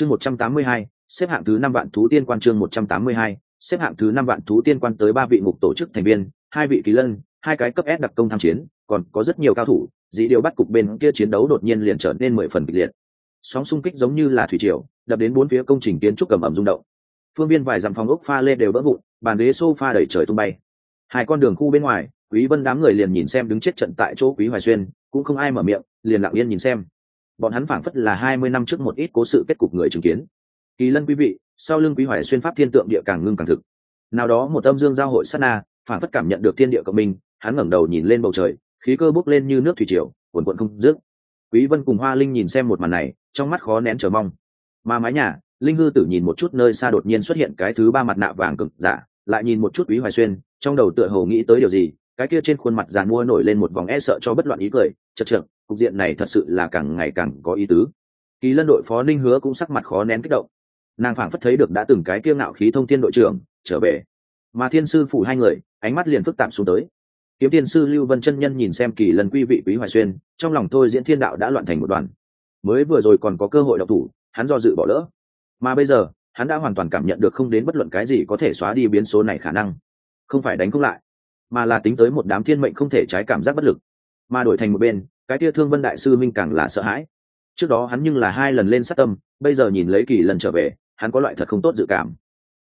chương một trăm tám mươi hai, xếp hạng thứ năm vạn thú tiên quan chương một trăm tám mươi hai, xếp hạng thứ năm vạn thú tiên quan tới ba vị ngục tổ chức thành viên, hai vị kỳ lân, hai cái cấp s đặc công tham chiến, còn có rất nhiều cao thủ, dĩ điều bắt cục bên kia chiến đấu đột nhiên liền trở nên mười phần kịch liệt. Sóng xung kích giống như là thủy triều, đập đến bốn phía công trình kiến trúc cầm ẩm rung động. Phương viên vài dặm phòng ốc pha lê đều vỡ vụn, bàn ghế sofa đẩy trời tung bay. Hai con đường khu bên ngoài, quý vân đám người liền nhìn xem đứng chết trận tại chỗ quý hoài xuyên, cũng không ai mở miệng, liền lặng yên nhìn xem bọn hắn phảng phất là hai mươi năm trước một ít cố sự kết cục người chứng kiến. Kỳ lân quý vị, sau lưng quý hoài xuyên pháp thiên tượng địa càng ngưng càng thực. Nào đó một âm dương giao hội sát na, phảng phất cảm nhận được thiên địa cộng minh, hắn ngẩng đầu nhìn lên bầu trời, khí cơ bốc lên như nước thủy triều cuồn cuộn không dứt. Quý vân cùng hoa linh nhìn xem một màn này, trong mắt khó nén chờ mong. Mà mái nhà, linh hư tử nhìn một chút nơi xa đột nhiên xuất hiện cái thứ ba mặt nạ vàng cực giả, lại nhìn một chút quý hoài xuyên, trong đầu tựa hồ nghĩ tới điều gì, cái kia trên khuôn mặt giàn mua nổi lên một vòng e sợ cho bất loạn ý cười, chật chật cục diện này thật sự là càng ngày càng có ý tứ. Kỳ lân đội phó ninh hứa cũng sắc mặt khó nén kích động. Nàng phảng phất thấy được đã từng cái kiêng ngạo khí thông thiên đội trưởng, trở về. Mà thiên sư phủ hai người, ánh mắt liền phức tạp xuống tới. Kiếm thiên sư lưu vân chân nhân nhìn xem kỳ lần quy vị quý hoài xuyên, trong lòng tôi diễn thiên đạo đã loạn thành một đoàn. Mới vừa rồi còn có cơ hội độc thủ, hắn do dự bỏ lỡ. Mà bây giờ, hắn đã hoàn toàn cảm nhận được không đến bất luận cái gì có thể xóa đi biến số này khả năng. Không phải đánh không lại, mà là tính tới một đám thiên mệnh không thể trái cảm giác bất lực. Mà đổi thành một bên cái tia thương vân đại sư minh càng là sợ hãi. Trước đó hắn nhưng là hai lần lên sát tâm, bây giờ nhìn lấy kỳ lần trở về, hắn có loại thật không tốt dự cảm.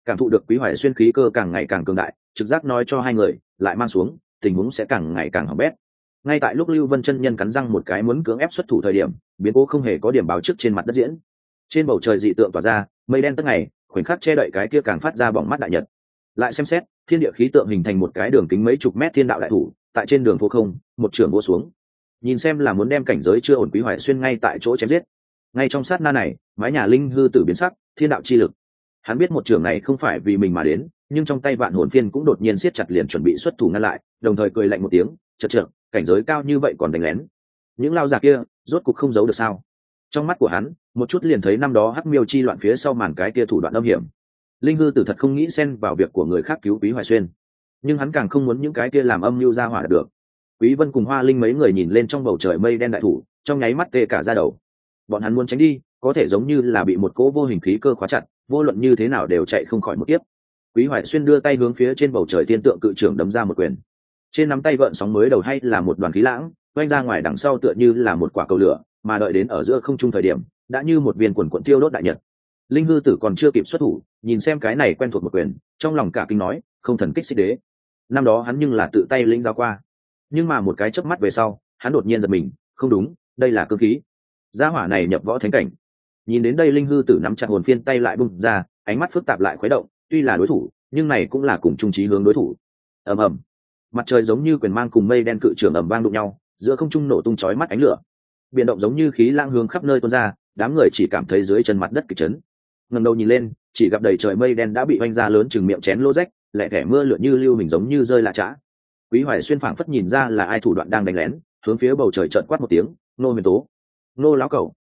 Cảm thụ được quý hoài xuyên khí cơ càng ngày càng cường đại, trực giác nói cho hai người, lại mang xuống, tình huống sẽ càng ngày càng hỏng bét. Ngay tại lúc lưu vân chân nhân cắn răng một cái muốn cưỡng ép xuất thủ thời điểm, biến cố không hề có điểm báo trước trên mặt đất diễn. Trên bầu trời dị tượng tỏa ra, mây đen tất ngày, khoảnh khắc che đậy cái kia càng phát ra bỏng mắt đại nhật. Lại xem xét, thiên địa khí tượng hình thành một cái đường kính mấy chục mét thiên đạo đại thủ, tại trên đường phố không, một trường vô xuống nhìn xem là muốn đem cảnh giới chưa ổn quý hoài xuyên ngay tại chỗ chém giết. Ngay trong sát na này, mái nhà linh hư tử biến sắc, thiên đạo chi lực. Hắn biết một trường này không phải vì mình mà đến, nhưng trong tay vạn hồn phiên cũng đột nhiên siết chặt liền chuẩn bị xuất thủ ngăn lại, đồng thời cười lạnh một tiếng chật trượt cảnh giới cao như vậy còn đánh lén. Những lao giả kia, rốt cục không giấu được sao? Trong mắt của hắn, một chút liền thấy năm đó hắc miêu chi loạn phía sau màn cái kia thủ đoạn âm hiểm. Linh hư tử thật không nghĩ xen vào việc của người khác cứu quý hoài xuyên. Nhưng hắn càng không muốn những cái kia làm âm mưu ra hỏa được quý vân cùng hoa linh mấy người nhìn lên trong bầu trời mây đen đại thủ, trong nháy mắt tê cả ra đầu. Bọn hắn muốn tránh đi, có thể giống như là bị một cỗ vô hình khí cơ khóa chặt, vô luận như thế nào đều chạy không khỏi một tiếp quý hoài xuyên đưa tay hướng phía trên bầu trời tiên tượng cự trưởng đấm ra một quyền. Trên nắm tay gợn sóng mới đầu hay là một đoàn khí lãng quanh ra ngoài đằng sau tựa như là một quả cầu lửa, mà đợi đến ở giữa không trung thời điểm, đã như một viên quần quận tiêu đốt đại nhật. Linh hư tử còn chưa kịp xuất thủ, nhìn xem cái này quen thuộc một quyền, trong lòng cả kinh nói, không thần kích xích đế. Năm đó hắn nhưng là tự tay lĩnh giao qua nhưng mà một cái chớp mắt về sau, hắn đột nhiên giật mình, không đúng, đây là cơ khí. Gia hỏa này nhập võ thánh cảnh. Nhìn đến đây linh hư tử nắm chặt hồn phiên tay lại bung ra, ánh mắt phức tạp lại khuấy động, tuy là đối thủ, nhưng này cũng là cùng trung trí hướng đối thủ. Ầm ầm. Mặt trời giống như quyền mang cùng mây đen cự trường ầm vang đụng nhau, giữa không trung nổ tung chói mắt ánh lửa. Biển động giống như khí lang hướng khắp nơi tuôn ra, đám người chỉ cảm thấy dưới chân mặt đất kịch chấn. Ngẩng đầu nhìn lên, chỉ gặp đầy trời mây đen đã bị oanh ra lớn chừng miệng chén lô rách, lẻ thẻ mưa lượn như lưu mình giống như rơi lạ trã quý hoài xuyên phảng phất nhìn ra là ai thủ đoạn đang đánh lén, hướng phía bầu trời trợn quát một tiếng, nô huyền tố, nô lão cầu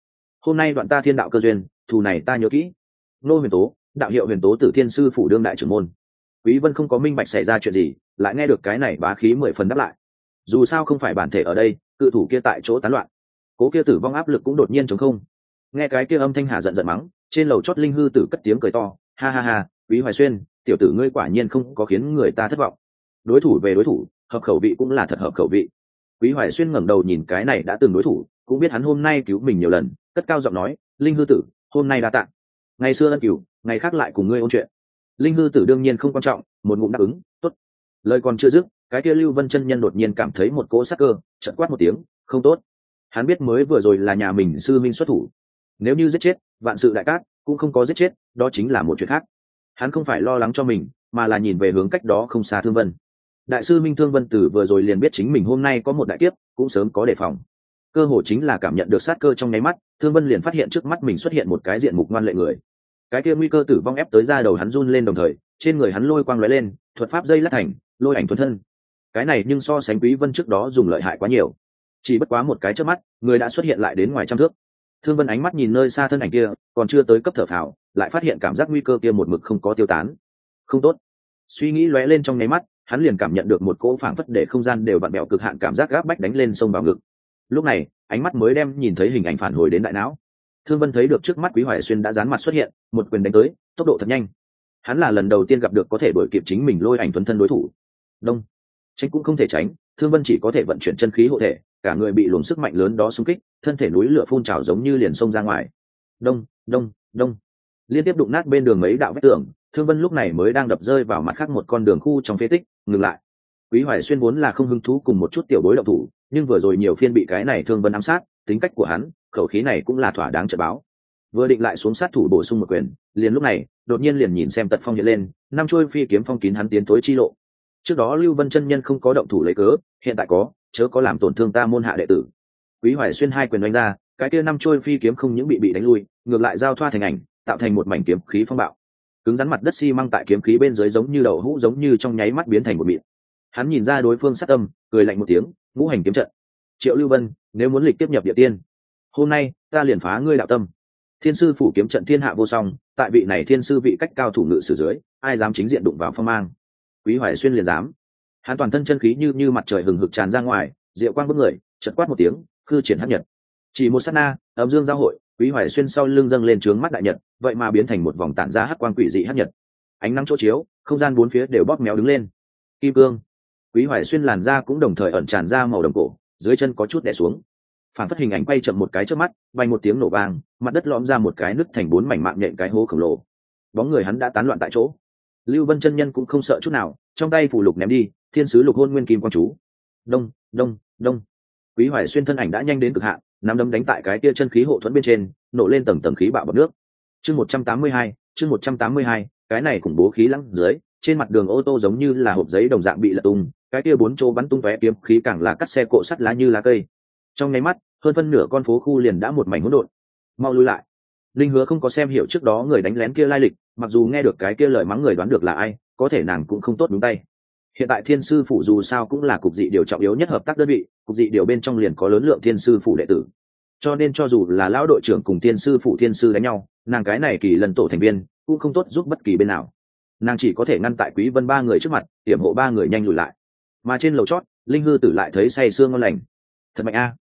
hôm nay đoạn ta thiên đạo cơ duyên, thù này ta nhớ kỹ. Nô huyền tố, đạo hiệu huyền tố tử thiên sư phủ đương đại trưởng môn. Quý vân không có minh bạch xảy ra chuyện gì, lại nghe được cái này bá khí mười phần đáp lại. Dù sao không phải bản thể ở đây, cự thủ kia tại chỗ tán loạn. Cố kia tử vong áp lực cũng đột nhiên chống không. Nghe cái kia âm thanh hà giận giận mắng, trên lầu chót linh hư tử cất tiếng cười to, ha ha ha, quý hoài xuyên, tiểu tử ngươi quả nhiên không có khiến người ta thất vọng. Đối thủ về đối thủ hợp khẩu vị cũng là thật hợp khẩu vị. Quý hoài xuyên ngẩng đầu nhìn cái này đã từng đối thủ, cũng biết hắn hôm nay cứu mình nhiều lần, cất cao giọng nói, linh hư tử, hôm nay đã tạ. ngày xưa ân cửu, ngày khác lại cùng ngươi ôn chuyện. Linh hư tử đương nhiên không quan trọng, một ngụm đáp ứng, tốt. Lời còn chưa dứt, cái kia lưu vân chân nhân đột nhiên cảm thấy một cỗ sắc cơ, chợt quát một tiếng, không tốt. Hắn biết mới vừa rồi là nhà mình sư minh xuất thủ. Nếu như giết chết, vạn sự đại cát, cũng không có giết chết, đó chính là một chuyện khác. Hắn không phải lo lắng cho mình, mà là nhìn về hướng cách đó không xa thương vân đại sư minh thương vân tử vừa rồi liền biết chính mình hôm nay có một đại kiếp, cũng sớm có đề phòng. Cơ hồ chính là cảm nhận được sát cơ trong nháy mắt, thương vân liền phát hiện trước mắt mình xuất hiện một cái diện mục ngoan lệ người. Cái kia nguy cơ tử vong ép tới ra đầu hắn run lên đồng thời, trên người hắn lôi quang lóe lên, thuật pháp dây lát thành, lôi ảnh thuần thân. Cái này nhưng so sánh quý vân trước đó dùng lợi hại quá nhiều. Chỉ bất quá một cái trước mắt, người đã xuất hiện lại đến ngoài trăm thước. Thương vân ánh mắt nhìn nơi xa thân ảnh kia, còn chưa tới cấp thở phào, lại phát hiện cảm giác nguy cơ kia một mực không có tiêu tán. Không tốt. Suy nghĩ lóe lên trong nháy mắt hắn liền cảm nhận được một cỗ phảng phất để không gian đều vặn bẹo cực hạn cảm giác gáp bách đánh lên sông vào ngực. Lúc này, ánh mắt mới đem nhìn thấy hình ảnh phản hồi đến đại não. Thương vân thấy được trước mắt quý hoài xuyên đã dán mặt xuất hiện, một quyền đánh tới, tốc độ thật nhanh. Hắn là lần đầu tiên gặp được có thể đổi kịp chính mình lôi ảnh tuấn thân đối thủ. Đông. Tránh cũng không thể tránh, thương vân chỉ có thể vận chuyển chân khí hộ thể, cả người bị luồng sức mạnh lớn đó xung kích, thân thể núi lửa phun trào giống như liền sông ra ngoài. Đông đông đông. Liên tiếp đụng nát bên đường mấy đạo vách tường thương vân lúc này mới đang đập rơi vào mặt khác một con đường khu trong phế tích, ngừng lại. Quý hoài xuyên vốn là không hứng thú cùng một chút tiểu bối động thủ, nhưng vừa rồi nhiều phiên bị cái này thương vân ám sát, tính cách của hắn, khẩu khí này cũng là thỏa đáng trợ báo. Vừa định lại xuống sát thủ bổ sung một quyền, liền lúc này, đột nhiên liền nhìn xem tật phong hiện lên, năm trôi phi kiếm phong kín hắn tiến tối chi lộ. Trước đó lưu vân chân nhân không có động thủ lấy cớ, hiện tại có, chớ có làm tổn thương ta môn hạ đệ tử. Quý hoài xuyên hai quyền đánh ra, cái kia năm trôi phi kiếm không những bị bị đánh lui, ngược lại giao thoa thành ảnh, tạo thành một mảnh kiếm khí phong bạo cứng rắn mặt đất xi、si、măng tại kiếm khí bên dưới giống như đậu hũ giống như trong nháy mắt biến thành một mịn. Hắn nhìn ra đối phương sát tâm, cười lạnh một tiếng, ngũ hành kiếm trận. Triệu lưu vân, nếu muốn lịch tiếp nhập địa tiên, hôm nay ta liền phá ngươi đạo tâm. Thiên sư phủ kiếm trận thiên hạ vô song, tại vị này thiên sư vị cách cao thủ ngự sử dưới, ai dám chính diện đụng vào phong mang? Quý hoài xuyên liền dám. Hắn toàn thân chân khí như như mặt trời hừng hực tràn ra ngoài, diệu quang bước người chật quát một tiếng, khư triển hấp nhật. Chỉ một sát na ấm dương giao hội quý hoài xuyên sau lưng dâng lên trướng mắt đại nhật, vậy mà biến thành một vòng tản ra hắc quang quỷ dị hấp nhật. Ánh nắng chỗ chiếu, không gian bốn phía đều bóp méo đứng lên. Kim cương. Quý hoài xuyên làn da cũng đồng thời ẩn tràn ra màu đồng cổ, dưới chân có chút đè xuống. Phản phất hình ảnh quay chậm một cái trước mắt bay một tiếng nổ vang, mặt đất lõm ra một cái nứt thành bốn mảnh mạng nhện cái hố khổng lồ. Bóng người hắn đã tán loạn tại chỗ. Lưu vân chân nhân cũng không sợ chút nào, trong tay phủ lục ném đi, thiên sứ lục hôn nguyên kim quang chú. Đông đông đông. Quý hoài xuyên thân ảnh đã nhanh đến cực hạn nắm đấm đánh tại cái kia chân khí hộ thuẫn bên trên, nổ lên tầng tầng khí bạo bọc nước. Chương một trăm tám mươi hai, chương một trăm tám mươi hai, cái này khủng bố khí lắng dưới, trên mặt đường ô tô giống như là hộp giấy đồng dạng bị lật tung, cái kia bốn chỗ bắn tung tóe kiếm khí càng là cắt xe cộ sắt lá như lá cây. Trong nháy mắt, hơn phân nửa con phố khu liền đã một mảnh hỗn độn. Mau lui lại. Linh hứa không có xem hiểu trước đó người đánh lén kia lai lịch, mặc dù nghe được cái kia lời mắng người đoán được là ai, có thể nàng cũng không tốt đúng tay hiện tại thiên sư phủ dù sao cũng là cục dị điều trọng yếu nhất hợp tác đơn vị, cục dị điều bên trong liền có lớn lượng thiên sư phủ đệ tử. Cho nên cho dù là lão đội trưởng cùng thiên sư phụ thiên sư đánh nhau, nàng cái này kỳ lần tổ thành viên cũng không tốt giúp bất kỳ bên nào. Nàng chỉ có thể ngăn tại quý vân ba người trước mặt, hiểm hộ ba người nhanh lùi lại. Mà trên lầu chót, linh hư tử lại thấy say sương ngon lành. Thật mạnh a.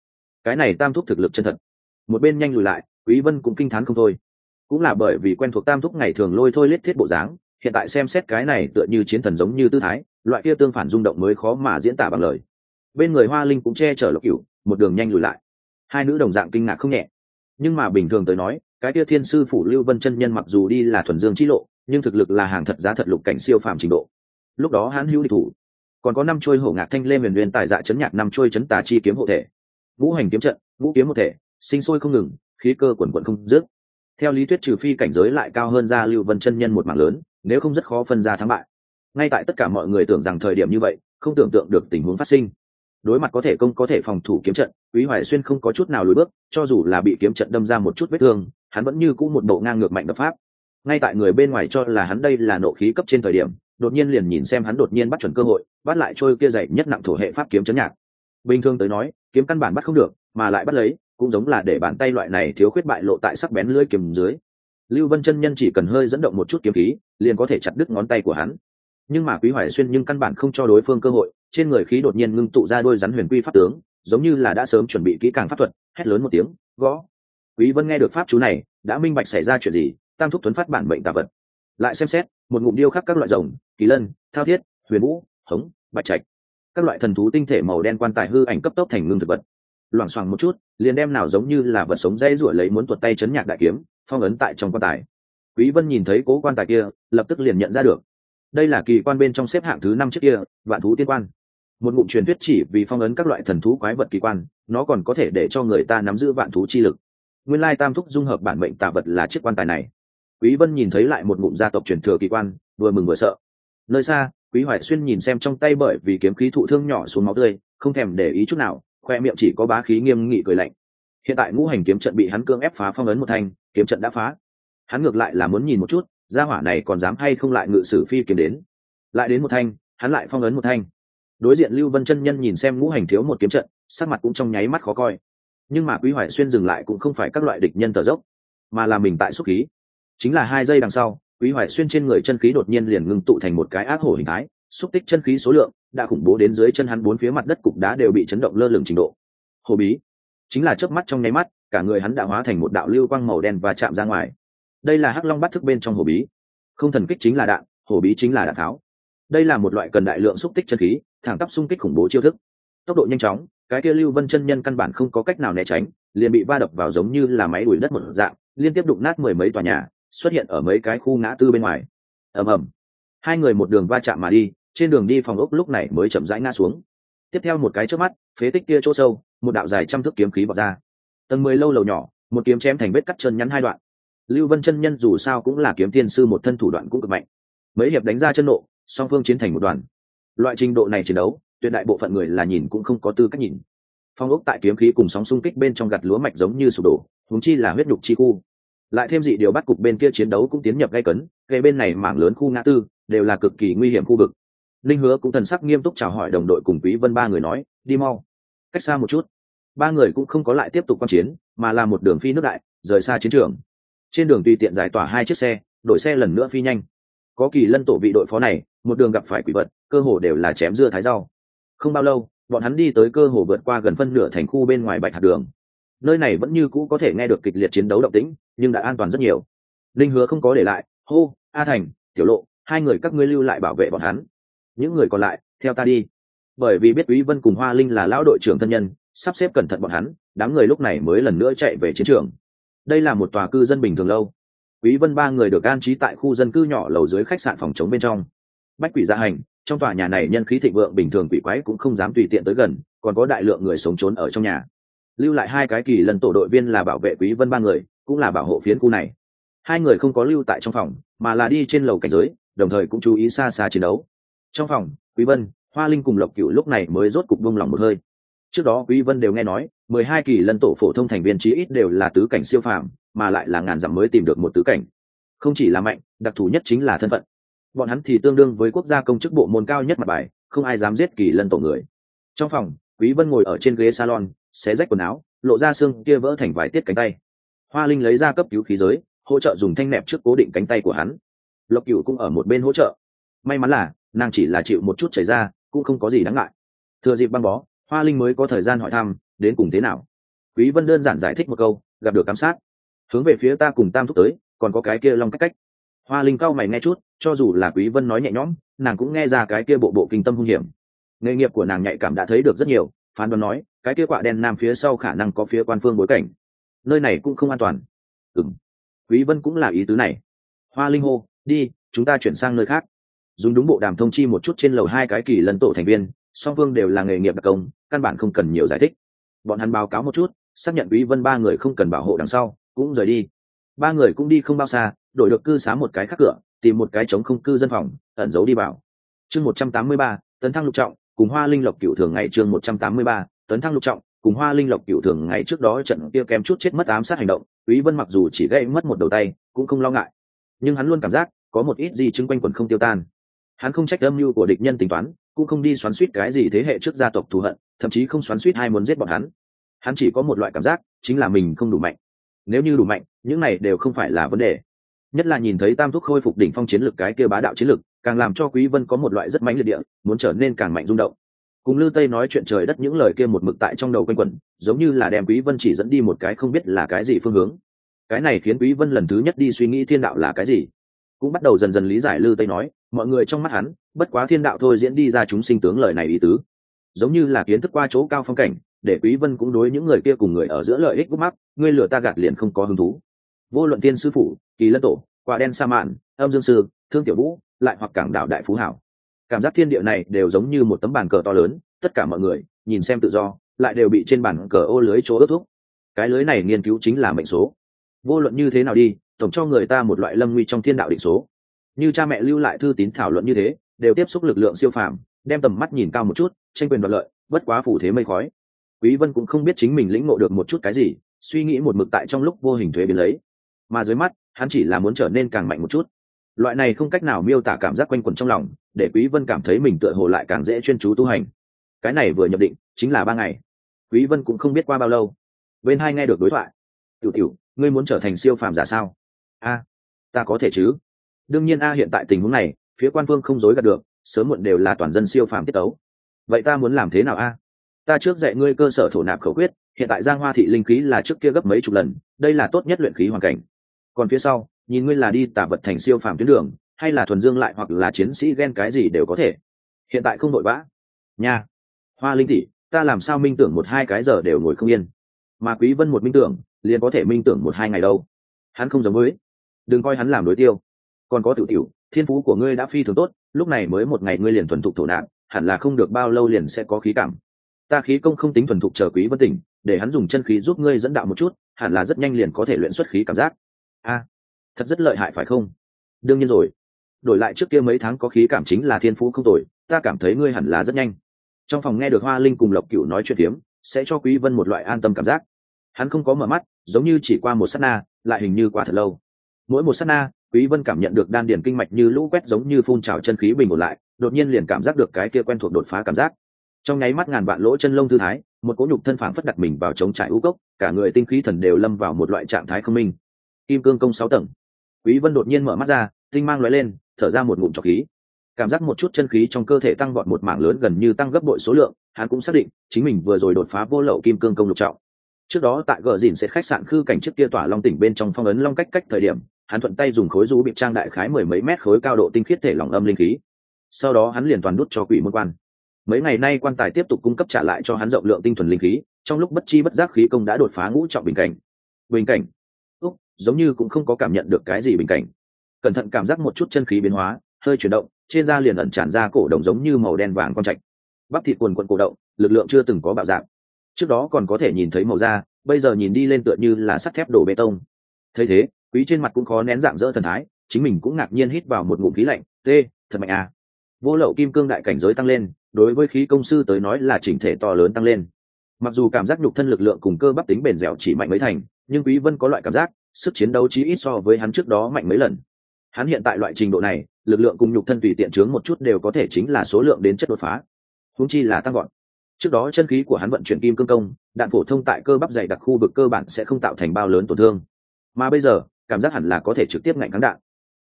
Cái này tam thúc thực lực chân thật. Một bên nhanh lùi lại, quý vân cũng kinh thán không thôi. Cũng là bởi vì quen thuộc tam thúc ngày thường lôi thôi lết thiết bộ dáng, hiện tại xem xét cái này tựa như chiến thần giống như tư thái loại kia tương phản rung động mới khó mà diễn tả bằng lời. Bên người hoa linh cũng che chở lộc cửu, một đường nhanh lùi lại. Hai nữ đồng dạng kinh ngạc không nhẹ. Nhưng mà bình thường tới nói, cái kia thiên sư phủ lưu vân chân nhân mặc dù đi là thuần dương chi lộ, nhưng thực lực là hàng thật giá thật lục cảnh siêu phàm trình độ. Lúc đó hắn hữu địch thủ. Còn có năm trôi hổ ngạc thanh lê huyền huyền tài dạ chấn nhạc, năm trôi chấn tà chi kiếm hộ thể. Ngũ hành kiếm trận ngũ kiếm hộ thể, sinh sôi không ngừng, khí cơ quần quận không dứt. Theo lý thuyết trừ phi cảnh giới lại cao hơn ra lưu vân chân nhân một mảng lớn, nếu không rất khó phân ra thắng bại ngay tại tất cả mọi người tưởng rằng thời điểm như vậy, không tưởng tượng được tình huống phát sinh. Đối mặt có thể công, có thể phòng thủ kiếm trận, quý hoài xuyên không có chút nào lùi bước, cho dù là bị kiếm trận đâm ra một chút vết thương, hắn vẫn như cũ một bộ ngang ngược mạnh đập pháp. Ngay tại người bên ngoài cho là hắn đây là nộ khí cấp trên thời điểm, đột nhiên liền nhìn xem hắn đột nhiên bắt chuẩn cơ hội, bắt lại trôi kia dậy nhất nặng thổ hệ pháp kiếm chấn nhạc. Bình thường tới nói, kiếm căn bản bắt không được, mà lại bắt lấy, cũng giống là để bàn tay loại này thiếu khuyết bại lộ tại sắc bén lưỡi kiếm dưới. Lưu vân chân nhân chỉ cần hơi dẫn động một chút kiếm khí, liền có thể chặt đứt ngón tay của hắn nhưng mà quý hoài xuyên nhưng căn bản không cho đối phương cơ hội, trên người khí đột nhiên ngưng tụ ra đôi rắn huyền quy pháp tướng, giống như là đã sớm chuẩn bị kỹ càng pháp thuật, hét lớn một tiếng, gõ! Quý vân nghe được pháp chú này, đã minh bạch xảy ra chuyện gì, tam thúc tuấn phát bản bệnh tà vật. Lại xem xét, một ngụm điêu khắc các loại rồng, kỳ lân, thao thiết, huyền vũ, hống, bạch trạch. Các loại thần thú tinh thể màu đen quan tài hư ảnh cấp tốc thành ngưng thực vật. Loảng xoảng một chút, liền đem nào giống như là vật sống dây ruổi lấy muốn tuột tay chấn nhạc đại kiếm, phong ấn tại trong quan tài. Quý vân nhìn thấy cố quan tài kia, lập tức liền nhận ra được đây là kỳ quan bên trong xếp hạng thứ năm trước kia, vạn thú tiên quan. Một ngụm truyền thuyết chỉ vì phong ấn các loại thần thú quái vật kỳ quan, nó còn có thể để cho người ta nắm giữ vạn thú chi lực. Nguyên lai tam thúc dung hợp bản mệnh tạ vật là chiếc quan tài này. Quý vân nhìn thấy lại một ngụm gia tộc truyền thừa kỳ quan, vừa mừng vừa sợ. Nơi xa, quý hoài xuyên nhìn xem trong tay bởi vì kiếm khí thụ thương nhỏ xuống máu tươi, không thèm để ý chút nào, khoe miệng chỉ có bá khí nghiêm nghị cười lạnh. Hiện tại ngũ hành kiếm trận bị hắn cương ép phá phong ấn một thanh kiếm trận đã phá. Hắn ngược lại là muốn nhìn một chút gia hỏa này còn dám hay không lại ngự sử phi kiếm đến. Lại đến một thanh, hắn lại phong ấn một thanh. Đối diện lưu vân chân nhân nhìn xem ngũ hành thiếu một kiếm trận, sắc mặt cũng trong nháy mắt khó coi. Nhưng mà quý hoài xuyên dừng lại cũng không phải các loại địch nhân tờ dốc, mà là mình tại xúc khí. Chính là hai giây đằng sau, quý hoài xuyên trên người chân khí đột nhiên liền ngưng tụ thành một cái ác hổ hình thái, xúc tích chân khí số lượng đã khủng bố đến dưới chân hắn bốn phía mặt đất cục đá đều bị chấn động lơ lửng trình độ. Hồ bí. Chính là chớp mắt trong nháy mắt, cả người hắn đã hóa thành một đạo lưu quang màu đen và chạm ra ngoài đây là hắc long bắt thức bên trong hồ bí. Không thần kích chính là đạn hồ bí chính là đạn tháo. Đây là một loại cần đại lượng xúc tích chân khí, thẳng tắp xung kích khủng bố chiêu thức. Tốc độ nhanh chóng, cái kia lưu vân chân nhân căn bản không có cách nào né tránh, liền bị va đập vào giống như là máy đuổi đất một dạng, liên tiếp đụng nát mười mấy tòa nhà, xuất hiện ở mấy cái khu ngã tư bên ngoài. Ầm ầm. Hai người một đường va chạm mà đi, trên đường đi phòng ốc lúc này mới chậm rãi ngã xuống. Tiếp theo một cái trước mắt, phế tích kia chỗ sâu, một đạo dài trăm thước kiếm khí vọt ra. Tầng mười lâu lầu nhỏ, một kiếm chém thành vết cắt chân nhắn hai đoạn lưu vân chân nhân dù sao cũng là kiếm tiên sư một thân thủ đoạn cũng cực mạnh. Mấy hiệp đánh ra chân nộ, song phương chiến thành một đoàn. Loại trình độ này chiến đấu, tuyệt đại bộ phận người là nhìn cũng không có tư cách nhìn. Phong ốc tại kiếm khí cùng sóng xung kích bên trong gặt lúa mạch giống như sụp đổ húng chi là huyết nhục chi khu. Lại thêm dị điều bắt cục bên kia chiến đấu cũng tiến nhập gây cấn gây bên này mảng lớn khu ngã tư, đều là cực kỳ nguy hiểm khu vực. Linh hứa cũng thần sắc nghiêm túc chào hỏi đồng đội cùng quý vân ba người nói, đi mau. Cách xa một chút, ba người cũng không có lại tiếp tục quan chiến, mà là một đường phi nước đại, rời xa chiến trường trên đường tùy tiện giải tỏa hai chiếc xe đội xe lần nữa phi nhanh. Có kỳ lân tổ vị đội phó này, một đường gặp phải quỷ vật, cơ hồ đều là chém dưa thái rau. Không bao lâu, bọn hắn đi tới cơ hồ vượt qua gần phân nửa thành khu bên ngoài bạch hạt đường. Nơi này vẫn như cũ có thể nghe được kịch liệt chiến đấu động tĩnh, nhưng đã an toàn rất nhiều. Linh hứa không có để lại, hô, a thành, tiểu lộ, hai người các ngươi lưu lại bảo vệ bọn hắn. Những người còn lại, theo ta đi. Bởi vì biết quý vân cùng hoa linh là lão đội trưởng thân nhân, sắp xếp cẩn thận bọn hắn, đám người lúc này mới lần nữa chạy về chiến trường đây là một tòa cư dân bình thường lâu. Quý vân ba người được an trí tại khu dân cư nhỏ lầu dưới khách sạn phòng chống bên trong. Bách quỷ gia hành, trong tòa nhà này nhân khí thịnh vượng bình thường quỷ quái cũng không dám tùy tiện tới gần, còn có đại lượng người sống trốn ở trong nhà. Lưu lại hai cái kỳ lần tổ đội viên là bảo vệ quý vân ba người, cũng là bảo hộ phiến khu này. Hai người không có lưu tại trong phòng, mà là đi trên lầu cảnh giới, đồng thời cũng chú ý xa xa chiến đấu. Trong phòng, quý vân, hoa linh cùng lộc cửu lúc này mới rốt cục buông lòng một hơi. Trước đó quý vân đều nghe nói mười hai kỳ lân tổ phổ thông thành viên chí ít đều là tứ cảnh siêu phàm, mà lại là ngàn dặm mới tìm được một tứ cảnh. Không chỉ là mạnh, đặc thù nhất chính là thân phận. Bọn hắn thì tương đương với quốc gia công chức bộ môn cao nhất mặt bài, không ai dám giết kỳ lân tổ người. Trong phòng, quý vân ngồi ở trên ghế salon, xé rách quần áo, lộ ra xương kia vỡ thành vài tiết cánh tay. Hoa linh lấy ra cấp cứu khí giới, hỗ trợ dùng thanh nẹp trước cố định cánh tay của hắn. Lộc cửu cũng ở một bên hỗ trợ. May mắn là, nàng chỉ là chịu một chút chảy ra, cũng không có gì đáng ngại. Thừa dịp băng bó, hoa linh mới có thời gian hỏi thăm đến cùng thế nào? Quý vân đơn giản giải thích một câu, gặp được giám sát. Hướng về phía ta cùng tam thúc tới, còn có cái kia long cách cách. Hoa linh cao mày nghe chút, cho dù là quý vân nói nhẹ nhõm, nàng cũng nghe ra cái kia bộ bộ kinh tâm hung hiểm. Nghề nghiệp của nàng nhạy cảm đã thấy được rất nhiều, phán đoán nói, cái kia quạ đen nam phía sau khả năng có phía quan phương bối cảnh. Nơi này cũng không an toàn. Ừm. Quý vân cũng là ý tứ này. Hoa linh hô, đi, chúng ta chuyển sang nơi khác. Dùng đúng bộ đàm thông chi một chút trên lầu hai cái kỳ lân tổ thành viên, song phương đều là nghề nghiệp đặc công, căn bản không cần nhiều giải thích bọn hắn báo cáo một chút xác nhận quý vân ba người không cần bảo hộ đằng sau cũng rời đi. Ba người cũng đi không bao xa đổi được cư xá một cái khác cửa tìm một cái trống không cư dân phòng ẩn giấu đi vào. Chương 183, tấn thăng lục trọng cùng hoa linh lộc cựu thường ngày chương 183, tấn thăng lục trọng cùng hoa linh lộc cựu thường ngày trước đó trận kia kém chút chết mất ám sát hành động quý vân mặc dù chỉ gây mất một đầu tay cũng không lo ngại. Nhưng hắn luôn cảm giác có một ít gì chứng quanh quần không tiêu tan. Hắn không trách âm mưu của địch nhân tính toán cũng không đi xoắn suýt cái gì thế hệ trước gia tộc thù hận thậm chí không xoắn suýt hai muốn giết bọn hắn. Hắn chỉ có một loại cảm giác, chính là mình không đủ mạnh. Nếu như đủ mạnh, những này đều không phải là vấn đề. Nhất là nhìn thấy tam thúc khôi phục đỉnh phong chiến lược cái kia bá đạo chiến lược càng làm cho quý vân có một loại rất mãnh liệt địa, muốn trở nên càng mạnh rung động. Cùng lư tây nói chuyện trời đất những lời kia một mực tại trong đầu quanh quẩn, giống như là đem quý vân chỉ dẫn đi một cái không biết là cái gì phương hướng. Cái này khiến quý vân lần thứ nhất đi suy nghĩ thiên đạo là cái gì. Cũng bắt đầu dần dần lý giải lư tây nói, mọi người trong mắt hắn, bất quá thiên đạo thôi diễn đi ra chúng sinh tướng lời này ý tứ giống như là kiến thức qua chỗ cao phong cảnh, để quý vân cũng đối những người kia cùng người ở giữa lợi ích gút mắt ngươi lừa ta gạt liền không có hứng thú. Vô luận tiên sư phụ kỳ lân tổ, quả đen sa mạn, âm dương sư, thương tiểu vũ, lại hoặc cảng đảo đại phú hảo, cảm giác thiên địa này đều giống như một tấm bàn cờ to lớn, tất cả mọi người, nhìn xem tự do, lại đều bị trên bàn cờ ô lưới chỗ ướt thuốc. Cái lưới này nghiên cứu chính là mệnh số. Vô luận như thế nào đi, tổng cho người ta một loại lâm nguy trong thiên đạo định số. Như cha mẹ lưu lại thư tín thảo luận như thế, đều tiếp xúc lực lượng siêu phàm, đem tầm mắt nhìn cao một chút tranh quyền đoạt lợi, bất quá phủ thế mây khói. Quý vân cũng không biết chính mình lĩnh ngộ được một chút cái gì, suy nghĩ một mực tại trong lúc vô hình thuế biến lấy. Mà dưới mắt, hắn chỉ là muốn trở nên càng mạnh một chút. Loại này không cách nào miêu tả cảm giác quanh quẩn trong lòng, để quý vân cảm thấy mình tựa hồ lại càng dễ chuyên chú tu hành. Cái này vừa nhập định, chính là ba ngày. Quý vân cũng không biết qua bao lâu. Bên hai nghe được đối thoại. Tiểu tiểu, ngươi muốn trở thành siêu phàm giả sao? A, ta có thể chứ. Đương nhiên a hiện tại tình huống này, phía quan phương không dối gạt được, sớm muộn đều là toàn dân siêu phàm tiết tấu vậy ta muốn làm thế nào a? Ta trước dạy ngươi cơ sở thổ nạp khẩu quyết, hiện tại giang hoa thị linh khí là trước kia gấp mấy chục lần, đây là tốt nhất luyện khí hoàn cảnh. Còn phía sau, nhìn ngươi là đi tả vật thành siêu phàm tuyến đường, hay là thuần dương lại hoặc là chiến sĩ ghen cái gì đều có thể. Hiện tại không vội vã nha. Hoa linh tỷ, ta làm sao minh tưởng một hai cái giờ đều ngồi không yên? Mà quý vân một minh tưởng, liền có thể minh tưởng một hai ngày đâu. Hắn không giống với. Đừng coi hắn làm đối tiêu. Còn có tiểu tiểu, thiên phú của ngươi đã phi thường tốt, lúc này mới một ngày ngươi liền thuần thục thổ nạn hẳn là không được bao lâu liền sẽ có khí cảm. Ta khí công không tính thuần thục chờ quý vân tỉnh, để hắn dùng chân khí giúp ngươi dẫn đạo một chút, hẳn là rất nhanh liền có thể luyện xuất khí cảm giác. A, thật rất lợi hại phải không? Đương nhiên rồi. Đổi lại trước kia mấy tháng có khí cảm chính là thiên phú không tồi, ta cảm thấy ngươi hẳn là rất nhanh. Trong phòng nghe được hoa linh cùng lộc cửu nói chuyện tiếm sẽ cho quý vân một loại an tâm cảm giác. Hắn không có mở mắt, giống như chỉ qua một sát na, lại hình như qua thật lâu. Mỗi một sát na quý vân cảm nhận được đan điền kinh mạch như lũ quét giống như phun trào chân khí bình ổn lại, đột nhiên liền cảm giác được cái kia quen thuộc đột phá cảm giác. Trong nháy mắt ngàn vạn lỗ chân lông thư thái, một cỗ nhục thân phảng phất đặt mình vào chống trải u cốc, cả người tinh khí thần đều lâm vào một loại trạng thái không minh. Kim cương công sáu tầng. Quý vân đột nhiên mở mắt ra, tinh mang lóe lên, thở ra một ngụm trọc khí. Cảm giác một chút chân khí trong cơ thể tăng vọt một mảng lớn gần như tăng gấp bội số lượng, hắn cũng xác định, chính mình vừa rồi đột phá vô lậu kim cương công lục trọng. Trước đó tại gờ dìn sẽ khách sạn khư cảnh trước kia tỏa long tỉnh bên trong phong ấn long cách cách thời điểm hắn thuận tay dùng khối rú bị trang đại khái mười mấy mét khối cao độ tinh khiết thể lỏng âm linh khí. Sau đó hắn liền toàn đút cho quỷ môn quan. Mấy ngày nay quan tài tiếp tục cung cấp trả lại cho hắn rộng lượng tinh thuần linh khí, trong lúc bất chi bất giác khí công đã đột phá ngũ trọng bình cảnh. Bình cảnh? Úc, giống như cũng không có cảm nhận được cái gì bình cảnh. Cẩn thận cảm giác một chút chân khí biến hóa, hơi chuyển động, trên da liền ẩn tràn ra cổ đồng giống như màu đen vàng con trạch. Bắp thịt quần quận cổ động, lực lượng chưa từng có bạo dạng. Trước đó còn có thể nhìn thấy màu da, bây giờ nhìn đi lên tựa như là sắt thép đổ bê tông. Thấy thế quý trên mặt cũng khó nén dạng dỡ thần thái, chính mình cũng ngạc nhiên hít vào một ngụm khí lạnh, t, thật mạnh à? Vô lậu kim cương đại cảnh giới tăng lên, đối với khí công sư tới nói là chỉnh thể to lớn tăng lên. Mặc dù cảm giác nhục thân lực lượng cùng cơ bắp tính bền dẻo chỉ mạnh mấy thành, nhưng quý vân có loại cảm giác, sức chiến đấu chí ít so với hắn trước đó mạnh mấy lần. Hắn hiện tại loại trình độ này, lực lượng cùng nhục thân tùy tiện chướng một chút đều có thể chính là số lượng đến chất đột phá. Húng chi là tăng gọn trước đó chân khí của hắn vận chuyển kim cương công, đạn phổ thông tại cơ bắp dày đặc khu vực cơ bản sẽ không tạo thành bao lớn tổn thương. Mà bây giờ cảm giác hẳn là có thể trực tiếp ngạnh kháng đạn.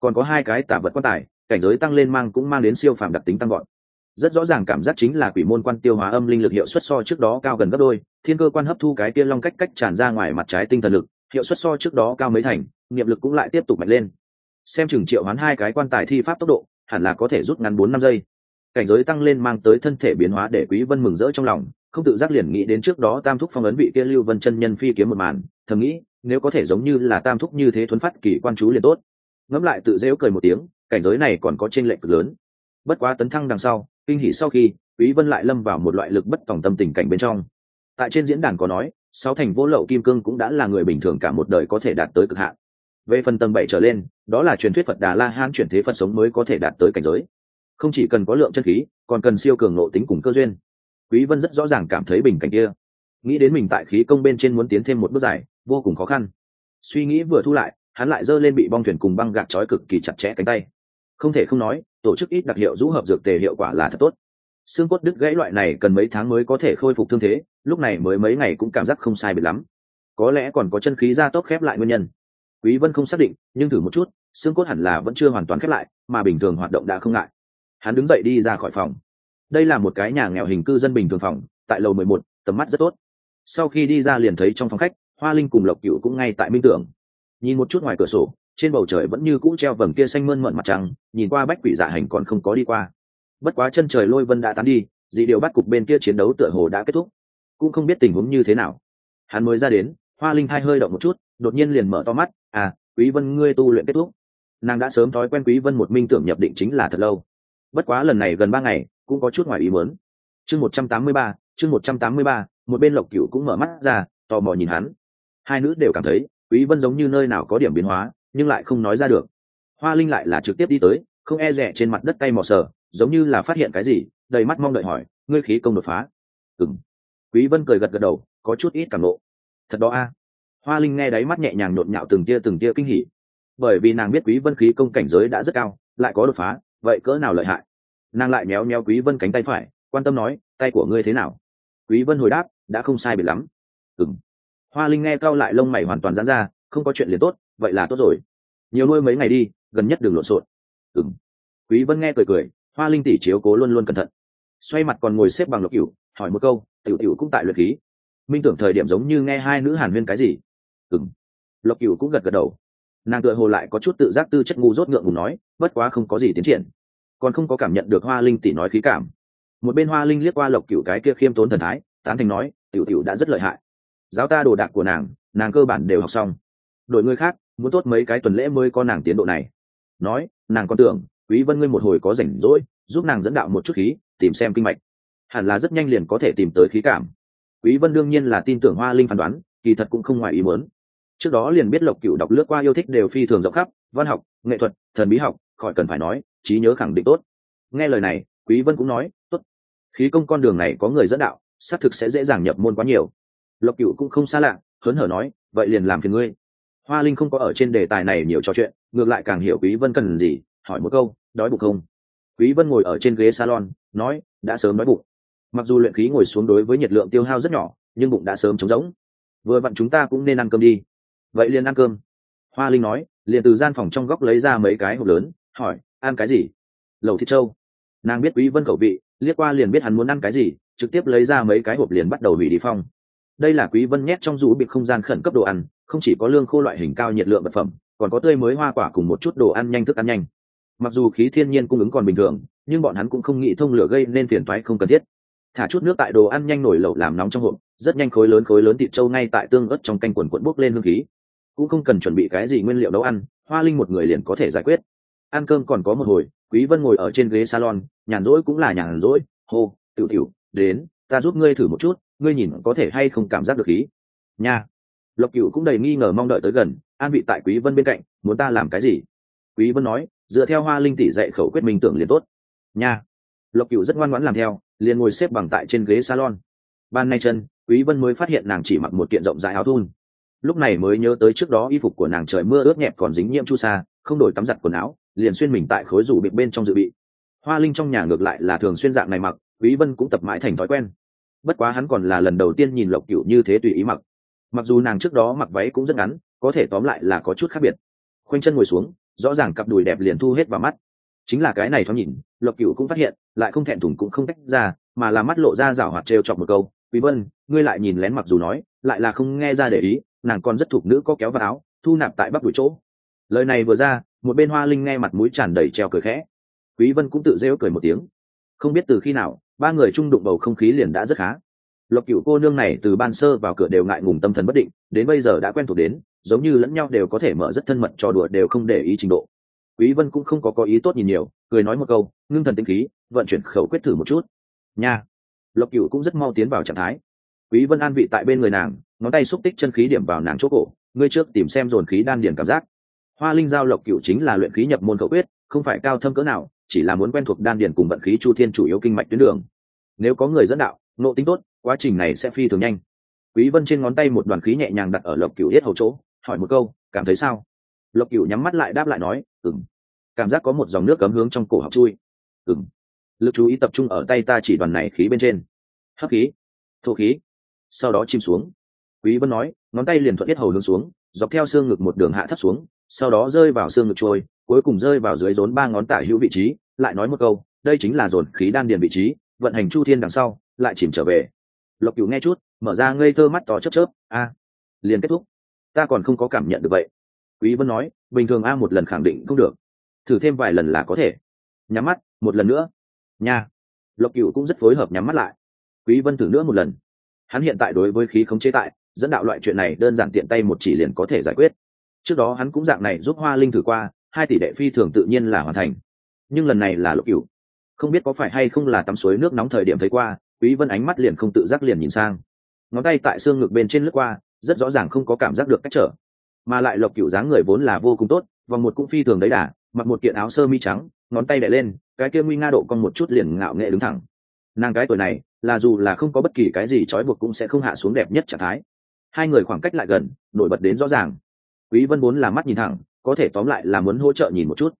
Còn có hai cái tả vật quan tài, cảnh giới tăng lên mang cũng mang đến siêu phàm đặc tính tăng gọn rất rõ ràng cảm giác chính là quỷ môn quan tiêu hóa âm linh lực hiệu suất so trước đó cao gần gấp đôi, thiên cơ quan hấp thu cái kia long cách cách tràn ra ngoài mặt trái tinh thần lực, hiệu suất so trước đó cao mấy thành, nghiệp lực cũng lại tiếp tục mạnh lên. Xem chừng triệu hoán hai cái quan tài thi pháp tốc độ, hẳn là có thể rút ngắn bốn năm giây. Cảnh giới tăng lên mang tới thân thể biến hóa để quý vân mừng rỡ trong lòng, không tự giác liền nghĩ đến trước đó tam thúc phong ấn bị kia lưu vân chân nhân phi kiếm một màn, thầm nghĩ nếu có thể giống như là tam thúc như thế thuấn phát kỳ quan chú liền tốt. Ngẫm lại tự dễu cười một tiếng, cảnh giới này còn có trên lệnh cực lớn. Bất quá tấn thăng đằng sau, kinh hỉ sau khi, quý vân lại lâm vào một loại lực bất tòng tâm tình cảnh bên trong. Tại trên diễn đàn có nói, sáu thành vô lậu kim cương cũng đã là người bình thường cả một đời có thể đạt tới cực hạn. Về phần tầng bảy trở lên, đó là truyền thuyết phật đà la hán chuyển thế phật sống mới có thể đạt tới cảnh giới. Không chỉ cần có lượng chân khí, còn cần siêu cường nội tính cùng cơ duyên. Quý vân rất rõ ràng cảm thấy bình cảnh kia. Nghĩ đến mình tại khí công bên trên muốn tiến thêm một bước dài vô cùng khó khăn. Suy nghĩ vừa thu lại hắn lại giơ lên bị bong thuyền cùng băng gạc trói cực kỳ chặt chẽ cánh tay. Không thể không nói tổ chức ít đặc hiệu rũ hợp dược tề hiệu quả là thật tốt. Xương cốt đứt gãy loại này cần mấy tháng mới có thể khôi phục thương thế lúc này mới mấy ngày cũng cảm giác không sai biệt lắm. Có lẽ còn có chân khí ra tốc khép lại nguyên nhân. Quý vân không xác định nhưng thử một chút xương cốt hẳn là vẫn chưa hoàn toàn khép lại mà bình thường hoạt động đã không ngại. Hắn đứng dậy đi ra khỏi phòng. Đây là một cái nhà nghèo hình cư dân bình thường phòng tại lầu 11, tầm mắt rất tốt. Sau khi đi ra liền thấy trong phòng khách hoa linh cùng lộc cựu cũng ngay tại minh tưởng. Nhìn một chút ngoài cửa sổ trên bầu trời vẫn như cũ treo vầng kia xanh mơn mận mặt trăng nhìn qua bách quỷ dạ hành còn không có đi qua. Bất quá chân trời lôi vân đã tán đi dị điều bắt cục bên kia chiến đấu tựa hồ đã kết thúc. Cũng không biết tình huống như thế nào. Hắn mới ra đến hoa linh thai hơi động một chút đột nhiên liền mở to mắt à quý vân ngươi tu luyện kết thúc. Nàng đã sớm thói quen quý vân một minh tưởng nhập định chính là thật lâu. Bất quá lần này gần ba ngày cũng có chút ngoài ý muốn. Chương 183, chương 183, một bên lộc cửu cũng mở mắt ra tò mò nhìn hắn hai nữ đều cảm thấy, quý vân giống như nơi nào có điểm biến hóa, nhưng lại không nói ra được. Hoa linh lại là trực tiếp đi tới, không e rẻ trên mặt đất tay mò sờ, giống như là phát hiện cái gì, đầy mắt mong đợi hỏi, ngươi khí công đột phá? Ừm. Quý vân cười gật gật đầu, có chút ít cảm nộ. Thật đó a. Hoa linh nghe đáy mắt nhẹ nhàng nhộn nhạo từng tia từng tia kinh hỉ. Bởi vì nàng biết quý vân khí công cảnh giới đã rất cao, lại có đột phá, vậy cỡ nào lợi hại? Nàng lại méo méo quý vân cánh tay phải, quan tâm nói, tay của ngươi thế nào? Quý vân hồi đáp, đã không sai biệt lắm. Ừm hoa linh nghe cao lại lông mày hoàn toàn giãn ra, không có chuyện liền tốt, vậy là tốt rồi. Nhiều nuôi mấy ngày đi, gần nhất đừng lộn xộn. Ừng quý vân nghe cười cười, hoa linh tỷ chiếu cố luôn luôn cẩn thận. Xoay mặt còn ngồi xếp bằng lục cửu, hỏi một câu, tiểu tiểu cũng tại luyện khí? Minh tưởng thời điểm giống như nghe hai nữ hàn huyên cái gì. Ừng lộc Cửu cũng gật gật đầu. Nàng tựa hồ lại có chút tự giác tư chất ngu dốt ngượng ngùng nói, bất quá không có gì tiến triển. Còn không có cảm nhận được hoa linh tỷ nói khí cảm. Một bên hoa linh liếc qua lộc Cửu cái kia khiêm tốn thần thái, tán thành nói, tiểu tiểu đã rất lợi hại giáo ta đồ đạc của nàng nàng cơ bản đều học xong. Đội ngươi khác, muốn tốt mấy cái tuần lễ mới có nàng tiến độ này. Nói, nàng còn tưởng, quý vân ngươi một hồi có rảnh rỗi, giúp nàng dẫn đạo một chút khí, tìm xem kinh mạch. Hẳn là rất nhanh liền có thể tìm tới khí cảm. Quý vân đương nhiên là tin tưởng hoa linh phán đoán, kỳ thật cũng không ngoài ý muốn. Trước đó liền biết lộc cửu đọc lướt qua yêu thích đều phi thường rộng khắp, văn học, nghệ thuật, thần bí học, khỏi cần phải nói, trí nhớ khẳng định tốt. Nghe lời này, quý vân cũng nói, tốt. Khí công con đường này có người dẫn đạo, xác thực sẽ dễ dàng nhập môn quá nhiều lộc cửu cũng không xa lạ, hớn hở nói, vậy liền làm phiền ngươi. Hoa linh không có ở trên đề tài này nhiều trò chuyện, ngược lại càng hiểu quý vân cần gì, hỏi một câu, đói bụng không? Quý vân ngồi ở trên ghế salon, nói, đã sớm đói bụng. Mặc dù luyện khí ngồi xuống đối với nhiệt lượng tiêu hao rất nhỏ, nhưng bụng đã sớm trống rỗng. Vừa vặn chúng ta cũng nên ăn cơm đi. Vậy liền ăn cơm. Hoa linh nói, liền từ gian phòng trong góc lấy ra mấy cái hộp lớn, hỏi, ăn cái gì? Lẩu thịt trâu. Nàng biết quý vân khẩu vị, liếc qua liền biết hắn muốn ăn cái gì, trực tiếp lấy ra mấy cái hộp liền bắt đầu hủy đi phong đây là quý vân nhét trong rũ bị không gian khẩn cấp đồ ăn, không chỉ có lương khô loại hình cao nhiệt lượng vật phẩm, còn có tươi mới hoa quả cùng một chút đồ ăn nhanh thức ăn nhanh. Mặc dù khí thiên nhiên cung ứng còn bình thường, nhưng bọn hắn cũng không nghĩ thông lửa gây nên phiền toái không cần thiết. Thả chút nước tại đồ ăn nhanh nổi lẩu làm nóng trong hộp, rất nhanh khối lớn khối lớn thịt trâu ngay tại tương ớt trong canh quần quận bốc lên hương khí. Cũng không cần chuẩn bị cái gì nguyên liệu nấu ăn, hoa linh một người liền có thể giải quyết. Ăn cơm còn có một hồi, quý vân ngồi ở trên ghế salon, nhàn rỗi cũng là nhàn rỗi. Hô, tiểu tiểu, đến, ta giúp ngươi thử một chút ngươi nhìn có thể hay không cảm giác được khí? Nha. Lộc cựu cũng đầy nghi ngờ mong đợi tới gần, an vị tại quý vân bên cạnh, muốn ta làm cái gì? Quý vân nói, dựa theo hoa linh tỷ dạy khẩu quyết mình tưởng liền tốt. Nha. Lộc cựu rất ngoan ngoãn làm theo, liền ngồi xếp bằng tại trên ghế salon. Ban nay chân, quý vân mới phát hiện nàng chỉ mặc một kiện rộng rãi áo thun. Lúc này mới nhớ tới trước đó y phục của nàng trời mưa ướt nhẹp còn dính nhiễm chu sa, không đổi tắm giặt quần áo, liền xuyên mình tại khối rủ bịt bên trong dự bị. Hoa linh trong nhà ngược lại là thường xuyên dạng này mặc, quý vân cũng tập mãi thành thói quen bất quá hắn còn là lần đầu tiên nhìn lộc cửu như thế tùy ý mặc. Mặc dù nàng trước đó mặc váy cũng rất ngắn, có thể tóm lại là có chút khác biệt. Khoanh chân ngồi xuống, rõ ràng cặp đùi đẹp liền thu hết vào mắt. Chính là cái này thoáng nhìn, lộc cửu cũng phát hiện, lại không thẹn thùng cũng không tách ra, mà là mắt lộ ra rảo hoạt trêu chọc một câu, quý vân, ngươi lại nhìn lén mặc dù nói, lại là không nghe ra để ý, nàng còn rất thục nữ có kéo vào áo, thu nạp tại bắp đùi chỗ. Lời này vừa ra, một bên hoa linh nghe mặt mũi tràn đầy treo cười khẽ. Quý vân cũng tự rêu cười một tiếng. Không biết từ khi nào ba người chung đụng bầu không khí liền đã rất khá. Lộc cửu cô nương này từ ban sơ vào cửa đều ngại ngùng tâm thần bất định, đến bây giờ đã quen thuộc đến, giống như lẫn nhau đều có thể mở rất thân mật cho đùa đều không để ý trình độ. Quý vân cũng không có có ý tốt nhìn nhiều, cười nói một câu, ngưng thần tinh khí, vận chuyển khẩu quyết thử một chút. Nha. Lộc cửu cũng rất mau tiến vào trạng thái. Quý vân an vị tại bên người nàng, ngón tay xúc tích chân khí điểm vào nàng chỗ cổ, ngươi trước tìm xem dồn khí đan điển cảm giác. Hoa linh giao lộc cửu chính là luyện khí nhập môn khẩu quyết, không phải cao thâm cỡ nào chỉ là muốn quen thuộc đan điển cùng vận khí chu thiên chủ yếu kinh mạch tuyến đường. Nếu có người dẫn đạo, nộ tính tốt, quá trình này sẽ phi thường nhanh. Quý vân trên ngón tay một đoàn khí nhẹ nhàng đặt ở lộc cửu yết hầu chỗ, hỏi một câu, cảm thấy sao? Lộc cửu nhắm mắt lại đáp lại nói, ừm. Cảm giác có một dòng nước cấm hướng trong cổ học chui. Ừm. Lực chú ý tập trung ở tay ta chỉ đoàn này khí bên trên. Hấp khí, thổ khí. Sau đó chìm xuống. Quý vân nói, ngón tay liền thuận yết hầu hướng xuống, dọc theo xương ngực một đường hạ thấp xuống, sau đó rơi vào xương ngực trôi cuối cùng rơi vào dưới rốn ba ngón tả hữu vị trí, lại nói một câu, đây chính là dồn khí đan điền vị trí, vận hành chu thiên đằng sau, lại chìm trở về. Lộc cửu nghe chút, mở ra ngây thơ mắt to chớp chớp, a, liền kết thúc. Ta còn không có cảm nhận được vậy. Quý vân nói, bình thường a một lần khẳng định không được. Thử thêm vài lần là có thể. Nhắm mắt, một lần nữa. Nha. Lộc cửu cũng rất phối hợp nhắm mắt lại. Quý vân thử nữa một lần. Hắn hiện tại đối với khí khống chế tại, dẫn đạo loại chuyện này đơn giản tiện tay một chỉ liền có thể giải quyết. Trước đó hắn cũng dạng này giúp hoa linh thử qua hai tỷ đệ phi thường tự nhiên là hoàn thành. Nhưng lần này là lục cửu. Không biết có phải hay không là tắm suối nước nóng thời điểm thấy qua, quý vân ánh mắt liền không tự giác liền nhìn sang. Ngón tay tại xương ngực bên trên lướt qua, rất rõ ràng không có cảm giác được cách trở. Mà lại lộc cửu dáng người vốn là vô cùng tốt, vòng một cũng phi thường đấy đà, mặc một kiện áo sơ mi trắng, ngón tay đẻ lên, cái kia nguy nga độ con một chút liền ngạo nghệ đứng thẳng. Nàng cái tuổi này, là dù là không có bất kỳ cái gì trói buộc cũng sẽ không hạ xuống đẹp nhất trạng thái. Hai người khoảng cách lại gần, nổi bật đến rõ ràng. Quý vân muốn là mắt nhìn thẳng có thể tóm lại là muốn hỗ trợ nhìn một chút.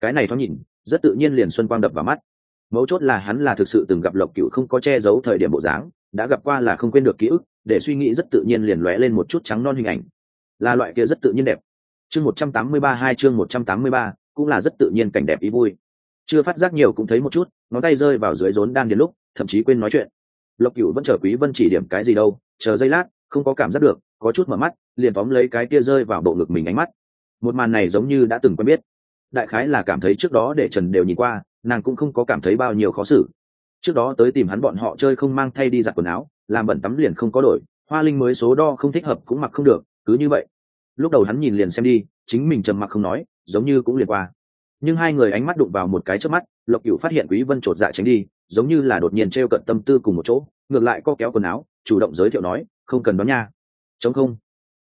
Cái này thoáng nhìn, rất tự nhiên liền xuân quang đập vào mắt. Mấu chốt là hắn là thực sự từng gặp lộc cựu không có che giấu thời điểm bộ dáng, đã gặp qua là không quên được ký ức, để suy nghĩ rất tự nhiên liền lóe lên một chút trắng non hình ảnh. Là loại kia rất tự nhiên đẹp. Chương một trăm tám mươi ba hai, chương một trăm tám mươi ba, cũng là rất tự nhiên cảnh đẹp ý vui. Chưa phát giác nhiều cũng thấy một chút, ngón tay rơi vào dưới rốn đan đến lúc, thậm chí quên nói chuyện. Lộc cựu vẫn chờ quý vân chỉ điểm cái gì đâu, chờ giây lát, không có cảm giác được, có chút mở mắt, liền tóm lấy cái kia rơi vào bộ ngực mình ánh mắt một màn này giống như đã từng quen biết. Đại khái là cảm thấy trước đó để trần đều nhìn qua, nàng cũng không có cảm thấy bao nhiêu khó xử. Trước đó tới tìm hắn bọn họ chơi không mang thay đi giặt quần áo, làm bẩn tắm liền không có đổi, hoa linh mới số đo không thích hợp cũng mặc không được, cứ như vậy. Lúc đầu hắn nhìn liền xem đi, chính mình trầm mặc không nói, giống như cũng liền qua. Nhưng hai người ánh mắt đụng vào một cái trước mắt, lộc cựu phát hiện quý vân chột dạ tránh đi, giống như là đột nhiên t cận tâm tư cùng một chỗ, ngược lại co kéo quần áo, chủ động giới thiệu nói, không cần đón nha. Chống không.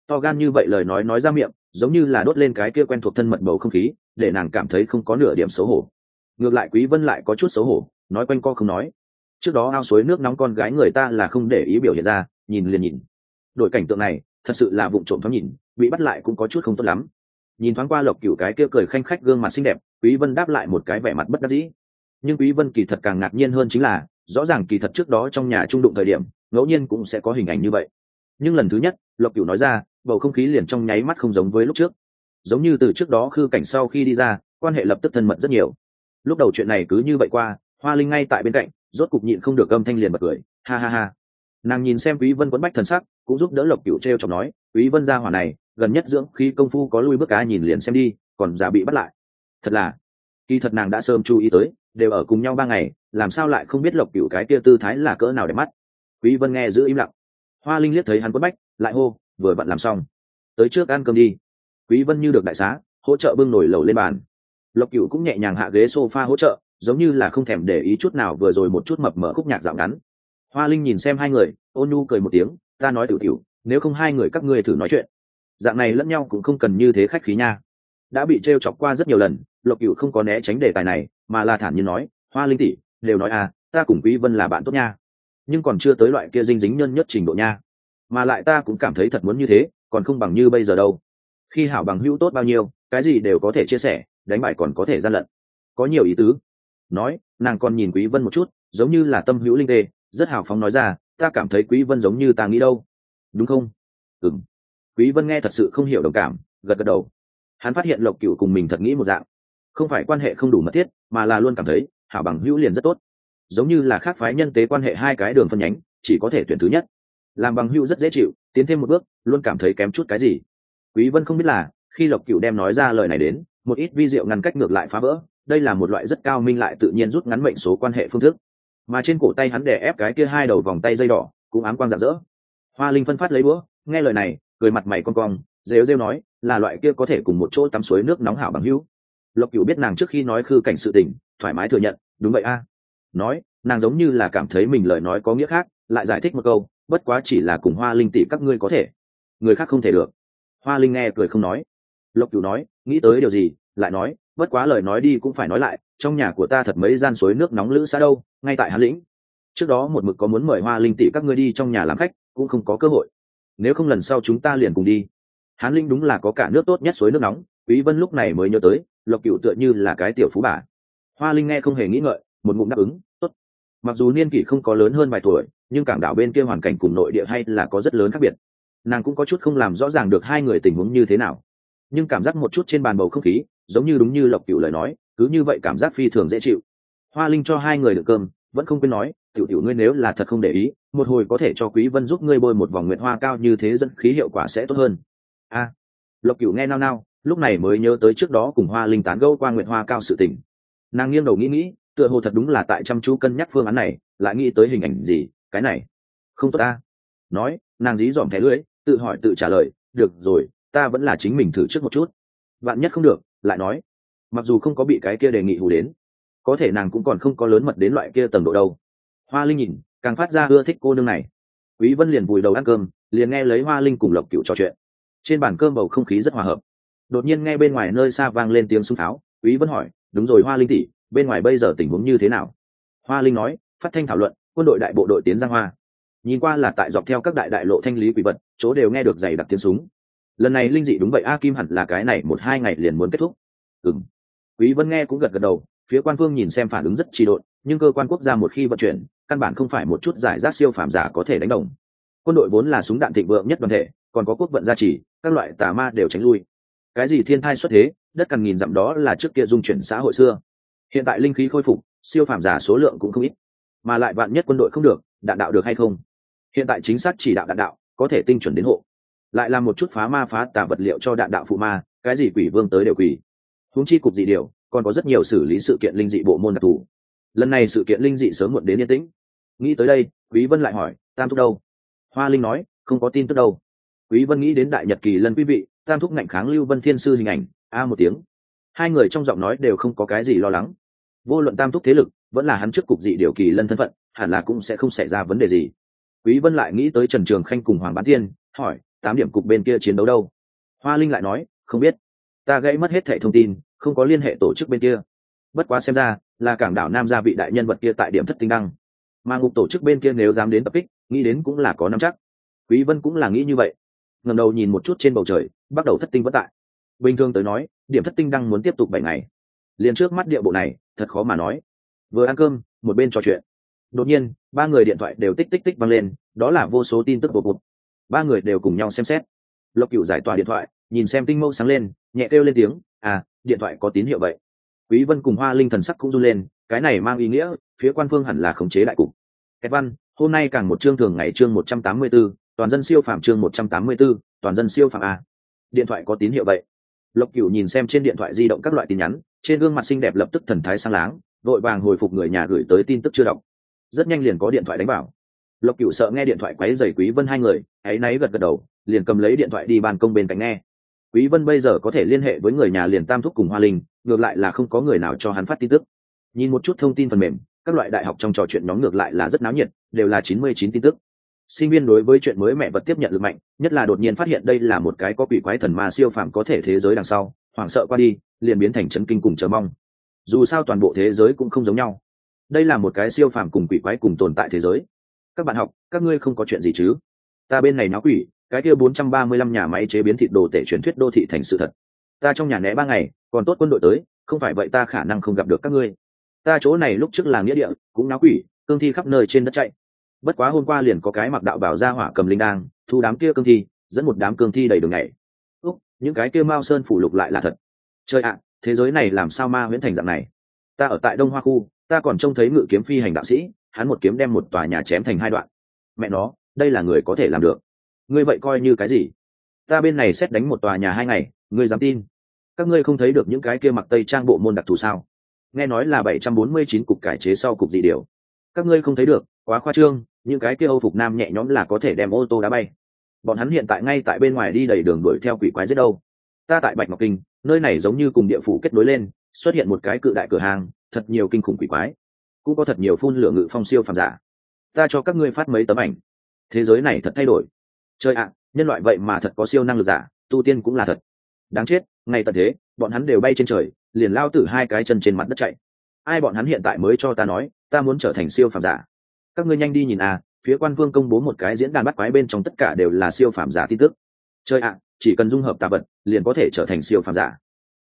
To gan như vậy lời nói nói ra miệng giống như là đốt lên cái kia quen thuộc thân mật bầu không khí, để nàng cảm thấy không có nửa điểm xấu hổ. Ngược lại quý vân lại có chút xấu hổ, nói quanh co không nói. Trước đó ao suối nước nóng con gái người ta là không để ý biểu hiện ra, nhìn liền nhìn. Đổi cảnh tượng này, thật sự là vụng trộm thoáng nhìn, bị bắt lại cũng có chút không tốt lắm. Nhìn thoáng qua lộc cửu cái kia cười khanh khách gương mặt xinh đẹp, quý vân đáp lại một cái vẻ mặt bất đắc dĩ. Nhưng quý vân kỳ thật càng ngạc nhiên hơn chính là, rõ ràng kỳ thật trước đó trong nhà trung đụng thời điểm, ngẫu nhiên cũng sẽ có hình ảnh như vậy. Nhưng lần thứ nhất, lộc cửu nói ra bầu không khí liền trong nháy mắt không giống với lúc trước. Giống như từ trước đó khư cảnh sau khi đi ra, quan hệ lập tức thân mật rất nhiều. Lúc đầu chuyện này cứ như vậy qua, hoa linh ngay tại bên cạnh, rốt cục nhịn không được âm thanh liền bật cười, ha ha ha. Nàng nhìn xem quý vân quấn bách thần sắc, cũng giúp đỡ lộc cửu treo chọc nói, quý vân gia hỏa này, gần nhất dưỡng khi công phu có lui bước cá nhìn liền xem đi, còn giả bị bắt lại. Thật là, kỳ thật nàng đã sớm chú ý tới, đều ở cùng nhau ba ngày, làm sao lại không biết lộc cửu cái kia tư thái là cỡ nào để mắt. Quý vân nghe giữ im lặng. Hoa linh liếc thấy hắn quấn bách, lại hô vừa vặn làm xong. Tới trước ăn cơm đi. Quý vân như được đại xá, hỗ trợ bưng nổi lẩu lên bàn. Lộc cửu cũng nhẹ nhàng hạ ghế sofa hỗ trợ, giống như là không thèm để ý chút nào vừa rồi một chút mập mờ khúc nhạc dạo ngắn. Hoa linh nhìn xem hai người, ôn nhu cười một tiếng, ta nói tiểu tiểu, nếu không hai người các ngươi thử nói chuyện. Dạng này lẫn nhau cũng không cần như thế khách khí nha. Đã bị trêu chọc qua rất nhiều lần, lộc cửu không có né tránh đề tài này, mà là thản nhiên nói, hoa linh tỷ, đều nói à ta cùng quý vân là bạn tốt nha. Nhưng còn chưa tới loại kia dinh dính nhân nhất trình độ nha mà lại ta cũng cảm thấy thật muốn như thế, còn không bằng như bây giờ đâu. Khi hảo bằng hữu tốt bao nhiêu, cái gì đều có thể chia sẻ, đánh bại còn có thể gian lận. Có nhiều ý tứ. Nói, nàng còn nhìn quý vân một chút, giống như là tâm hữu linh tê, rất hào phóng nói ra, ta cảm thấy quý vân giống như ta nghĩ đâu. Đúng không? Ừm. Quý vân nghe thật sự không hiểu đồng cảm, gật gật đầu. Hắn phát hiện lộc cửu cùng mình thật nghĩ một dạng. Không phải quan hệ không đủ mật thiết, mà là luôn cảm thấy, hảo bằng hữu liền rất tốt. Giống như là khác phái nhân tế quan hệ hai cái đường phân nhánh, chỉ có thể tuyển thứ nhất làm bằng hữu rất dễ chịu tiến thêm một bước luôn cảm thấy kém chút cái gì. Quý vân không biết là khi lộc cửu đem nói ra lời này đến một ít vi diệu ngăn cách ngược lại phá vỡ đây là một loại rất cao minh lại tự nhiên rút ngắn mệnh số quan hệ phương thức. Mà trên cổ tay hắn đè ép cái kia hai đầu vòng tay dây đỏ cũng ám quang rạng rỡ. Hoa linh phân phát lấy búa, nghe lời này cười mặt mày con cong rêu rêu nói là loại kia có thể cùng một chỗ tắm suối nước nóng hảo bằng hữu. Lộc cửu biết nàng trước khi nói khư cảnh sự tình thoải mái thừa nhận đúng vậy a. Nói nàng giống như là cảm thấy mình lời nói có nghĩa khác lại giải thích một câu bất quá chỉ là cùng hoa linh tỷ các ngươi có thể. Người khác không thể được. Hoa linh nghe cười không nói. Lộc cửu nói, nghĩ tới điều gì? Lại nói, bất quá lời nói đi cũng phải nói lại, trong nhà của ta thật mấy gian suối nước nóng lữ xa đâu, ngay tại hán lĩnh. Trước đó một mực có muốn mời hoa linh tỷ các ngươi đi trong nhà làm khách, cũng không có cơ hội. Nếu không lần sau chúng ta liền cùng đi. Hán linh đúng là có cả nước tốt nhất suối nước nóng, quý vân lúc này mới nhớ tới, lộc cửu tựa như là cái tiểu phú bà. Hoa linh nghe không hề nghĩ ngợi, một ngụm đáp ứng mặc dù niên kỷ không có lớn hơn vài tuổi, nhưng cảng đảo bên kia hoàn cảnh cùng nội địa hay là có rất lớn khác biệt. Nàng cũng có chút không làm rõ ràng được hai người tình huống như thế nào. Nhưng cảm giác một chút trên bàn bầu không khí, giống như đúng như lộc cựu lời nói, cứ như vậy cảm giác phi thường dễ chịu. Hoa linh cho hai người được cơm, vẫn không quên nói, tiểu tiểu ngươi nếu là thật không để ý, một hồi có thể cho quý vân giúp ngươi bôi một vòng nguyệt hoa cao như thế dẫn khí hiệu quả sẽ tốt hơn. A. Lộc cửu nghe nao nao, lúc này mới nhớ tới trước đó cùng hoa linh tán gẫu qua nguyệt hoa cao sự tình. Nàng nghiêng đầu nghĩ nghĩ tựa hồ thật đúng là tại chăm chú cân nhắc phương án này, lại nghĩ tới hình ảnh gì, cái này, không tốt ta. Nói, nàng dí dòm thẻ lưỡi, tự hỏi tự trả lời, được rồi, ta vẫn là chính mình thử trước một chút. Vạn nhất không được, lại nói, mặc dù không có bị cái kia đề nghị hù đến, có thể nàng cũng còn không có lớn mật đến loại kia tầng độ đâu. Hoa linh nhìn, càng phát ra ưa thích cô nương này. Quý vân liền vùi đầu ăn cơm, liền nghe lấy hoa linh cùng lộc cựu trò chuyện. Trên bàn cơm bầu không khí rất hòa hợp. Đột nhiên nghe bên ngoài nơi xa vang lên tiếng súng pháo quý vân hỏi, đúng rồi hoa linh tỷ bên ngoài bây giờ tình huống như thế nào? Hoa linh nói, phát thanh thảo luận, quân đội đại bộ đội tiến giang hoa. Nhìn qua là tại dọc theo các đại đại lộ thanh lý quỷ vật, chỗ đều nghe được giày đặc tiếng súng. Lần này linh dị đúng vậy, a kim hẳn là cái này một hai ngày liền muốn kết thúc. Ừm. Quý vân nghe cũng gật gật đầu, phía quan phương nhìn xem phản ứng rất trì độn, nhưng cơ quan quốc gia một khi vận chuyển, căn bản không phải một chút giải rác siêu phàm giả có thể đánh đồng. Quân đội vốn là súng đạn thịnh vượng nhất đoàn thể, còn có quốc vận gia trì, các loại tà ma đều tránh lui. Cái gì thiên thai xuất thế, đất cằn nghìn dặm đó là trước kia dung chuyển xã hội xưa hiện tại linh khí khôi phục, siêu phàm giả số lượng cũng không ít, mà lại vạn nhất quân đội không được, đạn đạo được hay không? Hiện tại chính xác chỉ đạo đạn đạo, có thể tinh chuẩn đến hộ. Lại làm một chút phá ma phá tà vật liệu cho đạn đạo phụ ma, cái gì quỷ vương tới đều quỷ. Huống chi cục dị điều, còn có rất nhiều xử lý sự kiện linh dị bộ môn đặc thù. Lần này sự kiện linh dị sớm muộn đến yên tĩnh. Nghĩ tới đây, quý vân lại hỏi, tam thúc đâu? Hoa linh nói, không có tin tức đâu. Quý vân nghĩ đến đại nhật kỳ lần quý vị, tam thúc ngạnh kháng lưu vân thiên sư hình ảnh, a một tiếng. Hai người trong giọng nói đều không có cái gì lo lắng vô luận tam thúc thế lực, vẫn là hắn trước cục dị điều kỳ lân thân phận, hẳn là cũng sẽ không xảy ra vấn đề gì. Quý vân lại nghĩ tới trần trường khanh cùng hoàng bán thiên, hỏi, tám điểm cục bên kia chiến đấu đâu? Hoa linh lại nói, không biết. Ta gãy mất hết thẻ thông tin, không có liên hệ tổ chức bên kia. Bất quá xem ra, là cảng đảo nam gia vị đại nhân vật kia tại điểm thất tinh đăng. Mà ngục tổ chức bên kia nếu dám đến tập kích, nghĩ đến cũng là có nắm chắc. Quý vân cũng là nghĩ như vậy. Ngẩng đầu nhìn một chút trên bầu trời, bắt đầu thất tinh vẫn tại. Bình thường tới nói, điểm thất tinh đăng muốn tiếp tục bảy ngày. Liền trước mắt địa bộ này thật khó mà nói. Vừa ăn cơm một bên trò chuyện. Đột nhiên ba người điện thoại đều tích tích tích vang lên đó là vô số tin tức bột bột ba người đều cùng nhau xem xét. Lộc cựu giải tỏa điện thoại nhìn xem tinh mâu sáng lên nhẹ kêu lên tiếng à điện thoại có tín hiệu vậy. Quý vân cùng hoa linh thần sắc cũng run lên cái này mang ý nghĩa phía quan phương hẳn là khống chế đại cục. Kết văn hôm nay càng một chương thường ngày chương 184, toàn dân siêu phạm chương 184, toàn dân siêu phạm a. Điện thoại có tín hiệu vậy lộc cửu nhìn xem trên điện thoại di động các loại tin nhắn, trên gương mặt xinh đẹp lập tức thần thái sang láng, vội vàng hồi phục người nhà gửi tới tin tức chưa đọc. Rất nhanh liền có điện thoại đánh bảo lộc cửu sợ nghe điện thoại quấy rầy quý vân hai người, ấy náy gật gật đầu, liền cầm lấy điện thoại đi ban công bên cạnh nghe. Quý vân bây giờ có thể liên hệ với người nhà liền tam thúc cùng hoa linh, ngược lại là không có người nào cho hắn phát tin tức. Nhìn một chút thông tin phần mềm, các loại đại học trong trò chuyện nhóm ngược lại là rất náo nhiệt, đều là 99 tin tức sinh viên đối với chuyện mới mẹ vật tiếp nhận lực mạnh, nhất là đột nhiên phát hiện đây là một cái có quỷ quái thần ma siêu phàm có thể thế giới đằng sau, hoảng sợ qua đi, liền biến thành chấn kinh cùng chờ mong. Dù sao toàn bộ thế giới cũng không giống nhau. Đây là một cái siêu phàm cùng quỷ quái cùng tồn tại thế giới. Các bạn học, các ngươi không có chuyện gì chứ? Ta bên này náo quỷ, cái kia 435 nhà máy chế biến thịt đồ tể truyền thuyết đô thị thành sự thật. Ta trong nhà né ba ngày, còn tốt quân đội tới, không phải vậy ta khả năng không gặp được các ngươi. Ta chỗ này lúc trước là nghĩa địa, cũng náo quỷ, cương thi khắp nơi trên đất chạy bất quá hôm qua liền có cái mặc đạo bảo ra hỏa cầm linh đang thu đám kia cương thi, dẫn một đám cương thi đầy đường này úc, những cái kia mao sơn phủ lục lại là thật. Chơi ạ, thế giới này làm sao ma huyễn thành dạng này? Ta ở tại đông hoa khu, ta còn trông thấy ngự kiếm phi hành đạo sĩ, hắn một kiếm đem một tòa nhà chém thành hai đoạn. Mẹ nó, đây là người có thể làm được. Ngươi vậy coi như cái gì? Ta bên này xét đánh một tòa nhà hai ngày, ngươi dám tin? Các ngươi không thấy được những cái kia mặc tây trang bộ môn đặc thù sao? Nghe nói là bảy trăm bốn mươi chín cục cải chế sau cục dị điều. Các ngươi không thấy được, quá khoa trương những cái kia âu phục nam nhẹ nhõm là có thể đem ô tô đá bay. Bọn hắn hiện tại ngay tại bên ngoài đi đầy đường đuổi theo quỷ quái giết đâu. Ta tại bạch ngọc kinh, nơi này giống như cùng địa phủ kết nối lên, xuất hiện một cái cự đại cửa hàng, thật nhiều kinh khủng quỷ quái. Cũng có thật nhiều phun lửa ngự phong siêu phàm giả. Ta cho các ngươi phát mấy tấm ảnh. Thế giới này thật thay đổi. Chơi ạ, nhân loại vậy mà thật có siêu năng lực giả, tu tiên cũng là thật. Đáng chết, ngay tận thế, bọn hắn đều bay trên trời, liền lao tử hai cái chân trên mặt đất chạy. Ai bọn hắn hiện tại mới cho ta nói, ta muốn trở thành siêu phàm giả? Các ngươi nhanh đi nhìn à phía quan vương công bố một cái diễn đàn bắt quái bên trong tất cả đều là siêu phàm giả tin tức. Chơi ạ, chỉ cần dung hợp tà vật, liền có thể trở thành siêu phàm giả.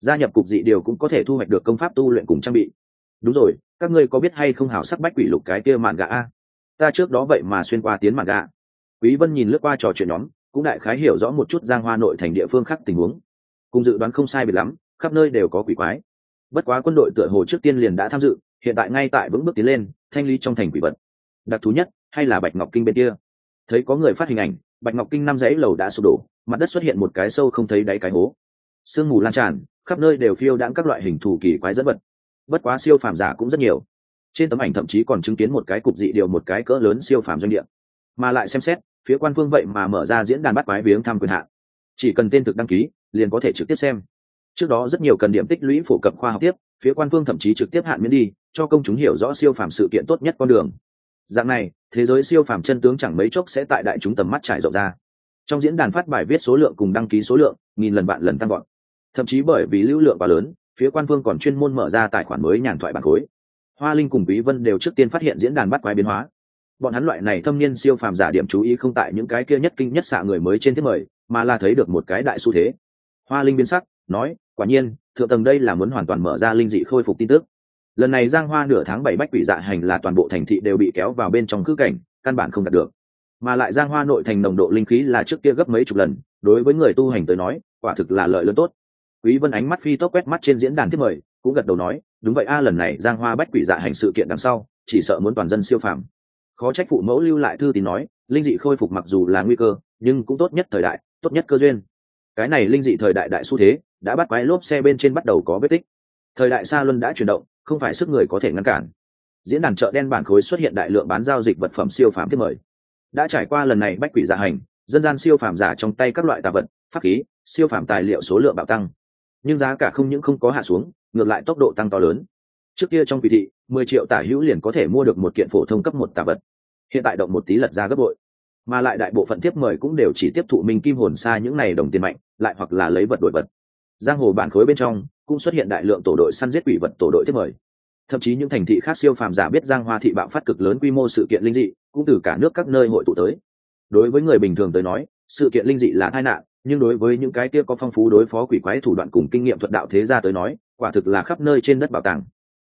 Gia nhập cục dị điều cũng có thể thu hoạch được công pháp tu luyện cùng trang bị. Đúng rồi, các ngươi có biết hay không hảo sắc bách quỷ lục cái kia mạn gà a? Ta trước đó vậy mà xuyên qua tiến mạn gà. Quý vân nhìn lướt qua trò chuyện nhóm, cũng đại khái hiểu rõ một chút giang hoa nội thành địa phương khác tình huống. Cùng dự đoán không sai biệt lắm, khắp nơi đều có quỷ quái. Bất quá quân đội tựa hồ trước tiên liền đã tham dự, hiện tại ngay tại vững bước tiến lên, thanh lý trong thành quỷ vật đặc thú nhất hay là bạch ngọc kinh bên kia? Thấy có người phát hình ảnh, bạch ngọc kinh năm dãy lầu đã sụp đổ, mặt đất xuất hiện một cái sâu không thấy đáy cái hố. Sương mù lan tràn, khắp nơi đều phiêu đãng các loại hình thù kỳ quái dẫn vật. Bất quá siêu phàm giả cũng rất nhiều. Trên tấm ảnh thậm chí còn chứng kiến một cái cục dị điều một cái cỡ lớn siêu phàm doanh địa. Mà lại xem xét, phía quan phương vậy mà mở ra diễn đàn bắt quái viếng thăm quyền hạn chỉ cần tên thực đăng ký, liền có thể trực tiếp xem. Trước đó rất nhiều cần điểm tích lũy phổ cập khoa học tiếp, phía quan phương thậm chí trực tiếp hạn miễn đi, cho công chúng hiểu rõ siêu phàm sự kiện tốt nhất con đường dạng này, thế giới siêu phàm chân tướng chẳng mấy chốc sẽ tại đại chúng tầm mắt trải rộng ra. Trong diễn đàn phát bài viết số lượng cùng đăng ký số lượng, nghìn lần bạn lần tăng gọn thậm chí bởi vì lưu lượng quá lớn, phía quan phương còn chuyên môn mở ra tài khoản mới nhàn thoại bản khối. Hoa linh cùng quý vân đều trước tiên phát hiện diễn đàn bắt quái biến hóa. Bọn hắn loại này thâm niên siêu phàm giả điểm chú ý không tại những cái kia nhất kinh nhất xạ người mới trên thiết mời, mà là thấy được một cái đại xu thế. Hoa linh biến sắc, nói, quả nhiên, thượng tầng đây là muốn hoàn toàn mở ra linh dị khôi phục tin tức lần này giang hoa nửa tháng bảy bách quỷ dạ hành là toàn bộ thành thị đều bị kéo vào bên trong khứ cảnh, căn bản không đạt được. Mà lại giang hoa nội thành nồng độ linh khí là trước kia gấp mấy chục lần, đối với người tu hành tới nói, quả thực là lợi lớn tốt. Quý vân ánh mắt phi tốc quét mắt trên diễn đàn thiết mời, cũng gật đầu nói, đúng vậy a, lần này giang hoa bách quỷ dạ hành sự kiện đằng sau, chỉ sợ muốn toàn dân siêu phàm. Khó trách phụ mẫu lưu lại thư tín nói, linh dị khôi phục mặc dù là nguy cơ, nhưng cũng tốt nhất thời đại, tốt nhất cơ duyên. Cái này linh dị thời đại đại xu thế, đã bắt quái lốp xe bên trên bắt đầu có vết tích. Thời đại xa luân đã chuyển động không phải sức người có thể ngăn cản. Diễn đàn chợ đen bản khối xuất hiện đại lượng bán giao dịch vật phẩm siêu phàm thiết mời. Đã trải qua lần này bách quỷ giả hành, dân gian siêu phàm giả trong tay các loại tà vật, pháp khí, siêu phàm tài liệu số lượng bạo tăng. Nhưng giá cả không những không có hạ xuống, ngược lại tốc độ tăng to lớn. Trước kia trong quỷ thị, mười triệu tả hữu liền có thể mua được một kiện phổ thông cấp một tà vật. Hiện tại động một tí lật ra gấp bội. Mà lại đại bộ phận tiếp mời cũng đều chỉ tiếp thụ minh kim hồn xa những này đồng tiền mạnh, lại hoặc là lấy vật đổi vật. Giang hồ bản khối bên trong cũng xuất hiện đại lượng tổ đội săn giết quỷ vật tổ đội tiếp mời. Thậm chí những thành thị khác siêu phàm giả biết giang hoa thị bạo phát cực lớn quy mô sự kiện linh dị, cũng từ cả nước các nơi hội tụ tới. Đối với người bình thường tới nói, sự kiện linh dị là tai nạn, nhưng đối với những cái kia có phong phú đối phó quỷ quái thủ đoạn cùng kinh nghiệm thuật đạo thế gia tới nói, quả thực là khắp nơi trên đất bảo tàng.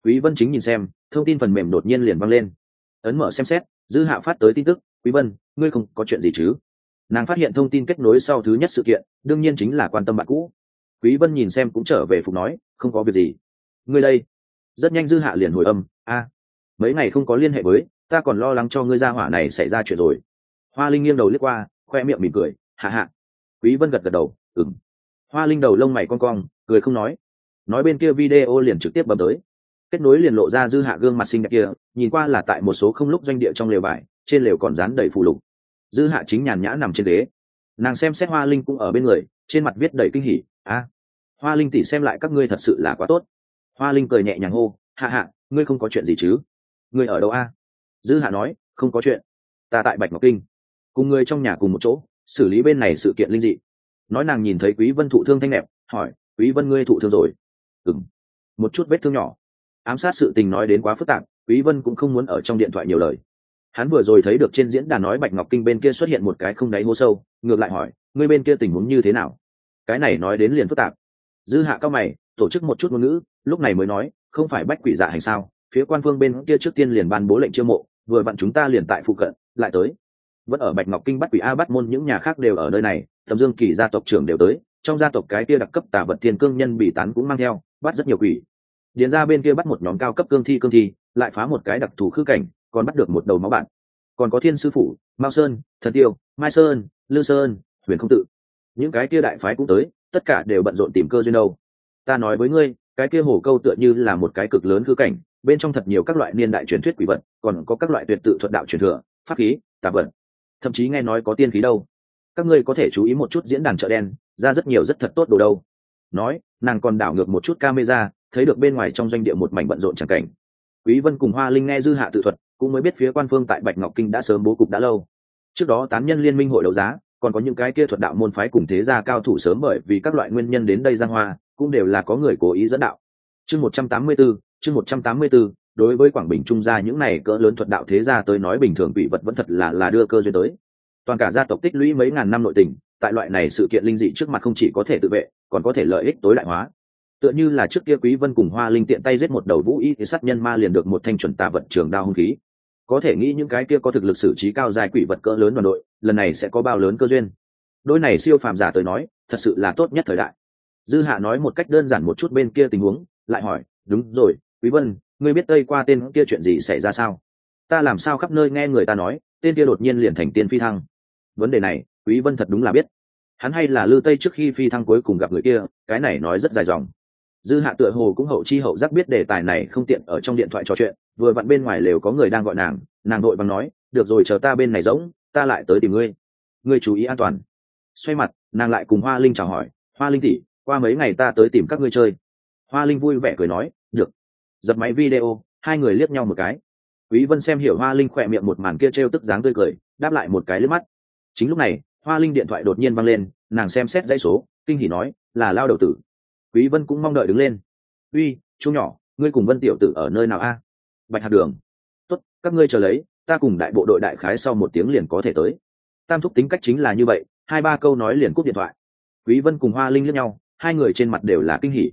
Quý vân chính nhìn xem, thông tin phần mềm đột nhiên liền văng lên. Ấn mở xem xét, dư hạ phát tới tin tức, quý vân, ngươi không có chuyện gì chứ? Nàng phát hiện thông tin kết nối sau thứ nhất sự kiện, đương nhiên chính là quan tâm bạn cũ quý vân nhìn xem cũng trở về phục nói, không có việc gì. Ngươi đây. Rất nhanh dư hạ liền hồi âm, a, mấy ngày không có liên hệ với, ta còn lo lắng cho ngươi ra hỏa này xảy ra chuyện rồi. Hoa linh nghiêng đầu liếc qua, khoe miệng mỉm cười, hạ hạ. Quý vân gật gật đầu, ừm. Hoa linh đầu lông mày con cong, cười không nói. Nói bên kia video liền trực tiếp bấm tới. Kết nối liền lộ ra dư hạ gương mặt xinh đẹp kia, nhìn qua là tại một số không lúc doanh địa trong lều vải trên lều còn dán đầy phù lục. Dư hạ chính nhàn nhã nằm trên ghế. Nàng xem xét hoa linh cũng ở bên người, trên mặt viết đầy kinh hỉ, a hoa linh tỷ xem lại các ngươi thật sự là quá tốt. Hoa linh cười nhẹ nhàng hô, hạ hạ, ngươi không có chuyện gì chứ? Ngươi ở đâu a? Dư hạ nói, không có chuyện. Ta tại bạch ngọc kinh, cùng ngươi trong nhà cùng một chỗ, xử lý bên này sự kiện linh dị. Nói nàng nhìn thấy quý vân thụ thương thanh đẹp hỏi, quý vân ngươi thụ thương rồi? Ừng một chút vết thương nhỏ. Ám sát sự tình nói đến quá phức tạp, quý vân cũng không muốn ở trong điện thoại nhiều lời. Hắn vừa rồi thấy được trên diễn đàn nói bạch ngọc kinh bên kia xuất hiện một cái không đáy hố sâu, ngược lại hỏi, ngươi bên kia tình huống như thế nào? Cái này nói đến liền phức tạp dư hạ cao mày, tổ chức một chút ngôn ngữ, lúc này mới nói, không phải bách quỷ dạ hành sao, phía quan phương bên kia trước tiên liền ban bố lệnh chiêu mộ, vừa vặn chúng ta liền tại phụ cận, lại tới. Vẫn ở bạch ngọc kinh bắt quỷ a bắt môn những nhà khác đều ở nơi này thẩm dương kỳ gia tộc trưởng đều tới, trong gia tộc cái kia đặc cấp tả vật thiên cương nhân bị tán cũng mang theo, bắt rất nhiều quỷ. Điền ra bên kia bắt một nhóm cao cấp cương thi cương thi, lại phá một cái đặc thù khư cảnh, còn bắt được một đầu máu bạn. Còn có thiên sư phủ, mao sơn, thần tiêu, mai sơn, lư sơn, huyền không tự. Những cái kia đại phái cũng tới tất cả đều bận rộn tìm cơ duyên đâu. Ta nói với ngươi, cái kia hồ câu tựa như là một cái cực lớn khư cảnh, bên trong thật nhiều các loại niên đại truyền thuyết quỷ vật, còn có các loại tuyệt tự thuật đạo truyền thừa, pháp khí tạp vật. Thậm chí nghe nói có tiên khí đâu. Các ngươi có thể chú ý một chút diễn đàn chợ đen, ra rất nhiều rất thật tốt đồ đâu. Nói, nàng còn đảo ngược một chút camera, thấy được bên ngoài trong doanh địa một mảnh bận rộn chẳng cảnh. Quý vân cùng hoa linh nghe dư hạ tự thuật, cũng mới biết phía quan phương tại bạch ngọc kinh đã sớm bố cục đã lâu. Trước đó tán nhân liên minh hội đấu giá còn có những cái kia thuật đạo môn phái cùng thế gia cao thủ sớm bởi vì các loại nguyên nhân đến đây giang hoa cũng đều là có người cố ý dẫn đạo. Chương 184, chương 184, đối với quảng bình trung gia những này cỡ lớn thuật đạo thế gia tới nói bình thường bị vật vẫn thật là là đưa cơ duyên tới. Toàn cả gia tộc tích lũy mấy ngàn năm nội tình tại loại này sự kiện linh dị trước mặt không chỉ có thể tự vệ còn có thể lợi ích tối đại hóa. Tựa như là trước kia quý vân cùng hoa linh tiện tay giết một đầu vũ y thì sát nhân ma liền được một thanh chuẩn tà vật trường đao hung khí có thể nghĩ những cái kia có thực lực xử trí cao dài quỷ vật cỡ lớn đoàn đội, lần này sẽ có bao lớn cơ duyên. Đôi này siêu phàm giả tới nói, thật sự là tốt nhất thời đại. Dư hạ nói một cách đơn giản một chút bên kia tình huống, lại hỏi, đúng rồi, quý vân, ngươi biết tây qua tên kia chuyện gì xảy ra sao? Ta làm sao khắp nơi nghe người ta nói, tên kia đột nhiên liền thành tiên phi thăng. Vấn đề này, quý vân thật đúng là biết. Hắn hay là lư tây trước khi phi thăng cuối cùng gặp người kia, cái này nói rất dài dòng dư hạ tựa hồ cũng hậu chi hậu giác biết đề tài này không tiện ở trong điện thoại trò chuyện, vừa vặn bên ngoài lều có người đang gọi nàng nàng đội bằng nói, được rồi, chờ ta bên này rỗng, ta lại tới tìm ngươi. Ngươi chú ý an toàn. Xoay mặt, nàng lại cùng hoa linh chào hỏi, hoa linh tỷ, qua mấy ngày ta tới tìm các ngươi chơi. Hoa linh vui vẻ cười nói, được. Dập máy video, hai người liếc nhau một cái. Quý vân xem hiểu hoa linh khỏe miệng một màn kia trêu tức dáng tươi cười, đáp lại một cái lướt mắt. Chính lúc này, hoa linh điện thoại đột nhiên văng lên, nàng xem xét dãy số, kinh hỉ nói, là lao đầu tử quý vân cũng mong đợi đứng lên. Uy, chú nhỏ, ngươi cùng vân tiểu tử ở nơi nào a? Bạch hạt đường. Tốt, các ngươi chờ lấy, ta cùng đại bộ đội đại khái sau một tiếng liền có thể tới. Tam thúc tính cách chính là như vậy, hai ba câu nói liền cúp điện thoại. Quý vân cùng hoa linh liếc nhau, hai người trên mặt đều là kinh hỉ.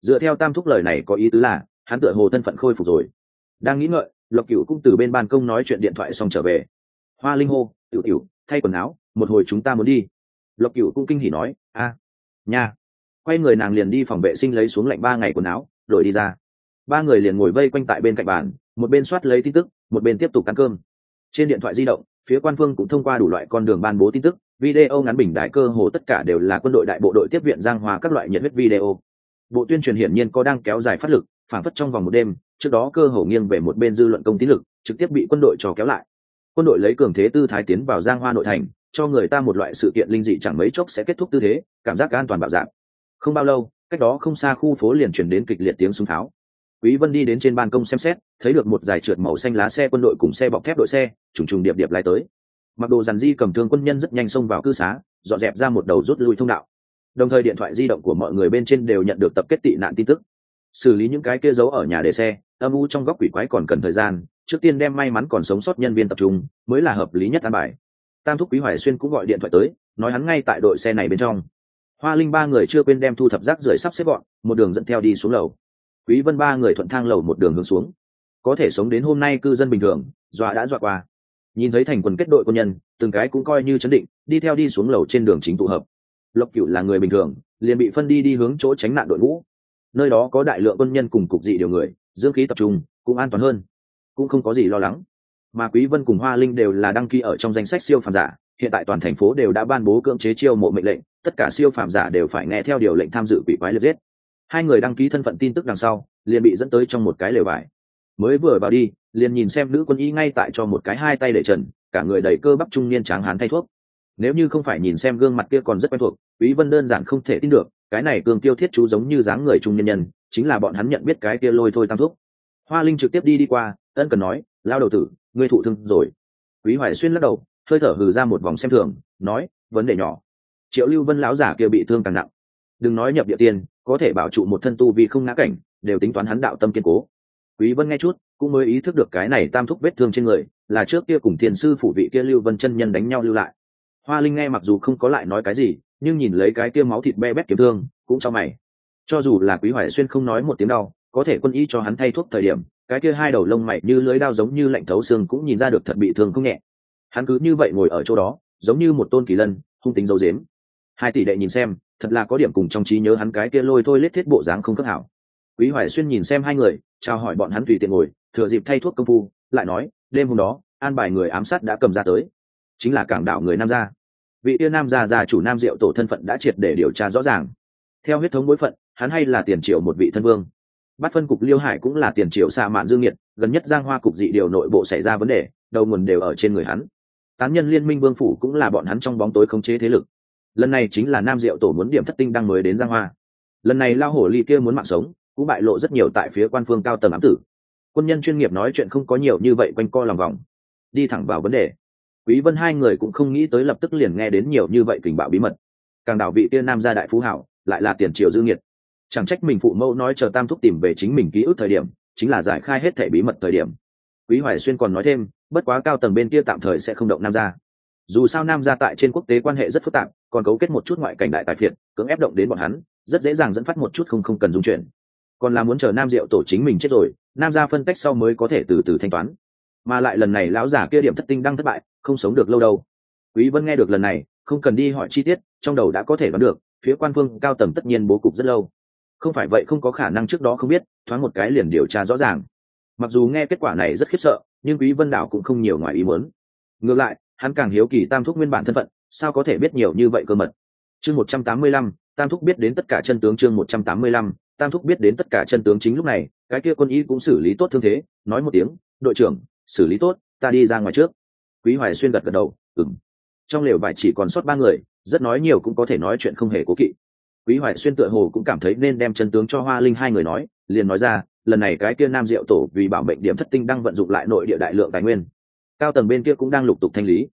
Dựa theo tam thúc lời này có ý tứ là, hắn tựa hồ thân phận khôi phục rồi. Đang nghĩ ngợi, lộc cửu cũng từ bên ban công nói chuyện điện thoại xong trở về. Hoa linh hô, tiểu tiểu thay quần áo, một hồi chúng ta muốn đi. Lộc cửu cũng kinh hỉ nói, a, nha quay người nàng liền đi phòng vệ sinh lấy xuống lạnh ba ngày quần áo, đổi đi ra. Ba người liền ngồi vây quanh tại bên cạnh bàn, một bên soát lấy tin tức, một bên tiếp tục ăn cơm. Trên điện thoại di động, phía quan phương cũng thông qua đủ loại con đường ban bố tin tức, video ngắn bình đại cơ hồ tất cả đều là quân đội đại bộ đội tiếp viện giang hòa các loại nhiệt huyết video. Bộ tuyên truyền hiển nhiên có đang kéo dài phát lực phản phất trong vòng một đêm, trước đó cơ hồ nghiêng về một bên dư luận công tín lực, trực tiếp bị quân đội trò kéo lại. Quân đội lấy cường thế tư thái tiến vào giang hoa nội thành, cho người ta một loại sự kiện linh dị chẳng mấy chốc sẽ kết thúc tư thế, cảm giác an toàn bạo dạng không bao lâu, cách đó không xa khu phố liền chuyển đến kịch liệt tiếng súng tháo. Quý vân đi đến trên ban công xem xét, thấy được một dài trượt màu xanh lá xe quân đội cùng xe bọc thép đội xe, trùng trùng điệp điệp lái tới. Mặc đồ dàn di cầm thương quân nhân rất nhanh xông vào cư xá, dọn dẹp ra một đầu rút lui thông đạo. Đồng thời điện thoại di động của mọi người bên trên đều nhận được tập kết tị nạn tin tức. Xử lý những cái kia giấu ở nhà để xe, âm u trong góc quỷ quái còn cần thời gian, trước tiên đem may mắn còn sống sót nhân viên tập trung, mới là hợp lý nhất an bài. Tam thúc quý hoài xuyên cũng gọi điện thoại tới, nói hắn ngay tại đội xe này bên trong hoa linh ba người chưa quên đem thu thập rác rưởi sắp xếp gọn, một đường dẫn theo đi xuống lầu. Quý vân ba người thuận thang lầu một đường hướng xuống. Có thể sống đến hôm nay cư dân bình thường, dọa đã dọa qua. Nhìn thấy thành quần kết đội quân nhân, từng cái cũng coi như chấn định, đi theo đi xuống lầu trên đường chính tụ hợp. Lộc cửu là người bình thường, liền bị phân đi đi hướng chỗ tránh nạn đội ngũ. Nơi đó có đại lượng quân nhân cùng cục dị điều người, dưỡng khí tập trung, cũng an toàn hơn. Cũng không có gì lo lắng. Mà quý vân cùng hoa linh đều là đăng ký ở trong danh sách siêu phàm giả, hiện tại toàn thành phố đều đã ban bố cưỡng chế chiêu mộ mệnh lệnh tất cả siêu phàm giả đều phải nghe theo điều lệnh tham dự quỷ quái liệt giết. Hai người đăng ký thân phận tin tức đằng sau, liền bị dẫn tới trong một cái lều vải mới vừa vào đi, liền nhìn xem nữ quân y ngay tại cho một cái hai tay để trần, cả người đầy cơ bắp trung niên tráng hán thay thuốc. Nếu như không phải nhìn xem gương mặt kia còn rất quen thuộc, quý vân đơn giản không thể tin được, cái này cường tiêu thiết chú giống như dáng người trung nhân nhân, chính là bọn hắn nhận biết cái kia lôi thôi tam thuốc hoa linh trực tiếp đi đi qua, ân cần nói, lao đầu tử, ngươi thụ thương rồi. Quý hoài xuyên lắc đầu, hơi thở hừ ra một vòng xem thường, nói, vấn đề nhỏ triệu lưu vân lão giả kia bị thương càng nặng. Đừng nói nhập địa tiên, có thể bảo trụ một thân tu vì không ngã cảnh, đều tính toán hắn đạo tâm kiên cố. Quý vân nghe chút, cũng mới ý thức được cái này tam thúc vết thương trên người, là trước kia cùng thiền sư phủ vị kia lưu vân chân nhân đánh nhau lưu lại. Hoa linh nghe mặc dù không có lại nói cái gì, nhưng nhìn lấy cái kia máu thịt be bét kiếm thương, cũng cho mày. Cho dù là quý hoài xuyên không nói một tiếng đau, có thể quân y cho hắn thay thuốc thời điểm, cái kia hai đầu lông mày như lưới đao giống như lạnh thấu xương cũng nhìn ra được thật bị thương không nhẹ. Hắn cứ như vậy ngồi ở chỗ đó, giống như một tôn kỳ lân, hung tính dấu dếm hai tỷ đệ nhìn xem, thật là có điểm cùng trong trí nhớ hắn cái kia lôi thôi lết thiết bộ dáng không khớp hảo. Quý hoài xuyên nhìn xem hai người, chào hỏi bọn hắn tùy tiện ngồi, thừa dịp thay thuốc công phu, lại nói, đêm hôm đó, an bài người ám sát đã cầm ra tới. Chính là cảng đảo người nam gia. Vị tiên nam gia già chủ nam diệu tổ thân phận đã triệt để điều tra rõ ràng. Theo huyết thống bối phận, hắn hay là tiền triệu một vị thân vương. Bắt phân cục liêu hải cũng là tiền triệu xa mạn dương nhiệt gần nhất giang hoa cục dị điều nội bộ xảy ra vấn đề, đầu nguồn đều ở trên người hắn. Tán nhân liên minh vương phủ cũng là bọn hắn trong bóng tối khống chế thế lực lần này chính là nam diệu tổ muốn điểm thất tinh đăng mới đến giang hoa. Lần này lao hổ ly kia muốn mạng sống, cũng bại lộ rất nhiều tại phía quan phương cao tầng ám tử. Quân nhân chuyên nghiệp nói chuyện không có nhiều như vậy quanh co lòng vòng. Đi thẳng vào vấn đề. Quý vân hai người cũng không nghĩ tới lập tức liền nghe đến nhiều như vậy kình bạo bí mật. Càng đảo vị kia nam gia đại phú hảo, lại là tiền triều dư nghiệt. Chẳng trách mình phụ mẫu nói chờ tam thúc tìm về chính mình ký ức thời điểm, chính là giải khai hết thể bí mật thời điểm. Quý hoài xuyên còn nói thêm, bất quá cao tầng bên kia tạm thời sẽ không động nam gia dù sao nam gia tại trên quốc tế quan hệ rất phức tạp, còn cấu kết một chút ngoại cảnh đại tài phiệt, cưỡng ép động đến bọn hắn, rất dễ dàng dẫn phát một chút không không cần dung chuyển. Còn là muốn chờ nam diệu tổ chính mình chết rồi, nam gia phân tách sau mới có thể từ từ thanh toán. Mà lại lần này lão giả kia điểm thất tinh đang thất bại, không sống được lâu đâu. Quý vân nghe được lần này, không cần đi hỏi chi tiết, trong đầu đã có thể đoán được, phía quan phương cao tầng tất nhiên bố cục rất lâu. Không phải vậy không có khả năng trước đó không biết, thoáng một cái liền điều tra rõ ràng. Mặc dù nghe kết quả này rất khiếp sợ, nhưng quý vân đảo cũng không nhiều ngoài ý muốn. Ngược lại hắn càng hiếu kỳ tam thúc nguyên bản thân phận sao có thể biết nhiều như vậy cơ mật? Chương 185, tam thúc biết đến tất cả chân tướng chương 185, tam thúc biết đến tất cả chân tướng chính lúc này cái kia quân y cũng xử lý tốt thương thế nói một tiếng đội trưởng xử lý tốt ta đi ra ngoài trước. Quý hoài xuyên gật gật đầu ừng trong lều vải chỉ còn sót ba người rất nói nhiều cũng có thể nói chuyện không hề cố kỵ. Quý hoài xuyên tựa hồ cũng cảm thấy nên đem chân tướng cho hoa linh hai người nói liền nói ra lần này cái kia nam diệu tổ vì bảo mệnh điểm thất tinh đang vận dụng lại nội địa đại lượng tài nguyên cao tầng bên kia cũng đang lục tục thanh lý.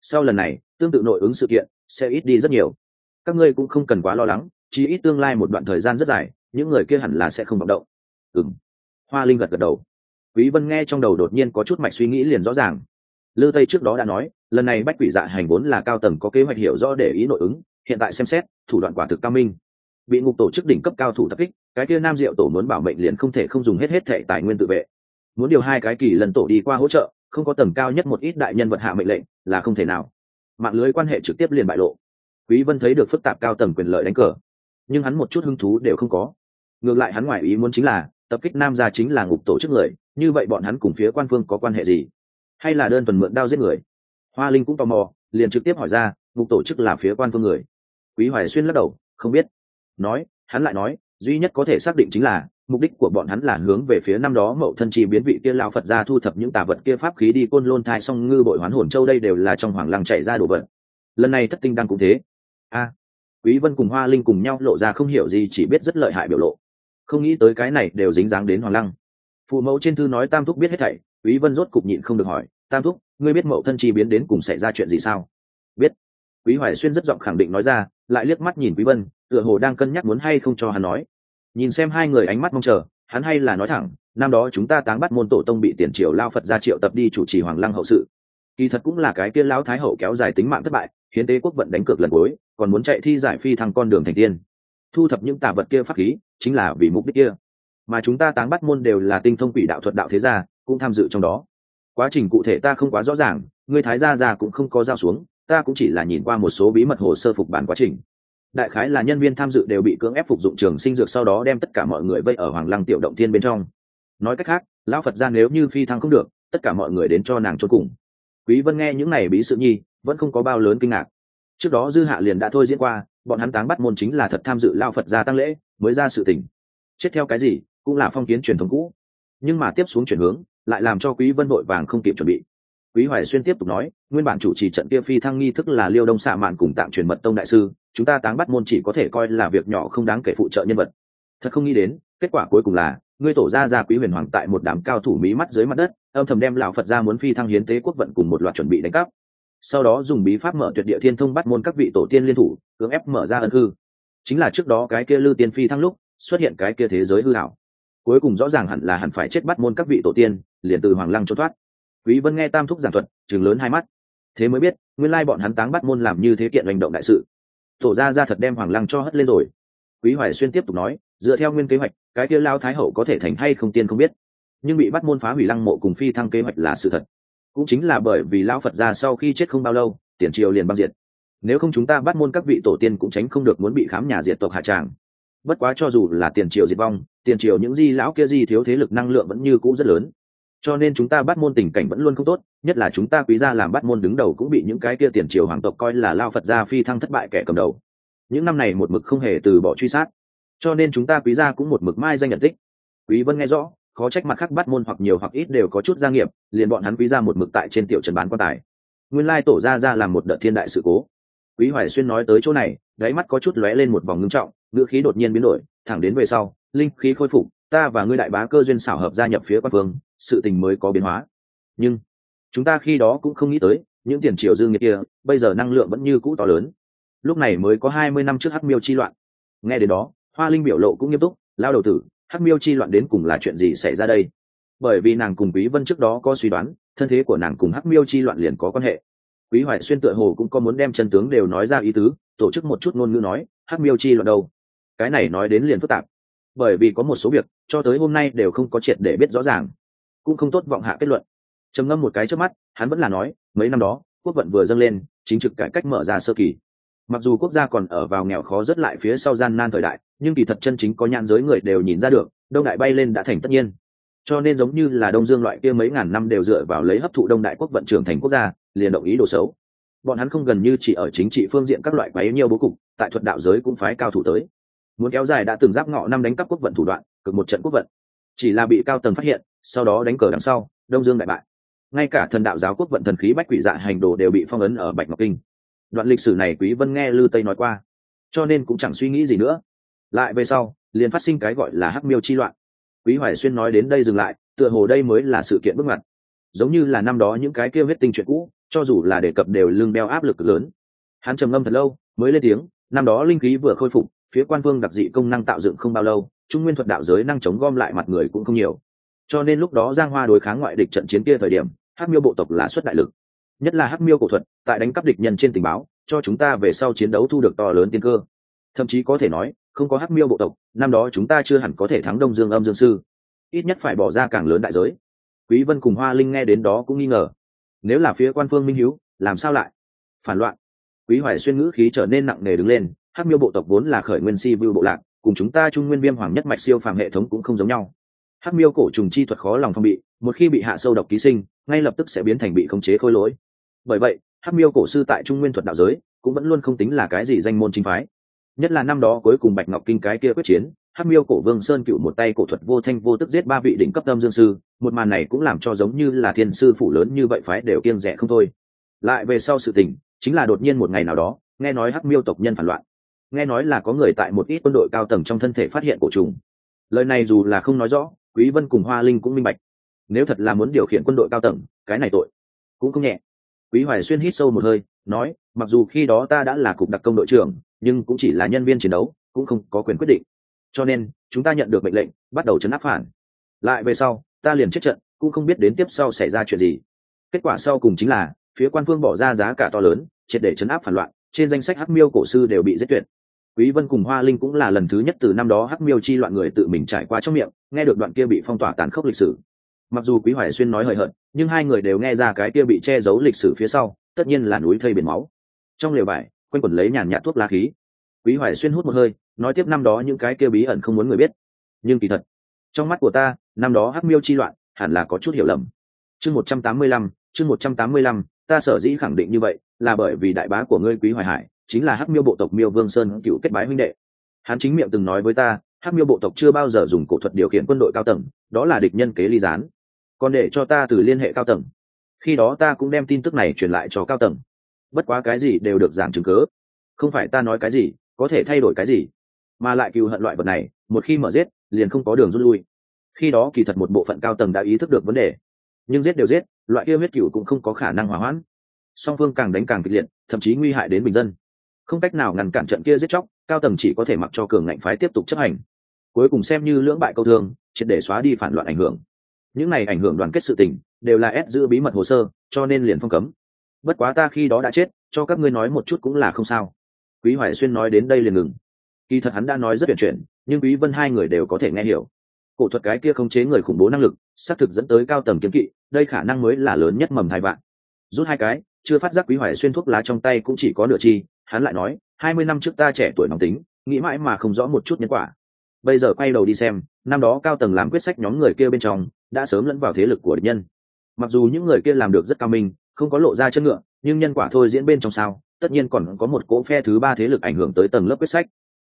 Sau lần này, tương tự nội ứng sự kiện, sẽ ít đi rất nhiều. Các ngươi cũng không cần quá lo lắng, chỉ ít tương lai một đoạn thời gian rất dài, những người kia hẳn là sẽ không vọng động. Ừng hoa linh gật gật đầu. Quý vân nghe trong đầu đột nhiên có chút mạch suy nghĩ liền rõ ràng. Lư tây trước đó đã nói, lần này bách quỷ dạ hành vốn là cao tầng có kế hoạch hiểu rõ để ý nội ứng, hiện tại xem xét, thủ đoạn quả thực cao minh. Bị ngục tổ chức đỉnh cấp cao thủ tập kích, cái kia nam diệu tổ muốn bảo mệnh liền không thể không dùng hết hết thệ tài nguyên tự vệ. Muốn điều hai cái kỳ lần tổ đi qua hỗ trợ không có tầng cao nhất một ít đại nhân vật hạ mệnh lệnh, là không thể nào. Mạng lưới quan hệ trực tiếp liền bại lộ. Quý vân thấy được phức tạp cao tầng quyền lợi đánh cờ, nhưng hắn một chút hứng thú đều không có. Ngược lại hắn ngoài ý muốn chính là, tập kích nam gia chính là ngục tổ chức người, như vậy bọn hắn cùng phía quan phương có quan hệ gì? Hay là đơn thuần mượn đao giết người? Hoa linh cũng tò mò, liền trực tiếp hỏi ra, ngục tổ chức là phía quan phương người. Quý hoài xuyên lắc đầu, không biết. Nói, hắn lại nói, duy nhất có thể xác định chính là mục đích của bọn hắn là hướng về phía năm đó mậu thân chi biến vị kia lao phật ra thu thập những tà vật kia pháp khí đi côn lôn thai song ngư bội hoán hồn châu đây đều là trong hoàng lăng chạy ra đồ vật. Lần này thất tinh đăng cũng thế. A, quý vân cùng hoa linh cùng nhau lộ ra không hiểu gì, chỉ biết rất lợi hại biểu lộ. Không nghĩ tới cái này đều dính dáng đến hoàng lăng. Phụ mẫu trên thư nói tam thúc biết hết thảy, quý vân rốt cục nhịn không được hỏi, tam thúc, ngươi biết mậu thân chi biến đến cùng xảy ra chuyện gì sao? Biết. Quý hoài xuyên rất giọng khẳng định nói ra, lại liếc mắt nhìn quý vân, tựa hồ đang cân nhắc muốn hay không cho hắn nói nhìn xem hai người ánh mắt mong chờ, hắn hay là nói thẳng, năm đó chúng ta táng bắt môn tổ tông bị tiền triều lao phật ra triệu tập đi chủ trì hoàng lăng hậu sự. Kỳ thật cũng là cái kia lão thái hậu kéo dài tính mạng thất bại, hiến tế quốc vận đánh cược lần cuối, còn muốn chạy thi giải phi thăng con đường thành tiên. Thu thập những tà vật kia pháp khí, chính là vì mục đích kia. Mà chúng ta táng bắt môn đều là tinh thông quỷ đạo thuật đạo thế gia, cũng tham dự trong đó. Quá trình cụ thể ta không quá rõ ràng người thái gia già cũng không có giao xuống, ta cũng chỉ là nhìn qua một số bí mật hồ sơ phục bản quá trình đại khái là nhân viên tham dự đều bị cưỡng ép phục dụng trường sinh dược sau đó đem tất cả mọi người vây ở hoàng lăng tiểu động thiên bên trong. Nói cách khác, lão phật ra nếu như phi thăng không được, tất cả mọi người đến cho nàng cho cùng. Quý vân nghe những này bí sự nhi, vẫn không có bao lớn kinh ngạc. Trước đó dư hạ liền đã thôi diễn qua, bọn hắn táng bắt môn chính là thật tham dự lao phật ra tăng lễ, mới ra sự tình. Chết theo cái gì, cũng là phong kiến truyền thống cũ. Nhưng mà tiếp xuống chuyển hướng, lại làm cho quý vân vội vàng không kịp chuẩn bị quý hoài xuyên tiếp tục nói, nguyên bản chủ trì trận kia phi thăng nghi thức là liêu đông xạ mạn cùng tạm truyền mật tông đại sư, chúng ta táng bắt môn chỉ có thể coi là việc nhỏ không đáng kể phụ trợ nhân vật. Thật không nghĩ đến, kết quả cuối cùng là, ngươi tổ ra ra quý huyền hoàng tại một đám cao thủ mí mắt dưới mặt đất, âm thầm đem lão phật ra muốn phi thăng hiến tế quốc vận cùng một loạt chuẩn bị đánh cắp. Sau đó dùng bí pháp mở tuyệt địa thiên thông bắt môn các vị tổ tiên liên thủ, cưỡng ép mở ra ân hư chính là trước đó cái kia lư tiên phi thăng lúc, xuất hiện cái kia thế giới hư hảo cuối cùng rõ ràng hẳn là hẳn phải chết bắt môn các vị tổ tiên, liền từ hoàng lăng trốn thoát quý vân nghe tam thúc giảng thuật chừng lớn hai mắt. Thế mới biết, nguyên lai bọn hắn táng bắt môn làm như thế kiện hành động đại sự. Tổ ra ra thật đem hoàng lăng cho hất lên rồi. Quý hoài xuyên tiếp tục nói, dựa theo nguyên kế hoạch, cái kia lao thái hậu có thể thành hay không tiên không biết. Nhưng bị bắt môn phá hủy lăng mộ cùng phi thăng kế hoạch là sự thật. Cũng chính là bởi vì lao phật ra sau khi chết không bao lâu, tiền triều liền băng diệt. Nếu không chúng ta bắt môn các vị tổ tiên cũng tránh không được muốn bị khám nhà diệt tộc hạ tràng. Bất quá cho dù là tiền triều diệt vong, tiền triều những di lão kia di thiếu thế lực năng lượng vẫn như cũ rất lớn cho nên chúng ta bắt môn tình cảnh vẫn luôn không tốt, nhất là chúng ta quý gia làm bắt môn đứng đầu cũng bị những cái kia tiền triều hoàng tộc coi là lao phật gia phi thăng thất bại kẻ cầm đầu. Những năm này một mực không hề từ bỏ truy sát. Cho nên chúng ta quý gia cũng một mực mai danh nhận tích. Quý vân nghe rõ, khó trách mặt khác bắt môn hoặc nhiều hoặc ít đều có chút gia nghiệp, liền bọn hắn quý gia một mực tại trên tiểu trần bán quan tài. Nguyên lai tổ gia ra làm một đợt thiên đại sự cố. Quý hoài xuyên nói tới chỗ này, đáy mắt có chút lóe lên một vòng ngưng trọng, ngữ khí đột nhiên biến đổi, thẳng đến về sau, linh khí khôi phục ta và ngươi đại bá cơ duyên xảo hợp gia nhập phía quan phương, sự tình mới có biến hóa. Nhưng, chúng ta khi đó cũng không nghĩ tới, những tiền triệu dương nghiệp kia, bây giờ năng lượng vẫn như cũ to lớn. Lúc này mới có hai mươi năm trước hắc miêu chi loạn. Nghe đến đó, hoa linh biểu lộ cũng nghiêm túc, lao đầu tử, hắc miêu chi loạn đến cùng là chuyện gì xảy ra đây? Bởi vì nàng cùng quý vân trước đó có suy đoán, thân thế của nàng cùng hắc miêu chi loạn liền có quan hệ. Quý hoài xuyên tựa hồ cũng có muốn đem chân tướng đều nói ra ý tứ, tổ chức một chút ngôn ngữ nói, hắc miêu chi loạn đâu? Cái này nói đến liền phức tạp bởi vì có một số việc, cho tới hôm nay đều không có triệt để biết rõ ràng, cũng không tốt vọng hạ kết luận. Trầm ngâm một cái trước mắt, hắn vẫn là nói, mấy năm đó, quốc vận vừa dâng lên, chính trực cải cách mở ra sơ kỳ. Mặc dù quốc gia còn ở vào nghèo khó rất lại phía sau gian nan thời đại, nhưng kỳ thật chân chính có nhãn giới người đều nhìn ra được, đông đại bay lên đã thành tất nhiên. Cho nên giống như là đông dương loại kia mấy ngàn năm đều dựa vào lấy hấp thụ đông đại quốc vận trưởng thành quốc gia, liền động ý đồ xấu. Bọn hắn không gần như chỉ ở chính trị phương diện các loại quái nhiều bố cục, tại thuật đạo giới cũng phái cao thủ tới muốn kéo dài đã từng giáp ngọ năm đánh cắp quốc vận thủ đoạn, cực một trận quốc vận. Chỉ là bị cao tầng phát hiện, sau đó đánh cờ đằng sau, đông dương đại bại. Ngay cả thần đạo giáo quốc vận thần khí bách quỷ dạ hành đồ đều bị phong ấn ở bạch ngọc kinh. Đoạn lịch sử này quý vân nghe lư tây nói qua, cho nên cũng chẳng suy nghĩ gì nữa. Lại về sau, liền phát sinh cái gọi là hắc miêu chi loạn. Quý hoài xuyên nói đến đây dừng lại, tựa hồ đây mới là sự kiện bước ngoặt. Giống như là năm đó những cái kêu huyết tinh chuyện cũ, cho dù là đề cập đều lương đeo áp lực lớn. Hắn trầm ngâm thật lâu, mới lên tiếng, năm đó linh khí vừa khôi phục phía quan vương đặc dị công năng tạo dựng không bao lâu, trung nguyên thuật đạo giới năng chống gom lại mặt người cũng không nhiều. Cho nên lúc đó giang hoa đối kháng ngoại địch trận chiến kia thời điểm, hắc miêu bộ tộc là xuất đại lực. Nhất là hắc miêu cổ thuật, tại đánh cắp địch nhân trên tình báo, cho chúng ta về sau chiến đấu thu được to lớn tiên cơ. Thậm chí có thể nói, không có hắc miêu bộ tộc, năm đó chúng ta chưa hẳn có thể thắng đông dương âm dương sư. Ít nhất phải bỏ ra càng lớn đại giới. Quý vân cùng hoa linh nghe đến đó cũng nghi ngờ. Nếu là phía quan phương minh hiếu, làm sao lại? Phản loạn. Quý hoài xuyên ngữ khí trở nên nặng nề đứng lên hắc miêu bộ tộc vốn là khởi nguyên si vưu bộ lạc, cùng chúng ta trung nguyên viêm hoàng nhất mạch siêu phàm hệ thống cũng không giống nhau. Hắc miêu cổ trùng chi thuật khó lòng phong bị, một khi bị hạ sâu độc ký sinh, ngay lập tức sẽ biến thành bị khống chế khôi lỗi. Bởi vậy, hắc miêu cổ sư tại trung nguyên thuật đạo giới, cũng vẫn luôn không tính là cái gì danh môn chính phái. Nhất là năm đó cuối cùng bạch ngọc kinh cái kia quyết chiến, hắc miêu cổ vương sơn cựu một tay cổ thuật vô thanh vô tức giết ba vị đỉnh cấp tâm dương sư, một màn này cũng làm cho giống như là thiên sư phủ lớn như vậy phái đều kiêng rẻ không thôi. Lại về sau sự tình, chính là đột nhiên một ngày nào đó, nghe nói hắc miêu tộc nhân phản loạn nghe nói là có người tại một ít quân đội cao tầng trong thân thể phát hiện cổ trùng. Lời này dù là không nói rõ, quý vân cùng hoa linh cũng minh bạch. Nếu thật là muốn điều khiển quân đội cao tầng, cái này tội cũng không nhẹ. Quý hoài xuyên hít sâu một hơi, nói, mặc dù khi đó ta đã là cục đặc công đội trưởng, nhưng cũng chỉ là nhân viên chiến đấu, cũng không có quyền quyết định. Cho nên, chúng ta nhận được mệnh lệnh, bắt đầu chấn áp phản. Lại về sau, ta liền chết trận, cũng không biết đến tiếp sau xảy ra chuyện gì. Kết quả sau cùng chính là, phía quan phương bỏ ra giá cả to lớn, triệt để chấn áp phản loạn, trên danh sách hắc miêu cổ sư đều bị giết tuyệt quý vân cùng hoa linh cũng là lần thứ nhất từ năm đó hắc miêu chi loạn người tự mình trải qua trong miệng, nghe được đoạn kia bị phong tỏa tàn khốc lịch sử. Mặc dù quý hoài xuyên nói hời hợt, nhưng hai người đều nghe ra cái kia bị che giấu lịch sử phía sau, tất nhiên là núi thây biển máu. Trong lều vải quanh quẩn lấy nhàn nhạt thuốc lá khí. Quý hoài xuyên hút một hơi, nói tiếp năm đó những cái kia bí ẩn không muốn người biết. Nhưng kỳ thật, trong mắt của ta, năm đó hắc miêu chi loạn, hẳn là có chút hiểu lầm. Chương một trăm tám mươi lăm, chương một trăm tám mươi lăm, ta sở dĩ khẳng định như vậy, là bởi vì đại bá của ngươi quý hoài hải chính là hắc miêu bộ tộc miêu vương sơn cựu kết bái huynh đệ. Hắn chính miệng từng nói với ta, hắc miêu bộ tộc chưa bao giờ dùng cổ thuật điều khiển quân đội cao tầng, đó là địch nhân kế ly gián. Còn để cho ta từ liên hệ cao tầng. Khi đó ta cũng đem tin tức này truyền lại cho cao tầng. Bất quá cái gì đều được giảm chứng cớ không phải ta nói cái gì, có thể thay đổi cái gì. Mà lại cừu hận loại vật này, một khi mở giết, liền không có đường rút lui. Khi đó kỳ thật một bộ phận cao tầng đã ý thức được vấn đề. Nhưng giết đều giết, loại kia huyết cựu cũng không có khả năng hỏa hoãn. Song phương càng đánh càng kịch liệt, thậm chí nguy hại đến bình dân không cách nào ngăn cản trận kia giết chóc, cao tầng chỉ có thể mặc cho cường ngạnh phái tiếp tục chấp hành. Cuối cùng xem như lưỡng bại câu thương, triệt để xóa đi phản loạn ảnh hưởng. Những này ảnh hưởng đoàn kết sự tình, đều là ép giữ bí mật hồ sơ, cho nên liền phong cấm. Bất quá ta khi đó đã chết, cho các ngươi nói một chút cũng là không sao. Quý hoài xuyên nói đến đây liền ngừng. Kỳ thật hắn đã nói rất tuyển chuyển, nhưng quý vân hai người đều có thể nghe hiểu. Cổ thuật cái kia không chế người khủng bố năng lực, xác thực dẫn tới cao tầng kiến kỵ, đây khả năng mới là lớn nhất mầm hai bạn rút hai cái, chưa phát giác quý hoài xuyên thuốc lá trong tay cũng chỉ có nửa chi hắn lại nói, hai mươi năm trước ta trẻ tuổi nóng tính, nghĩ mãi mà không rõ một chút nhân quả. Bây giờ quay đầu đi xem, năm đó cao tầng làm quyết sách nhóm người kia bên trong, đã sớm lẫn vào thế lực của địch nhân. Mặc dù những người kia làm được rất cao minh, không có lộ ra chân ngựa, nhưng nhân quả thôi diễn bên trong sao, tất nhiên còn có một cỗ phe thứ ba thế lực ảnh hưởng tới tầng lớp quyết sách.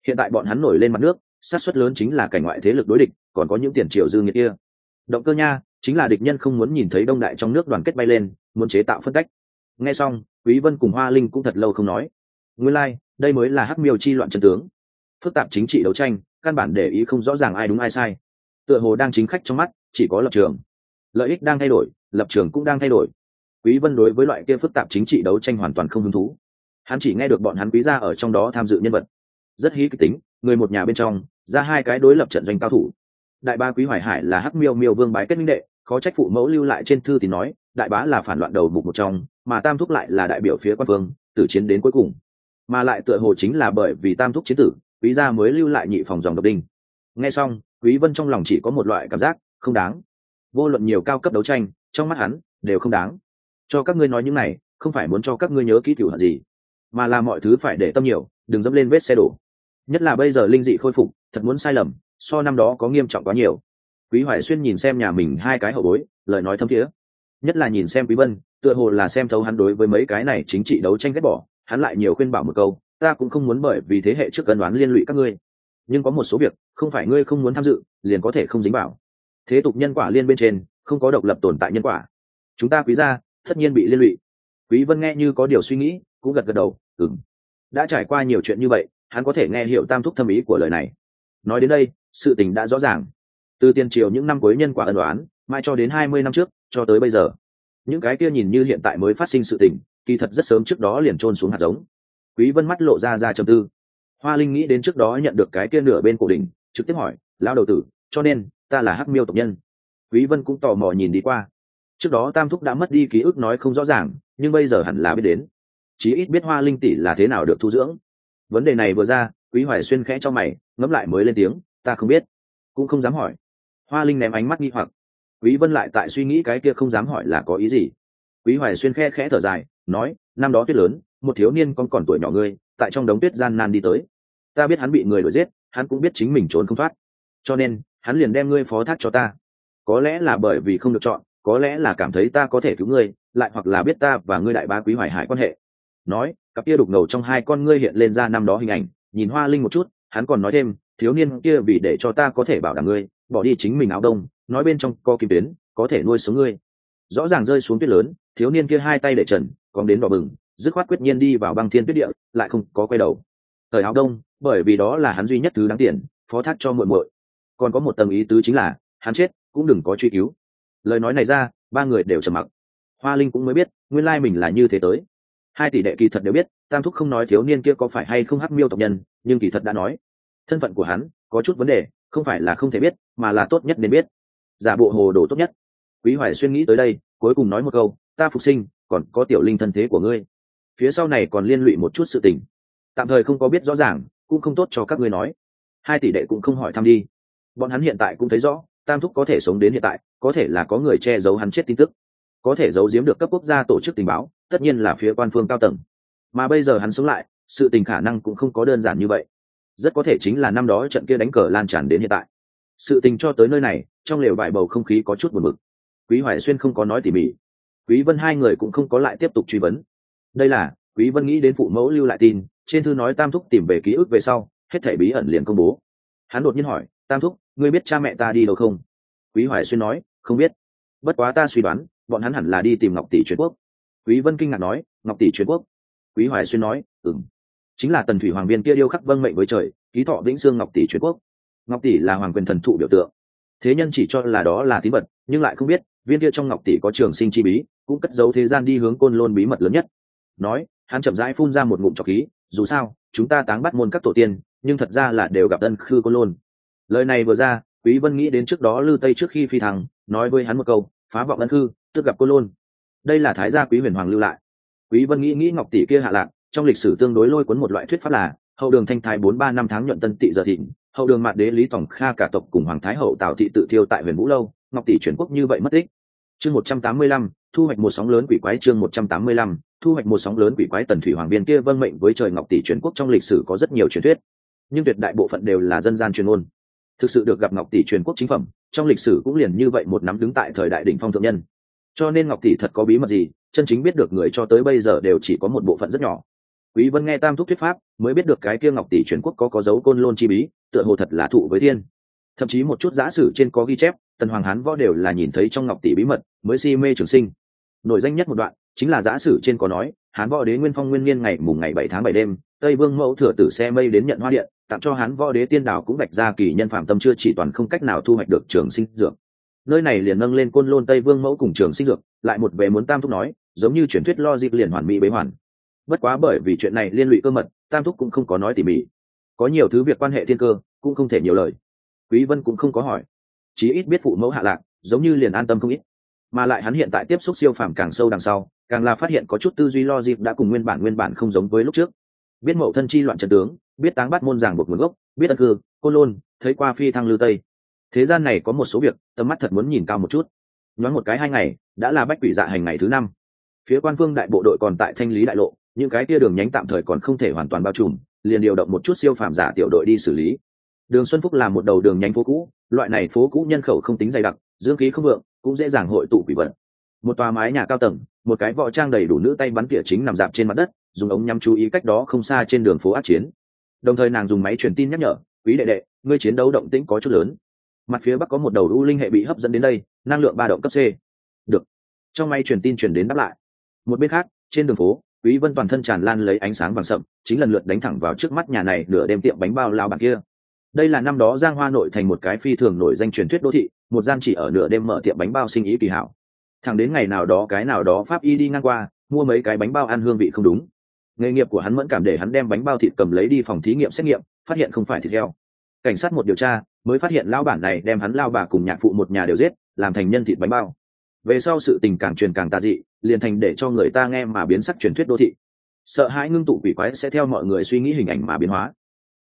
Hiện tại bọn hắn nổi lên mặt nước sát suất lớn chính là cảnh ngoại thế lực đối địch, còn có những tiền triệu dư nghiệt kia. Động cơ nha, chính là địch nhân không muốn nhìn thấy đông đại trong nước đoàn kết bay lên, muốn chế tạo phân cách. Nghe xong, quý vân cùng hoa linh cũng thật lâu không nói nguyên lai like, đây mới là hắc miêu chi loạn chân tướng. Phức tạp chính trị đấu tranh căn bản để ý không rõ ràng ai đúng ai sai. Tựa hồ đang chính khách trong mắt chỉ có lập trường. Lợi ích đang thay đổi lập trường cũng đang thay đổi. Quý vân đối với loại kia phức tạp chính trị đấu tranh hoàn toàn không hứng thú. Hắn chỉ nghe được bọn hắn quý gia ở trong đó tham dự nhân vật. Rất hí kịch tính người một nhà bên trong ra hai cái đối lập trận doanh cao thủ. Đại ba quý hoài hải là hắc miêu miêu vương bái kết minh đệ khó trách phụ mẫu lưu lại trên thư thì nói đại bá là phản loạn đầu mục một trong mà tam thúc lại là đại biểu phía quan vương từ chiến đến cuối cùng mà lại tựa hồ chính là bởi vì tam thúc chiến tử, quý gia mới lưu lại nhị phòng dòng độc đinh. Nghe xong, quý vân trong lòng chỉ có một loại cảm giác, không đáng. Vô luận nhiều cao cấp đấu tranh, trong mắt hắn, đều không đáng. Cho các ngươi nói những này, không phải muốn cho các ngươi nhớ kỹ cửu hận gì, mà là mọi thứ phải để tâm nhiều, đừng dẫm lên vết xe đổ. Nhất là bây giờ linh dị khôi phục, thật muốn sai lầm, so năm đó có nghiêm trọng quá nhiều. Quý hoài xuyên nhìn xem nhà mình hai cái hậu bối, lời nói thâm thiế. Nhất là nhìn xem quý vân, tựa hồ là xem thấu hắn đối với mấy cái này chính trị đấu tranh ghét bỏ hắn lại nhiều khuyên bảo một câu, ta cũng không muốn bởi vì thế hệ trước cân đoán liên lụy các ngươi. Nhưng có một số việc, không phải ngươi không muốn tham dự, liền có thể không dính vào. Thế tục nhân quả liên bên trên, không có độc lập tồn tại nhân quả. Chúng ta quý gia, tất nhiên bị liên lụy. Quý vân nghe như có điều suy nghĩ, cũng gật gật đầu, ừm. Đã trải qua nhiều chuyện như vậy, hắn có thể nghe hiểu tam thúc thâm ý của lời này. Nói đến đây, sự tình đã rõ ràng. Từ tiền triều những năm cuối nhân quả ân đoán mai cho đến hai mươi năm trước, cho tới bây giờ, những cái kia nhìn như hiện tại mới phát sinh sự tình kỳ thật rất sớm trước đó liền trôn xuống hạt giống. Quý vân mắt lộ ra ra trầm tư. Hoa linh nghĩ đến trước đó nhận được cái kia nửa bên cổ đỉnh, trực tiếp hỏi, lão đầu tử, cho nên ta là hắc miêu tộc nhân? Quý vân cũng tò mò nhìn đi qua. Trước đó tam thúc đã mất đi ký ức nói không rõ ràng, nhưng bây giờ hẳn là biết đến. Chí ít biết hoa linh tỷ là thế nào được thu dưỡng. Vấn đề này vừa ra, quý hoài xuyên khẽ cho mày, ngẫm lại mới lên tiếng, ta không biết. Cũng không dám hỏi. Hoa linh ném ánh mắt nghi hoặc. Quý vân lại tại suy nghĩ cái kia không dám hỏi là có ý gì. Quý hoài xuyên khe khẽ thở dài nói, năm đó tuyết lớn, một thiếu niên con còn tuổi nhỏ ngươi, tại trong đống tuyết gian nan đi tới. Ta biết hắn bị người đuổi giết, hắn cũng biết chính mình trốn không thoát. Cho nên, hắn liền đem ngươi phó thác cho ta. Có lẽ là bởi vì không được chọn, có lẽ là cảm thấy ta có thể cứu ngươi, lại hoặc là biết ta và ngươi đại bá quý hoài hải quan hệ. Nói, cặp kia đục ngầu trong hai con ngươi hiện lên ra năm đó hình ảnh, nhìn hoa linh một chút, hắn còn nói thêm, thiếu niên kia vì để cho ta có thể bảo đảm ngươi, bỏ đi chính mình áo đông, nói bên trong co kim tuyến, có thể nuôi sống ngươi. Rõ ràng rơi xuống tuyết lớn, thiếu niên kia hai tay để trần còn đến đỏ bừng, dứt khoát quyết nhiên đi vào băng thiên tuyết địa, lại không có quay đầu. Thời áo đông, bởi vì đó là hắn duy nhất thứ đáng tiền, phó thác cho muội muội. Còn có một tầng ý tứ chính là, hắn chết cũng đừng có truy cứu. Lời nói này ra, ba người đều trầm mặc. Hoa linh cũng mới biết, nguyên lai mình là như thế tới. Hai tỷ đệ kỳ thật đều biết, tam thúc không nói thiếu niên kia có phải hay không hắc miêu tộc nhân, nhưng kỳ thật đã nói. Thân phận của hắn, có chút vấn đề, không phải là không thể biết, mà là tốt nhất nên biết. Giả bộ hồ đồ tốt nhất. Quý hoài xuyên nghĩ tới đây, cuối cùng nói một câu, ta phục sinh còn có tiểu linh thân thế của ngươi. Phía sau này còn liên lụy một chút sự tình. Tạm thời không có biết rõ ràng, cũng không tốt cho các ngươi nói. Hai tỷ đệ cũng không hỏi thăm đi. Bọn hắn hiện tại cũng thấy rõ, tam thúc có thể sống đến hiện tại, có thể là có người che giấu hắn chết tin tức. Có thể giấu giếm được cấp quốc gia tổ chức tình báo, tất nhiên là phía quan phương cao tầng. Mà bây giờ hắn sống lại, sự tình khả năng cũng không có đơn giản như vậy. Rất có thể chính là năm đó trận kia đánh cờ lan tràn đến hiện tại. Sự tình cho tới nơi này, trong lều vải bầu không khí có chút buồn bực. Quý hoài xuyên không có nói tỉ mỉ quý vân hai người cũng không có lại tiếp tục truy vấn. Đây là, quý vân nghĩ đến phụ mẫu lưu lại tin, trên thư nói tam thúc tìm về ký ức về sau, hết thảy bí ẩn liền công bố. Hắn đột nhiên hỏi, tam thúc, ngươi biết cha mẹ ta đi đâu không? Quý hoài xuyên nói, không biết. Bất quá ta suy đoán, bọn hắn hẳn là đi tìm ngọc tỷ truyền quốc. Quý vân kinh ngạc nói, ngọc tỷ truyền quốc? Quý hoài xuyên nói, ừm. Chính là tần thủy hoàng viên kia điêu khắc vâng mệnh với trời, ký thọ vĩnh xương ngọc tỷ truyền quốc. Ngọc tỷ là hoàng quyền thần thụ biểu tượng. Thế nhân chỉ cho là đó là tín vật, nhưng lại không biết, viên kia trong ngọc tỷ có trường sinh chi bí cũng cất giấu thế gian đi hướng côn lôn bí mật lớn nhất. Nói, hắn chậm rãi phun ra một ngụm trọc khí, dù sao, chúng ta táng bắt môn các tổ tiên, nhưng thật ra là đều gặp ân khư côn lôn. Lời này vừa ra, quý vân nghĩ đến trước đó lư tây trước khi phi thăng, nói với hắn một câu, phá vọng ân khư, tức gặp côn lôn. Đây là thái gia quý huyền hoàng lưu lại. Quý vân nghĩ nghĩ ngọc tỷ kia hạ lạc, trong lịch sử tương đối lôi cuốn một loại thuyết pháp là, hậu đường thanh thái bốn ba năm tháng nhuận tân tị giờ thịnh, hậu đường mạt đế lý tổng kha cả tộc cùng hoàng thái hậu tào thị tự thiêu tại huyền vũ lâu, ngọc tỷ chuyển quốc như vậy mất tích chương một trăm tám mươi lăm, thu hoạch một sóng lớn quỷ quái chương một trăm tám mươi lăm, thu hoạch một sóng lớn quỷ quái tần thủy hoàng biên kia vâng mệnh với trời ngọc tỷ truyền quốc trong lịch sử có rất nhiều truyền thuyết. Nhưng tuyệt đại bộ phận đều là dân gian truyền ngôn. thực sự được gặp ngọc tỷ truyền quốc chính phẩm, trong lịch sử cũng liền như vậy một nắm đứng tại thời đại đỉnh phong thượng nhân. Cho nên ngọc tỷ thật có bí mật gì, chân chính biết được người cho tới bây giờ đều chỉ có một bộ phận rất nhỏ. Quý vân nghe tam thúc thuyết pháp, mới biết được cái kia ngọc tỷ truyền quốc có có dấu côn lôn chi bí, tựa hồ thật là thụ với thiên thậm chí một chút giả sử trên có ghi chép, tần hoàng hán võ đều là nhìn thấy trong ngọc tỷ bí mật, mới si mê trường sinh. Nổi danh nhất một đoạn, chính là giả sử trên có nói, hán võ đế nguyên phong nguyên niên ngày mùng ngày bảy tháng bảy đêm, tây vương mẫu thừa tử xe mây đến nhận hoa điện, tặng cho hán võ đế tiên đảo cũng bạch ra kỳ nhân phạm tâm chưa chỉ toàn không cách nào thu hoạch được trường sinh dược. Nơi này liền nâng lên côn lôn tây vương mẫu cùng trường sinh dược, lại một về muốn tam thúc nói, giống như truyền thuyết lo dịp liền hoàn mỹ bế hoàn. Bất quá bởi vì chuyện này liên lụy cơ mật, tam thúc cũng không có nói tỉ mỉ. Có nhiều thứ việc quan hệ thiên cơ, cũng không thể nhiều lời quý vân cũng không có hỏi. Chí ít biết phụ mẫu hạ lạc, giống như liền an tâm không ít. Mà lại hắn hiện tại tiếp xúc siêu phàm càng sâu đằng sau, càng là phát hiện có chút tư duy lo dịp đã cùng nguyên bản nguyên bản không giống với lúc trước. Biết mậu thân chi loạn trận tướng, biết táng bắt môn giảng buộc nguồn gốc, biết ân cư côn lôn, thấy qua phi thăng lư tây. Thế gian này có một số việc, tầm mắt thật muốn nhìn cao một chút. Nói một cái hai ngày, đã là bách quỷ dạ hành ngày thứ năm. Phía quan phương đại bộ đội còn tại thanh lý đại lộ, những cái tia đường nhánh tạm thời còn không thể hoàn toàn bao trùm, liền điều động một chút siêu phàm giả tiểu đội đi xử lý đường xuân phúc là một đầu đường nhánh phố cũ, loại này phố cũ nhân khẩu không tính dày đặc, dưỡng khí không vượng, cũng dễ dàng hội tụ quỷ vật. Một tòa mái nhà cao tầng, một cái võ trang đầy đủ nữ tay bắn tỉa chính nằm dạp trên mặt đất, dùng ống nhắm chú ý cách đó không xa trên đường phố át chiến. Đồng thời nàng dùng máy truyền tin nhắc nhở, quý đệ đệ, ngươi chiến đấu động tĩnh có chút lớn. Mặt phía bắc có một đầu u linh hệ bị hấp dẫn đến đây, năng lượng ba động cấp c. Được. Trong máy truyền tin truyền đến đáp lại. Một bên khác, trên đường phố, quý vân toàn thân tràn lan lấy ánh sáng vàng sậm, chính lần lượt đánh thẳng vào trước mắt nhà này nửa đêm tiệm bánh bao lao bản kia đây là năm đó giang hoa nội thành một cái phi thường nổi danh truyền thuyết đô thị, một gian chỉ ở nửa đêm mở tiệm bánh bao sinh ý kỳ hảo. Thẳng đến ngày nào đó, cái nào đó pháp y đi ngang qua, mua mấy cái bánh bao ăn hương vị không đúng. Nghề nghiệp của hắn mẫn cảm để hắn đem bánh bao thịt cầm lấy đi phòng thí nghiệm xét nghiệm, phát hiện không phải thịt heo. Cảnh sát một điều tra, mới phát hiện lao bản này đem hắn lao bà cùng nhạc phụ một nhà đều giết, làm thành nhân thịt bánh bao. Về sau sự tình càng truyền càng tà dị, liền thành để cho người ta nghe mà biến sắc truyền thuyết đô thị. Sợ hãi ngưng tụ quỷ quái sẽ theo mọi người suy nghĩ hình ảnh mà biến hóa.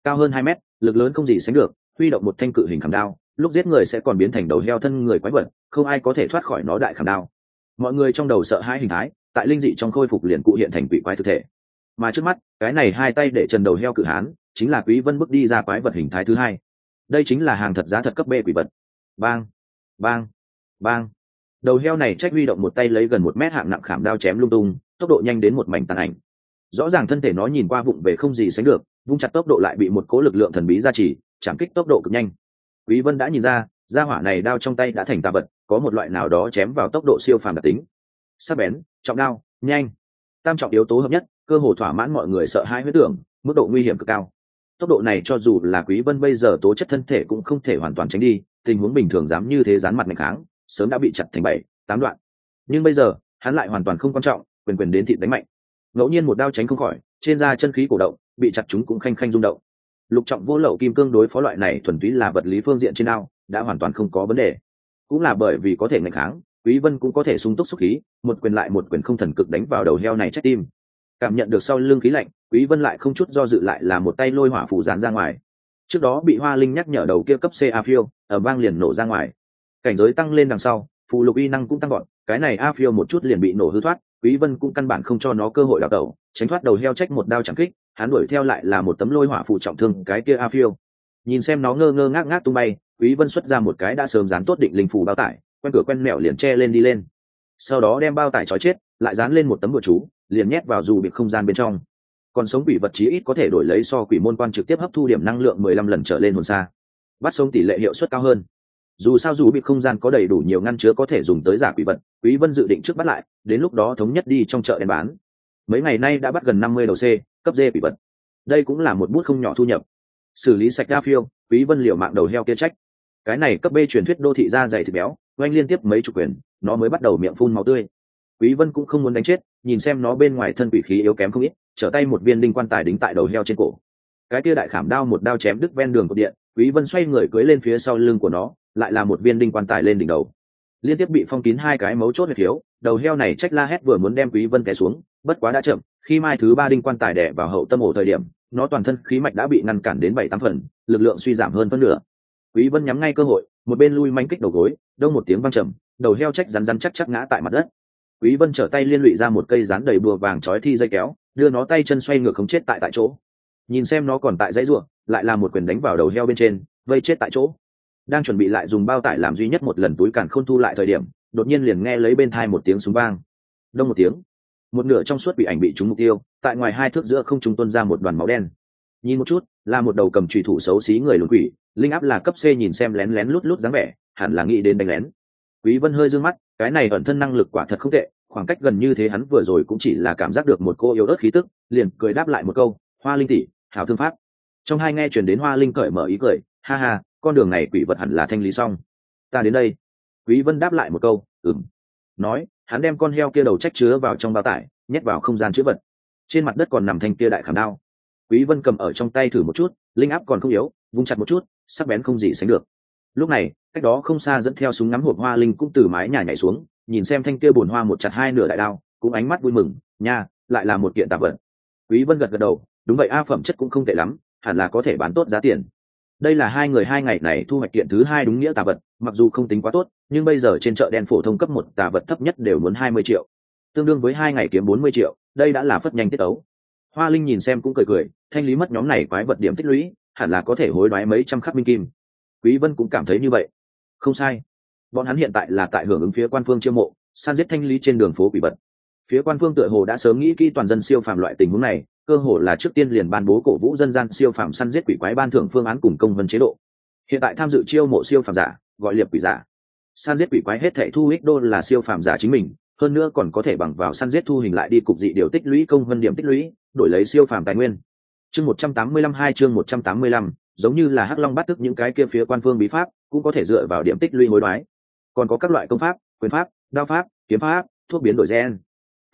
Cao hơn hai mét lực lớn không gì sánh được, huy động một thanh cự hình khảm đao, lúc giết người sẽ còn biến thành đầu heo thân người quái vật, không ai có thể thoát khỏi nó đại khảm đao. Mọi người trong đầu sợ hai hình thái, tại linh dị trong khôi phục liền cụ hiện thành quỷ quái thực thể. Mà trước mắt, cái này hai tay để trần đầu heo cự hán, chính là quý vân bước đi ra quái vật hình thái thứ hai. Đây chính là hàng thật giá thật cấp b quỷ vật. Bang bang bang. Đầu heo này trách huy động một tay lấy gần một mét hạng nặng khảm đao chém lung tung, tốc độ nhanh đến một mảnh tàn ảnh rõ ràng thân thể nó nhìn qua vụng về không gì sánh được vung chặt tốc độ lại bị một cố lực lượng thần bí ra chỉ, chạm kích tốc độ cực nhanh. Quý vân đã nhìn ra gia hỏa này đao trong tay đã thành tà vật có một loại nào đó chém vào tốc độ siêu phàm đặc tính. Sắc bén trọng đao nhanh. Tam trọng yếu tố hợp nhất cơ hồ thỏa mãn mọi người sợ hãi huyết tưởng mức độ nguy hiểm cực cao. Tốc độ này cho dù là quý vân bây giờ tố chất thân thể cũng không thể hoàn toàn tránh đi tình huống bình thường dám như thế dán mặt mạnh kháng sớm đã bị chặt thành bảy tám đoạn. Nhưng bây giờ hắn lại hoàn toàn không quan trọng quyền quyền đến thịt đánh mạnh ngẫu nhiên một đao tránh không khỏi, trên da chân khí cổ động, bị chặt chúng cũng khanh khanh rung động. Lục trọng vô lậu kim cương đối phó loại này thuần túy là vật lý phương diện trên đao, đã hoàn toàn không có vấn đề. Cũng là bởi vì có thể ngạch kháng, quý vân cũng có thể sung túc xúc khí, một quyền lại một quyền không thần cực đánh vào đầu heo này trách tim. Cảm nhận được sau lưng khí lạnh, quý vân lại không chút do dự lại là một tay lôi hỏa phủ dán ra ngoài. Trước đó bị hoa linh nhắc nhở đầu kia cấp c a phiêu ở bang liền nổ ra ngoài. Cảnh giới tăng lên đằng sau phụ lục y năng cũng tăng gọn cái này a phiêu một chút liền bị nổ hư thoát quý vân cũng căn bản không cho nó cơ hội đào tẩu, tránh thoát đầu heo trách một đao chẳng kích, hắn đuổi theo lại là một tấm lôi hỏa phụ trọng thương cái kia a phiêu. Nhìn xem nó ngơ ngơ ngác ngác tung bay, quý vân xuất ra một cái đã sớm dán tốt định linh phủ bao tải, quen cửa quen mẹo liền che lên đi lên. Sau đó đem bao tải trói chết, lại dán lên một tấm bùa chú, liền nhét vào dù bị không gian bên trong. Còn sống quỷ vật chí ít có thể đổi lấy so quỷ môn quan trực tiếp hấp thu điểm năng lượng 15 lần trở lên hồn xa. Bắt sống tỷ lệ hiệu suất cao hơn dù sao dù bị không gian có đầy đủ nhiều ngăn chứa có thể dùng tới giả quỷ vật, quý vân dự định trước bắt lại, đến lúc đó thống nhất đi trong chợ đem bán. Mấy ngày nay đã bắt gần 50 đầu c, cấp d quỷ vật. Đây cũng là một bút không nhỏ thu nhập. Xử lý sạch đa phiêu, quý vân liều mạng đầu heo kia trách. Cái này cấp b truyền thuyết đô thị ra dày thịt béo, oanh liên tiếp mấy chục quyền, nó mới bắt đầu miệng phun máu tươi. Quý vân cũng không muốn đánh chết, nhìn xem nó bên ngoài thân quỷ khí yếu kém không ít, trở tay một viên đinh quan tài đính tại đầu heo trên cổ. Cái kia đại khảm đao một đao chém đứt ven đường của điện, quý vân xoay người cưới lên phía sau lưng của nó lại là một viên đinh quan tài lên đỉnh đầu. Liên tiếp bị phong kín hai cái mấu chốt huyệt thiếu, đầu heo này trách la hét vừa muốn đem quý vân té xuống, bất quá đã chậm, khi mai thứ ba đinh quan tài đè vào hậu tâm ổ thời điểm, nó toàn thân khí mạch đã bị ngăn cản đến bảy tám phần, lực lượng suy giảm hơn phân nửa. Quý vân nhắm ngay cơ hội, một bên lui manh kích đầu gối, đông một tiếng vang trầm, đầu heo trách rắn rắn chắc chắc ngã tại mặt đất. Quý vân trở tay liên lụy ra một cây rán đầy bùa vàng trói thi dây kéo, đưa nó tay chân xoay ngược không chết tại tại chỗ. Nhìn xem nó còn tại dãy ruộng lại là một quyền đánh vào đầu heo bên trên, vây chết tại chỗ đang chuẩn bị lại dùng bao tải làm duy nhất một lần túi càn khôn thu lại thời điểm, đột nhiên liền nghe lấy bên thai một tiếng súng vang. Đông một tiếng. Một nửa trong suốt bị ảnh bị trúng mục tiêu, tại ngoài hai thước giữa không trung tuân ra một đoàn máu đen. Nhìn một chút, là một đầu cầm trùy thủ xấu xí người lùn quỷ, linh áp là cấp c nhìn xem lén lén lút lút dáng vẻ, hẳn là nghĩ đến đánh lén. Quý vân hơi dương mắt, cái này ẩn thân năng lực quả thật không tệ, khoảng cách gần như thế hắn vừa rồi cũng chỉ là cảm giác được một cô yếu ớt khí tức, liền cười đáp lại một câu, hoa linh tỷ, hảo thương pháp. Trong hai nghe truyền đến hoa linh cởi mở ý cười, ha ha con đường này quỷ vật hẳn là thanh lý xong. Ta đến đây. Quý vân đáp lại một câu, ừm. Nói, hắn đem con heo kia đầu trách chứa vào trong bao tải, nhét vào không gian chứa vật. Trên mặt đất còn nằm thanh kia đại khảm đao. Quý vân cầm ở trong tay thử một chút, linh áp còn không yếu, vung chặt một chút, sắc bén không gì sánh được. Lúc này, cách đó không xa dẫn theo súng ngắm hộp hoa linh cũng từ mái nhà nhảy xuống, nhìn xem thanh kia bồn hoa một chặt hai nửa đại đao, cũng ánh mắt vui mừng, nha, lại là một kiện tạp vật. Quý vân gật gật đầu, đúng vậy, a phẩm chất cũng không tệ lắm, hẳn là có thể bán tốt giá tiền đây là hai người hai ngày này thu hoạch kiện thứ hai đúng nghĩa tà vật, mặc dù không tính quá tốt, nhưng bây giờ trên chợ đen phổ thông cấp một tà vật thấp nhất đều muốn hai mươi triệu. Tương đương với hai ngày kiếm bốn mươi triệu, đây đã là phất nhanh tiết ấu hoa linh nhìn xem cũng cười cười, thanh lý mất nhóm này quái vật điểm tích lũy, hẳn là có thể hối đoái mấy trăm khắc minh kim. Quý vân cũng cảm thấy như vậy. Không sai. Bọn hắn hiện tại là tại hưởng ứng phía quan phương chiêu mộ, san giết thanh lý trên đường phố quỷ vật. Phía quan phương tựa hồ đã sớm nghĩ kỹ toàn dân siêu phàm loại tình huống này cơ hồ là trước tiên liền ban bố cổ vũ dân gian siêu phàm săn giết quỷ quái ban thưởng phương án cùng công vân chế độ. Hiện tại tham dự chiêu mộ siêu phàm giả, gọi liệp quỷ giả. Săn giết quỷ quái hết thảy thu ích đô là siêu phàm giả chính mình, hơn nữa còn có thể bằng vào săn giết thu hình lại đi cục dị điều tích lũy công vân điểm tích lũy, đổi lấy siêu phàm tài nguyên. Chương một trăm tám mươi lăm hai chương một trăm tám mươi lăm, giống như là hắc long bắt tức những cái kia phía quan phương bí pháp, cũng có thể dựa vào điểm tích lũy hối đoái. Còn có các loại công pháp, quyền pháp, đao pháp, kiếm pháp, thuốc biến đổi gen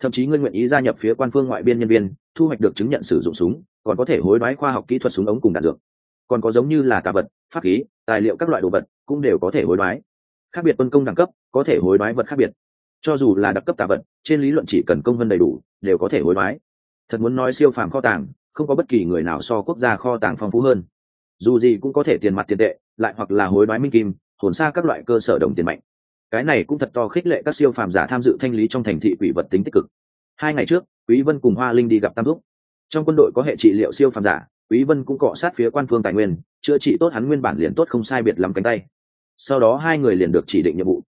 thậm chí ngươi nguyện ý gia nhập phía quan phương ngoại biên nhân viên, thu hoạch được chứng nhận sử dụng súng, còn có thể hối đoái khoa học kỹ thuật súng ống cùng đạn dược. Còn có giống như là tà vật, pháp khí, tài liệu các loại đồ vật cũng đều có thể hối đoái. Khác biệt quân công đẳng cấp, có thể hối đoái vật khác biệt. Cho dù là đặc cấp tà vật, trên lý luận chỉ cần công vân đầy đủ, đều có thể hối đoái. Thật muốn nói siêu phàm kho tàng, không có bất kỳ người nào so quốc gia kho tàng phong phú hơn. Dù gì cũng có thể tiền mặt tiền tệ, lại hoặc là hối đoái minh kim, hồn xa các loại cơ sở đồng tiền mạnh cái này cũng thật to khích lệ các siêu phàm giả tham dự thanh lý trong thành thị quỷ vật tính tích cực. Hai ngày trước quý vân cùng hoa linh đi gặp tam thúc. Trong quân đội có hệ trị liệu siêu phàm giả quý vân cũng cọ sát phía quan phương tài nguyên chữa trị tốt hắn nguyên bản liền tốt không sai biệt lắm cánh tay. Sau đó hai người liền được chỉ định nhiệm vụ.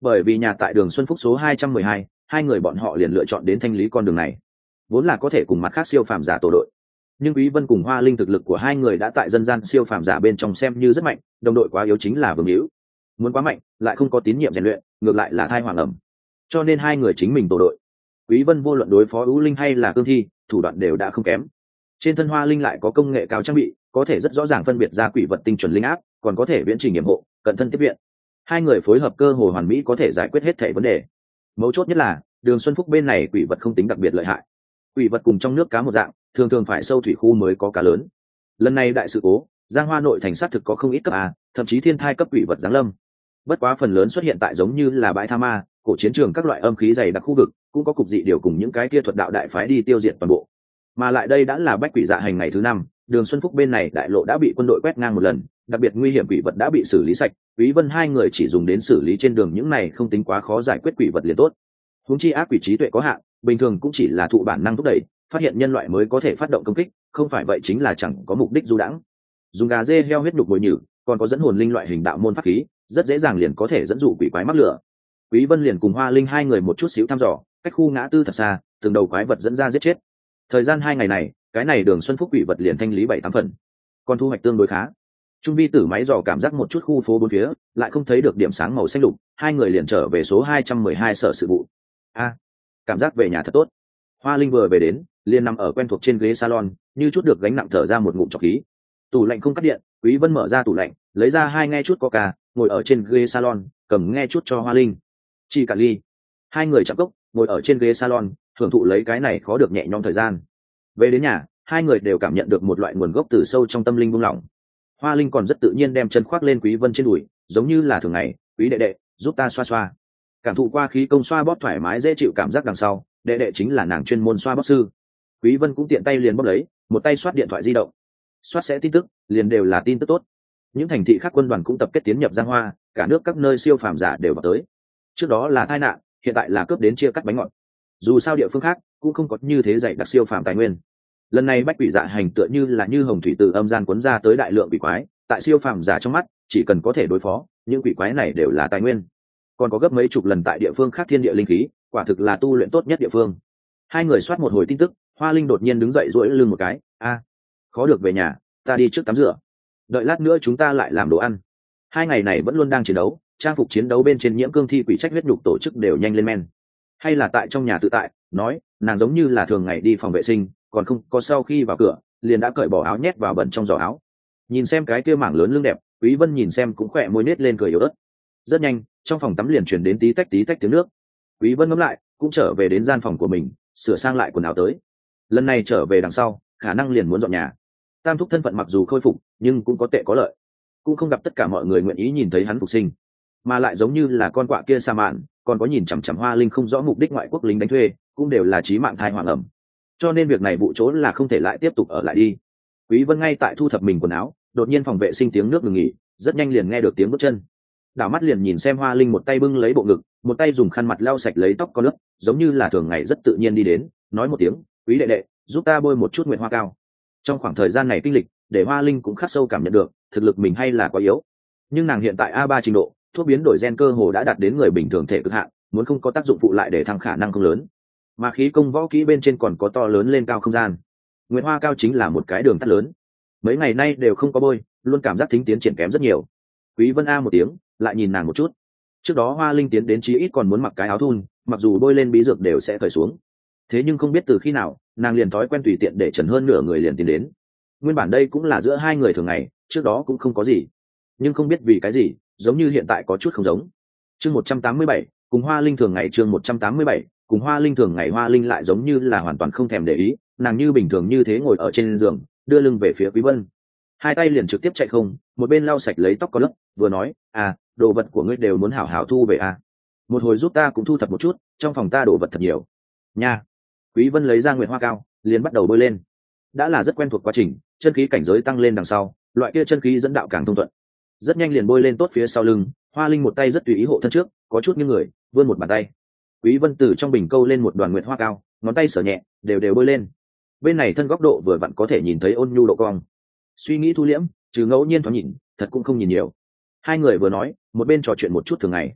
Bởi vì nhà tại đường xuân phúc số 212, hai người bọn họ liền lựa chọn đến thanh lý con đường này. Vốn là có thể cùng mặt khác siêu phàm giả tổ đội. Nhưng quý vân cùng hoa linh thực lực của hai người đã tại dân gian siêu phàm giả bên trong xem như rất mạnh đồng đội quá yếu chính là vương hữu muốn quá mạnh, lại không có tín nhiệm rèn luyện, ngược lại là thai hoàng ẩm. Cho nên hai người chính mình tổ đội. Quý vân vô luận đối phó ưu linh hay là cương thi, thủ đoạn đều đã không kém. Trên thân hoa linh lại có công nghệ cao trang bị, có thể rất rõ ràng phân biệt ra quỷ vật tinh chuẩn linh áp, còn có thể viễn trình nghiệm hộ, cận thân tiếp viện. Hai người phối hợp cơ hồ hoàn mỹ có thể giải quyết hết thể vấn đề. Mấu chốt nhất là, đường xuân phúc bên này quỷ vật không tính đặc biệt lợi hại. Quỷ vật cùng trong nước cá một dạng, thường thường phải sâu thủy khu mới có cá lớn. Lần này đại sự cố, giang hoa nội thành sát thực có không ít cấp a, thậm chí thiên thai cấp quỷ vật giáng lâm bất quá phần lớn xuất hiện tại giống như là bãi tha ma, cổ chiến trường các loại âm khí dày đặc khu vực, cũng có cục dị điều cùng những cái kia thuật đạo đại phái đi tiêu diệt toàn bộ. Mà lại đây đã là bách quỷ dạ hành ngày thứ năm, đường xuân phúc bên này đại lộ đã bị quân đội quét ngang một lần, đặc biệt nguy hiểm quỷ vật đã bị xử lý sạch, quý vân hai người chỉ dùng đến xử lý trên đường những này không tính quá khó giải quyết quỷ vật liền tốt. Huống chi ác quỷ trí tuệ có hạn, bình thường cũng chỉ là thụ bản năng thúc đẩy, phát hiện nhân loại mới có thể phát động công kích, không phải vậy chính là chẳng có mục đích du đãng. Dùng gà dê heo huyết nhục bồi nhử, còn có dẫn hồn linh loại hình đạo môn pháp khí rất dễ dàng liền có thể dẫn dụ quỷ quái mắc lửa. Quý vân liền cùng hoa linh hai người một chút xíu thăm dò, cách khu ngã tư thật xa, từng đầu quái vật dẫn ra giết chết. Thời gian hai ngày này, cái này đường xuân phúc quỷ vật liền thanh lý bảy tám phần. Còn thu hoạch tương đối khá. Trung vi tử máy dò cảm giác một chút khu phố bốn phía, lại không thấy được điểm sáng màu xanh lục, hai người liền trở về số hai trăm mười hai sở sự vụ. A, cảm giác về nhà thật tốt. Hoa linh vừa về đến, liền nằm ở quen thuộc trên ghế salon, như chút được gánh nặng thở ra một ngụm trọc khí. Tủ lạnh không cắt điện, quý vân mở ra tủ lạnh, lấy ra hai nghe chút coca ngồi ở trên ghế salon, cầm nghe chút cho hoa linh. Chỉ cả ly. Hai người chạm cốc, ngồi ở trên ghế salon thưởng thụ lấy cái này khó được nhẹ nhõm thời gian. Về đến nhà, hai người đều cảm nhận được một loại nguồn gốc từ sâu trong tâm linh buông lỏng. Hoa linh còn rất tự nhiên đem chân khoác lên quý vân trên đùi, giống như là thường ngày, quý đệ đệ, giúp ta xoa xoa. Cảm thụ qua khí công xoa bóp thoải mái dễ chịu cảm giác đằng sau, đệ đệ chính là nàng chuyên môn xoa bóp sư. Quý vân cũng tiện tay liền bóp lấy, một tay soát điện thoại di động. Soát sẽ tin tức, liền đều là tin tức tốt những thành thị khác quân đoàn cũng tập kết tiến nhập giang hoa, cả nước các nơi siêu phàm giả đều vào tới. Trước đó là tai nạn, hiện tại là cướp đến chia cắt bánh ngọt. Dù sao địa phương khác cũng không có như thế dạy đặc siêu phàm tài nguyên. Lần này bách quỷ dạ hành tựa như là như hồng thủy từ âm gian cuốn ra tới đại lượng quỷ quái, tại siêu phàm giả trong mắt, chỉ cần có thể đối phó, những quỷ quái này đều là tài nguyên. Còn có gấp mấy chục lần tại địa phương khác thiên địa linh khí, quả thực là tu luyện tốt nhất địa phương. Hai người soát một hồi tin tức, hoa linh đột nhiên đứng dậy rỗi lưng một cái. A, khó được về nhà, ta đi trước tắm rửa đợi lát nữa chúng ta lại làm đồ ăn. Hai ngày này vẫn luôn đang chiến đấu, trang phục chiến đấu bên trên nhiễm cương thi quỷ trách huyết nhục tổ chức đều nhanh lên men. Hay là tại trong nhà tự tại, nói, nàng giống như là thường ngày đi phòng vệ sinh, còn không có sau khi vào cửa, liền đã cởi bỏ áo nhét vào bẩn trong giỏ áo. Nhìn xem cái kia mảng lớn lưng đẹp, quý vân nhìn xem cũng khỏe môi nết lên cười yếu ớt. Rất nhanh, trong phòng tắm liền truyền đến tí tách tí tách tiếng nước. Quý vân ngấm lại, cũng trở về đến gian phòng của mình, sửa sang lại quần áo tới. Lần này trở về đằng sau, khả năng liền muốn dọn nhà. Tam thúc thân phận mặc dù khôi phục nhưng cũng có tệ có lợi. Cũng không gặp tất cả mọi người nguyện ý nhìn thấy hắn phục sinh. Mà lại giống như là con quạ kia sa mạn, còn có nhìn chằm chằm hoa linh không rõ mục đích ngoại quốc lính đánh thuê, cũng đều là trí mạng thai hoàng ẩm. Cho nên việc này vụ trốn là không thể lại tiếp tục ở lại đi. Quý vân ngay tại thu thập mình quần áo, đột nhiên phòng vệ sinh tiếng nước ngừng nghỉ, rất nhanh liền nghe được tiếng bước chân. Đảo mắt liền nhìn xem hoa linh một tay bưng lấy bộ ngực, một tay dùng khăn mặt lau sạch lấy tóc có nước giống như là thường ngày rất tự nhiên đi đến, nói một tiếng, quý đệ đệ, giúp ta bôi một chút nguyện hoa cao. Trong khoảng thời gian này kinh lịch để hoa linh cũng khắc sâu cảm nhận được, thực lực mình hay là quá yếu. Nhưng nàng hiện tại a ba trình độ, thuốc biến đổi gen cơ hồ đã đạt đến người bình thường thể cực hạn, muốn không có tác dụng phụ lại để thăng khả năng không lớn. Mà khí công võ kỹ bên trên còn có to lớn lên cao không gian. Nguyễn hoa cao chính là một cái đường tắt lớn. Mấy ngày nay đều không có bôi luôn cảm giác thính tiến triển kém rất nhiều. Quý vân a một tiếng, lại nhìn nàng một chút. Trước đó hoa linh tiến đến chí ít còn muốn mặc cái áo thun, mặc dù bôi lên bí dược đều sẽ cởi xuống. Thế nhưng không biết từ khi nào, nàng liền thói quen tùy tiện để trần hơn nửa người liền tiến đến nguyên bản đây cũng là giữa hai người thường ngày, trước đó cũng không có gì. Nhưng không biết vì cái gì, giống như hiện tại có chút không giống. Chương một trăm tám mươi bảy, cùng hoa linh thường ngày, chương một trăm tám mươi bảy, cùng hoa linh thường ngày, hoa linh lại giống như là hoàn toàn không thèm để ý, nàng như bình thường như thế ngồi ở trên giường, đưa lưng về phía quý vân. Hai tay liền trực tiếp chạy không, một bên lau sạch lấy tóc có lớp vừa nói à đồ vật của ngươi đều muốn hảo hảo thu về à? Một hồi giúp ta cũng thu thập một chút, trong phòng ta đồ vật thật nhiều. Nha. Quý vân lấy ra nguyệt hoa cao, liền bắt đầu bơi lên đã là rất quen thuộc quá trình, chân khí cảnh giới tăng lên đằng sau, loại kia chân khí dẫn đạo càng thông thuận. Rất nhanh liền bôi lên tốt phía sau lưng, hoa linh một tay rất tùy ý hộ thân trước, có chút như người, vươn một bàn tay. Quý vân từ trong bình câu lên một đoàn nguyệt hoa cao, ngón tay sở nhẹ, đều đều bôi lên. Bên này thân góc độ vừa vặn có thể nhìn thấy ôn nhu độ cong. Suy nghĩ thu liễm, trừ ngẫu nhiên thoáng nhìn, thật cũng không nhìn nhiều. Hai người vừa nói, một bên trò chuyện một chút thường ngày.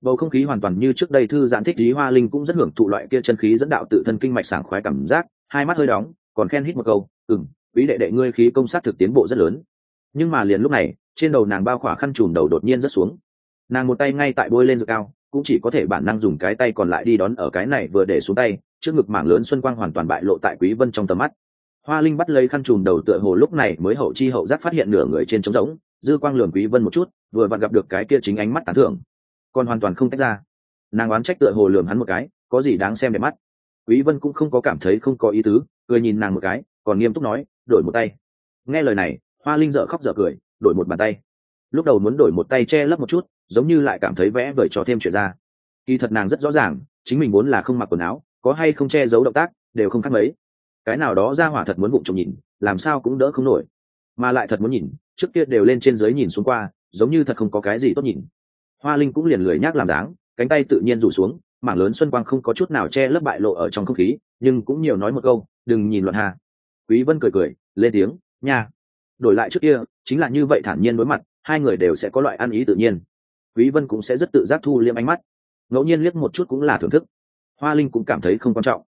Bầu không khí hoàn toàn như trước đây thư giãn thích lý hoa linh cũng rất hưởng thụ loại kia chân khí dẫn đạo tự thân kinh mạch sảng khoái cảm giác, hai mắt hơi đóng còn khen hít một câu ừng quý đệ đệ ngươi khí công sát thực tiến bộ rất lớn. Nhưng mà liền lúc này, trên đầu nàng bao khỏa khăn trùm đầu đột nhiên rất xuống. Nàng một tay ngay tại bôi lên dược cao, cũng chỉ có thể bản năng dùng cái tay còn lại đi đón ở cái này vừa để xuống tay, trước ngực mảng lớn xuân quang hoàn toàn bại lộ tại quý vân trong tầm mắt. Hoa linh bắt lấy khăn trùm đầu tựa hồ lúc này mới hậu chi hậu giác phát hiện nửa người trên trống rỗng, dư quang lường quý vân một chút, vừa vặn gặp được cái kia chính ánh mắt tán thưởng. Còn hoàn toàn không tách ra. Nàng oán trách tựa hồ lường hắn một cái, có gì đáng xem để mắt. Quý vân cũng không có cảm thấy không có ý tứ cười nhìn nàng một cái, còn nghiêm túc nói, đổi một tay. Nghe lời này, hoa linh dở khóc dở cười, đổi một bàn tay. Lúc đầu muốn đổi một tay che lấp một chút, giống như lại cảm thấy vẽ vời cho thêm chuyện ra. Kỳ thật nàng rất rõ ràng, chính mình muốn là không mặc quần áo, có hay không che giấu động tác, đều không khác mấy. Cái nào đó ra hỏa thật muốn bụng trộm nhìn, làm sao cũng đỡ không nổi. Mà lại thật muốn nhìn, trước kia đều lên trên dưới nhìn xuống qua, giống như thật không có cái gì tốt nhìn. Hoa linh cũng liền lười nhác làm dáng, cánh tay tự nhiên rủ xuống mảng lớn xuân quang không có chút nào che lấp bại lộ ở trong không khí, nhưng cũng nhiều nói một câu, đừng nhìn luận hà. Quý vân cười cười, lên tiếng, nha. Đổi lại trước kia, chính là như vậy thản nhiên đối mặt, hai người đều sẽ có loại ăn ý tự nhiên. Quý vân cũng sẽ rất tự giác thu liêm ánh mắt. Ngẫu nhiên liếc một chút cũng là thưởng thức. Hoa linh cũng cảm thấy không quan trọng.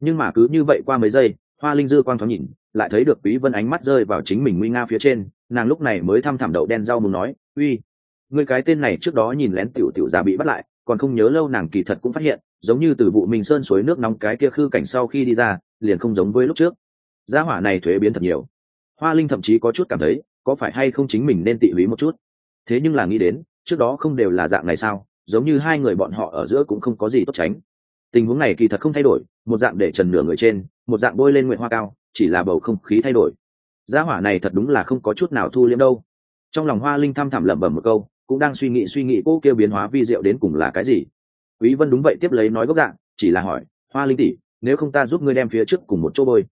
Nhưng mà cứ như vậy qua mấy giây, hoa linh dư quang thoáng nhìn, lại thấy được quý vân ánh mắt rơi vào chính mình nguy nga phía trên, nàng lúc này mới thăm thẳm đậu đen rau muốn nói, uy người cái tên này trước đó nhìn lén tiểu tiểu già bị bắt lại còn không nhớ lâu nàng kỳ thật cũng phát hiện, giống như từ vụ mình sơn suối nước nóng cái kia khư cảnh sau khi đi ra, liền không giống với lúc trước. Gia hỏa này thuế biến thật nhiều. Hoa linh thậm chí có chút cảm thấy, có phải hay không chính mình nên tị húy một chút? Thế nhưng là nghĩ đến, trước đó không đều là dạng này sao, giống như hai người bọn họ ở giữa cũng không có gì tốt tránh. Tình huống này kỳ thật không thay đổi, một dạng để trần nửa người trên, một dạng bôi lên nguyện hoa cao, chỉ là bầu không khí thay đổi. Gia hỏa này thật đúng là không có chút nào thu liếm đâu. Trong lòng hoa linh thăm thẳm lẩm bẩm một câu cũng đang suy nghĩ suy nghĩ cô kêu biến hóa vi diệu đến cùng là cái gì. Quý vân đúng vậy tiếp lấy nói gốc dạng, chỉ là hỏi, hoa linh tỷ, nếu không ta giúp ngươi đem phía trước cùng một chỗ bôi?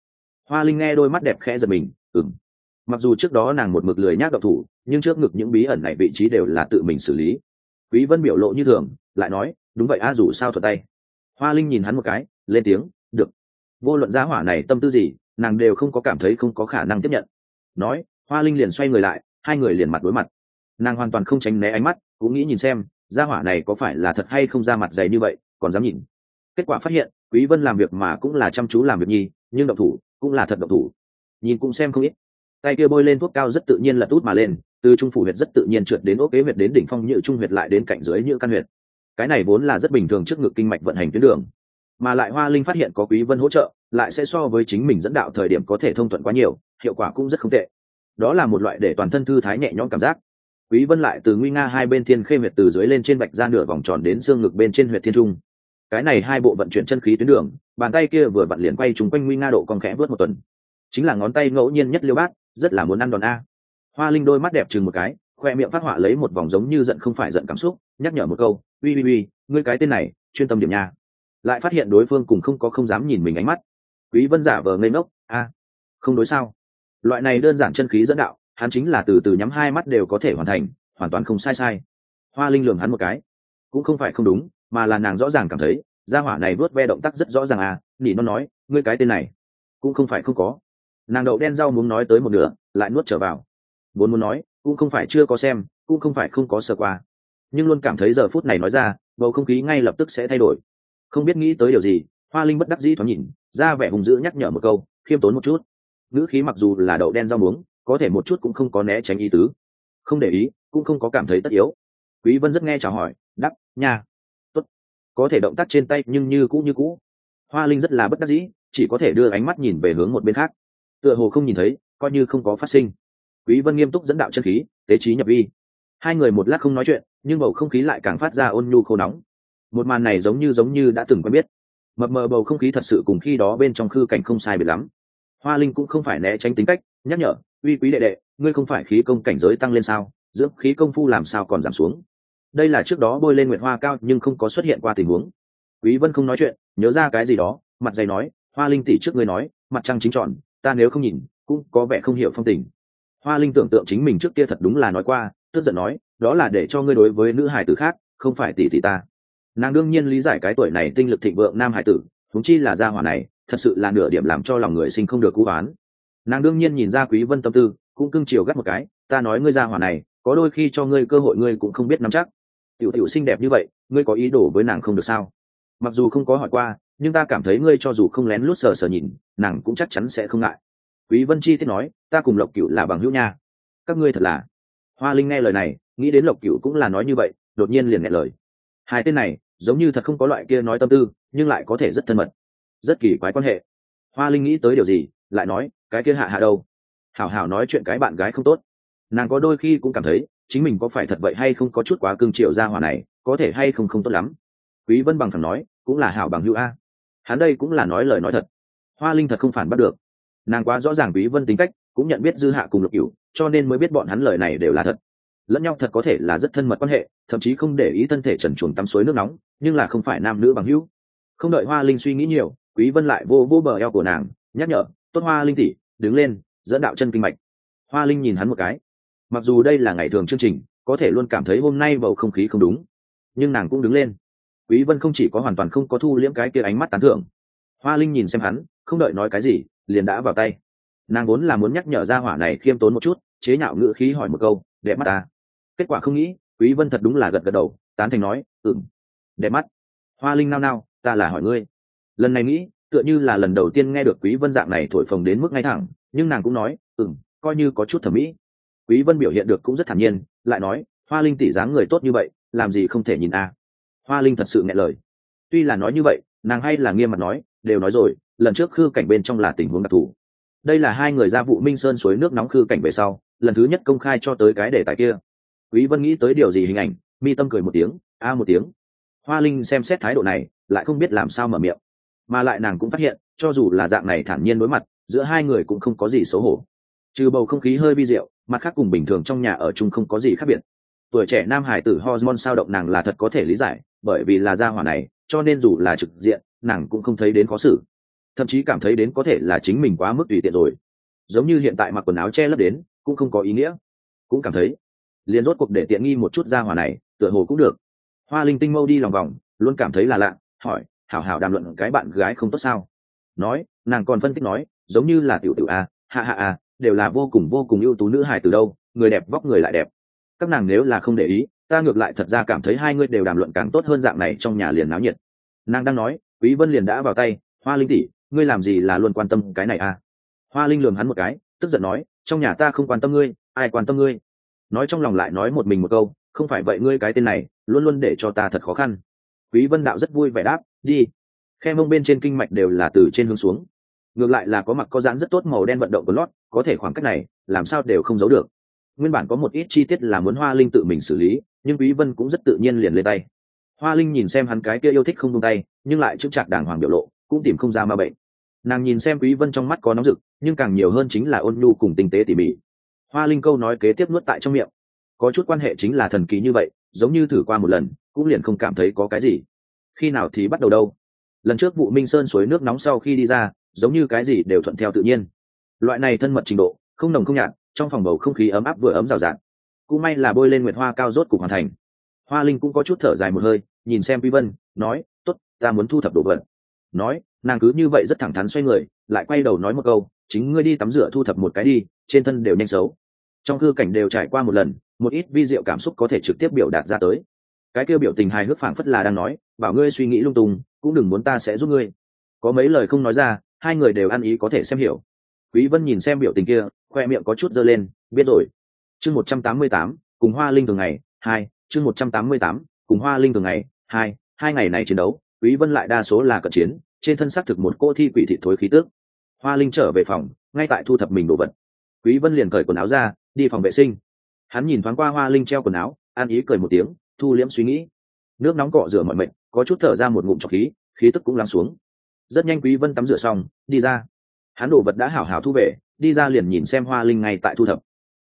Hoa linh nghe đôi mắt đẹp khẽ giật mình, ừm. Mặc dù trước đó nàng một mực lười nhác độc thủ, nhưng trước ngực những bí ẩn này vị trí đều là tự mình xử lý. Quý vân biểu lộ như thường, lại nói, đúng vậy a, dù sao thuật tay. Hoa linh nhìn hắn một cái, lên tiếng, được. Vô luận giá hỏa này tâm tư gì, nàng đều không có cảm thấy không có khả năng tiếp nhận. Nói, hoa linh liền xoay người lại, hai người liền mặt đối mặt nàng hoàn toàn không tránh né ánh mắt, cũng nghĩ nhìn xem, gia hỏa này có phải là thật hay không ra mặt dày như vậy, còn dám nhìn. Kết quả phát hiện, quý vân làm việc mà cũng là chăm chú làm việc nhi, nhưng động thủ, cũng là thật động thủ. Nhìn cũng xem không ít. Tay kia bôi lên thuốc cao rất tự nhiên là tút mà lên, từ trung phủ huyệt rất tự nhiên trượt đến ốc kế huyệt đến đỉnh phong nhự trung huyệt lại đến cạnh dưới nhự căn huyệt. Cái này vốn là rất bình thường trước ngực kinh mạch vận hành tuyến đường. Mà lại hoa linh phát hiện có quý vân hỗ trợ, lại sẽ so với chính mình dẫn đạo thời điểm có thể thông thuận quá nhiều, hiệu quả cũng rất không tệ. Đó là một loại để toàn thân thư thái nhẹ nhõm cảm giác quý vân lại từ nguy nga hai bên thiên khê huyệt từ dưới lên trên bạch ra nửa vòng tròn đến xương ngực bên trên huyệt thiên trung. Cái này hai bộ vận chuyển chân khí tuyến đường, bàn tay kia vừa vặn liền quay trúng quanh nguy nga độ con khẽ vớt một tuần. Chính là ngón tay ngẫu nhiên nhất liêu bát, rất là muốn ăn đòn a. Hoa linh đôi mắt đẹp chừng một cái, khoe miệng phát họa lấy một vòng giống như giận không phải giận cảm xúc, nhắc nhở một câu, uy uy uy, ngươi cái tên này, chuyên tâm điểm nha. Lại phát hiện đối phương cùng không có không dám nhìn mình ánh mắt. Quý vân giả vờ ngây ngốc, a, không đối sao? Loại này đơn giản chân khí dẫn đạo hắn chính là từ từ nhắm hai mắt đều có thể hoàn thành, hoàn toàn không sai sai. Hoa linh lường hắn một cái. Cũng không phải không đúng, mà là nàng rõ ràng cảm thấy, gia hỏa này vớt ve động tác rất rõ ràng à nỉ nó nói, ngươi cái tên này, cũng không phải không có. Nàng đậu đen rau muốn nói tới một nửa, lại nuốt trở vào. Vốn muốn nói, cũng không phải chưa có xem, cũng không phải không có sơ qua. Nhưng luôn cảm thấy giờ phút này nói ra, bầu không khí ngay lập tức sẽ thay đổi. Không biết nghĩ tới điều gì, hoa linh bất đắc dĩ thoáng nhìn, ra vẻ hùng dữ nhắc nhở một câu, khiêm tốn một chút. Ngữ khí mặc dù là đậu đen rau muống có thể một chút cũng không có né tránh ý tứ. Không để ý, cũng không có cảm thấy tất yếu. Quý vân rất nghe chào hỏi đắp nha. Tốt. Có thể động tác trên tay nhưng như cũ như cũ. Hoa linh rất là bất đắc dĩ, chỉ có thể đưa ánh mắt nhìn về hướng một bên khác. Tựa hồ không nhìn thấy, coi như không có phát sinh. Quý vân nghiêm túc dẫn đạo chân khí, tế trí nhập vi. Hai người một lát không nói chuyện, nhưng bầu không khí lại càng phát ra ôn nhu khô nóng. Một màn này giống như giống như đã từng quen biết. Mập mờ bầu không khí thật sự cùng khi đó bên trong khư cảnh không sai biệt lắm. Hoa linh cũng không phải né tránh tính cách, nhắc nhở uy, quý đệ đệ, ngươi không phải khí công cảnh giới tăng lên sao? Dưỡng khí công phu làm sao còn giảm xuống? Đây là trước đó bôi lên nguyện hoa cao nhưng không có xuất hiện qua tình huống. Quý vân không nói chuyện, nhớ ra cái gì đó, mặt dày nói, hoa linh tỷ trước ngươi nói, mặt trăng chính tròn, ta nếu không nhìn, cũng có vẻ không hiểu phong tình. Hoa linh tưởng tượng chính mình trước kia thật đúng là nói qua, tức giận nói, đó là để cho ngươi đối với nữ hải tử khác, không phải tỷ tỷ ta. Nàng đương nhiên lý giải cái tuổi này tinh lực thịnh vượng nam hải tử thúng chi là gia hỏa này, thật sự là nửa điểm làm cho lòng người sinh không được cú oán nàng đương nhiên nhìn ra quý vân tâm tư, cũng cưng chiều gắt một cái, ta nói ngươi ra hỏa này, có đôi khi cho ngươi cơ hội ngươi cũng không biết nắm chắc. Tiểu tiểu xinh đẹp như vậy, ngươi có ý đồ với nàng không được sao? Mặc dù không có hỏi qua, nhưng ta cảm thấy ngươi cho dù không lén lút sờ sờ nhìn, nàng cũng chắc chắn sẽ không ngại. Quý vân chi tiết nói, ta cùng lộc cửu là bằng hữu nha. Các ngươi thật là. Hoa linh nghe lời này, nghĩ đến lộc cửu cũng là nói như vậy, đột nhiên liền nghe lời. Hai tên này, giống như thật không có loại kia nói tâm tư, nhưng lại có thể rất thân mật, rất kỳ quái quan hệ. Hoa linh nghĩ tới điều gì? Lại nói, cái kia hạ hạ đâu? Hảo hảo nói chuyện cái bạn gái không tốt. Nàng có đôi khi cũng cảm thấy, chính mình có phải thật vậy hay không có chút quá cương triệu ra hỏa này, có thể hay không không tốt lắm. Quý vân bằng thẳng nói, cũng là hảo bằng hữu a. Hắn đây cũng là nói lời nói thật. Hoa linh thật không phản bắt được. Nàng quá rõ ràng quý vân tính cách, cũng nhận biết dư hạ cùng lục cửu, cho nên mới biết bọn hắn lời này đều là thật. Lẫn nhau thật có thể là rất thân mật quan hệ, thậm chí không để ý thân thể trần chuồng tắm suối nước nóng, nhưng là không phải nam nữ bằng hữu. Không đợi hoa linh suy nghĩ nhiều, quý vân lại vô vô bờ eo của nàng, nhắc nhở tốt hoa linh tỷ, đứng lên, dẫn đạo chân kinh mạch. Hoa linh nhìn hắn một cái. Mặc dù đây là ngày thường chương trình, có thể luôn cảm thấy hôm nay bầu không khí không đúng. Nhưng nàng cũng đứng lên. Quý vân không chỉ có hoàn toàn không có thu liễm cái kia ánh mắt tán thưởng. Hoa linh nhìn xem hắn, không đợi nói cái gì, liền đã vào tay. Nàng vốn là muốn nhắc nhở ra hỏa này khiêm tốn một chút, chế nhạo ngữ khí hỏi một câu, đẹp mắt ta? Kết quả không nghĩ, quý vân thật đúng là gật gật đầu, tán thành nói, ừm, đẹp mắt. Hoa linh nao nao, ta là hỏi ngươi. Lần này nghĩ tựa như là lần đầu tiên nghe được quý vân dạng này thổi phồng đến mức ngay thẳng, nhưng nàng cũng nói, ừm, coi như có chút thẩm mỹ. Quý vân biểu hiện được cũng rất thản nhiên, lại nói, hoa linh tỷ dáng người tốt như vậy, làm gì không thể nhìn a? Hoa linh thật sự nghe lời. Tuy là nói như vậy, nàng hay là nghiêm mặt nói, đều nói rồi, lần trước khư cảnh bên trong là tình huống đặc thù. Đây là hai người ra vụ minh sơn suối nước nóng khư cảnh về sau, lần thứ nhất công khai cho tới cái đề tài kia. Quý vân nghĩ tới điều gì hình ảnh, mi tâm cười một tiếng, a à một tiếng. Hoa linh xem xét thái độ này, lại không biết làm sao mở miệng mà lại nàng cũng phát hiện, cho dù là dạng này thản nhiên đối mặt, giữa hai người cũng không có gì xấu hổ. Trừ bầu không khí hơi vi diệu, mặt khác cùng bình thường trong nhà ở chung không có gì khác biệt. Tuổi trẻ nam hải tử hormone sao động nàng là thật có thể lý giải, bởi vì là gia hỏa này, cho nên dù là trực diện, nàng cũng không thấy đến khó xử. Thậm chí cảm thấy đến có thể là chính mình quá mức tùy tiện rồi. Giống như hiện tại mặc quần áo che lấp đến, cũng không có ý nghĩa. Cũng cảm thấy, liền rốt cuộc để tiện nghi một chút gia hỏa này, tựa hồ cũng được. Hoa linh tinh mâu đi lòng vòng, luôn cảm thấy là lạ, hỏi hảo hảo đàm luận cái bạn gái không tốt sao? Nói, nàng còn phân tích nói, giống như là tiểu tiểu a hạ hạ a, đều là vô cùng vô cùng ưu tú nữ hài từ đâu, người đẹp vóc người lại đẹp. Các nàng nếu là không để ý, ta ngược lại thật ra cảm thấy hai người đều đàm luận càng tốt hơn dạng này trong nhà liền náo nhiệt. Nàng đang nói, quý vân liền đã vào tay, hoa linh tỷ, ngươi làm gì là luôn quan tâm cái này à hoa linh lườm hắn một cái, tức giận nói, trong nhà ta không quan tâm ngươi, ai quan tâm ngươi? Nói trong lòng lại nói một mình một câu, không phải vậy ngươi cái tên này, luôn luôn để cho ta thật khó khăn. Quý vân đạo rất vui vẻ đáp đi. Khe mông bên trên kinh mạch đều là từ trên hướng xuống. Ngược lại là có mặc có dáng rất tốt màu đen vận động của lót, có thể khoảng cách này, làm sao đều không giấu được. Nguyên bản có một ít chi tiết là muốn hoa linh tự mình xử lý, nhưng quý vân cũng rất tự nhiên liền lên tay. Hoa linh nhìn xem hắn cái kia yêu thích không buông tay, nhưng lại chững chạc đàng hoàng biểu lộ, cũng tìm không ra ma bệnh. Nàng nhìn xem quý vân trong mắt có nóng rực, nhưng càng nhiều hơn chính là ôn nhu cùng tinh tế tỉ mỉ. Hoa linh câu nói kế tiếp nuốt tại trong miệng. Có chút quan hệ chính là thần kỳ như vậy, giống như thử qua một lần, cũng liền không cảm thấy có cái gì khi nào thì bắt đầu đâu? Lần trước vụ minh sơn suối nước nóng sau khi đi ra, giống như cái gì đều thuận theo tự nhiên. Loại này thân mật trình độ, không nồng không nhạt, trong phòng bầu không khí ấm áp vừa ấm rào rạt. Cũng may là bôi lên nguyệt hoa cao rốt cục hoàn thành. Hoa linh cũng có chút thở dài một hơi, nhìn xem vi vân, nói t ố t ta muốn thu thập đồ vật. Nói, nàng cứ như vậy rất thẳng thắn xoay người, lại quay đầu nói một câu, chính ngươi đi tắm rửa thu thập một cái đi, trên thân đều nhanh xấu. Trong cư cảnh đều trải qua một lần, một ít vi diệu cảm xúc có thể trực tiếp biểu đạt ra tới cái kêu biểu tình hài hước phảng phất là đang nói bảo ngươi suy nghĩ lung tung cũng đừng muốn ta sẽ giúp ngươi. Có mấy lời không nói ra hai người đều ăn ý có thể xem hiểu. Quý vân nhìn xem biểu tình kia khoe miệng có chút dơ lên biết rồi. Chương 188, cùng hoa linh thường ngày hai chương 188, cùng hoa linh thường ngày hai hai ngày này chiến đấu quý vân lại đa số là cận chiến trên thân xác thực một cô thi quỷ thị thối khí tước. Hoa linh trở về phòng ngay tại thu thập mình đồ vật. Quý vân liền cởi quần áo ra đi phòng vệ sinh. Hắn nhìn thoáng qua hoa linh treo quần áo an ý cười một tiếng thu liễm suy nghĩ. Nước nóng cọ rửa mọi mệnh, có chút thở ra một ngụm trọc khí khí tức cũng lắng xuống. Rất nhanh quý vân tắm rửa xong, đi ra. Hắn đồ vật đã hảo hảo thu về, đi ra liền nhìn xem hoa linh ngay tại thu thập.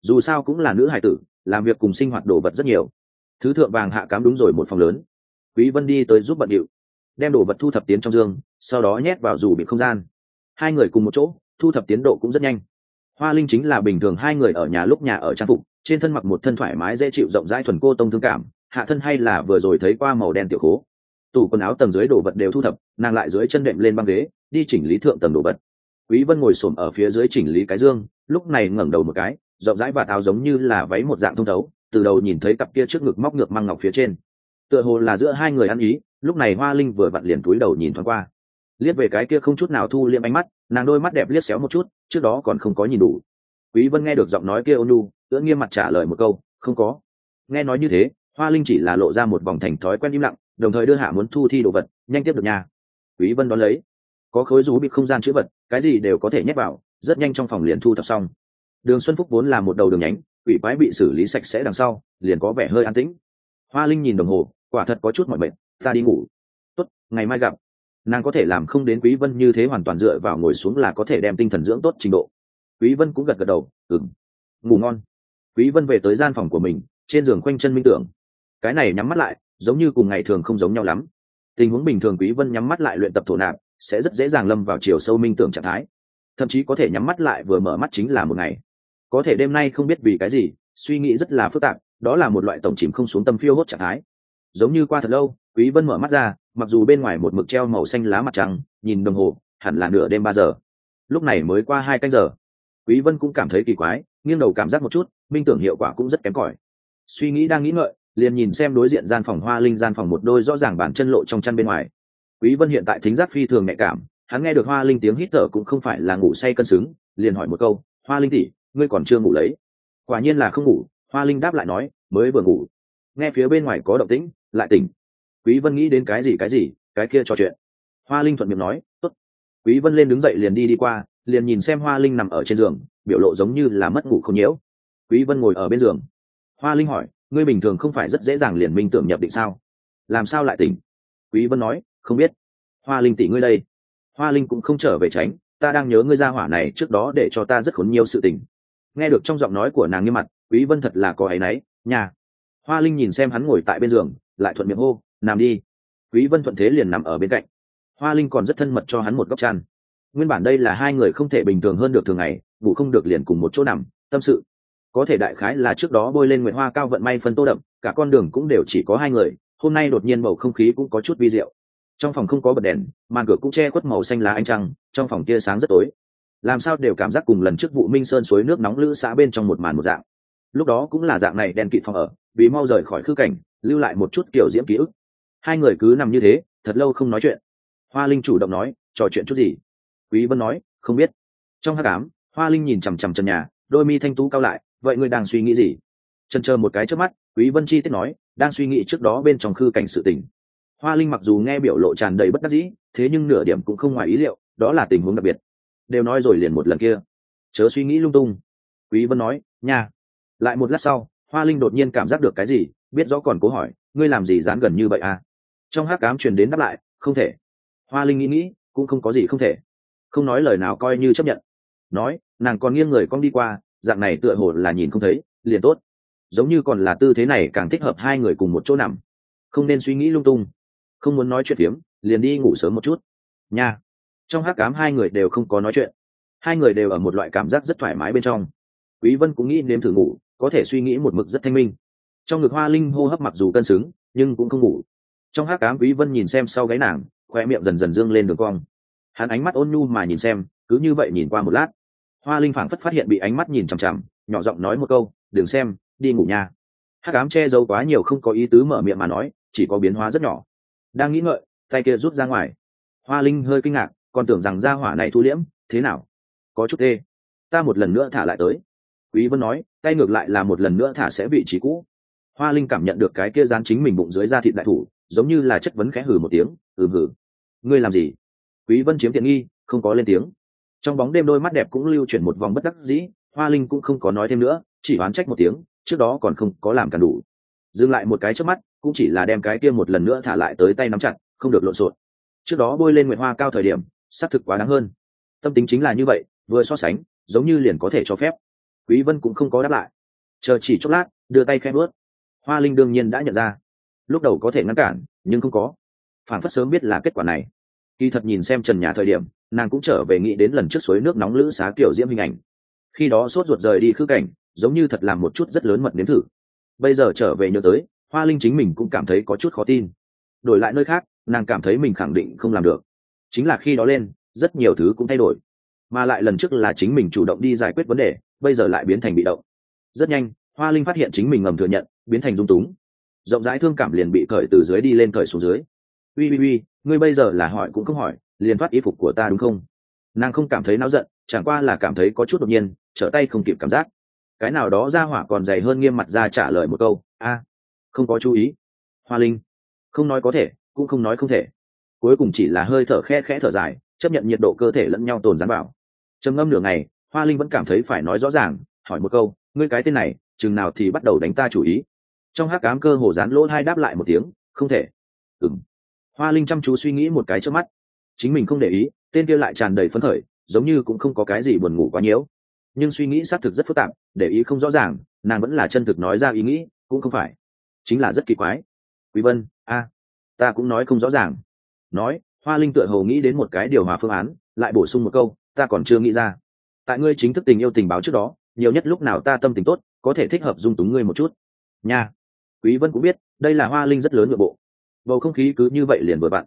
Dù sao cũng là nữ hải tử, làm việc cùng sinh hoạt đồ vật rất nhiều. Thứ thượng vàng hạ cám đúng rồi một phòng lớn. Quý vân đi tới giúp bận điệu, đem đồ vật thu thập tiến trong dương, sau đó nhét vào dù bị không gian. Hai người cùng một chỗ, thu thập tiến độ cũng rất nhanh. Hoa linh chính là bình thường hai người ở nhà lúc nhà ở trang phục, trên thân mặc một thân thoải mái dễ chịu rộng rãi thuần cô tông thương cảm hạ thân hay là vừa rồi thấy qua màu đen tiểu khố. Tủ quần áo tầng dưới đồ vật đều thu thập, nàng lại dưới chân đệm lên băng ghế, đi chỉnh lý thượng tầng đồ vật. Quý vân ngồi xổm ở phía dưới chỉnh lý cái dương, lúc này ngẩng đầu một cái, rộng rãi và áo giống như là váy một dạng thông thấu, từ đầu nhìn thấy cặp kia trước ngực móc ngược mang ngọc phía trên. Tựa hồ là giữa hai người ăn ý, lúc này hoa linh vừa vặn liền túi đầu nhìn thoáng qua. Liếc về cái kia không chút nào thu liệm ánh mắt, nàng đôi mắt đẹp liếc xéo một chút, trước đó còn không có nhìn đủ. Quý vân nghe được giọng nói kia ôn nhu tựa nghiêm mặt trả lời một câu, không có. Nghe nói như thế hoa linh chỉ là lộ ra một vòng thành thói quen im lặng, đồng thời đưa hạ muốn thu thi đồ vật, nhanh tiếp được nhà quý vân đón lấy. Có khối rú bị không gian chữ vật, cái gì đều có thể nhét vào, rất nhanh trong phòng liền thu thập xong. Đường xuân phúc vốn là một đầu đường nhánh, quỷ quái bị xử lý sạch sẽ đằng sau, liền có vẻ hơi an tĩnh. Hoa linh nhìn đồng hồ, quả thật có chút mỏi mệt, ta đi ngủ. Tốt, ngày mai gặp. Nàng có thể làm không đến quý vân như thế hoàn toàn dựa vào ngồi xuống là có thể đem tinh thần dưỡng tốt trình độ. Quý vân cũng gật gật đầu, ừm. Ngủ ngon. Quý vân về tới gian phòng của mình, trên giường quanh chân minh tưởng cái này nhắm mắt lại, giống như cùng ngày thường không giống nhau lắm. Tình huống bình thường quý vân nhắm mắt lại luyện tập thổ nạp, sẽ rất dễ dàng lâm vào chiều sâu minh tưởng trạng thái. Thậm chí có thể nhắm mắt lại vừa mở mắt chính là một ngày. Có thể đêm nay không biết vì cái gì, suy nghĩ rất là phức tạp, đó là một loại tổng chìm không xuống tâm phiêu hốt trạng thái. Giống như qua thật lâu, quý vân mở mắt ra, mặc dù bên ngoài một mực treo màu xanh lá mặt trăng, nhìn đồng hồ, hẳn là nửa đêm ba giờ. Lúc này mới qua hai canh giờ. Quý vân cũng cảm thấy kỳ quái, nghiêng đầu cảm giác một chút, minh tưởng hiệu quả cũng rất kém cỏi. Suy nghĩ đang nghĩ ngợi liền nhìn xem đối diện gian phòng hoa linh gian phòng một đôi rõ ràng bản chân lộ trong chăn bên ngoài. Quý vân hiện tại thính giác phi thường nhạy cảm, hắn nghe được hoa linh tiếng hít thở cũng không phải là ngủ say cân xứng, liền hỏi một câu, hoa linh tỷ, ngươi còn chưa ngủ lấy? Quả nhiên là không ngủ, hoa linh đáp lại nói, mới vừa ngủ. Nghe phía bên ngoài có động tĩnh, lại tỉnh. Quý vân nghĩ đến cái gì cái gì, cái kia trò chuyện. Hoa linh thuận miệng nói, tốt. Quý vân lên đứng dậy liền đi đi qua, liền nhìn xem hoa linh nằm ở trên giường, biểu lộ giống như là mất ngủ không nhiễu. Quý vân ngồi ở bên giường. Hoa linh hỏi ngươi bình thường không phải rất dễ dàng liền minh tưởng nhập định sao? Làm sao lại tỉnh? Quý vân nói, không biết. Hoa linh tỷ ngươi đây. Hoa linh cũng không trở về tránh, ta đang nhớ ngươi ra hỏa này trước đó để cho ta rất khốn nhiều sự tình. Nghe được trong giọng nói của nàng như mặt, quý vân thật là có ấy nấy nhà. Hoa linh nhìn xem hắn ngồi tại bên giường, lại thuận miệng hô, nằm đi. Quý vân thuận thế liền nằm ở bên cạnh. Hoa linh còn rất thân mật cho hắn một góc chăn. Nguyên bản đây là hai người không thể bình thường hơn được thường ngày, ngủ không được liền cùng một chỗ nằm, tâm sự có thể đại khái là trước đó bôi lên nguyện hoa cao vận may phân tô đậm, cả con đường cũng đều chỉ có hai người, hôm nay đột nhiên bầu không khí cũng có chút vi diệu. Trong phòng không có bật đèn, màn cửa cũng che khuất màu xanh lá ánh trăng, trong phòng tia sáng rất tối. Làm sao đều cảm giác cùng lần trước vụ minh sơn suối nước nóng lữ xã bên trong một màn một dạng. Lúc đó cũng là dạng này đèn kịt phòng ở, vì mau rời khỏi khư cảnh, lưu lại một chút kiểu diễm ký ức. Hai người cứ nằm như thế, thật lâu không nói chuyện. Hoa linh chủ động nói, trò chuyện chút gì? Quý vân nói, không biết. Trong hát cám hoa linh nhìn chằm chằm trần nhà, đôi mi thanh tú cao lại vậy ngươi đang suy nghĩ gì? Trần chờ một cái trước mắt, quý vân chi tiết nói, đang suy nghĩ trước đó bên trong khư cảnh sự tình. Hoa linh mặc dù nghe biểu lộ tràn đầy bất đắc dĩ, thế nhưng nửa điểm cũng không ngoài ý liệu, đó là tình huống đặc biệt. Đều nói rồi liền một lần kia. Chớ suy nghĩ lung tung. Quý vân nói, nha. Lại một lát sau, hoa linh đột nhiên cảm giác được cái gì, biết rõ còn cố hỏi, ngươi làm gì dán gần như vậy à? Trong hát cám truyền đến đáp lại, không thể. Hoa linh nghĩ nghĩ, cũng không có gì không thể. Không nói lời nào coi như chấp nhận. Nói, nàng còn nghiêng người con đi qua dạng này tựa hồ là nhìn không thấy, liền tốt. Giống như còn là tư thế này càng thích hợp hai người cùng một chỗ nằm. Không nên suy nghĩ lung tung. Không muốn nói chuyện phiếm, liền đi ngủ sớm một chút. Nha. Trong hát cám hai người đều không có nói chuyện. Hai người đều ở một loại cảm giác rất thoải mái bên trong. Quý vân cũng nghĩ nếm thử ngủ, có thể suy nghĩ một mực rất thanh minh. Trong ngực hoa linh hô hấp mặc dù cân xứng, nhưng cũng không ngủ. Trong hát cám quý vân nhìn xem sau gáy nàng, khoe miệng dần dần dương lên đường cong. Hắn ánh mắt ôn nhu mà nhìn xem, cứ như vậy nhìn qua một lát hoa linh phảng phất phát hiện bị ánh mắt nhìn chằm chằm, nhỏ giọng nói một câu đừng xem, đi ngủ nha. Hắc Ám che giấu quá nhiều không có ý tứ mở miệng mà nói, chỉ có biến hóa rất nhỏ. Đang nghĩ ngợi, tay kia rút ra ngoài. Hoa linh hơi kinh ngạc, còn tưởng rằng ra hỏa này thu liễm, thế nào? Có chút tê. Ta một lần nữa thả lại tới. Quý vân nói, tay ngược lại là một lần nữa thả sẽ vị trí cũ. Hoa linh cảm nhận được cái kia dán chính mình bụng dưới da thịt đại thủ, giống như là chất vấn khẽ hừ một tiếng ừ hừ. Ngươi làm gì? Quý vân chiếm tiện nghi, không có lên tiếng trong bóng đêm đôi mắt đẹp cũng lưu chuyển một vòng bất đắc dĩ, hoa linh cũng không có nói thêm nữa, chỉ oán trách một tiếng, trước đó còn không có làm cản đủ. Dừng lại một cái trước mắt, cũng chỉ là đem cái kia một lần nữa thả lại tới tay nắm chặt, không được lộn xộn. Trước đó bôi lên nguyệt hoa cao thời điểm, xác thực quá đáng hơn. Tâm tính chính là như vậy, vừa so sánh, giống như liền có thể cho phép. Quý vân cũng không có đáp lại. Chờ chỉ chốc lát, đưa tay khẽ bước. Hoa linh đương nhiên đã nhận ra. Lúc đầu có thể ngăn cản, nhưng không có. Phản phất sớm biết là kết quả này. Kỳ thật nhìn xem trần nhà thời điểm nàng cũng trở về nghĩ đến lần trước suối nước nóng lữ xá kiểu diễm hình ảnh. Khi đó sốt ruột rời đi khứ cảnh, giống như thật làm một chút rất lớn mật nếm thử. Bây giờ trở về nhớ tới, hoa linh chính mình cũng cảm thấy có chút khó tin. Đổi lại nơi khác, nàng cảm thấy mình khẳng định không làm được. Chính là khi đó lên, rất nhiều thứ cũng thay đổi. Mà lại lần trước là chính mình chủ động đi giải quyết vấn đề, bây giờ lại biến thành bị động. Rất nhanh, hoa linh phát hiện chính mình ngầm thừa nhận, biến thành dung túng. Rộng rãi thương cảm liền bị cởi từ dưới đi lên cởi xuống dưới. Ui ui ui ngươi bây giờ là hỏi cũng không hỏi liền thoát y phục của ta đúng không? Nàng không cảm thấy náo giận, chẳng qua là cảm thấy có chút đột nhiên, trở tay không kịp cảm giác. Cái nào đó ra hỏa còn dày hơn nghiêm mặt ra trả lời một câu, a, không có chú ý. Hoa linh, không nói có thể, cũng không nói không thể. Cuối cùng chỉ là hơi thở khe khẽ thở dài, chấp nhận nhiệt độ cơ thể lẫn nhau tồn dán bảo. Trầm ngâm nửa ngày, hoa linh vẫn cảm thấy phải nói rõ ràng, hỏi một câu, ngươi cái tên này, chừng nào thì bắt đầu đánh ta chủ ý? Trong hát cám cơ hồ dán lỗ hai đáp lại một tiếng, không thể. Ừng hoa linh chăm chú suy nghĩ một cái trước mắt chính mình không để ý, tên kia lại tràn đầy phấn khởi, giống như cũng không có cái gì buồn ngủ quá nhiễu nhưng suy nghĩ xác thực rất phức tạp, để ý không rõ ràng, nàng vẫn là chân thực nói ra ý nghĩ, cũng không phải. Chính là rất kỳ quái. Quý vân, a, ta cũng nói không rõ ràng. Nói, hoa linh tựa hồ nghĩ đến một cái điều hòa phương án, lại bổ sung một câu, ta còn chưa nghĩ ra. Tại ngươi chính thức tình yêu tình báo trước đó, nhiều nhất lúc nào ta tâm tình tốt, có thể thích hợp dung túng ngươi một chút. Nha. Quý vân cũng biết, đây là hoa linh rất lớn nội bộ. Bầu không khí cứ như vậy liền vừa vặn.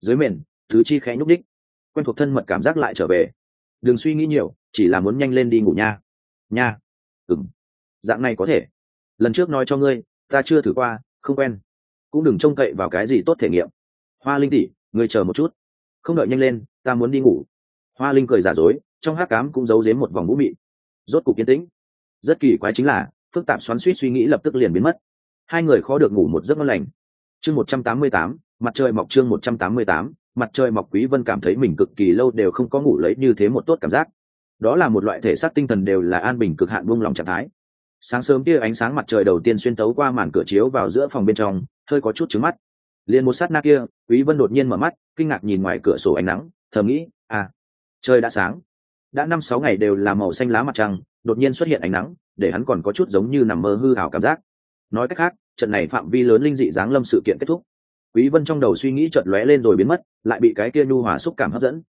Dưới mền thứ chi khẽ nhúc đích quen thuộc thân mật cảm giác lại trở về. Đừng suy nghĩ nhiều, chỉ là muốn nhanh lên đi ngủ nha. Nha. Ừng dạng này có thể. Lần trước nói cho ngươi, ta chưa thử qua, không quen. Cũng đừng trông cậy vào cái gì tốt thể nghiệm. Hoa linh tỉ ngươi chờ một chút. Không đợi nhanh lên, ta muốn đi ngủ. Hoa linh cười giả dối, trong hát cám cũng giấu dếm một vòng vũ mị. Rốt cục yên tĩnh. Rất kỳ quái chính là, phức tạp xoắn suýt suy nghĩ lập tức liền biến mất. Hai người khó được ngủ một giấc ngon lành. Chương một trăm tám mươi tám, mặt trời mọc chương một trăm tám mươi tám mặt trời mọc quý vân cảm thấy mình cực kỳ lâu đều không có ngủ lấy như thế một tốt cảm giác. Đó là một loại thể xác tinh thần đều là an bình cực hạn buông lòng trạng thái. Sáng sớm kia ánh sáng mặt trời đầu tiên xuyên tấu qua màn cửa chiếu vào giữa phòng bên trong, hơi có chút trứng mắt. Liền một sát na kia, quý vân đột nhiên mở mắt, kinh ngạc nhìn ngoài cửa sổ ánh nắng, thầm nghĩ à trời đã sáng. Đã năm sáu ngày đều là màu xanh lá mặt trăng, đột nhiên xuất hiện ánh nắng, để hắn còn có chút giống như nằm mơ hư ảo cảm giác. Nói cách khác, trận này phạm vi lớn linh dị giáng lâm sự kiện kết thúc quý vân trong đầu suy nghĩ chợt lóe lên rồi biến mất, lại bị cái kia nhu hòa xúc cảm hấp dẫn.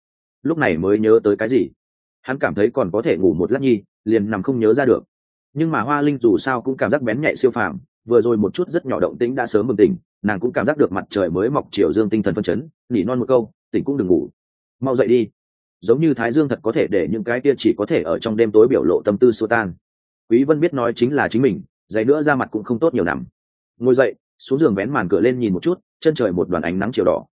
Lúc này mới nhớ tới cái gì? Hắn cảm thấy còn có thể ngủ một lát nhi, liền nằm không nhớ ra được. Nhưng mà hoa linh dù sao cũng cảm giác bén nhạy siêu phàm, vừa rồi một chút rất nhỏ động tĩnh đã sớm bừng tỉnh, nàng cũng cảm giác được mặt trời mới mọc chiều dương tinh thần phân chấn, nỉ non một câu, tỉnh cũng đừng ngủ. Mau dậy đi. Giống như thái dương thật có thể để những cái kia chỉ có thể ở trong đêm tối biểu lộ tâm tư sụt tan. Quý vân biết nói chính là chính mình, dậy nữa ra mặt cũng không tốt nhiều nằm ngồi dậy xuống giường vén màn cửa lên nhìn một chút, chân trời một đoàn ánh nắng chiều đỏ.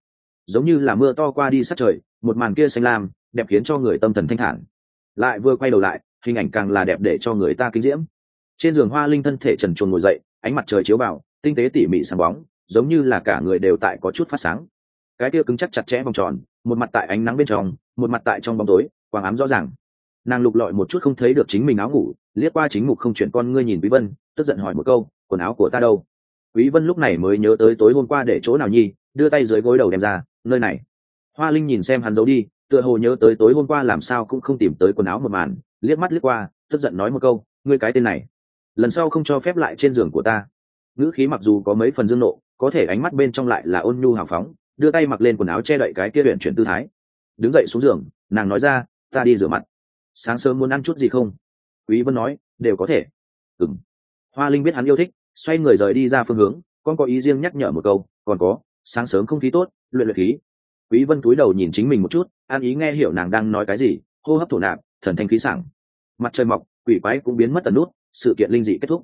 Giống như là mưa to qua đi sát trời, một màn kia xanh lam, đẹp khiến cho người tâm thần thanh thản. Lại vừa quay đầu lại, hình ảnh càng là đẹp để cho người ta kinh diễm. Trên giường hoa linh thân thể trần chuồn ngồi dậy, ánh mặt trời chiếu vào, tinh tế tỉ mỉ sáng bóng, giống như là cả người đều tại có chút phát sáng. Cái kia cứng chắc chặt chẽ vòng tròn, một mặt tại ánh nắng bên trong, một mặt tại trong bóng tối, quang ám rõ ràng. Nàng lục lọi một chút không thấy được chính mình áo ngủ, liếc qua chính mục không chuyển con ngươi nhìn quý vân, tức giận hỏi một câu, quần áo của ta đâu? Quý vân lúc này mới nhớ tới tối hôm qua để chỗ nào nhi đưa tay dưới gối đầu đem ra, nơi này. Hoa linh nhìn xem hắn giấu đi, tựa hồ nhớ tới tối hôm qua làm sao cũng không tìm tới quần áo một màn, liếc mắt liếc qua, tức giận nói một câu, ngươi cái tên này, lần sau không cho phép lại trên giường của ta. Ngữ khí mặc dù có mấy phần dương nộ, có thể ánh mắt bên trong lại là ôn nhu hào phóng, đưa tay mặc lên quần áo che đậy cái kia luyện chuyển tư thái. Đứng dậy xuống giường, nàng nói ra, ta đi rửa mặt. Sáng sớm muốn ăn chút gì không? Quý vân nói, đều có thể. Ừm. Hoa linh biết hắn yêu thích xoay người rời đi ra phương hướng, con có ý riêng nhắc nhở một câu, còn có, sáng sớm không khí tốt, luyện luyện khí. Quý vân cúi đầu nhìn chính mình một chút, an ý nghe hiểu nàng đang nói cái gì, hô hấp thổ nạp, thần thanh khí sảng. Mặt trời mọc, quỷ quái cũng biến mất tần nút, sự kiện linh dị kết thúc.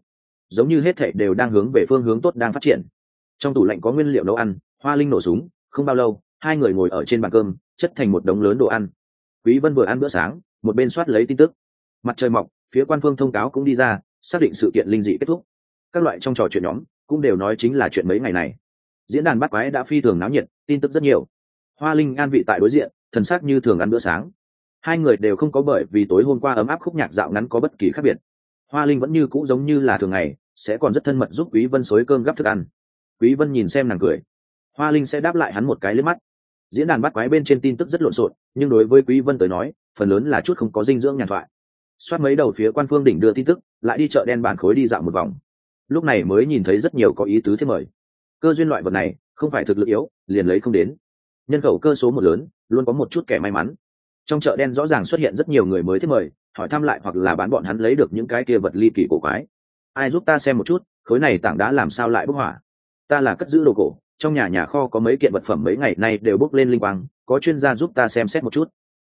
Giống như hết thảy đều đang hướng về phương hướng tốt đang phát triển. Trong tủ lạnh có nguyên liệu nấu ăn, hoa linh nổ súng, không bao lâu, hai người ngồi ở trên bàn cơm, chất thành một đống lớn đồ ăn. Quý vân vừa ăn bữa sáng, một bên soát lấy tin tức. Mặt trời mọc, phía quan phương thông cáo cũng đi ra, xác định sự kiện linh dị kết thúc các loại trong trò chuyện nhóm cũng đều nói chính là chuyện mấy ngày này. Diễn đàn bắt quái đã phi thường náo nhiệt, tin tức rất nhiều. Hoa linh an vị tại đối diện, thần sắc như thường ăn bữa sáng. Hai người đều không có bởi vì tối hôm qua ấm áp khúc nhạc dạo ngắn có bất kỳ khác biệt. Hoa linh vẫn như cũ giống như là thường ngày, sẽ còn rất thân mật giúp quý vân xối cơm gắp thức ăn. Quý vân nhìn xem nàng cười. Hoa linh sẽ đáp lại hắn một cái lên mắt. Diễn đàn bắt quái bên trên tin tức rất lộn xộn, nhưng đối với quý vân tới nói, phần lớn là chút không có dinh dưỡng nhàn thoại. Xoát mấy đầu phía quan phương đỉnh đưa tin tức, lại đi chợ đen bản khối đi dạo một vòng lúc này mới nhìn thấy rất nhiều có ý tứ thiết mời. Cơ duyên loại vật này, không phải thực lực yếu, liền lấy không đến. Nhân khẩu cơ số một lớn, luôn có một chút kẻ may mắn. Trong chợ đen rõ ràng xuất hiện rất nhiều người mới thiết mời, hỏi thăm lại hoặc là bán bọn hắn lấy được những cái kia vật ly kỳ cổ quái. Ai giúp ta xem một chút, khối này tảng đá làm sao lại bốc hỏa? Ta là cất giữ đồ cổ, trong nhà nhà kho có mấy kiện vật phẩm mấy ngày nay đều bốc lên linh quang, có chuyên gia giúp ta xem xét một chút.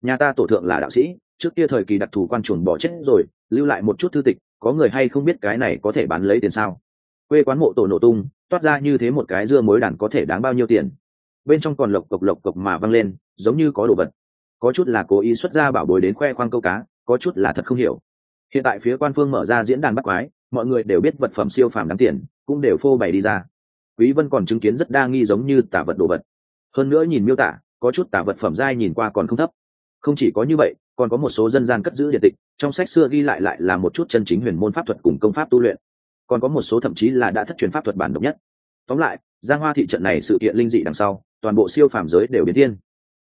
Nhà ta tổ thượng là đạo sĩ, trước kia thời kỳ đặc thù quan chuồn bỏ chết rồi, lưu lại một chút thư tịch có người hay không biết cái này có thể bán lấy tiền sao? Quê quán mộ tổ nổ tung, toát ra như thế một cái dưa mối đàn có thể đáng bao nhiêu tiền? Bên trong còn lộc cộc lộc cộc mà văng lên, giống như có đồ vật. Có chút là cố ý xuất ra bảo bối đến khoe khoang câu cá, có chút là thật không hiểu. Hiện tại phía quan phương mở ra diễn đàn bắt quái, mọi người đều biết vật phẩm siêu phàm đáng tiền, cũng đều phô bày đi ra. Quý vân còn chứng kiến rất đa nghi giống như tả vật đồ vật. Hơn nữa nhìn miêu tả, có chút tả vật phẩm dai nhìn qua còn không thấp. Không chỉ có như vậy còn có một số dân gian cất giữ điện tịch, trong sách xưa ghi lại lại là một chút chân chính huyền môn pháp thuật cùng công pháp tu luyện. Còn có một số thậm chí là đã thất truyền pháp thuật bản độc nhất. Tóm lại, giang hoa thị trận này sự kiện linh dị đằng sau, toàn bộ siêu phàm giới đều biến thiên.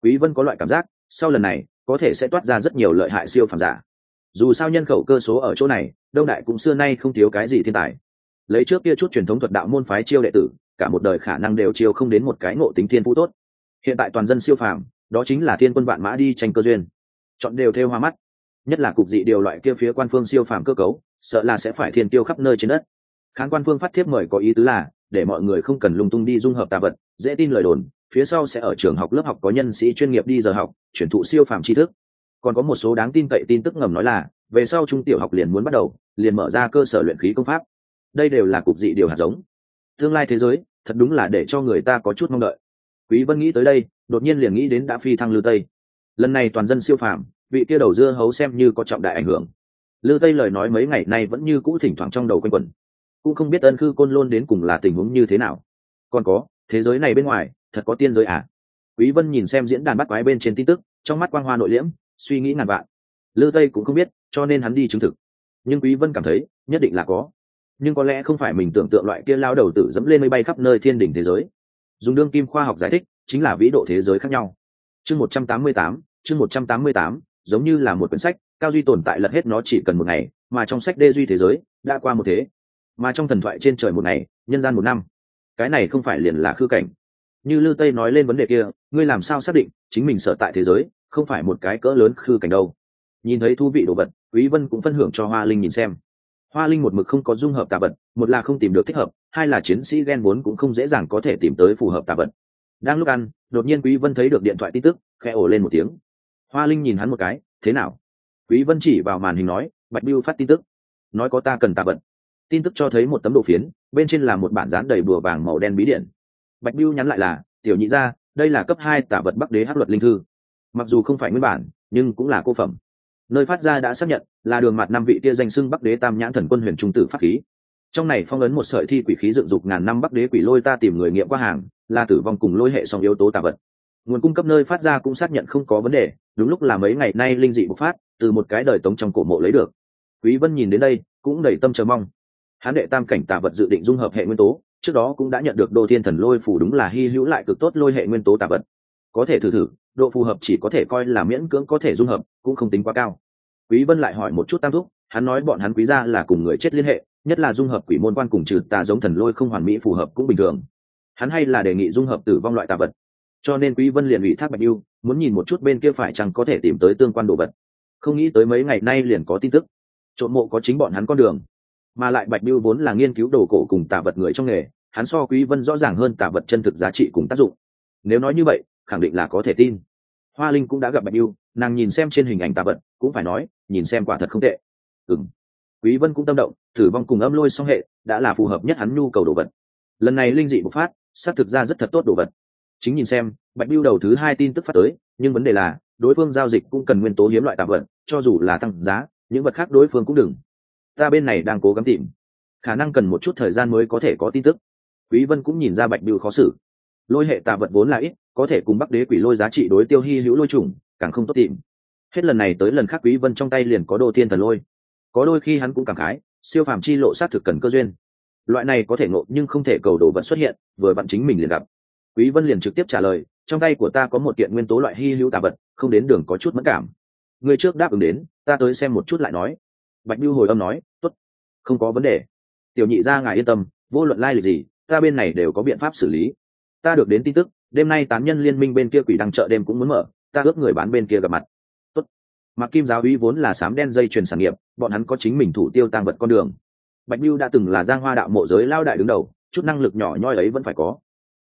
Quý vân có loại cảm giác, sau lần này, có thể sẽ toát ra rất nhiều lợi hại siêu phàm giả. Dù sao nhân khẩu cơ số ở chỗ này, đông đại cũng xưa nay không thiếu cái gì thiên tài. Lấy trước kia chút truyền thống thuật đạo môn phái chiêu đệ tử, cả một đời khả năng đều chiêu không đến một cái ngộ tính thiên phú tốt. Hiện tại toàn dân siêu phàm, đó chính là thiên quân vạn mã đi tranh cơ duyên chọn đều theo hoa mắt. Nhất là cục dị điều loại kia phía quan phương siêu phàm cơ cấu, sợ là sẽ phải thiên tiêu khắp nơi trên đất. Kháng quan phương phát thiếp mời có ý tứ là, để mọi người không cần lung tung đi dung hợp tà vật, dễ tin lời đồn, phía sau sẽ ở trường học lớp học có nhân sĩ chuyên nghiệp đi giờ học, chuyển thụ siêu phàm tri thức. Còn có một số đáng tin cậy tin tức ngầm nói là, về sau trung tiểu học liền muốn bắt đầu, liền mở ra cơ sở luyện khí công pháp. Đây đều là cục dị điều hạt giống. Tương lai thế giới, thật đúng là để cho người ta có chút mong đợi. Quý vân nghĩ tới đây, đột nhiên liền nghĩ đến đã phi thăng lưu tây. Lần này toàn dân siêu phàm vị kia đầu dưa hấu xem như có trọng đại ảnh hưởng. Lư tây lời nói mấy ngày nay vẫn như cũ thỉnh thoảng trong đầu quanh quẩn. Cũng không biết ân khư côn lôn đến cùng là tình huống như thế nào. Còn có thế giới này bên ngoài thật có tiên giới à? Quý vân nhìn xem diễn đàn bắt quái bên trên tin tức trong mắt quang hoa nội liễm suy nghĩ ngàn vạn. Lư tây cũng không biết cho nên hắn đi chứng thực. Nhưng quý vân cảm thấy nhất định là có. Nhưng có lẽ không phải mình tưởng tượng loại kia lao đầu tử dẫm lên mây bay khắp nơi thiên đỉnh thế giới. Dùng đương kim khoa học giải thích chính là vĩ độ thế giới khác nhau. Chương 188, chương 188, giống như là một quyển sách, cao duy tồn tại lật hết nó chỉ cần một ngày, mà trong sách đê duy thế giới, đã qua một thế. Mà trong thần thoại trên trời một ngày, nhân gian một năm. Cái này không phải liền là khư cảnh. Như lư tây nói lên vấn đề kia, ngươi làm sao xác định chính mình sở tại thế giới, không phải một cái cỡ lớn khư cảnh đâu? Nhìn thấy thú vị đồ vật, quý vân cũng phân hưởng cho hoa linh nhìn xem. Hoa linh một mực không có dung hợp tà vật, một là không tìm được thích hợp, hai là chiến sĩ ghen vốn cũng không dễ dàng có thể tìm tới phù hợp tà vật. Đang lúc ăn, đột nhiên quý vân thấy được điện thoại tin tức, khẽ ổ lên một tiếng hoa linh nhìn hắn một cái, thế nào? Quý vân chỉ vào màn hình nói, bạch biêu phát tin tức. Nói có ta cần tạ vật tin tức cho thấy một tấm đồ phiến, bên trên là một bản dán đầy bùa vàng màu đen bí điện. Bạch biêu nhắn lại là, tiểu nhị gia, đây là cấp hai tả vật bắc đế hắc luật linh thư. Mặc dù không phải nguyên bản, nhưng cũng là cô phẩm. Nơi phát ra đã xác nhận, là đường mặt năm vị kia danh xưng bắc đế tam nhãn thần quân huyền trung tử pháp khí. Trong này phong ấn một sợi thi quỷ khí dựng dục ngàn năm bắc đế quỷ lôi ta tìm người nghiệm qua hàng, là tử vong cùng lôi hệ song yếu tố tạ vật nguồn cung cấp nơi phát ra cũng xác nhận không có vấn đề, đúng lúc là mấy ngày nay linh dị bộc phát, từ một cái đời tống trong cổ mộ lấy được. Quý vân nhìn đến đây, cũng đầy tâm chờ mong. Hán đệ tam cảnh tà vật dự định dung hợp hệ nguyên tố, trước đó cũng đã nhận được đô thiên thần lôi phù đúng là hy hữu lại cực tốt lôi hệ nguyên tố tà vật. Có thể thử thử, độ phù hợp chỉ có thể coi là miễn cưỡng có thể dung hợp, cũng không tính quá cao. Quý vân lại hỏi một chút tam thúc, hắn nói bọn hắn quý gia là cùng người chết liên hệ, nhất là dung hợp quỷ môn quan cùng trừ tà giống thần lôi không hoàn mỹ phù hợp cũng bình thường. Hắn hay là đề nghị dung hợp tử vong loại tà vật cho nên quý vân liền ủy thác bạch yêu muốn nhìn một chút bên kia phải chẳng có thể tìm tới tương quan đồ vật. Không nghĩ tới mấy ngày nay liền có tin tức. Trộm mộ có chính bọn hắn con đường. Mà lại bạch biêu vốn là nghiên cứu đồ cổ cùng tả vật người trong nghề, hắn so quý vân rõ ràng hơn tả vật chân thực giá trị cùng tác dụng. Nếu nói như vậy, khẳng định là có thể tin. Hoa linh cũng đã gặp bạch biêu nàng nhìn xem trên hình ảnh tả vật, cũng phải nói, nhìn xem quả thật không tệ. Ừm. Quý vân cũng tâm động, thử vong cùng âm lôi song hệ, đã là phù hợp nhất hắn nhu cầu đồ vật. Lần này linh dị bộc phát, xác thực ra rất thật tốt đồ vật chính nhìn xem, bạch biêu đầu thứ hai tin tức phát tới, nhưng vấn đề là, đối phương giao dịch cũng cần nguyên tố hiếm loại tạp vật, cho dù là tăng giá, những vật khác đối phương cũng đừng. Ta bên này đang cố gắng tìm. Khả năng cần một chút thời gian mới có thể có tin tức. Quý vân cũng nhìn ra bạch biêu khó xử. Lôi hệ tà vật vốn là ít, có thể cùng bắc đế quỷ lôi giá trị đối tiêu hy hữu lôi trùng càng không tốt tìm. Hết lần này tới lần khác quý vân trong tay liền có đồ thiên thần lôi. Có đôi khi hắn cũng cảm khái, siêu phàm chi lộ sát thực cần cơ duyên. Loại này có thể ngộ nhưng không thể cầu đồ vật xuất hiện, vừa bạn chính mình liền gặp quý vân liền trực tiếp trả lời, trong tay của ta có một kiện nguyên tố loại hy hữu tà vật, không đến đường có chút mất cảm. Người trước đáp ứng đến, ta tới xem một chút lại nói. Bạch biêu hồi âm nói, tốt, không có vấn đề. Tiểu nhị ra ngài yên tâm, vô luận lai lịch gì, ta bên này đều có biện pháp xử lý. Ta được đến tin tức, đêm nay tán nhân liên minh bên kia quỷ đăng chợ đêm cũng muốn mở, ta ước người bán bên kia gặp mặt. Tốt. Mặc kim giáo uy vốn là sám đen dây chuyền sản nghiệp, bọn hắn có chính mình thủ tiêu tăng vật con đường. Bạch biêu đã từng là giang hoa đạo mộ giới lao đại đứng đầu, chút năng lực nhỏ nhoi ấy vẫn phải có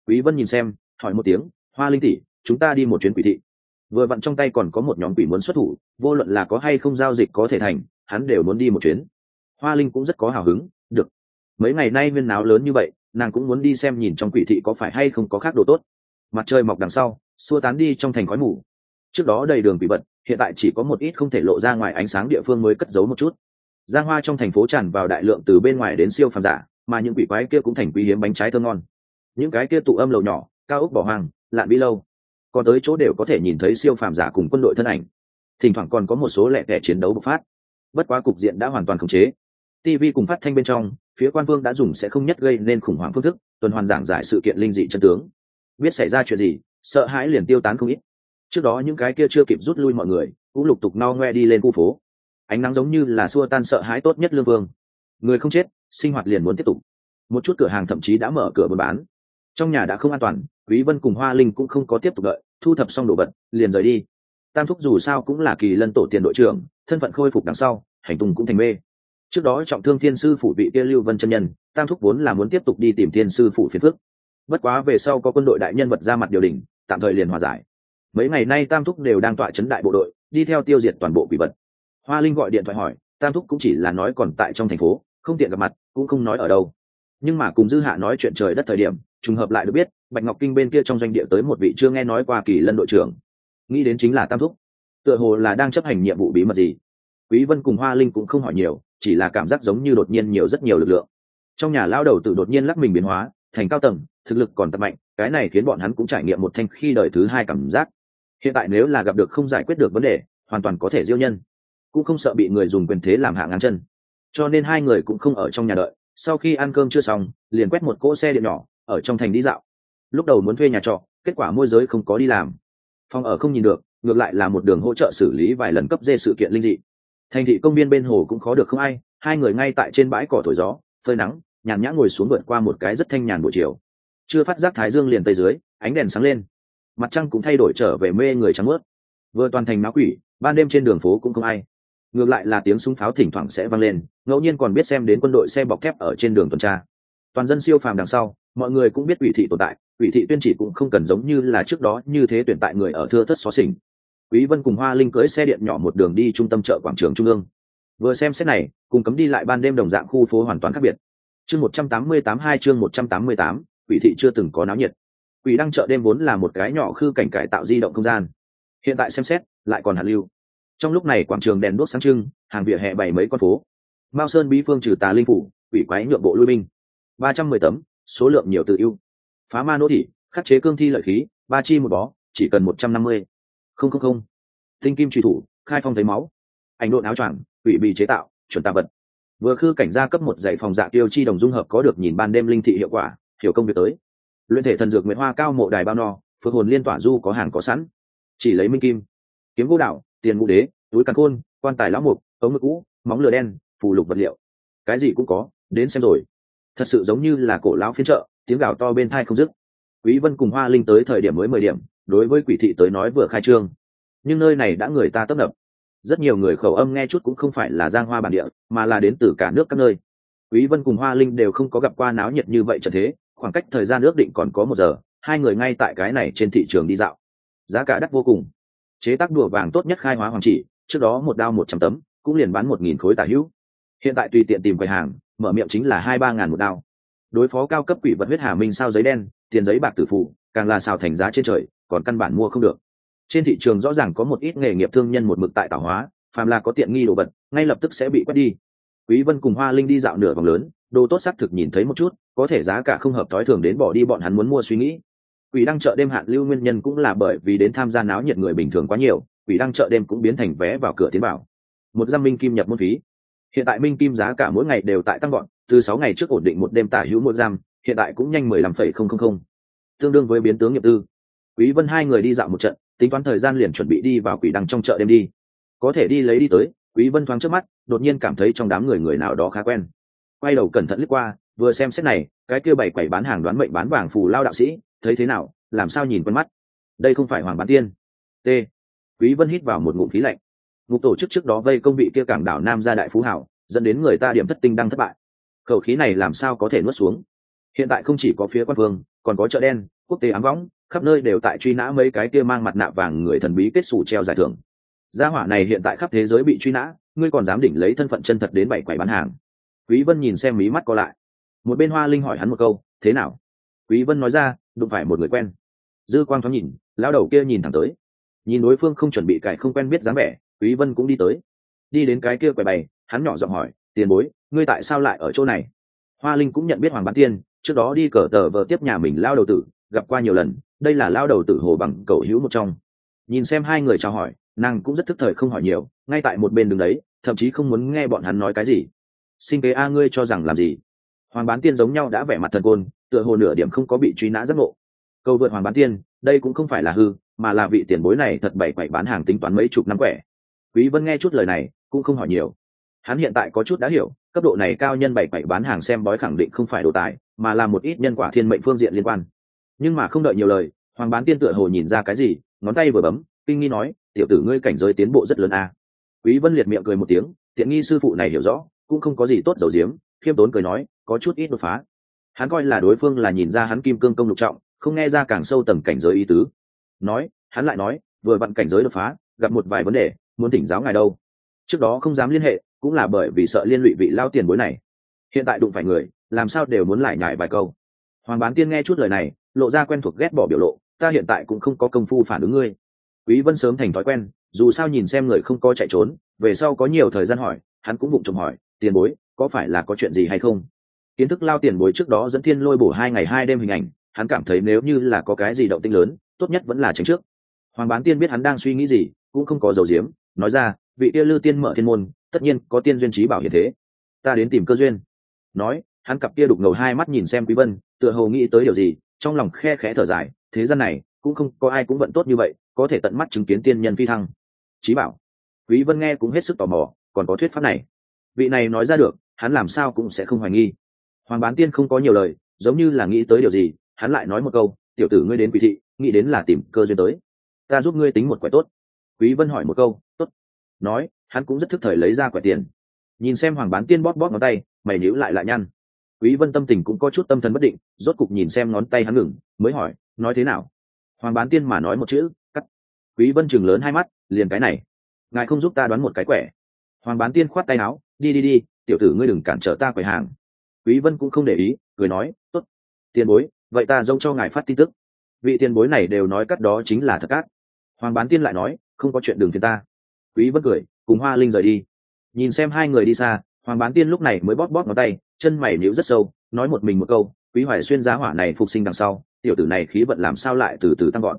quý vân nhìn xem, hỏi một tiếng, hoa linh tỷ, chúng ta đi một chuyến quỷ thị. Vừa vặn trong tay còn có một nhóm quỷ muốn xuất thủ, vô luận là có hay không giao dịch có thể thành, hắn đều muốn đi một chuyến. Hoa linh cũng rất có hào hứng, được. Mấy ngày nay viên náo lớn như vậy, nàng cũng muốn đi xem nhìn trong quỷ thị có phải hay không có khác đồ tốt. Mặt trời mọc đằng sau, xua tán đi trong thành khói mù. Trước đó đầy đường quỷ vật, hiện tại chỉ có một ít không thể lộ ra ngoài ánh sáng địa phương mới cất giấu một chút. Giang hoa trong thành phố tràn vào đại lượng từ bên ngoài đến siêu phàm giả, mà những quỷ quái kia cũng thành quý hiếm bánh trái thơm ngon những cái kia tụ âm lầu nhỏ, cao ốc bỏ hoang, lạn bi lâu. Còn tới chỗ đều có thể nhìn thấy siêu phàm giả cùng quân đội thân ảnh. Thỉnh thoảng còn có một số lẻ tẻ chiến đấu bộc phát. Bất quá cục diện đã hoàn toàn khống chế. Tv cùng phát thanh bên trong, phía quan vương đã dùng sẽ không nhất gây nên khủng hoảng phương thức, tuần hoàn giảng giải sự kiện linh dị chân tướng. Biết xảy ra chuyện gì, sợ hãi liền tiêu tán không ít. Trước đó những cái kia chưa kịp rút lui mọi người, cũng lục tục no ngoe đi lên khu phố. Ánh nắng giống như là xua tan sợ hãi tốt nhất lương vương. Người không chết, sinh hoạt liền muốn tiếp tục. Một chút cửa hàng thậm chí đã mở cửa buôn bán trong nhà đã không an toàn, quý vân cùng hoa linh cũng không có tiếp tục đợi, thu thập xong đồ vật, liền rời đi. Tam thúc dù sao cũng là kỳ lân tổ tiền đội trưởng, thân phận khôi phục đằng sau, hành tùng cũng thành mê. Trước đó trọng thương thiên sư phủ vị kia lưu vân chân nhân, tam thúc vốn là muốn tiếp tục đi tìm thiên sư phủ phiền phức. Bất quá về sau có quân đội đại nhân vật ra mặt điều đình, tạm thời liền hòa giải. Mấy ngày nay tam thúc đều đang tọa chấn đại bộ đội, đi theo tiêu diệt toàn bộ quỷ vật. Hoa linh gọi điện thoại hỏi, tam thúc cũng chỉ là nói còn tại trong thành phố, không tiện gặp mặt, cũng không nói ở đâu. Nhưng mà cùng dư hạ nói chuyện trời đất thời điểm trùng hợp lại được biết, bạch ngọc kinh bên kia trong doanh địa tới một vị chưa nghe nói qua kỳ lân đội trưởng. Nghĩ đến chính là tam thúc, tựa hồ là đang chấp hành nhiệm vụ bí mật gì. Quý vân cùng hoa linh cũng không hỏi nhiều, chỉ là cảm giác giống như đột nhiên nhiều rất nhiều lực lượng. Trong nhà lao đầu tự đột nhiên lắc mình biến hóa, thành cao tầng, thực lực còn tập mạnh, cái này khiến bọn hắn cũng trải nghiệm một thanh khi đời thứ hai cảm giác. Hiện tại nếu là gặp được không giải quyết được vấn đề, hoàn toàn có thể diêu nhân. Cũng không sợ bị người dùng quyền thế làm hạ ngang chân. Cho nên hai người cũng không ở trong nhà đợi, sau khi ăn cơm chưa xong, liền quét một cỗ xe điện nhỏ ở trong thành đi dạo. Lúc đầu muốn thuê nhà trọ, kết quả môi giới không có đi làm. Phòng ở không nhìn được, ngược lại là một đường hỗ trợ xử lý vài lần cấp dê sự kiện linh dị. Thành thị công viên bên hồ cũng khó được không ai, hai người ngay tại trên bãi cỏ thổi gió, phơi nắng, nhàn nhã ngồi xuống vượt qua một cái rất thanh nhàn buổi chiều. Chưa phát giác thái dương liền tây dưới, ánh đèn sáng lên. Mặt trăng cũng thay đổi trở về mê người trắng ướt vừa toàn thành náo quỷ, ban đêm trên đường phố cũng không ai. Ngược lại là tiếng súng pháo thỉnh thoảng sẽ vang lên, ngẫu nhiên còn biết xem đến quân đội xe bọc thép ở trên đường tuần tra. Toàn dân siêu phàm đằng sau mọi người cũng biết ủy thị tồn tại ủy thị tuyên chỉ cũng không cần giống như là trước đó như thế tuyển tại người ở thưa thất xó xỉnh. Quý vân cùng hoa linh cưỡi xe điện nhỏ một đường đi trung tâm chợ quảng trường trung ương. Vừa xem xét này cùng cấm đi lại ban đêm đồng dạng khu phố hoàn toàn khác biệt. Chương 188 hai chương 188, ủy thị chưa từng có náo nhiệt. Quỷ đăng chợ đêm vốn là một cái nhỏ khư cảnh cải tạo di động không gian. Hiện tại xem xét lại còn hạ lưu. Trong lúc này quảng trường đèn đuốc sáng trưng hàng vỉa hè bày mấy con phố. Mao sơn bí phương trừ tà linh phủ ủy quái nhượng bộ lui binh. ba trăm mười tấm số lượng nhiều tự ưu. Phá ma nỗ thị, khắc chế cương thi lợi khí, ba chi một bó, chỉ cần một trăm năm mươi. Không không không. Tinh kim truy thủ, khai phong thấy máu. Ảnh độn áo choàng ủy bị chế tạo, chuẩn tạ vật. Vừa khư cảnh gia cấp một dạy phòng dạ tiêu chi đồng dung hợp có được nhìn ban đêm linh thị hiệu quả, hiểu công việc tới. Luyện thể thần dược nguyễn hoa cao mộ đài bao no, phượng hồn liên tỏa du có hàng có sẵn. Chỉ lấy minh kim, kiếm gỗ đạo tiền ngũ đế, túi càn khôn, quan tài lão mục, ống ngực cũ, móng lửa đen, phù lục vật liệu. Cái gì cũng có, đến xem rồi thật sự giống như là cổ lão phiên trợ tiếng gào to bên thai không dứt. Quý vân cùng hoa linh tới thời điểm mới mười điểm, đối với quỷ thị tới nói vừa khai trương. Nhưng nơi này đã người ta tấp nập. Rất nhiều người khẩu âm nghe chút cũng không phải là giang hoa bản địa, mà là đến từ cả nước các nơi. Quý vân cùng hoa linh đều không có gặp qua náo nhiệt như vậy trận thế, khoảng cách thời gian ước định còn có một giờ, hai người ngay tại cái này trên thị trường đi dạo. Giá cả đắt vô cùng. Chế tác đùa vàng tốt nhất khai hóa hoàng chỉ, trước đó một đao một trăm tấm, cũng liền bán một nghìn khối tả hữu hiện tại tùy tiện tìm quầy hàng, mở miệng chính là hai ba ngàn một đao. Đối phó cao cấp quỷ vật huyết hà minh sao giấy đen, tiền giấy bạc tử phụ, càng là xào thành giá trên trời, còn căn bản mua không được. Trên thị trường rõ ràng có một ít nghề nghiệp thương nhân một mực tại tạo hóa, phàm là có tiện nghi đồ vật, ngay lập tức sẽ bị quét đi. Quý vân cùng hoa linh đi dạo nửa vòng lớn, đồ tốt xác thực nhìn thấy một chút, có thể giá cả không hợp thói thường đến bỏ đi bọn hắn muốn mua suy nghĩ. Quỷ đăng chợ đêm hạn lưu nguyên nhân cũng là bởi vì đến tham gia náo nhiệt người bình thường quá nhiều, quỷ đăng chợ đêm cũng biến thành vé vào cửa tiến bảo một giam minh kim nhập môn phí hiện tại minh kim giá cả mỗi ngày đều tại tăng gọn từ sáu ngày trước ổn định một đêm tả hữu một giam, hiện tại cũng nhanh mười lăm phẩy không không không. Tương đương với biến tướng nghiệp tư. Quý vân hai người đi dạo một trận, tính toán thời gian liền chuẩn bị đi vào quỷ đăng trong chợ đêm đi. Có thể đi lấy đi tới, quý vân thoáng trước mắt, đột nhiên cảm thấy trong đám người người nào đó khá quen. Quay đầu cẩn thận lướt qua, vừa xem xét này, cái kia bảy quẩy bán hàng đoán mệnh bán vàng phù lao đạo sĩ, thấy thế nào, làm sao nhìn quen mắt. Đây không phải hoàng bán tiên. T. Quý vân hít vào một ngụm khí lạnh ngục tổ chức trước đó vây công vị kia cảng đảo nam gia đại phú hảo dẫn đến người ta điểm thất tinh đang thất bại. Khẩu khí này làm sao có thể nuốt xuống? Hiện tại không chỉ có phía quan vương, còn có chợ đen quốc tế ám võng khắp nơi đều tại truy nã mấy cái kia mang mặt nạ vàng người thần bí kết xù treo giải thưởng. Gia hỏa này hiện tại khắp thế giới bị truy nã ngươi còn dám đỉnh lấy thân phận chân thật đến bảy quầy bán hàng? Quý vân nhìn xem mí mắt co lại. Một bên hoa linh hỏi hắn một câu thế nào? Quý vân nói ra đụng phải một người quen. Dư quang thoáng nhìn lão đầu kia nhìn thẳng tới. Nhìn đối phương không chuẩn bị cải không quen biết dáng vẻ quý vân cũng đi tới. Đi đến cái kia quầy bày, hắn nhỏ giọng hỏi, tiền bối, ngươi tại sao lại ở chỗ này? Hoa linh cũng nhận biết hoàng bán tiên, trước đó đi cờ tờ vợ tiếp nhà mình lao đầu tử, gặp qua nhiều lần, đây là lao đầu tử hồ bằng cầu hữu một trong. Nhìn xem hai người chào hỏi, nàng cũng rất thức thời không hỏi nhiều, ngay tại một bên đường đấy, thậm chí không muốn nghe bọn hắn nói cái gì. Sinh kế a, ngươi cho rằng làm gì? Hoàng bán tiên giống nhau đã vẻ mặt thần côn, tựa hồ nửa điểm không có bị truy nã giấc ngộ. Câu vượt hoàng bán tiên, đây cũng không phải là hư, mà là vị tiền bối này thật bảy quậy bán hàng tính toán mấy chục năm quẻ quý vân nghe chút lời này, cũng không hỏi nhiều. Hắn hiện tại có chút đã hiểu, cấp độ này cao nhân bảy bảy bán hàng xem bói khẳng định không phải đồ tài, mà là một ít nhân quả thiên mệnh phương diện liên quan. Nhưng mà không đợi nhiều lời, hoàng bán tiên tựa hồ nhìn ra cái gì, ngón tay vừa bấm, kinh nghi nói, tiểu tử ngươi cảnh giới tiến bộ rất lớn a. Quý vân liệt miệng cười một tiếng, tiện nghi sư phụ này hiểu rõ, cũng không có gì tốt dầu diếm khiêm tốn cười nói, có chút ít đột phá. Hắn coi là đối phương là nhìn ra hắn kim cương công lục trọng, không nghe ra càng sâu tầng cảnh giới ý tứ. Nói, hắn lại nói, vừa vặn cảnh giới đột phá, gặp một vài vấn đề muốn thỉnh giáo ngài đâu. Trước đó không dám liên hệ, cũng là bởi vì sợ liên lụy vị lao tiền bối này. Hiện tại đụng phải người, làm sao đều muốn lại nhải vài câu. Hoàng bán tiên nghe chút lời này, lộ ra quen thuộc ghét bỏ biểu lộ, ta hiện tại cũng không có công phu phản ứng ngươi. Quý vân sớm thành thói quen, dù sao nhìn xem người không có chạy trốn, về sau có nhiều thời gian hỏi, hắn cũng bụng trộm hỏi, tiền bối, có phải là có chuyện gì hay không? Kiến thức lao tiền bối trước đó dẫn thiên lôi bổ hai ngày hai đêm hình ảnh, hắn cảm thấy nếu như là có cái gì động tinh lớn, tốt nhất vẫn là tránh trước. Hoàng bán tiên biết hắn đang suy nghĩ gì, cũng không có dầu diếm nói ra, vị kia lư tiên mở thiên môn, tất nhiên có tiên duyên trí bảo hiện thế. Ta đến tìm cơ duyên. Nói, hắn cặp kia đục ngầu hai mắt nhìn xem quý vân, tựa hồ nghĩ tới điều gì, trong lòng khe khẽ thở dài, thế gian này, cũng không có ai cũng vận tốt như vậy, có thể tận mắt chứng kiến tiên nhân phi thăng. Trí bảo. Quý vân nghe cũng hết sức tò mò, còn có thuyết pháp này. Vị này nói ra được, hắn làm sao cũng sẽ không hoài nghi. Hoàng bán tiên không có nhiều lời, giống như là nghĩ tới điều gì, hắn lại nói một câu, tiểu tử ngươi đến quý thị, nghĩ đến là tìm cơ duyên tới. Ta giúp ngươi tính một quẻ tốt quý vân hỏi một câu, tốt. Nói, hắn cũng rất thức thời lấy ra quẻ tiền. Nhìn xem hoàng bán tiên bóp bóp ngón tay, mày nhíu lại lại nhăn. Quý vân tâm tình cũng có chút tâm thần bất định, rốt cục nhìn xem ngón tay hắn ngừng, mới hỏi, nói thế nào? Hoàng bán tiên mà nói một chữ, cắt. Quý vân chừng lớn hai mắt, liền cái này, ngài không giúp ta đoán một cái quẻ. Hoàng bán tiên khoát tay áo, đi đi đi, tiểu tử ngươi đừng cản trở ta quầy hàng. Quý vân cũng không để ý, cười nói, tốt, tiền bối, vậy ta dông cho ngài phát tin tức. Vị tiền bối này đều nói cắt đó chính là thật cát hoàng bán tiên lại nói không có chuyện đường phiền ta. Quý vân cười cùng hoa linh rời đi. Nhìn xem hai người đi xa hoàng bán tiên lúc này mới bóp bóp ngón tay chân mày níu rất sâu nói một mình một câu quý hoài xuyên giá hỏa này phục sinh đằng sau tiểu tử này khí vận làm sao lại từ từ tăng gọn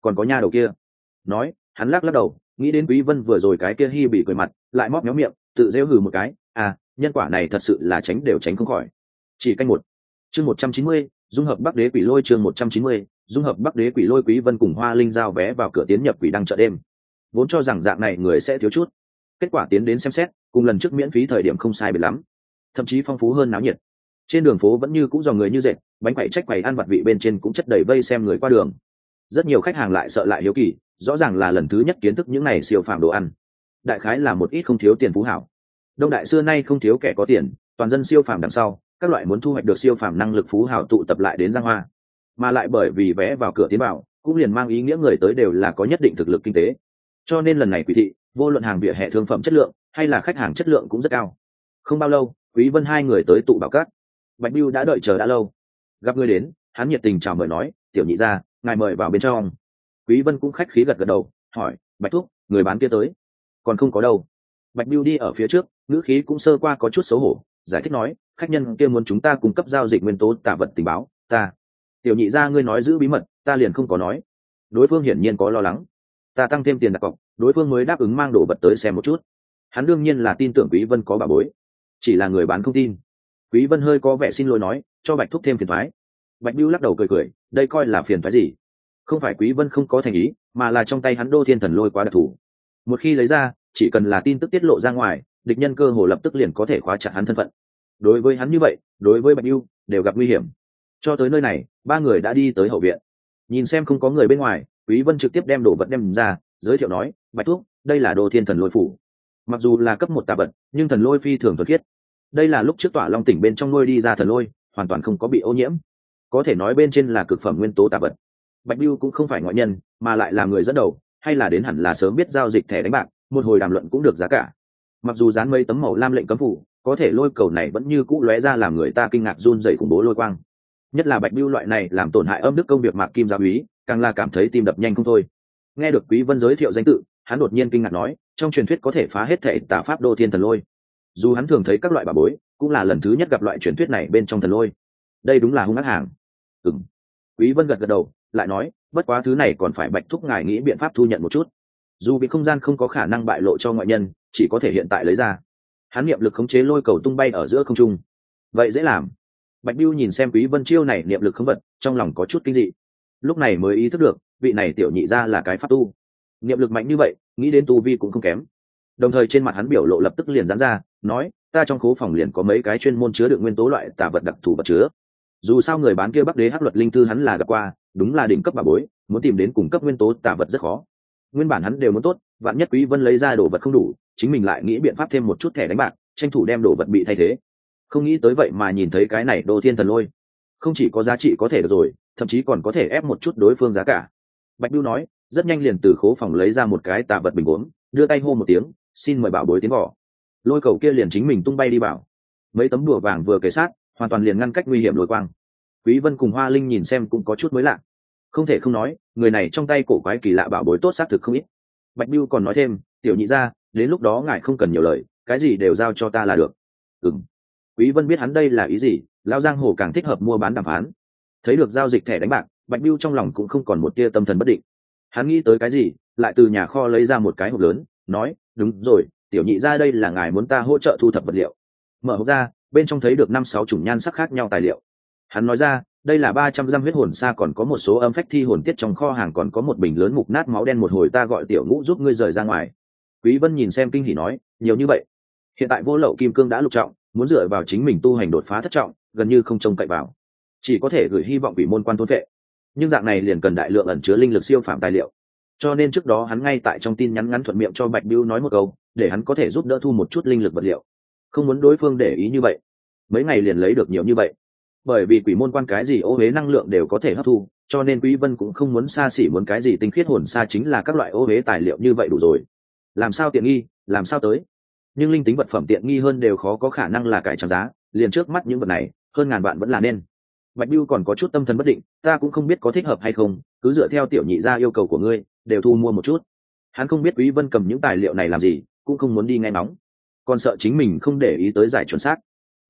còn có nha đầu kia. Nói hắn lắc lắc đầu nghĩ đến quý vân vừa rồi cái kia hy bị cười mặt lại móc méo miệng tự rêu hừ một cái à nhân quả này thật sự là tránh đều tránh không khỏi. Chỉ canh một. Chương 190, dung hợp bắc đế quỷ lôi chương 190, dung hợp bắc đế quỷ lôi quý vân cùng hoa linh giao vé vào cửa tiến nhập quỷ đăng chợ đêm vốn cho rằng dạng này người sẽ thiếu chút. Kết quả tiến đến xem xét, cùng lần trước miễn phí thời điểm không sai biệt lắm. Thậm chí phong phú hơn náo nhiệt. Trên đường phố vẫn như cũng dòng người như dệt, bánh quậy trách quầy ăn vặt vị bên trên cũng chất đầy vây xem người qua đường. Rất nhiều khách hàng lại sợ lại hiếu kỳ, rõ ràng là lần thứ nhất kiến thức những này siêu phàm đồ ăn. Đại khái là một ít không thiếu tiền phú hảo. Đông đại xưa nay không thiếu kẻ có tiền, toàn dân siêu phàm đằng sau, các loại muốn thu hoạch được siêu phàm năng lực phú hảo tụ tập lại đến giang hoa. Mà lại bởi vì vé vào cửa tiến vào, cũng liền mang ý nghĩa người tới đều là có nhất định thực lực kinh tế cho nên lần này quý thị, vô luận hàng vỉa hè thương phẩm chất lượng, hay là khách hàng chất lượng cũng rất cao. Không bao lâu, quý vân hai người tới tụ bảo cát. Bạch biêu đã đợi chờ đã lâu. Gặp người đến, hắn nhiệt tình chào mời nói, tiểu nhị ra ngài mời vào bên trong. Quý vân cũng khách khí gật gật đầu, hỏi, bạch thúc, người bán kia tới, còn không có đâu. Bạch biêu đi ở phía trước, ngữ khí cũng sơ qua có chút xấu hổ, giải thích nói, khách nhân kia muốn chúng ta cung cấp giao dịch nguyên tố tả vật tình báo, ta. Tiểu nhị ra ngươi nói giữ bí mật, ta liền không có nói. Đối phương hiển nhiên có lo lắng ta tăng thêm tiền đặt cọc, đối phương mới đáp ứng mang đồ vật tới xem một chút. Hắn đương nhiên là tin tưởng quý vân có bà bối, chỉ là người bán không tin. Quý vân hơi có vẻ xin lỗi nói, cho bạch thúc thêm phiền thoái. Bạch biêu lắc đầu cười cười, đây coi là phiền thoái gì? Không phải quý vân không có thành ý, mà là trong tay hắn đô thiên thần lôi quá đặc thù. Một khi lấy ra, chỉ cần là tin tức tiết lộ ra ngoài, địch nhân cơ hồ lập tức liền có thể khóa chặt hắn thân phận. Đối với hắn như vậy, đối với bạch biêu đều gặp nguy hiểm. Cho tới nơi này, ba người đã đi tới hậu viện. Nhìn xem không có người bên ngoài quý vân trực tiếp đem đồ vật đem ra, giới thiệu nói, bạch thuốc đây là đồ thiên thần lôi phủ. Mặc dù là cấp một tà vật, nhưng thần lôi phi thường thuần khiết. Đây là lúc trước tỏa long tỉnh bên trong nuôi đi ra thần lôi, hoàn toàn không có bị ô nhiễm. Có thể nói bên trên là cực phẩm nguyên tố tà vật. Bạch lưu cũng không phải ngoại nhân, mà lại là người dẫn đầu, hay là đến hẳn là sớm biết giao dịch thẻ đánh bạc, một hồi đàm luận cũng được giá cả. Mặc dù dán mấy tấm màu lam lệnh cấm phủ, có thể lôi cầu này vẫn như cũ lóe ra làm người ta kinh ngạc run dậy khủng bố lôi quang. Nhất là bạch biêu loại này làm tổn hại âm đức công việc mạc kim gia úy càng là cảm thấy tim đập nhanh không thôi. Nghe được quý vân giới thiệu danh tự, hắn đột nhiên kinh ngạc nói, trong truyền thuyết có thể phá hết thể tà pháp đô thiên thần lôi. Dù hắn thường thấy các loại bà bối, cũng là lần thứ nhất gặp loại truyền thuyết này bên trong thần lôi. Đây đúng là hung ác hàng. Ừm. Quý vân gật gật đầu, lại nói, bất quá thứ này còn phải bạch thúc ngài nghĩ biện pháp thu nhận một chút. Dù bị không gian không có khả năng bại lộ cho ngoại nhân, chỉ có thể hiện tại lấy ra. Hắn niệm lực khống chế lôi cầu tung bay ở giữa không trung. Vậy dễ làm. Bạch biêu nhìn xem quý vân chiêu này niệm lực khống vật, trong lòng có chút kinh dị lúc này mới ý thức được, vị này tiểu nhị ra là cái pháp tu. Niệm lực mạnh như vậy, nghĩ đến tu vi cũng không kém. Đồng thời trên mặt hắn biểu lộ lập tức liền dán ra, nói, ta trong khố phòng liền có mấy cái chuyên môn chứa đựng nguyên tố loại tà vật đặc thù vật chứa. Dù sao người bán kia bắc đế hắc luật linh thư hắn là gặp qua, đúng là đỉnh cấp bà bối, muốn tìm đến cung cấp nguyên tố tà vật rất khó. Nguyên bản hắn đều muốn tốt, vạn nhất quý vân lấy ra đồ vật không đủ, chính mình lại nghĩ biện pháp thêm một chút thẻ đánh bạc, tranh thủ đem đồ vật bị thay thế. Không nghĩ tới vậy mà nhìn thấy cái này đồ thiên thần lôi. Không chỉ có giá trị có thể được rồi thậm chí còn có thể ép một chút đối phương giá cả. Bạch biêu nói, rất nhanh liền từ khố phòng lấy ra một cái tạ vật bình uống, đưa tay hô một tiếng, xin mời bảo bối tiến vỏ lôi cầu kia liền chính mình tung bay đi bảo mấy tấm đùa vàng vừa kề sát, hoàn toàn liền ngăn cách nguy hiểm lôi quang. Quý vân cùng hoa linh nhìn xem cũng có chút mới lạ. Không thể không nói, người này trong tay cổ quái kỳ lạ bảo bối tốt xác thực không ít. Bạch biêu còn nói thêm, tiểu nhị ra đến lúc đó ngài không cần nhiều lời, cái gì đều giao cho ta là được. Ừng quý vân biết hắn đây là ý gì lao giang hồ càng thích hợp mua bán đàm phán thấy được giao dịch thẻ đánh bạc, bạch biêu trong lòng cũng không còn một tia tâm thần bất định. Hắn nghĩ tới cái gì, lại từ nhà kho lấy ra một cái hộp lớn, nói, đúng rồi, tiểu nhị ra đây là ngài muốn ta hỗ trợ thu thập vật liệu. Mở hộp ra, bên trong thấy được năm sáu chủng nhan sắc khác nhau tài liệu. Hắn nói ra, đây là ba trăm dăm huyết hồn xa còn có một số âm phách thi hồn tiết trong kho hàng còn có một bình lớn mục nát máu đen một hồi ta gọi tiểu ngũ giúp ngươi rời ra ngoài. Quý vân nhìn xem kinh hỉ nói, nhiều như vậy? Hiện tại vô lậu kim cương đã lục trọng, muốn dựa vào chính mình tu hành đột phá thất trọng, gần như không trông cậy vào chỉ có thể gửi hy vọng quỷ môn quan tôn vệ. Nhưng dạng này liền cần đại lượng ẩn chứa linh lực siêu phạm tài liệu. Cho nên trước đó hắn ngay tại trong tin nhắn ngắn thuận miệng cho bạch biêu nói một câu, để hắn có thể giúp đỡ thu một chút linh lực vật liệu. Không muốn đối phương để ý như vậy. Mấy ngày liền lấy được nhiều như vậy. Bởi vì quỷ môn quan cái gì ô huế năng lượng đều có thể hấp thu, cho nên quý vân cũng không muốn xa xỉ muốn cái gì tinh khiết hồn xa chính là các loại ô huế tài liệu như vậy đủ rồi. Làm sao tiện nghi, làm sao tới? Nhưng linh tính vật phẩm tiện nghi hơn đều khó có khả năng là cải trang giá, liền trước mắt những vật này, hơn ngàn bạn vẫn là nên bạch biêu còn có chút tâm thần bất định, ta cũng không biết có thích hợp hay không, cứ dựa theo tiểu nhị ra yêu cầu của ngươi, đều thu mua một chút. Hắn không biết quý vân cầm những tài liệu này làm gì, cũng không muốn đi ngay nóng còn sợ chính mình không để ý tới giải chuẩn xác.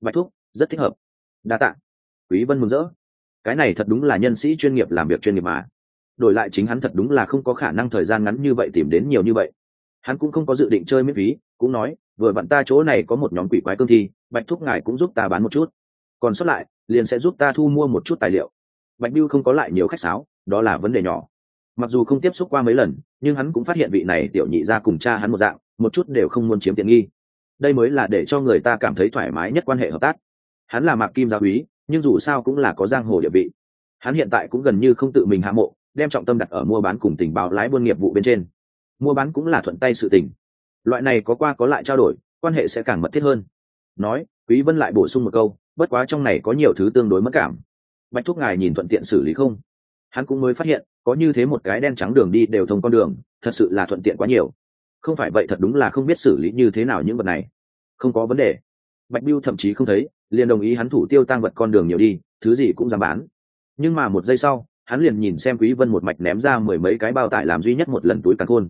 Bạch thúc, rất thích hợp. Đa tạ. Quý vân mừng rỡ. Cái này thật đúng là nhân sĩ chuyên nghiệp làm việc chuyên nghiệp mà. Đổi lại chính hắn thật đúng là không có khả năng thời gian ngắn như vậy tìm đến nhiều như vậy. Hắn cũng không có dự định chơi miễn phí, cũng nói, vừa vặn ta chỗ này có một nhóm quỷ quái cương thi, bạch thúc ngài cũng giúp ta bán một chút. Còn sót lại liền sẽ giúp ta thu mua một chút tài liệu. Bạch biêu không có lại nhiều khách sáo, đó là vấn đề nhỏ. Mặc dù không tiếp xúc qua mấy lần, nhưng hắn cũng phát hiện vị này tiểu nhị ra cùng cha hắn một dạng, một chút đều không muốn chiếm tiện nghi. Đây mới là để cho người ta cảm thấy thoải mái nhất quan hệ hợp tác. Hắn là mạc kim gia úy, nhưng dù sao cũng là có giang hồ địa vị. Hắn hiện tại cũng gần như không tự mình hạ mộ, đem trọng tâm đặt ở mua bán cùng tình báo lái buôn nghiệp vụ bên trên. Mua bán cũng là thuận tay sự tình. Loại này có qua có lại trao đổi, quan hệ sẽ càng mật thiết hơn. Nói, quý vân lại bổ sung một câu bất quá trong này có nhiều thứ tương đối mất cảm. Bạch thúc ngài nhìn thuận tiện xử lý không? Hắn cũng mới phát hiện, có như thế một cái đen trắng đường đi đều thông con đường, thật sự là thuận tiện quá nhiều. Không phải vậy thật đúng là không biết xử lý như thế nào những vật này. Không có vấn đề. Bạch biêu thậm chí không thấy, liền đồng ý hắn thủ tiêu tăng vật con đường nhiều đi, thứ gì cũng dám bán. Nhưng mà một giây sau, hắn liền nhìn xem quý vân một mạch ném ra mười mấy cái bao tải làm duy nhất một lần túi càn khôn.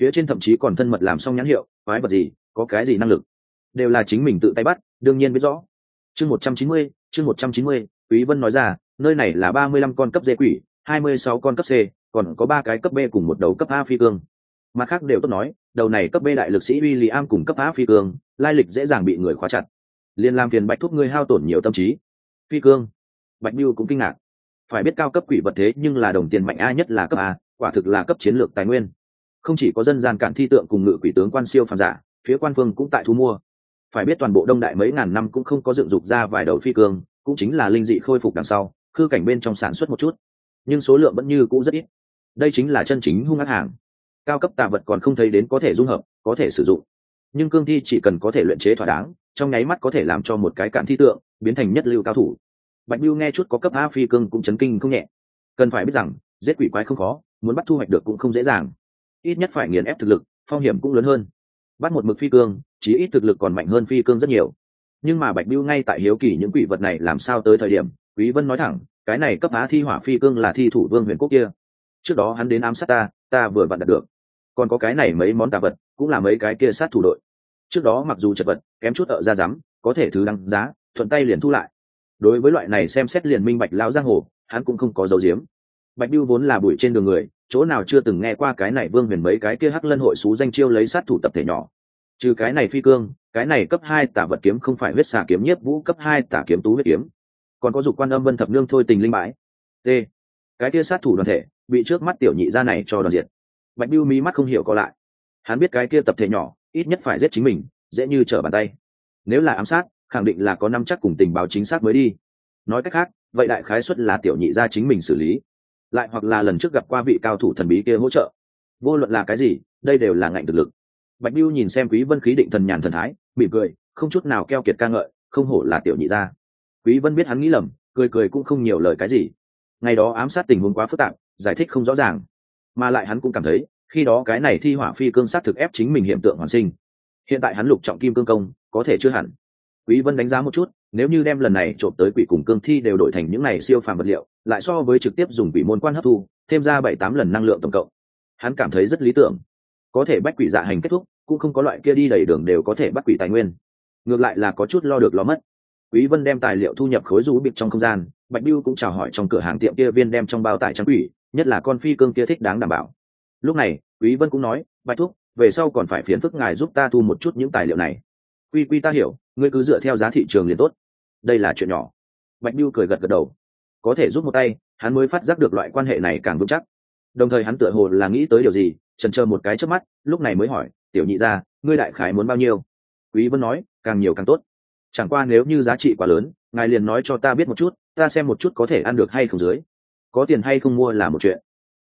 Phía trên thậm chí còn thân mật làm xong nhãn hiệu, quái vật gì, có cái gì năng lực. Đều là chính mình tự tay bắt, đương nhiên biết rõ chương một trăm chín mươi, chương một trăm chín mươi, quý vân nói ra, nơi này là ba mươi lăm con cấp dê quỷ, hai mươi sáu con cấp c, còn có ba cái cấp b cùng một đầu cấp a phi cương. Mặt khác đều tốt nói, đầu này cấp b đại lực sĩ William cùng cấp a phi cương, lai lịch dễ dàng bị người khóa chặt. Liên làm phiền bạch thuốc ngươi hao tổn nhiều tâm trí. Phi cương. Bạch biêu cũng kinh ngạc. Phải biết cao cấp quỷ vật thế nhưng là đồng tiền mạnh a nhất là cấp a, quả thực là cấp chiến lược tài nguyên. Không chỉ có dân gian cản thi tượng cùng ngự quỷ tướng quan siêu phàm giả, phía quan phương cũng tại thu mua phải biết toàn bộ đông đại mấy ngàn năm cũng không có dựng dục ra vài đầu phi cương, cũng chính là linh dị khôi phục đằng sau, khư cảnh bên trong sản xuất một chút. Nhưng số lượng vẫn như cũ rất ít. Đây chính là chân chính hung ác hàng. Cao cấp tạ vật còn không thấy đến có thể dung hợp, có thể sử dụng. Nhưng cương thi chỉ cần có thể luyện chế thỏa đáng, trong nháy mắt có thể làm cho một cái cạn thi tượng biến thành nhất lưu cao thủ. Bạch biêu nghe chút có cấp a phi cương cũng chấn kinh không nhẹ. Cần phải biết rằng, giết quỷ quái không khó, muốn bắt thu hoạch được cũng không dễ dàng. Ít nhất phải nghiền ép thực lực, phong hiểm cũng lớn hơn bắt một mực phi cương, chí ít thực lực còn mạnh hơn phi cương rất nhiều. Nhưng mà bạch biêu ngay tại hiếu kỳ những quỷ vật này làm sao tới thời điểm, quý vân nói thẳng, cái này cấp á thi hỏa phi cương là thi thủ vương huyền quốc kia. Trước đó hắn đến ám sát ta ta vừa vặn đạt được. Còn có cái này mấy món tà vật, cũng là mấy cái kia sát thủ đội. Trước đó mặc dù chật vật, kém chút ở ra rắm có thể thứ đăng giá, thuận tay liền thu lại. Đối với loại này xem xét liền minh bạch lão giang hồ, hắn cũng không có dấu diếm. Bạch biêu vốn là bụi trên đường người chỗ nào chưa từng nghe qua cái này vương huyền mấy cái kia hắc lân hội xú danh chiêu lấy sát thủ tập thể nhỏ. Trừ cái này phi cương, cái này cấp hai tả vật kiếm không phải huyết xà kiếm nhiếp vũ cấp hai tả kiếm tú huyết kiếm. Còn có dục quan âm vân thập nương thôi tình linh bãi t. Cái kia sát thủ đoàn thể, bị trước mắt tiểu nhị gia này cho đoàn diệt. Bạch biêu mí mắt không hiểu có lại. Hắn biết cái kia tập thể nhỏ, ít nhất phải giết chính mình, dễ như trở bàn tay. Nếu là ám sát, khẳng định là có năm chắc cùng tình báo chính xác mới đi. Nói cách khác, vậy đại khái xuất là tiểu nhị gia chính mình xử lý lại hoặc là lần trước gặp qua vị cao thủ thần bí kia hỗ trợ. Vô luận là cái gì, đây đều là ngạnh thực lực. Bạch biêu nhìn xem quý vân khí định thần nhàn thần thái, mỉm cười, không chút nào keo kiệt ca ngợi, không hổ là tiểu nhị gia. Quý vân biết hắn nghĩ lầm, cười cười cũng không nhiều lời cái gì. Ngày đó ám sát tình huống quá phức tạp, giải thích không rõ ràng. Mà lại hắn cũng cảm thấy, khi đó cái này thi hỏa phi cương sát thực ép chính mình hiện tượng hoàn sinh. Hiện tại hắn lục trọng kim cương công, có thể chưa hẳn. Quý vân đánh giá một chút nếu như đem lần này trộm tới quỷ cùng cương thi đều đổi thành những này siêu phàm vật liệu, lại so với trực tiếp dùng quỷ môn quan hấp thu, thêm ra bảy tám lần năng lượng tổng cộng. Hắn cảm thấy rất lý tưởng. Có thể bách quỷ dạ hành kết thúc, cũng không có loại kia đi đầy đường đều có thể bắt quỷ tài nguyên. Ngược lại là có chút lo được lo mất. Quý vân đem tài liệu thu nhập khối rú bịp trong không gian, bạch biêu cũng chào hỏi trong cửa hàng tiệm kia viên đem trong bao tải trắng quỷ, nhất là con phi cương kia thích đáng đảm bảo. Lúc này, quý vân cũng nói, bạch thúc, về sau còn phải phiền phức ngài giúp ta thu một chút những tài liệu này. Quy quy ta hiểu, ngươi cứ dựa theo giá thị trường liền tốt đây là chuyện nhỏ. Bạch biêu cười gật gật đầu. Có thể giúp một tay, hắn mới phát giác được loại quan hệ này càng vững chắc. Đồng thời hắn tựa hồ là nghĩ tới điều gì trần chờ một cái trước mắt, lúc này mới hỏi, tiểu nhị ra ngươi đại khái muốn bao nhiêu? Quý vân nói, càng nhiều càng tốt. Chẳng qua nếu như giá trị quá lớn, ngài liền nói cho ta biết một chút, ta xem một chút có thể ăn được hay không dưới. Có tiền hay không mua là một chuyện.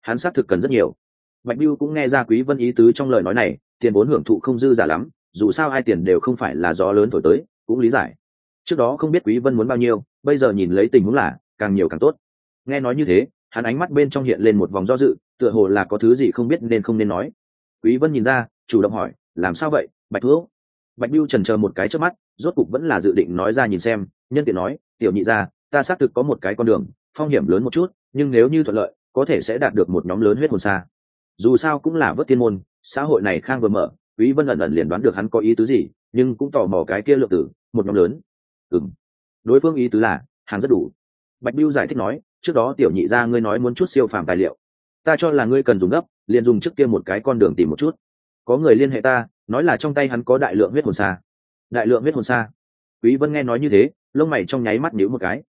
Hắn xác thực cần rất nhiều. Bạch biêu cũng nghe ra quý vân ý tứ trong lời nói này, tiền vốn hưởng thụ không dư giả lắm, dù sao hai tiền đều không phải là gió lớn thổi tới, cũng lý giải trước đó không biết quý vân muốn bao nhiêu, bây giờ nhìn lấy tình huống là, càng nhiều càng tốt. Nghe nói như thế, hắn ánh mắt bên trong hiện lên một vòng do dự, tựa hồ là có thứ gì không biết nên không nên nói. Quý vân nhìn ra, chủ động hỏi, làm sao vậy, bạch hữu? Bạch biêu trần chờ một cái trước mắt, rốt cục vẫn là dự định nói ra nhìn xem, nhân tiện nói, tiểu nhị ra ta xác thực có một cái con đường, phong hiểm lớn một chút, nhưng nếu như thuận lợi, có thể sẽ đạt được một nhóm lớn huyết hồn xa. Dù sao cũng là vớt thiên môn, xã hội này khang vừa mở, quý vân ẩn ẩn liền đoán được hắn có ý tứ gì, nhưng cũng tò mò cái kia lượng tử, một nhóm lớn ừm. Đối phương ý tứ là, hàng rất đủ. Bạch biêu giải thích nói, trước đó tiểu nhị ra ngươi nói muốn chút siêu phàm tài liệu. Ta cho là ngươi cần dùng gấp, liền dùng trước kia một cái con đường tìm một chút. Có người liên hệ ta, nói là trong tay hắn có đại lượng huyết hồn xa đại lượng huyết hồn xa quý vân nghe nói như thế, lông mày trong nháy mắt nhíu một cái.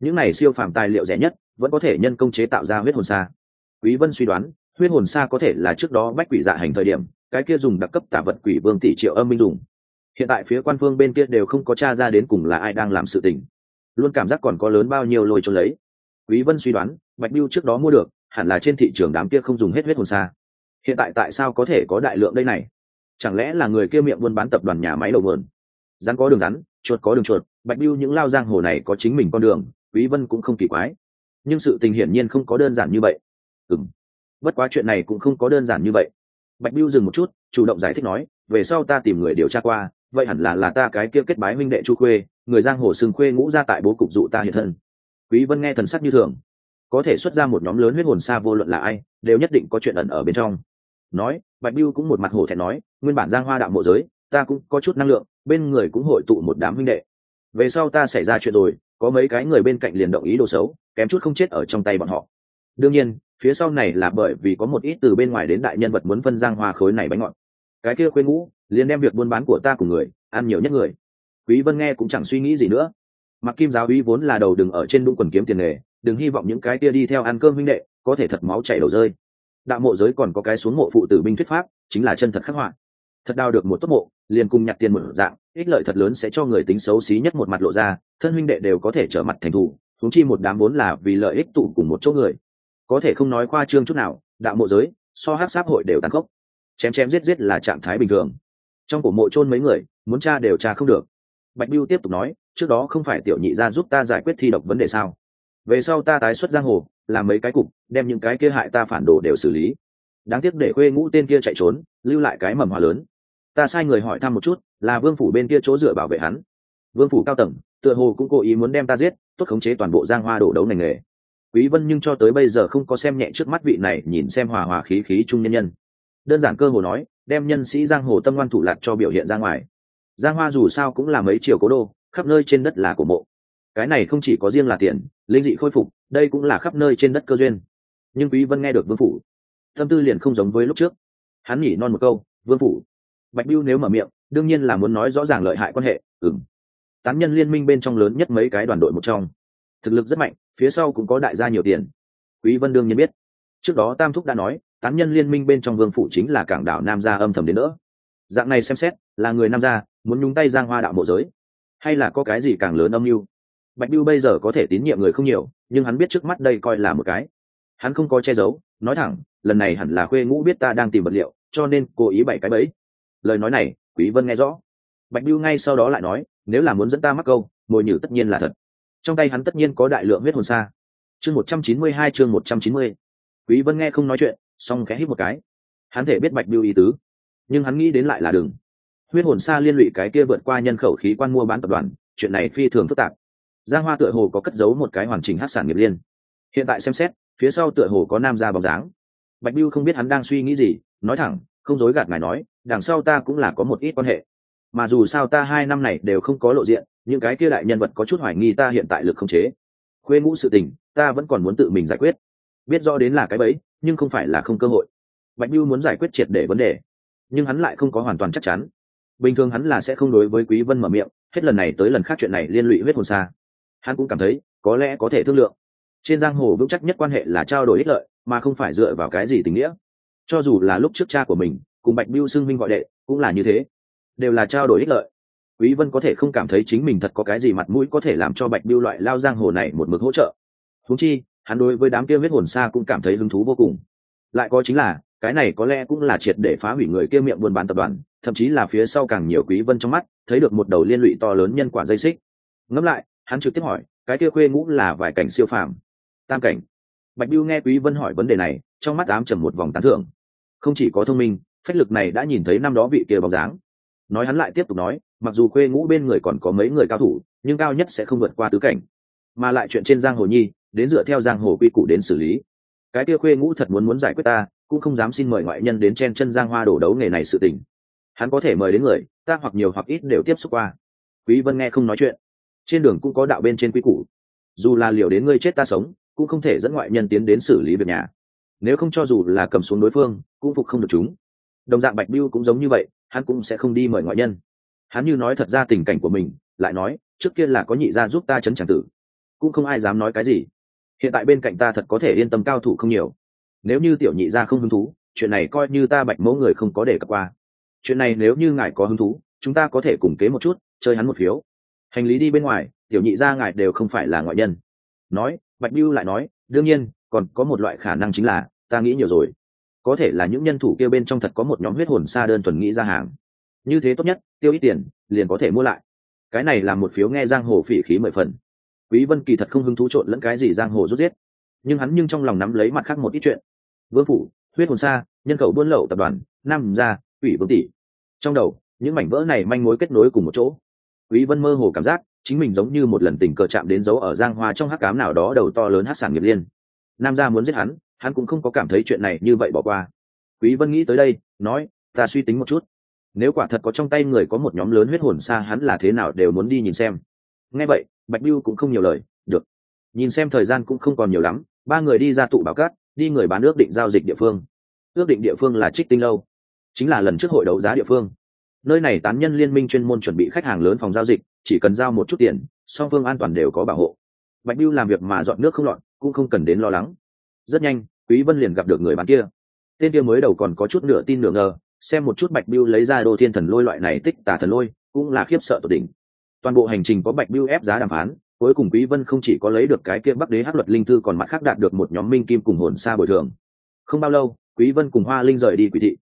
Những này siêu phàm tài liệu rẻ nhất, vẫn có thể nhân công chế tạo ra huyết hồn xa quý vân suy đoán, huyết hồn xa có thể là trước đó bách quỷ dạ hành thời điểm, cái kia dùng đặc cấp tả vật quỷ vương tỷ triệu âm minh dùng hiện tại phía quan phương bên kia đều không có tra ra đến cùng là ai đang làm sự tình. Luôn cảm giác còn có lớn bao nhiêu lôi cho lấy. Quý vân suy đoán, bạch biêu trước đó mua được, hẳn là trên thị trường đám kia không dùng hết huyết hồn xa. Hiện tại tại sao có thể có đại lượng đây này? Chẳng lẽ là người kia miệng buôn bán tập đoàn nhà máy đầu mượn rắn có đường rắn, chuột có đường chuột, bạch biêu những lao giang hồ này có chính mình con đường, quý vân cũng không kỳ quái. Nhưng sự tình hiển nhiên không có đơn giản như vậy. Ừm. Bất quá chuyện này cũng không có đơn giản như vậy. Bạch biêu dừng một chút, chủ động giải thích nói, về sau ta tìm người điều tra qua vậy hẳn là là ta cái kia kết bái huynh đệ chu khuê, người giang hồ sừng khuê ngũ ra tại bố cục dụ ta hiện thân. Quý vân nghe thần sắc như thường. Có thể xuất ra một nhóm lớn huyết hồn xa vô luận là ai, đều nhất định có chuyện ẩn ở bên trong. Nói, bạch biêu cũng một mặt hổ thẹn nói, nguyên bản giang hoa đạo mộ giới, ta cũng có chút năng lượng, bên người cũng hội tụ một đám huynh đệ. Về sau ta xảy ra chuyện rồi, có mấy cái người bên cạnh liền động ý đồ xấu, kém chút không chết ở trong tay bọn họ. Đương nhiên, phía sau này là bởi vì có một ít từ bên ngoài đến đại nhân vật muốn phân giang hoa khối này bánh ngọt cái kia khuyên ngũ liền đem việc buôn bán của ta cùng người ăn nhiều nhất người. Quý vân nghe cũng chẳng suy nghĩ gì nữa. Mặc kim giáo uy vốn là đầu đừng ở trên đũng quần kiếm tiền nghề đừng hy vọng những cái kia đi theo ăn cơm huynh đệ có thể thật máu chảy đầu rơi. Đạo mộ giới còn có cái xuống mộ phụ tử binh thuyết pháp chính là chân thật khắc họa. Thật đào được một tốt mộ liền cùng nhặt tiền một dạng ích lợi thật lớn sẽ cho người tính xấu xí nhất một mặt lộ ra thân huynh đệ đều có thể trở mặt thành thù, thúng chi một đám vốn là vì lợi ích tụ cùng một chỗ người. Có thể không nói khoa trương chút nào đạo mộ giới so hát sáp hội đều tàn khốc chém chém giết giết là trạng thái bình thường. Trong cổ mộ chôn mấy người, muốn tra đều tra không được. Bạch biêu tiếp tục nói, trước đó không phải tiểu nhị ra giúp ta giải quyết thi độc vấn đề sao? Về sau ta tái xuất giang hồ, làm mấy cái cục, đem những cái kia hại ta phản đồ đều xử lý. Đáng tiếc để khuê ngũ tên kia chạy trốn, lưu lại cái mầm hòa lớn. Ta sai người hỏi thăm một chút, là vương phủ bên kia chỗ dựa bảo vệ hắn. Vương phủ cao tầng, tựa hồ cũng cố ý muốn đem ta giết, tốt khống chế toàn bộ giang hoa đổ đấu ngành nghề. Quý vân nhưng cho tới bây giờ không có xem nhẹ trước mắt vị này, nhìn xem hòa hòa khí khí trung nhân nhân đơn giản cơ hồ nói, đem nhân sĩ giang hồ tâm ngoan thủ lạc cho biểu hiện ra ngoài. Giang hoa dù sao cũng là mấy triệu cố đô, khắp nơi trên đất là của mộ. Cái này không chỉ có riêng là tiền, linh dị khôi phục, đây cũng là khắp nơi trên đất cơ duyên. Nhưng quý vân nghe được vương phủ, tâm tư liền không giống với lúc trước. Hắn nhỉ non một câu, vương phủ. Bạch biêu nếu mở miệng, đương nhiên là muốn nói rõ ràng lợi hại quan hệ, ừm. Tán nhân liên minh bên trong lớn nhất mấy cái đoàn đội một trong. Thực lực rất mạnh, phía sau cũng có đại gia nhiều tiền. Quý vân đương nhiên biết. Trước đó tam thúc đã nói tán nhân liên minh bên trong vương phủ chính là cảng đảo nam gia âm thầm đến nữa dạng này xem xét, là người nam gia, muốn nhúng tay giang hoa đạo mộ giới, hay là có cái gì càng lớn âm mưu? Bạch biêu bây giờ có thể tín nhiệm người không nhiều, nhưng hắn biết trước mắt đây coi là một cái. Hắn không có che giấu, nói thẳng, lần này hẳn là khuê ngũ biết ta đang tìm vật liệu, cho nên cố ý bảy cái bẫy. Lời nói này, quý vân nghe rõ. Bạch biêu ngay sau đó lại nói, nếu là muốn dẫn ta mắc câu mồi nhử tất nhiên là thật. Trong tay hắn tất nhiên có đại lượng huyết hồn xa chương 192 chương 190. quý vân nghe không nói chuyện song khẽ hít một cái. Hắn thể biết bạch biêu ý tứ, nhưng hắn nghĩ đến lại là đừng huyết hồn xa liên lụy cái kia vượt qua nhân khẩu khí quan mua bán tập đoàn, chuyện này phi thường phức tạp. Giang hoa tựa hồ có cất giấu một cái hoàn chỉnh hát sản nghiệp liên. Hiện tại xem xét, phía sau tựa hồ có nam gia bóng dáng. Bạch biêu không biết hắn đang suy nghĩ gì, nói thẳng, không dối gạt ngài nói, đằng sau ta cũng là có một ít quan hệ. Mà dù sao ta hai năm này đều không có lộ diện, những cái kia đại nhân vật có chút hoài nghi ta hiện tại lực không chế. Khuê ngũ sự tình, ta vẫn còn muốn tự mình giải quyết biết rõ đến là cái bẫy, nhưng không phải là không cơ hội. Bạch mưu muốn giải quyết triệt để vấn đề, nhưng hắn lại không có hoàn toàn chắc chắn. Bình thường hắn là sẽ không đối với quý vân mở miệng, hết lần này tới lần khác chuyện này liên lụy huyết hồn xa. Hắn cũng cảm thấy, có lẽ có thể thương lượng. Trên giang hồ vững chắc nhất quan hệ là trao đổi ích lợi, mà không phải dựa vào cái gì tình nghĩa. Cho dù là lúc trước cha của mình, cùng bạch mưu xưng minh gọi đệ, cũng là như thế. Đều là trao đổi ích lợi. Quý vân có thể không cảm thấy chính mình thật có cái gì mặt mũi có thể làm cho bạch mưu loại lao giang hồ này một mực hỗ trợ. Thú chi hắn đối với đám kia huyết hồn xa cũng cảm thấy hứng thú vô cùng. Lại có chính là, cái này có lẽ cũng là triệt để phá hủy người kia miệng buôn bán tập đoàn, thậm chí là phía sau càng nhiều quý vân trong mắt, thấy được một đầu liên lụy to lớn nhân quả dây xích. Ngẫm lại, hắn trực tiếp hỏi, cái kia khuê ngũ là vài cảnh siêu phàm? Tam cảnh. Bạch biêu nghe quý vân hỏi vấn đề này, trong mắt ám trầm một vòng tán thưởng. Không chỉ có thông minh, phách lực này đã nhìn thấy năm đó vị kia bóng dáng. Nói hắn lại tiếp tục nói, mặc dù khuê ngũ bên người còn có mấy người cao thủ, nhưng cao nhất sẽ không vượt qua tứ cảnh. Mà lại chuyện trên giang hồ nhi đến dựa theo giang hồ quy củ đến xử lý. Cái kia khuê ngũ thật muốn muốn giải quyết ta, cũng không dám xin mời ngoại nhân đến chen chân giang hoa đổ đấu nghề này sự tình. Hắn có thể mời đến người, ta hoặc nhiều hoặc ít đều tiếp xúc qua. Quý vân nghe không nói chuyện. Trên đường cũng có đạo bên trên quy củ. Dù là liệu đến ngươi chết ta sống, cũng không thể dẫn ngoại nhân tiến đến xử lý việc nhà. Nếu không cho dù là cầm xuống đối phương, cũng phục không được chúng. Đồng dạng bạch biêu cũng giống như vậy, hắn cũng sẽ không đi mời ngoại nhân. Hắn như nói thật ra tình cảnh của mình, lại nói, trước kia là có nhị gia giúp ta chấn tràng tử. Cũng không ai dám nói cái gì hiện tại bên cạnh ta thật có thể yên tâm cao thủ không nhiều. Nếu như tiểu nhị gia không hứng thú, chuyện này coi như ta bạch mẫu người không có để cập qua. Chuyện này nếu như ngài có hứng thú, chúng ta có thể cùng kế một chút, chơi hắn một phiếu. Hành lý đi bên ngoài, tiểu nhị gia ngài đều không phải là ngoại nhân. Nói, bạch biêu lại nói, đương nhiên, còn có một loại khả năng chính là, ta nghĩ nhiều rồi. Có thể là những nhân thủ kia bên trong thật có một nhóm huyết hồn xa đơn thuần nghĩ ra hàng. Như thế tốt nhất, tiêu ít tiền, liền có thể mua lại. Cái này là một phiếu nghe giang hồ phỉ khí mười phần quý vân kỳ thật không hứng thú trộn lẫn cái gì giang hồ rút giết. Nhưng hắn nhưng trong lòng nắm lấy mặt khác một ít chuyện. Vương phủ, huyết hồn xa nhân khẩu buôn lậu tập đoàn, nam gia ủy vương tỷ. Trong đầu, những mảnh vỡ này manh mối kết nối cùng một chỗ. Quý vân mơ hồ cảm giác chính mình giống như một lần tình cờ chạm đến dấu ở giang hoa trong hắc cám nào đó đầu to lớn hát sản nghiệp liên. Nam gia muốn giết hắn hắn cũng không có cảm thấy chuyện này như vậy bỏ qua. Quý vân nghĩ tới đây, nói, ta suy tính một chút. Nếu quả thật có trong tay người có một nhóm lớn huyết hồn xa hắn là thế nào đều muốn đi nhìn xem. Nghe vậy bạch biêu cũng không nhiều lời, được. Nhìn xem thời gian cũng không còn nhiều lắm, ba người đi ra tụ bảo cát, đi người bán ước định giao dịch địa phương. Ước định địa phương là trích tinh lâu, chính là lần trước hội đấu giá địa phương. Nơi này tán nhân liên minh chuyên môn chuẩn bị khách hàng lớn phòng giao dịch, chỉ cần giao một chút tiền, song phương an toàn đều có bảo hộ. Bạch biêu làm việc mà dọn nước không lọt, cũng không cần đến lo lắng. Rất nhanh, quý vân liền gặp được người bán kia. Tên kia mới đầu còn có chút nửa tin nửa ngờ, xem một chút bạch biêu lấy ra đô thiên thần lôi loại này tích tà thần lôi, cũng là khiếp sợ tột đỉnh toàn bộ hành trình có bạch biêu ép giá đàm phán, cuối cùng quý vân không chỉ có lấy được cái kia bắc đế hắc luật linh thư còn mặt khác đạt được một nhóm minh kim cùng hồn xa bồi thường. Không bao lâu, quý vân cùng hoa linh rời đi quỷ thị.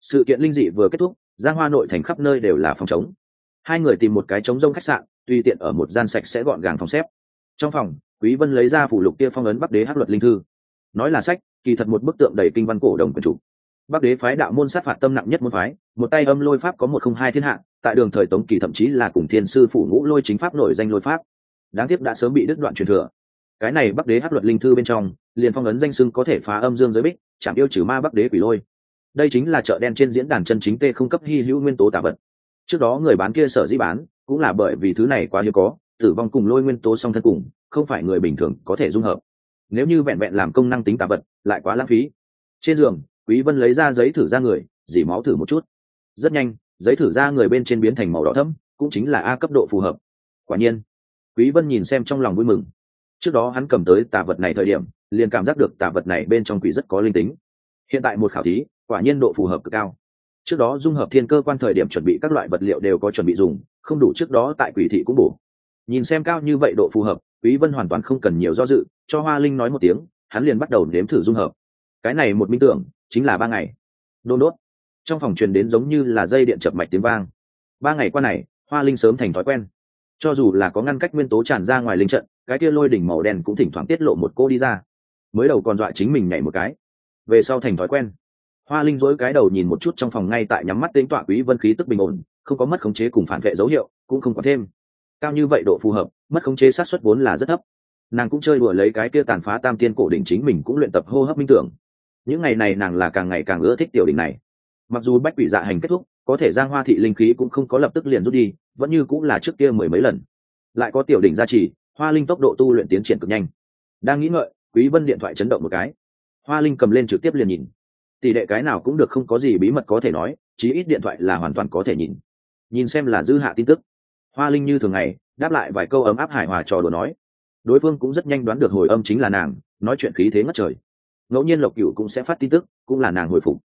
Sự kiện linh dị vừa kết thúc, giang hoa nội thành khắp nơi đều là phòng trống. hai người tìm một cái trống rông khách sạn, tùy tiện ở một gian sạch sẽ gọn gàng phòng xếp. Trong phòng, quý vân lấy ra phủ lục kia phong ấn bắc đế hắc luật linh thư. Nói là sách, kỳ thật một bức tượng đầy kinh văn cổ đồng quần chủ bắc đế phái đạo môn sát phạt tâm nặng nhất môn phái, một tay âm lôi pháp có một không hai thiên hạ, tại đường thời tống kỳ thậm chí là cùng thiên sư phủ ngũ lôi chính pháp nổi danh lôi pháp. Đáng tiếc đã sớm bị đứt đoạn truyền thừa. Cái này bắc đế hát luật linh thư bên trong, liền phong ấn danh sưng có thể phá âm dương giới bích chạm yêu trừ ma bắc đế quỷ lôi. Đây chính là chợ đen trên diễn đàn chân chính tê không cấp hy hữu nguyên tố tạ vật. Trước đó người bán kia sở dĩ bán, cũng là bởi vì thứ này quá hiếm có, tử vong cùng lôi nguyên tố song thân cùng, không phải người bình thường có thể dung hợp. Nếu như vẹn vẹn làm công năng tính tạ vật, lại quá lãng phí. Trên giường quý vân lấy ra giấy thử ra người, dỉ máu thử một chút. Rất nhanh, giấy thử ra người bên trên biến thành màu đỏ thẫm, cũng chính là a cấp độ phù hợp. Quả nhiên, quý vân nhìn xem trong lòng vui mừng. Trước đó hắn cầm tới tà vật này thời điểm, liền cảm giác được tà vật này bên trong quỷ rất có linh tính. Hiện tại một khảo thí, quả nhiên độ phù hợp cực cao. Trước đó dung hợp thiên cơ quan thời điểm chuẩn bị các loại vật liệu đều có chuẩn bị dùng, không đủ trước đó tại quỷ thị cũng bổ. Nhìn xem cao như vậy độ phù hợp, quý vân hoàn toàn không cần nhiều do dự, cho hoa linh nói một tiếng, hắn liền bắt đầu nếm thử dung hợp. Cái này một minh tưởng chính là ba ngày. Đôn đốt. Trong phòng truyền đến giống như là dây điện chập mạch tiếng vang. Ba ngày qua này, hoa linh sớm thành thói quen. Cho dù là có ngăn cách nguyên tố tràn ra ngoài linh trận, cái kia lôi đỉnh màu đen cũng thỉnh thoảng tiết lộ một cô đi ra. Mới đầu còn dọa chính mình nhảy một cái. Về sau thành thói quen. Hoa linh dỗi cái đầu nhìn một chút trong phòng ngay tại nhắm mắt tính tọa quý vân khí tức bình ổn, không có mất khống chế cùng phản vệ dấu hiệu, cũng không có thêm. Cao như vậy độ phù hợp, mất khống chế sát xuất vốn là rất thấp. Nàng cũng chơi đùa lấy cái kia tàn phá tam tiên cổ đỉnh chính mình cũng luyện tập hô hấp minh tưởng những ngày này nàng là càng ngày càng ưa thích tiểu đỉnh này. Mặc dù bách quỷ dạ hành kết thúc, có thể giang hoa thị linh khí cũng không có lập tức liền rút đi, vẫn như cũng là trước kia mười mấy lần. Lại có tiểu đỉnh gia trì, hoa linh tốc độ tu luyện tiến triển cực nhanh. Đang nghĩ ngợi, quý vân điện thoại chấn động một cái. Hoa linh cầm lên trực tiếp liền nhìn. Tỷ đệ cái nào cũng được không có gì bí mật có thể nói, chí ít điện thoại là hoàn toàn có thể nhìn. Nhìn xem là dư hạ tin tức. Hoa linh như thường ngày, đáp lại vài câu ấm áp hài hòa trò đùa nói. Đối phương cũng rất nhanh đoán được hồi âm chính là nàng, nói chuyện khí thế ngất trời ngẫu nhiên lộc cửu cũng sẽ phát tin tức, cũng là nàng hồi phục.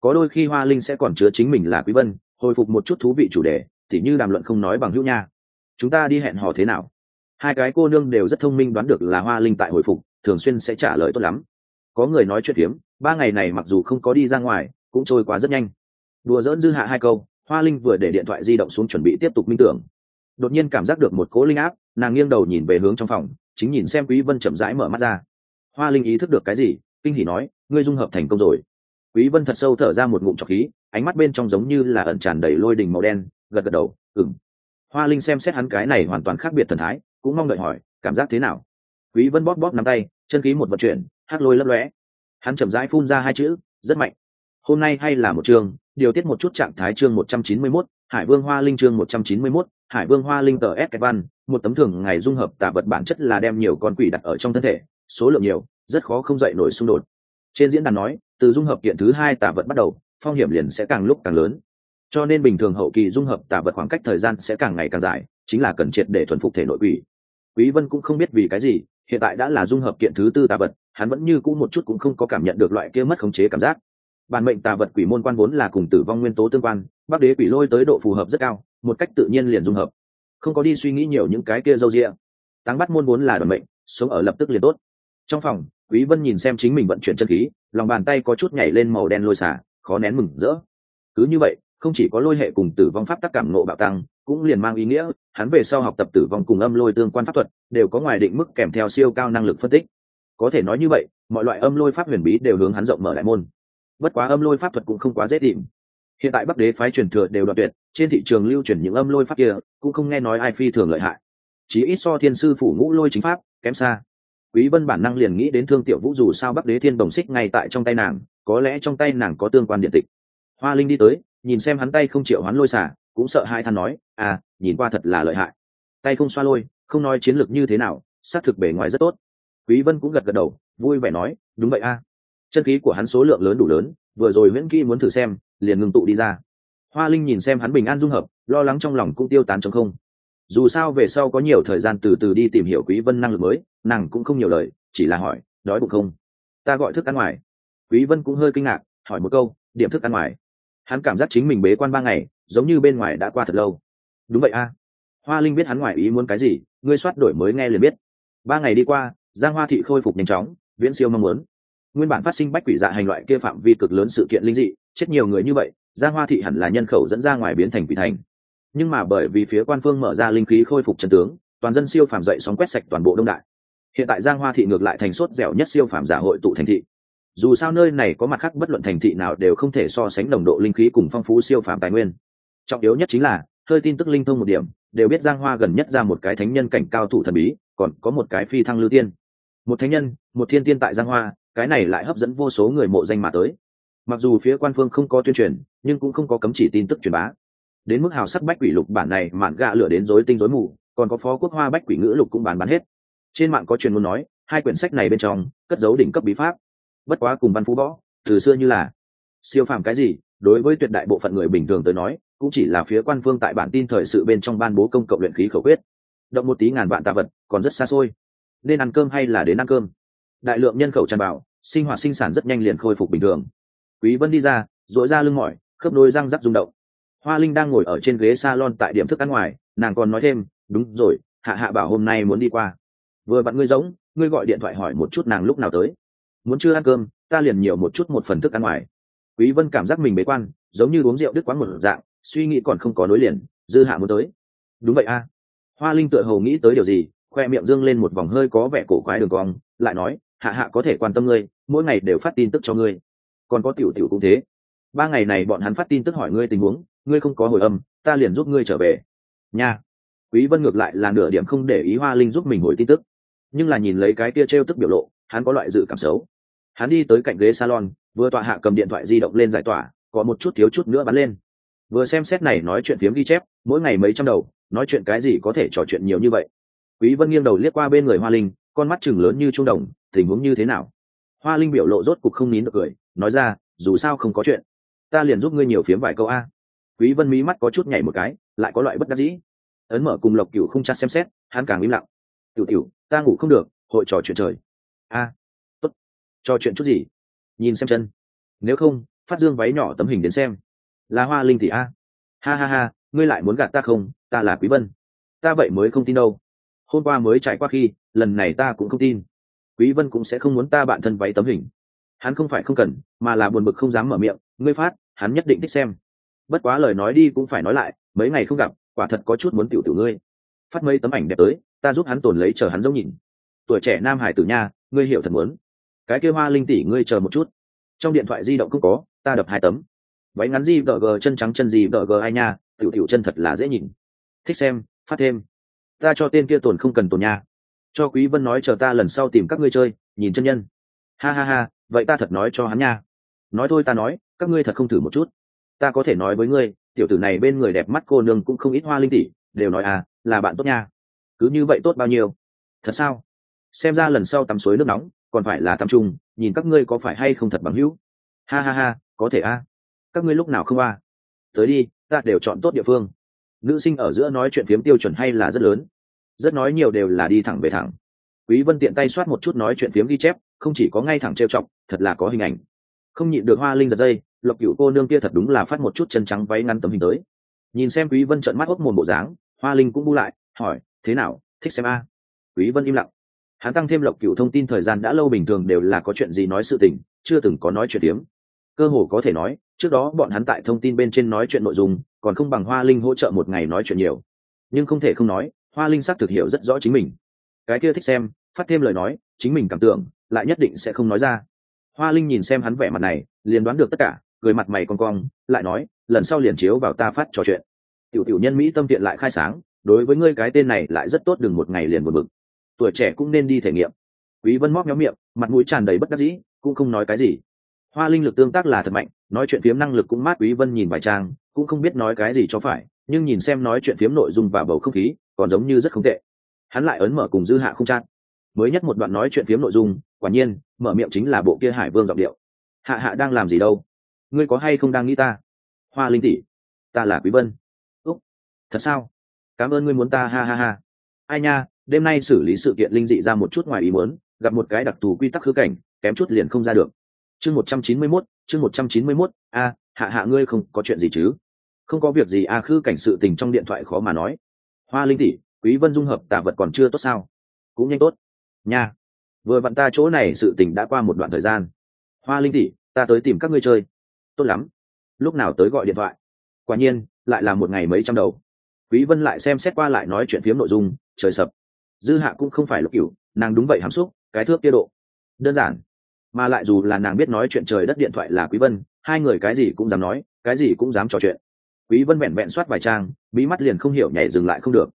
Có đôi khi hoa linh sẽ còn chứa chính mình là quý vân, hồi phục một chút thú vị chủ đề thì như đàm luận không nói bằng hữu nha. Chúng ta đi hẹn hò thế nào? Hai cái cô nương đều rất thông minh đoán được là hoa linh tại hồi phục, thường xuyên sẽ trả lời tốt lắm. Có người nói chuyện phiếm, ba ngày này mặc dù không có đi ra ngoài, cũng trôi qua rất nhanh. Đùa dỡn dư hạ hai câu, hoa linh vừa để điện thoại di động xuống chuẩn bị tiếp tục minh tưởng. Đột nhiên cảm giác được một cố linh áp, nàng nghiêng đầu nhìn về hướng trong phòng, chính nhìn xem quý vân chậm rãi mở mắt ra. Hoa linh ý thức được cái gì? Kinh hỉ nói ngươi dung hợp thành công rồi. Quý vân thật sâu thở ra một ngụm trọc khí ánh mắt bên trong giống như là ẩn tràn đầy lôi đình màu đen gật gật đầu ừm. Hoa linh xem xét hắn cái này hoàn toàn khác biệt thần thái cũng mong đợi hỏi cảm giác thế nào? Quý vân bóp bóp nắm tay chân khí một vận chuyển hát lôi lấp lóe. Hắn chậm rãi phun ra hai chữ rất mạnh. Hôm nay hay là một chương điều tiết một chút trạng thái chương 191, hải vương hoa linh chương 191, hải vương hoa linh tờ s văn một tấm thường ngày dung hợp tả vật bản chất là đem nhiều con quỷ đặt ở trong thân thể số lượng nhiều rất khó không dậy nổi xung đột. Trên diễn đàn nói, từ dung hợp kiện thứ hai tả vật bắt đầu, phong hiểm liền sẽ càng lúc càng lớn. Cho nên bình thường hậu kỳ dung hợp tả vật khoảng cách thời gian sẽ càng ngày càng dài, chính là cần triệt để thuần phục thể nội quỷ. Quý vân cũng không biết vì cái gì, hiện tại đã là dung hợp kiện thứ tư tà vật, hắn vẫn như cũ một chút cũng không có cảm nhận được loại kia mất khống chế cảm giác. Bản mệnh tà vật quỷ môn quan vốn là cùng tử vong nguyên tố tương quan, bắc đế quỷ lôi tới độ phù hợp rất cao, một cách tự nhiên liền dung hợp. Không có đi suy nghĩ nhiều những cái kia dâu dịa. Tăng bắt môn vốn là đoàn mệnh, sống ở lập tức liền tốt. Trong phòng quý vân nhìn xem chính mình vận chuyển chân khí, lòng bàn tay có chút nhảy lên màu đen lôi xả, khó nén mừng rỡ. Cứ như vậy, không chỉ có lôi hệ cùng tử vong pháp tác cảm nộ bạo tăng, cũng liền mang ý nghĩa, hắn về sau học tập tử vong cùng âm lôi tương quan pháp thuật, đều có ngoài định mức kèm theo siêu cao năng lực phân tích. Có thể nói như vậy, mọi loại âm lôi pháp huyền bí đều hướng hắn rộng mở đại môn. Bất quá âm lôi pháp thuật cũng không quá dễ tìm. Hiện tại bắc đế phái truyền thừa đều đoạt tuyệt, trên thị trường lưu truyền những âm lôi pháp kia, cũng không nghe nói ai phi thường lợi hại. Chỉ ít so thiên sư phủ ngũ lôi chính pháp, kém xa quý vân bản năng liền nghĩ đến thương tiểu vũ dù sao bắc đế thiên đồng xích ngay tại trong tay nàng, có lẽ trong tay nàng có tương quan điện tịch. Hoa linh đi tới, nhìn xem hắn tay không chịu hoán lôi xả, cũng sợ hai than nói à nhìn qua thật là lợi hại. Tay không xoa lôi, không nói chiến lược như thế nào, xác thực bề ngoài rất tốt. Quý vân cũng gật gật đầu, vui vẻ nói, đúng vậy a. Chân khí của hắn số lượng lớn đủ lớn, vừa rồi nguyễn kỹ muốn thử xem, liền ngừng tụ đi ra. Hoa linh nhìn xem hắn bình an dung hợp, lo lắng trong lòng cũng tiêu tán trong không dù sao về sau có nhiều thời gian từ từ đi tìm hiểu quý vân năng lực mới, nàng cũng không nhiều lời, chỉ là hỏi, đói bụng không? Ta gọi thức ăn ngoài. Quý vân cũng hơi kinh ngạc, hỏi một câu, điểm thức ăn ngoài? Hắn cảm giác chính mình bế quan ba ngày, giống như bên ngoài đã qua thật lâu. Đúng vậy a. Hoa linh biết hắn ngoài ý muốn cái gì, ngươi soát đổi mới nghe liền biết. Ba ngày đi qua, giang hoa thị khôi phục nhanh chóng, viễn siêu mong muốn. Nguyên bản phát sinh bách quỷ dạ hành loại kia phạm vi cực lớn sự kiện linh dị, chết nhiều người như vậy, giang hoa thị hẳn là nhân khẩu dẫn ra ngoài biến thành quỷ thành nhưng mà bởi vì phía quan phương mở ra linh khí khôi phục trần tướng, toàn dân siêu phàm dậy sóng quét sạch toàn bộ đông đại. Hiện tại giang hoa thị ngược lại thành sốt dẻo nhất siêu phàm giả hội tụ thành thị. Dù sao nơi này có mặt khác bất luận thành thị nào đều không thể so sánh nồng độ linh khí cùng phong phú siêu phàm tài nguyên. Trọng yếu nhất chính là, hơi tin tức linh thông một điểm, đều biết giang hoa gần nhất ra một cái thánh nhân cảnh cao thủ thần bí, còn có một cái phi thăng lưu tiên. Một thánh nhân, một thiên tiên tại giang hoa, cái này lại hấp dẫn vô số người mộ danh mà tới. Mặc dù phía quan phương không có tuyên truyền, nhưng cũng không có cấm chỉ tin tức truyền bá đến mức hào sắc bách quỷ lục bản này mạn gạ lửa đến rối tinh rối mù, còn có phó quốc hoa bách quỷ ngữ lục cũng bán bán hết. Trên mạng có truyền ngôn nói, hai quyển sách này bên trong, cất dấu đỉnh cấp bí pháp. Bất quá cùng văn phú võ, từ xưa như là. Siêu phàm cái gì, đối với tuyệt đại bộ phận người bình thường tới nói, cũng chỉ là phía quan phương tại bản tin thời sự bên trong ban bố công cộng luyện khí khẩu quyết. Động một tí ngàn vạn tạ vật, còn rất xa xôi. Nên ăn cơm hay là đến ăn cơm? Đại lượng nhân khẩu tràn vào, sinh hoạt sinh sản rất nhanh liền khôi phục bình thường. Quý vân đi ra dội ra lưng mỏi, khớp đôi răng rắc rung động hoa linh đang ngồi ở trên ghế salon tại điểm thức ăn ngoài, nàng còn nói thêm, đúng rồi, hạ hạ bảo hôm nay muốn đi qua. Vừa vặn ngươi giống, ngươi gọi điện thoại hỏi một chút nàng lúc nào tới. Muốn chưa ăn cơm, ta liền nhiều một chút một phần thức ăn ngoài. Quý vân cảm giác mình bế quan, giống như uống rượu đứt quán một dạng, suy nghĩ còn không có nối liền, dư hạ muốn tới. Đúng vậy a. Hoa linh tựa hồ nghĩ tới điều gì, khoe miệng dương lên một vòng hơi có vẻ cổ quái đường cong, lại nói, hạ hạ có thể quan tâm ngươi, mỗi ngày đều phát tin tức cho ngươi. Còn có tiểu tiểu cũng thế. Ba ngày này bọn hắn phát tin tức hỏi ngươi tình huống ngươi không có hồi âm, ta liền giúp ngươi trở về. Nha. Quý vân ngược lại là nửa điểm không để ý hoa linh giúp mình hồi tin tức. Nhưng là nhìn lấy cái kia treo tức biểu lộ, hắn có loại dự cảm xấu. Hắn đi tới cạnh ghế salon, vừa tọa hạ cầm điện thoại di động lên giải tỏa, có một chút thiếu chút nữa bắn lên. Vừa xem xét này nói chuyện phiếm ghi chép, mỗi ngày mấy trăm đầu, nói chuyện cái gì có thể trò chuyện nhiều như vậy. Quý vân nghiêng đầu liếc qua bên người hoa linh, con mắt chừng lớn như trung đồng, tình huống như thế nào? Hoa linh biểu lộ rốt cục không nín được cười, nói ra, dù sao không có chuyện. Ta liền giúp ngươi nhiều phiếm vài câu a quý vân mí mắt có chút nhảy một cái, lại có loại bất đắc dĩ. Ấn mở cùng lộc cửu không chặt xem xét, hắn càng im lặng. Tiểu tiểu, ta ngủ không được, hội trò chuyện trời. A, tốt. Trò chuyện chút gì? Nhìn xem chân. Nếu không, phát dương váy nhỏ tấm hình đến xem. Là hoa linh thì a. Ha ha ha, ngươi lại muốn gạt ta không? Ta là quý vân. Ta vậy mới không tin đâu. Hôm qua mới trải qua khi, lần này ta cũng không tin. Quý vân cũng sẽ không muốn ta bạn thân váy tấm hình. Hắn không phải không cần, mà là buồn bực không dám mở miệng. Ngươi phát, hắn nhất định thích xem bất quá lời nói đi cũng phải nói lại, mấy ngày không gặp, quả thật có chút muốn tiểu tiểu ngươi. Phát mấy tấm ảnh đẹp tới, ta giúp hắn tồn lấy chờ hắn giống nhìn. Tuổi trẻ nam hải tử nha, ngươi hiểu thật muốn. Cái kia hoa linh tỷ ngươi chờ một chút. Trong điện thoại di động cũng có, ta đập hai tấm. Váy ngắn gì vợ gờ, chân trắng chân gì vợ gờ ai nha, tiểu tiểu chân thật là dễ nhìn. Thích xem, phát thêm. Ta cho tên kia tồn không cần tồn nha. Cho quý vân nói chờ ta lần sau tìm các ngươi chơi, nhìn chân nhân. Ha ha ha, vậy ta thật nói cho hắn nha. Nói thôi ta nói, các ngươi thật không thử một chút ta có thể nói với ngươi, tiểu tử này bên người đẹp mắt cô nương cũng không ít hoa linh tỷ, đều nói à là bạn tốt nha. Cứ như vậy tốt bao nhiêu? Thật sao? Xem ra lần sau tắm suối nước nóng, còn phải là tắm chung, nhìn các ngươi có phải hay không thật bằng hữu. Ha ha ha, có thể a các ngươi lúc nào không a tới đi, ta đều chọn tốt địa phương. Nữ sinh ở giữa nói chuyện phiếm tiêu chuẩn hay là rất lớn. Rất nói nhiều đều là đi thẳng về thẳng. Quý vân tiện tay soát một chút nói chuyện phiếm ghi chép, không chỉ có ngay thẳng trêu chọc, thật là có hình ảnh. Không nhịn được hoa linh giật dây lộc cửu cô nương kia thật đúng là phát một chút chân trắng váy ngắn tấm hình tới. Nhìn xem quý vân trợn mắt ốc mồm bộ dáng, hoa linh cũng bu lại, hỏi, thế nào, thích xem a? Quý vân im lặng. Hắn tăng thêm lộc cửu thông tin thời gian đã lâu bình thường đều là có chuyện gì nói sự tình, chưa từng có nói chuyện tiếm cơ hồ có thể nói, trước đó bọn hắn tại thông tin bên trên nói chuyện nội dung, còn không bằng hoa linh hỗ trợ một ngày nói chuyện nhiều. Nhưng không thể không nói, hoa linh xác thực hiểu rất rõ chính mình. Cái kia thích xem, phát thêm lời nói, chính mình cảm tưởng, lại nhất định sẽ không nói ra. Hoa linh nhìn xem hắn vẻ mặt này, liền đoán được tất cả cười mặt mày con cong, lại nói, lần sau liền chiếu vào ta phát trò chuyện. Tiểu tiểu nhân mỹ tâm tiện lại khai sáng, đối với ngươi cái tên này lại rất tốt, đừng một ngày liền một mực tuổi trẻ cũng nên đi thể nghiệm. Quý vân móc nhóm miệng, mặt mũi tràn đầy bất đắc dĩ, cũng không nói cái gì. Hoa linh lực tương tác là thật mạnh, nói chuyện phiếm năng lực cũng mát, quý vân nhìn vài trang, cũng không biết nói cái gì cho phải, nhưng nhìn xem nói chuyện phiếm nội dung và bầu không khí, còn giống như rất không tệ. Hắn lại ấn mở cùng dư hạ không chát mới nhất một đoạn nói chuyện phiếm nội dung, quả nhiên, mở miệng chính là bộ kia hải vương giọng điệu. Hạ hạ đang làm gì đâu? Ngươi có hay không đang nghĩ ta? Hoa linh tỷ ta là quý vân. Úc thật sao? Cảm ơn ngươi muốn ta ha ha ha. Ai nha đêm nay xử lý sự kiện linh dị ra một chút ngoài ý muốn gặp một cái đặc thù quy tắc khứ cảnh kém chút liền không ra được. Chương một trăm chín mươi 191, chương một trăm chín mươi 191, a hạ hạ ngươi không có chuyện gì chứ? Không có việc gì à, a khứ cảnh sự tình trong điện thoại khó mà nói. Hoa linh tỷ quý vân dung hợp tả vật còn chưa tốt sao? Cũng nhanh tốt. Nha vừa vặn ta chỗ này sự tình đã qua một đoạn thời gian. Hoa linh tỷ ta tới tìm các ngươi chơi tốt lắm. Lúc nào tới gọi điện thoại? Quả nhiên, lại là một ngày mấy trăm đầu. Quý vân lại xem xét qua lại nói chuyện phiếm nội dung, trời sập. Dư hạ cũng không phải lục cửu, nàng đúng vậy hàm xúc, cái thước tiết độ. Đơn giản. Mà lại dù là nàng biết nói chuyện trời đất điện thoại là quý vân, hai người cái gì cũng dám nói, cái gì cũng dám trò chuyện. Quý vân vẹn vẹn soát vài trang, bí mắt liền không hiểu nhảy dừng lại không được.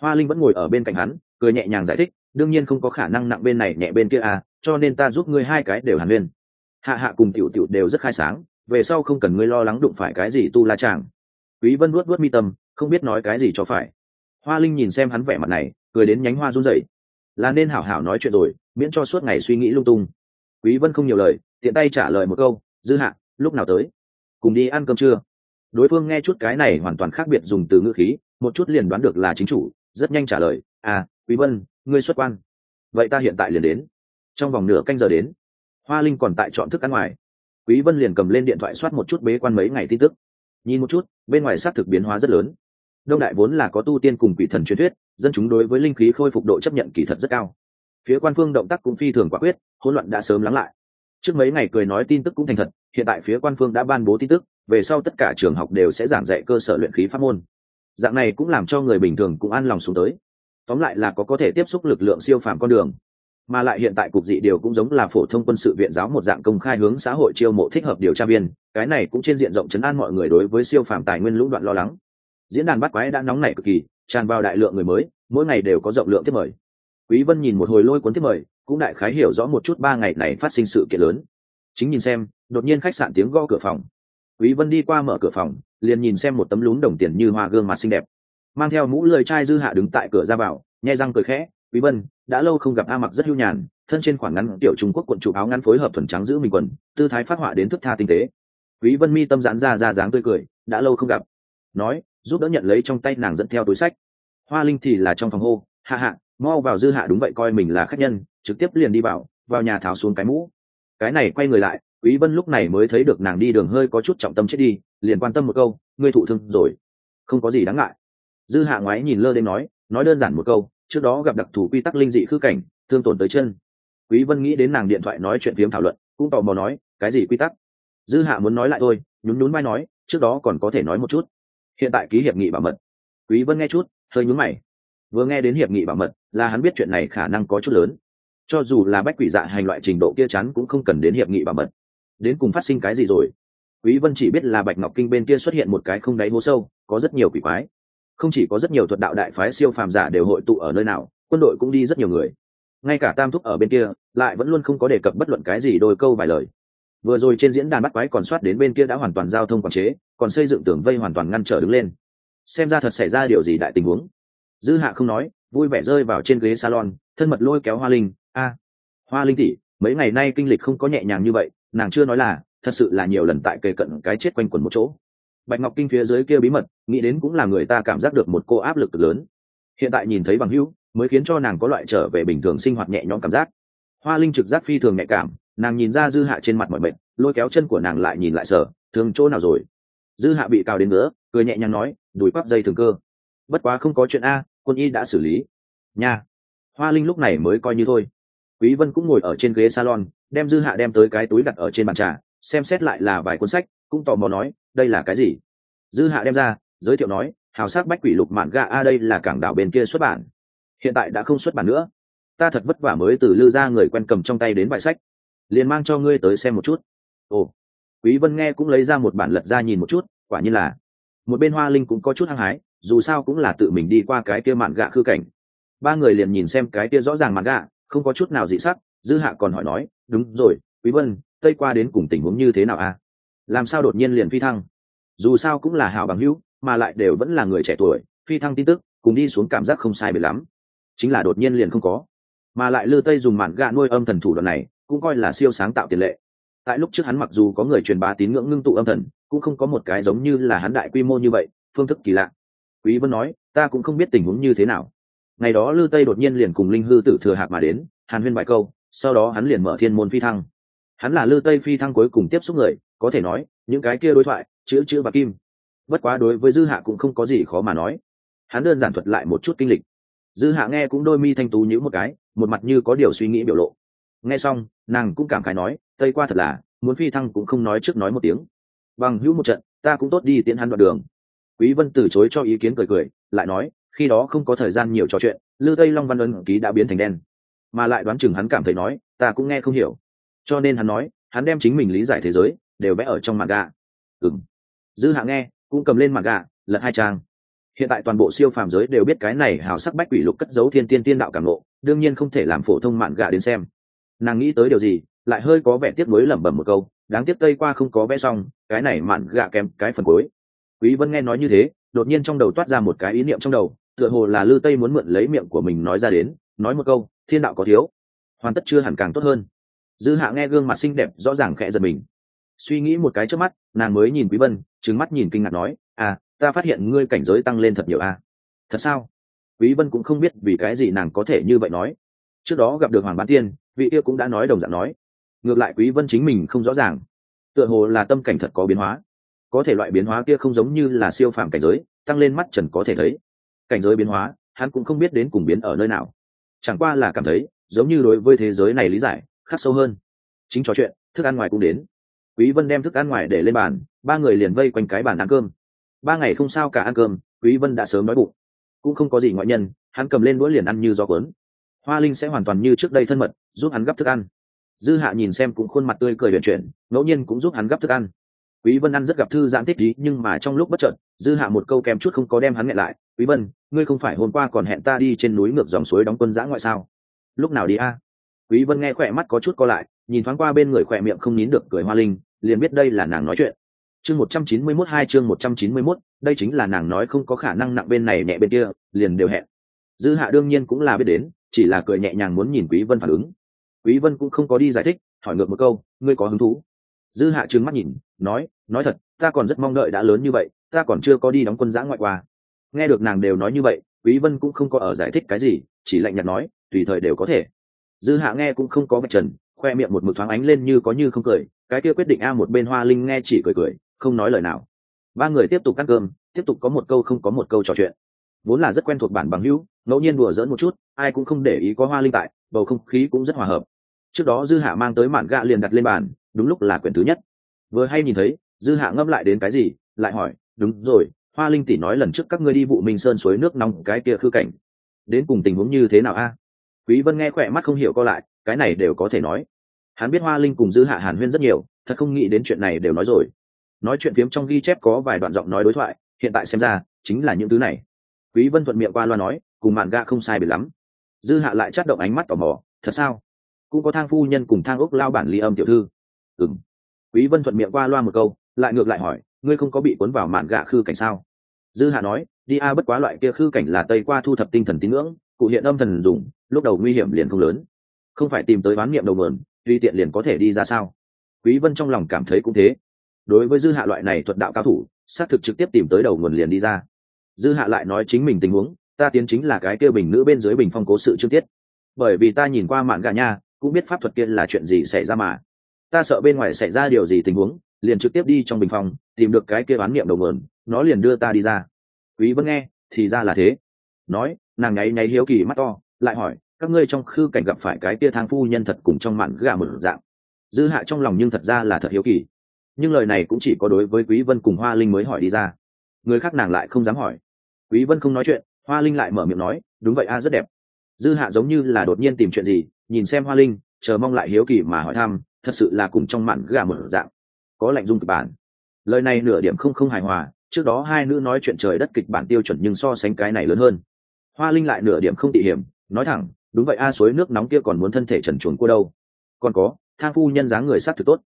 Hoa linh vẫn ngồi ở bên cạnh hắn, cười nhẹ nhàng giải thích, đương nhiên không có khả năng nặng bên này nhẹ bên kia à cho nên ta giúp ngươi hai cái đều hàn huyên. Hạ hạ cùng tiểu tiểu đều rất khai sáng về sau không cần ngươi lo lắng đụng phải cái gì tu la chàng. Quý vân nuốt nuốt mi tâm, không biết nói cái gì cho phải. Hoa linh nhìn xem hắn vẻ mặt này, cười đến nhánh hoa run rẩy. Là nên hảo hảo nói chuyện rồi, miễn cho suốt ngày suy nghĩ lung tung. Quý vân không nhiều lời, tiện tay trả lời một câu, dư hạ, lúc nào tới? Cùng đi ăn cơm trưa. Đối phương nghe chút cái này hoàn toàn khác biệt dùng từ ngữ khí, một chút liền đoán được là chính chủ, rất nhanh trả lời à quý vân, ngươi xuất quan. Vậy ta hiện tại liền đến. Trong vòng nửa canh giờ đến, hoa linh còn tại chọn thức ăn ngoài quý vân liền cầm lên điện thoại soát một chút bế quan mấy ngày tin tức. Nhìn một chút, bên ngoài xác thực biến hóa rất lớn. Đông đại vốn là có tu tiên cùng quỷ thần truyền thuyết, dân chúng đối với linh khí khôi phục độ chấp nhận kỳ thật rất cao. Phía quan phương động tác cũng phi thường quả quyết, hỗn loạn đã sớm lắng lại. Trước mấy ngày cười nói tin tức cũng thành thật, hiện tại phía quan phương đã ban bố tin tức, về sau tất cả trường học đều sẽ giảng dạy cơ sở luyện khí pháp môn. Dạng này cũng làm cho người bình thường cũng an lòng xuống tới. Tóm lại là có có thể tiếp xúc lực lượng siêu phàm con đường mà lại hiện tại cục dị điều cũng giống là phổ thông quân sự viện giáo một dạng công khai hướng xã hội chiêu mộ thích hợp điều tra viên, cái này cũng trên diện rộng chấn an mọi người đối với siêu phàm tài nguyên lũng đoạn lo lắng. Diễn đàn bắt quái đã nóng nảy cực kỳ, tràn vào đại lượng người mới, mỗi ngày đều có rộng lượng tiếp mời. Quý vân nhìn một hồi lôi cuốn tiếp mời, cũng đại khái hiểu rõ một chút ba ngày này phát sinh sự kiện lớn. Chính nhìn xem, đột nhiên khách sạn tiếng gõ cửa phòng. Quý vân đi qua mở cửa phòng, liền nhìn xem một tấm lún đồng tiền như hoa gương mặt xinh đẹp. Mang theo mũ lười trai dư hạ đứng tại cửa ra vào nhai răng cười khẽ, quý vân đã lâu không gặp a mặc rất hưu nhàn, thân trên khoảng ngắn tiểu trung quốc quận chụp áo ngắn phối hợp thuần trắng giữ mình quần, tư thái phát họa đến thức tha tinh tế. Quý vân mi tâm giãn ra ra dáng tươi cười, đã lâu không gặp. Nói, giúp đỡ nhận lấy trong tay nàng dẫn theo túi sách. Hoa linh thì là trong phòng hô hạ hạ mau vào dư hạ đúng vậy coi mình là khách nhân, trực tiếp liền đi vào vào nhà tháo xuống cái mũ. Cái này quay người lại, quý vân lúc này mới thấy được nàng đi đường hơi có chút trọng tâm chết đi, liền quan tâm một câu, ngươi thụ thương rồi. Không có gì đáng ngại. Dư hạ ngoái nhìn lơ đến nói nói đơn giản một câu trước đó gặp đặc thù quy tắc linh dị khư cảnh, thương tổn tới chân. Quý vân nghĩ đến nàng điện thoại nói chuyện phiếm thảo luận, cũng tò mò nói, cái gì quy tắc? Dư hạ muốn nói lại thôi, nhún nhún vai nói, trước đó còn có thể nói một chút. Hiện tại ký hiệp nghị bảo mật. Quý vân nghe chút, hơi nhún mày. Vừa nghe đến hiệp nghị bảo mật, là hắn biết chuyện này khả năng có chút lớn. Cho dù là bách quỷ dạ hành loại trình độ kia chắn cũng không cần đến hiệp nghị bảo mật. Đến cùng phát sinh cái gì rồi? Quý vân chỉ biết là bạch ngọc kinh bên kia xuất hiện một cái không đáy hố sâu, có rất nhiều quỷ quái không chỉ có rất nhiều thuật đạo đại phái siêu phàm giả đều hội tụ ở nơi nào, quân đội cũng đi rất nhiều người. Ngay cả tam thúc ở bên kia, lại vẫn luôn không có đề cập bất luận cái gì đôi câu vài lời. Vừa rồi trên diễn đàn bắt quái còn soát đến bên kia đã hoàn toàn giao thông quản chế, còn xây dựng tường vây hoàn toàn ngăn trở đứng lên. Xem ra thật xảy ra điều gì đại tình huống. Dư hạ không nói, vui vẻ rơi vào trên ghế salon, thân mật lôi kéo hoa linh. A, hoa linh tỷ, mấy ngày nay kinh lịch không có nhẹ nhàng như vậy, nàng chưa nói là, thật sự là nhiều lần tại kề cận cái chết quanh quẩn một chỗ bạch ngọc kinh phía dưới kia bí mật, nghĩ đến cũng là người ta cảm giác được một cô áp lực cực lớn. Hiện tại nhìn thấy bằng hữu, mới khiến cho nàng có loại trở về bình thường sinh hoạt nhẹ nhõm cảm giác. Hoa linh trực giác phi thường nhạy cảm, nàng nhìn ra dư hạ trên mặt mọi bệnh lôi kéo chân của nàng lại nhìn lại sở thường chỗ nào rồi? Dư hạ bị cào đến nữa cười nhẹ nhàng nói, đùi bắp dây thường cơ. Bất quá không có chuyện a, quân y đã xử lý. Nha. Hoa linh lúc này mới coi như thôi. Quý vân cũng ngồi ở trên ghế salon, đem dư hạ đem tới cái túi đặt ở trên bàn trà, xem xét lại là vài cuốn sách cũng tò mò nói, đây là cái gì? Dư hạ đem ra, giới thiệu nói, hào sắc bách quỷ lục mạn gà a đây là cảng đảo bên kia xuất bản. Hiện tại đã không xuất bản nữa. Ta thật vất vả mới từ lư ra người quen cầm trong tay đến bài sách. Liền mang cho ngươi tới xem một chút. Ồ. Quý vân nghe cũng lấy ra một bản lật ra nhìn một chút, quả nhiên là một bên hoa linh cũng có chút hăng hái, dù sao cũng là tự mình đi qua cái kia mạn gạ khư cảnh. Ba người liền nhìn xem cái kia rõ ràng mạn gạ, không có chút nào dị sắc. Dư hạ còn hỏi nói, đúng rồi, quý vân, tây qua đến cùng tình huống như thế nào à? Làm sao đột nhiên liền phi thăng? Dù sao cũng là hảo bằng hữu, mà lại đều vẫn là người trẻ tuổi, phi thăng tin tức, cùng đi xuống cảm giác không sai biệt lắm. Chính là đột nhiên liền không có. Mà lại lư tây dùng mạn gạ nuôi âm thần thủ đoạn này, cũng coi là siêu sáng tạo tiền lệ. Tại lúc trước hắn mặc dù có người truyền bá tín ngưỡng ngưng tụ âm thần, cũng không có một cái giống như là hắn đại quy mô như vậy, phương thức kỳ lạ. Quý vân nói, ta cũng không biết tình huống như thế nào. Ngày đó lư tây đột nhiên liền cùng linh hư tử thừa hạc mà đến, hàn huyên vài câu, sau đó hắn liền mở thiên môn phi thăng. Hắn là lư tây phi thăng cuối cùng tiếp xúc người có thể nói, những cái kia đối thoại, chữ chữ và kim. Bất quá đối với dư hạ cũng không có gì khó mà nói. Hắn đơn giản thuật lại một chút kinh lịch. Dư hạ nghe cũng đôi mi thanh tú nhữ một cái, một mặt như có điều suy nghĩ biểu lộ. Nghe xong, nàng cũng cảm khái nói, tây qua thật là, muốn phi thăng cũng không nói trước nói một tiếng. Bằng hữu một trận, ta cũng tốt đi tiến hắn đoạn đường. Quý vân từ chối cho ý kiến cười cười, lại nói, khi đó không có thời gian nhiều trò chuyện, lư tây long văn ân ký đã biến thành đen. Mà lại đoán chừng hắn cảm thấy nói, ta cũng nghe không hiểu. Cho nên hắn nói, hắn đem chính mình lý giải thế giới đều vẽ ở trong mạn gà ừng dư hạ nghe, cũng cầm lên mặt gà lật hai trang. Hiện tại toàn bộ siêu phàm giới đều biết cái này hào sắc bách quỷ lục cất giấu thiên tiên tiên đạo cảm lộ đương nhiên không thể làm phổ thông mạn gà đến xem. Nàng nghĩ tới điều gì, lại hơi có vẻ tiếc nuối lẩm bẩm một câu, đáng tiếc tây qua không có vẽ xong, cái này mạn gà kèm cái phần cuối. Quý vân nghe nói như thế, đột nhiên trong đầu toát ra một cái ý niệm trong đầu, tựa hồ là lư tây muốn mượn lấy miệng của mình nói ra đến, nói một câu, thiên đạo có thiếu, hoàn tất chưa hẳn càng tốt hơn. Dư hạ nghe gương mặt xinh đẹp, rõ ràng khẽ giật mình suy nghĩ một cái trước mắt, nàng mới nhìn quý vân, trừng mắt nhìn kinh ngạc nói à ta phát hiện ngươi cảnh giới tăng lên thật nhiều à thật sao? Quý vân cũng không biết vì cái gì nàng có thể như vậy nói. Trước đó gặp được hoàng bán tiên, vị kia cũng đã nói đồng dạng nói. Ngược lại quý vân chính mình không rõ ràng. Tựa hồ là tâm cảnh thật có biến hóa. Có thể loại biến hóa kia không giống như là siêu phàm cảnh giới, tăng lên mắt trần có thể thấy. Cảnh giới biến hóa, hắn cũng không biết đến cùng biến ở nơi nào. Chẳng qua là cảm thấy, giống như đối với thế giới này lý giải, khắc sâu hơn. Chính trò chuyện, thức ăn ngoài cũng đến quý vân đem thức ăn ngoài để lên bàn, ba người liền vây quanh cái bàn ăn cơm. Ba ngày không sao cả ăn cơm, quý vân đã sớm nói bụng. Cũng không có gì ngoại nhân, hắn cầm lên đũa liền ăn như gió cuốn. Hoa linh sẽ hoàn toàn như trước đây thân mật, giúp hắn gấp thức ăn. Dư hạ nhìn xem cũng khuôn mặt tươi cười huyền chuyển, ngẫu nhiên cũng giúp hắn gấp thức ăn. Quý vân ăn rất gặp thư giãn thích ý, nhưng mà trong lúc bất chợt, dư hạ một câu kèm chút không có đem hắn nghẹn lại. Quý vân, ngươi không phải hôm qua còn hẹn ta đi trên núi ngược dòng suối đóng quân giã ngoại sao? Lúc nào đi a? Quý vân nghe khỏe mắt có chút co lại nhìn thoáng qua bên người khỏe miệng không nín được cười hoa linh liền biết đây là nàng nói chuyện. Chương 191 hai chương 191, đây chính là nàng nói không có khả năng nặng bên này nhẹ bên kia liền đều hẹn. Dư hạ đương nhiên cũng là biết đến chỉ là cười nhẹ nhàng muốn nhìn quý vân phản ứng. Quý vân cũng không có đi giải thích hỏi ngược một câu ngươi có hứng thú? Dư hạ trừng mắt nhìn nói nói thật ta còn rất mong đợi đã lớn như vậy ta còn chưa có đi đóng quân giã ngoại qua. Nghe được nàng đều nói như vậy quý vân cũng không có ở giải thích cái gì chỉ lạnh nhạt nói tùy thời đều có thể dư hạ nghe cũng không có vật trần, khoe miệng một mực thoáng ánh lên như có như không cười, cái kia quyết định a một bên hoa linh nghe chỉ cười cười, không nói lời nào. Ba người tiếp tục ăn cơm, tiếp tục có một câu không có một câu trò chuyện. Vốn là rất quen thuộc bản bằng hữu, ngẫu nhiên đùa dỡn một chút, ai cũng không để ý có hoa linh tại, bầu không khí cũng rất hòa hợp. Trước đó dư hạ mang tới mạn gạ liền đặt lên bàn, đúng lúc là quyển thứ nhất. Vừa hay nhìn thấy, dư hạ ngâm lại đến cái gì, lại hỏi, đúng rồi, hoa linh tỷ nói lần trước các ngươi đi vụ minh sơn suối nước nóng, cái kia khư cảnh. Đến cùng tình huống như thế nào a? Quý vân nghe khỏe mắt không hiểu co lại, cái này đều có thể nói. Hắn biết hoa linh cùng dư hạ hàn huyên rất nhiều, thật không nghĩ đến chuyện này đều nói rồi. Nói chuyện phiếm trong ghi chép có vài đoạn giọng nói đối thoại, hiện tại xem ra, chính là những thứ này. Quý vân thuận miệng qua loa nói, cùng mạn ga không sai biệt lắm. Dư hạ lại chát động ánh mắt tò mò, thật sao? Cũng có thang phu nhân cùng thang ốc lao bản ly âm tiểu thư. Ừm. Quý vân thuận miệng qua loa một câu, lại ngược lại hỏi, ngươi không có bị cuốn vào mạn gạ khư cảnh sao? Dư hạ nói, đi a, bất quá loại kia khư cảnh là tây qua thu thập tinh thần tín ngưỡng cụ hiện âm thần dùng, lúc đầu nguy hiểm liền không lớn. Không phải tìm tới bán niệm đầu mườn, tuy tiện liền có thể đi ra sao? Quý vân trong lòng cảm thấy cũng thế. Đối với dư hạ loại này thuật đạo cao thủ, xác thực trực tiếp tìm tới đầu nguồn liền đi ra. Dư hạ lại nói chính mình tình huống, ta tiến chính là cái kia bình nữ bên dưới bình phong cố sự chương tiết. Bởi vì ta nhìn qua mạn gà nha, cũng biết pháp thuật kia là chuyện gì xảy ra mà. Ta sợ bên ngoài xảy ra điều gì tình huống, liền trực tiếp đi trong bình phòng tìm được cái kia bán niệm đầu nguồn nó liền đưa ta đi ra. Quý vân nghe, thì ra là thế. Nói nàng nháy nháy hiếu kỳ mắt to, lại hỏi, các ngươi trong khư cảnh gặp phải cái tia thang phu nhân thật cùng trong mạn gà một dạng. Dư hạ trong lòng nhưng thật ra là thật hiếu kỳ. Nhưng lời này cũng chỉ có đối với quý vân cùng hoa linh mới hỏi đi ra. Người khác nàng lại không dám hỏi. Quý vân không nói chuyện, hoa linh lại mở miệng nói, đúng vậy a, rất đẹp. Dư hạ giống như là đột nhiên tìm chuyện gì, nhìn xem hoa linh, chờ mong lại hiếu kỳ mà hỏi thăm, thật sự là cùng trong mạn gà một dạng. Có lạnh dung kịch bản. Lời này nửa điểm không không hài hòa, trước đó hai nữ nói chuyện trời đất kịch bản tiêu chuẩn nhưng so sánh cái này lớn hơn hoa linh lại nửa điểm không tỉ hiểm, nói thẳng, đúng vậy, a suối, nước nóng kia còn muốn thân thể trần chuồn cua đâu. Còn có, thang phu nhân dáng người sát thực tốt.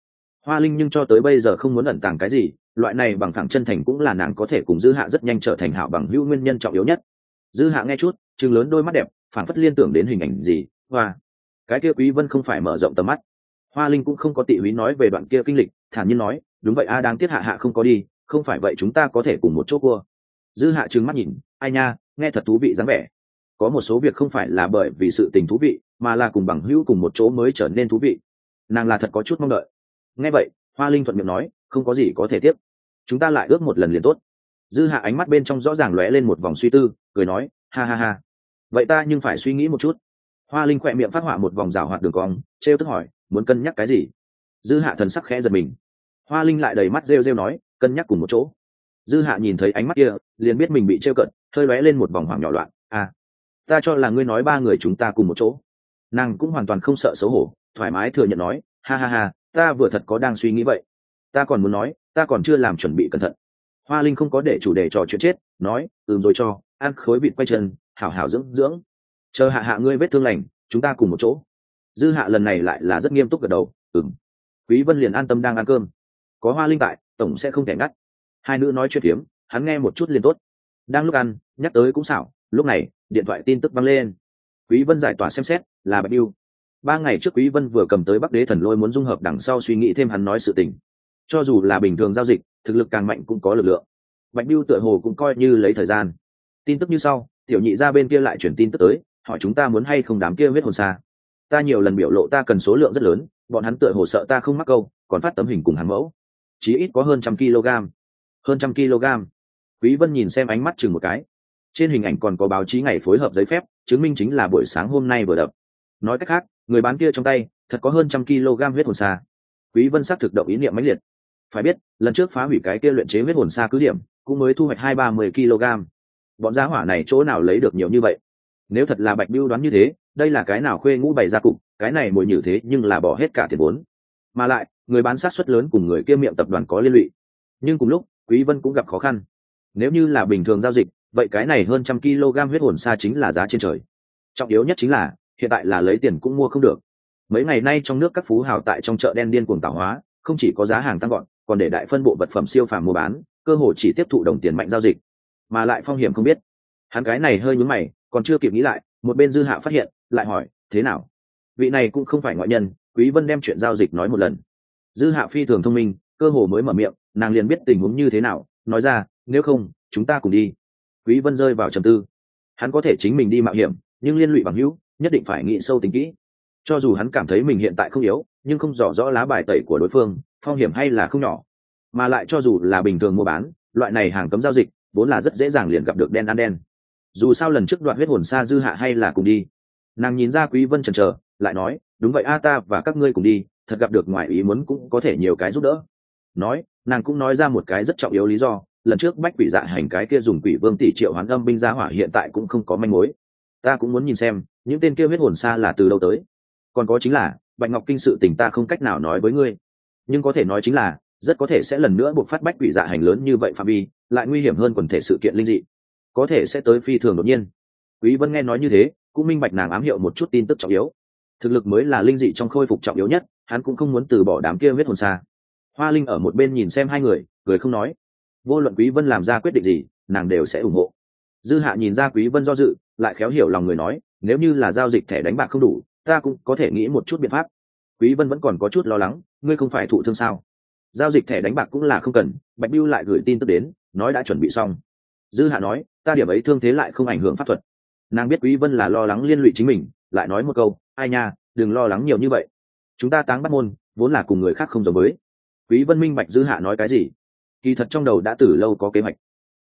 Hoa linh nhưng cho tới bây giờ không muốn ẩn tàng cái gì, loại này bằng thẳng chân thành cũng là nàng có thể cùng dư hạ rất nhanh trở thành hảo bằng hữu nguyên nhân trọng yếu nhất. Dư hạ nghe chút chừng lớn đôi mắt đẹp phản phất liên tưởng đến hình ảnh gì, hoa. Cái kia quý vân không phải mở rộng tầm mắt. Hoa linh cũng không có tị húy nói về đoạn kia kinh lịch, thản nhiên nói, đúng vậy, a, đang tiết hạ hạ không có đi, không phải vậy chúng ta có thể cùng một chỗ cua. Dư hạ trừng mắt nhìn, ai nha nghe thật thú vị dáng vẻ. Có một số việc không phải là bởi vì sự tình thú vị, mà là cùng bằng hữu cùng một chỗ mới trở nên thú vị. Nàng là thật có chút mong đợi. Nghe vậy, hoa linh thuận miệng nói, không có gì có thể tiếp. Chúng ta lại ước một lần liền tốt. Dư hạ ánh mắt bên trong rõ ràng lóe lên một vòng suy tư, cười nói, ha ha ha. Vậy ta nhưng phải suy nghĩ một chút. Hoa linh khỏe miệng phát họa một vòng rào hoạt đường cong, trêu tức hỏi, muốn cân nhắc cái gì? Dư hạ thần sắc khẽ giật mình. Hoa linh lại đầy mắt rêu rêu nói, cân nhắc cùng một chỗ. Dư hạ nhìn thấy ánh mắt kia, liền biết mình bị trêu cận hơi lóe lên một vòng hoảng nhỏ loạn. À ta cho là ngươi nói ba người chúng ta cùng một chỗ. Nàng cũng hoàn toàn không sợ xấu hổ, thoải mái thừa nhận nói, ha ha ha, ta vừa thật có đang suy nghĩ vậy. Ta còn muốn nói, ta còn chưa làm chuẩn bị cẩn thận. Hoa linh không có để chủ đề trò chuyện chết, nói, ừm rồi cho, ăn khối vịt quay chân, hảo hảo dưỡng dưỡng. Chờ hạ hạ ngươi vết thương lành, chúng ta cùng một chỗ. Dư hạ lần này lại là rất nghiêm túc gật đầu, ừm. Quý vân liền an tâm đang ăn cơm. Có hoa linh tại, tổng sẽ không thể ngắt. Hai nữ nói chuyện phiếm, hắn nghe một chút liền tốt đang lúc ăn, nhắc tới cũng xảo, lúc này, điện thoại tin tức văng lên. Quý vân giải tỏa xem xét, là bạch yêu ba ngày trước quý vân vừa cầm tới bắc đế thần lôi muốn dung hợp đằng sau suy nghĩ thêm hắn nói sự tình. Cho dù là bình thường giao dịch, thực lực càng mạnh cũng có lực lượng. Bạch biêu tựa hồ cũng coi như lấy thời gian. Tin tức như sau, tiểu nhị ra bên kia lại chuyển tin tức tới, hỏi chúng ta muốn hay không đám kia huyết hồn xa. Ta nhiều lần biểu lộ ta cần số lượng rất lớn, bọn hắn tựa hồ sợ ta không mắc câu, còn phát tấm hình cùng hắn mẫu. Chí ít có hơn trăm kg. Hơn trăm kg quý vân nhìn xem ánh mắt chừng một cái. Trên hình ảnh còn có báo chí ngày phối hợp giấy phép, chứng minh chính là buổi sáng hôm nay vừa đập. Nói cách khác, người bán kia trong tay, thật có hơn trăm kg huyết hồn xa quý vân xác thực động ý niệm mãnh liệt. Phải biết, lần trước phá hủy cái kia luyện chế huyết hồn xa cứ điểm, cũng mới thu hoạch hai ba mươi kg. Bọn giá hỏa này chỗ nào lấy được nhiều như vậy? Nếu thật là bạch biêu đoán như thế, đây là cái nào khuê ngũ bày ra cục, cái này mồi nhử thế nhưng là bỏ hết cả tiền vốn. Mà lại, người bán sát xuất lớn cùng người kia miệng tập đoàn có liên lụy. Nhưng cùng lúc, quý vân cũng gặp khó khăn nếu như là bình thường giao dịch, vậy cái này hơn trăm kg huyết hồn xa chính là giá trên trời. Trọng yếu nhất chính là, hiện tại là lấy tiền cũng mua không được. Mấy ngày nay trong nước các phú hào tại trong chợ đen điên cuồng tạo hóa, không chỉ có giá hàng tăng gọn còn để đại phân bộ vật phẩm siêu phàm mua bán, cơ hội chỉ tiếp thụ đồng tiền mạnh giao dịch. Mà lại phong hiểm không biết. Hắn cái này hơi nhúng mày, còn chưa kịp nghĩ lại, một bên dư hạ phát hiện, lại hỏi, thế nào? Vị này cũng không phải ngoại nhân, quý vân đem chuyện giao dịch nói một lần. Dư hạ phi thường thông minh, cơ hồ mới mở miệng, nàng liền biết tình huống như thế nào, nói ra nếu không, chúng ta cùng đi. Quý vân rơi vào trầm tư. Hắn có thể chính mình đi mạo hiểm, nhưng liên lụy bằng hữu, nhất định phải nghĩ sâu tính kỹ. Cho dù hắn cảm thấy mình hiện tại không yếu, nhưng không rõ rõ lá bài tẩy của đối phương, phong hiểm hay là không nhỏ. Mà lại cho dù là bình thường mua bán, loại này hàng cấm giao dịch, vốn là rất dễ dàng liền gặp được đen ăn đen. Dù sao lần trước đoạn huyết hồn xa dư hạ hay là cùng đi. Nàng nhìn ra quý vân chần chờ, lại nói, đúng vậy a, ta và các ngươi cùng đi, thật gặp được ngoài ý muốn cũng có thể nhiều cái giúp đỡ. Nói, nàng cũng nói ra một cái rất trọng yếu lý do lần trước bách quỷ dạ hành cái kia dùng quỷ vương tỷ triệu hoán âm binh ra hỏa hiện tại cũng không có manh mối. Ta cũng muốn nhìn xem, những tên kia huyết hồn xa là từ đâu tới. Còn có chính là, bạch ngọc kinh sự tình ta không cách nào nói với ngươi. Nhưng có thể nói chính là, rất có thể sẽ lần nữa buộc phát bách quỷ dạ hành lớn như vậy phạm vi, lại nguy hiểm hơn quần thể sự kiện linh dị. Có thể sẽ tới phi thường đột nhiên. Quý vân nghe nói như thế, cũng minh bạch nàng ám hiệu một chút tin tức trọng yếu. Thực lực mới là linh dị trong khôi phục trọng yếu nhất, hắn cũng không muốn từ bỏ đám kia huyết hồn xa. Hoa linh ở một bên nhìn xem hai người, cười không nói vô luận quý vân làm ra quyết định gì, nàng đều sẽ ủng hộ. Dư hạ nhìn ra quý vân do dự, lại khéo hiểu lòng người nói, nếu như là giao dịch thẻ đánh bạc không đủ, ta cũng có thể nghĩ một chút biện pháp. Quý vân vẫn còn có chút lo lắng, ngươi không phải thụ thương sao? Giao dịch thẻ đánh bạc cũng là không cần, bạch biêu lại gửi tin tức đến, nói đã chuẩn bị xong. Dư hạ nói, ta điểm ấy thương thế lại không ảnh hưởng pháp thuật. Nàng biết quý vân là lo lắng liên lụy chính mình, lại nói một câu, ai nha, đừng lo lắng nhiều như vậy. Chúng ta táng bắt môn, vốn là cùng người khác không giống với. Quý vân minh bạch dư hạ nói cái gì kỳ thật trong đầu đã từ lâu có kế hoạch.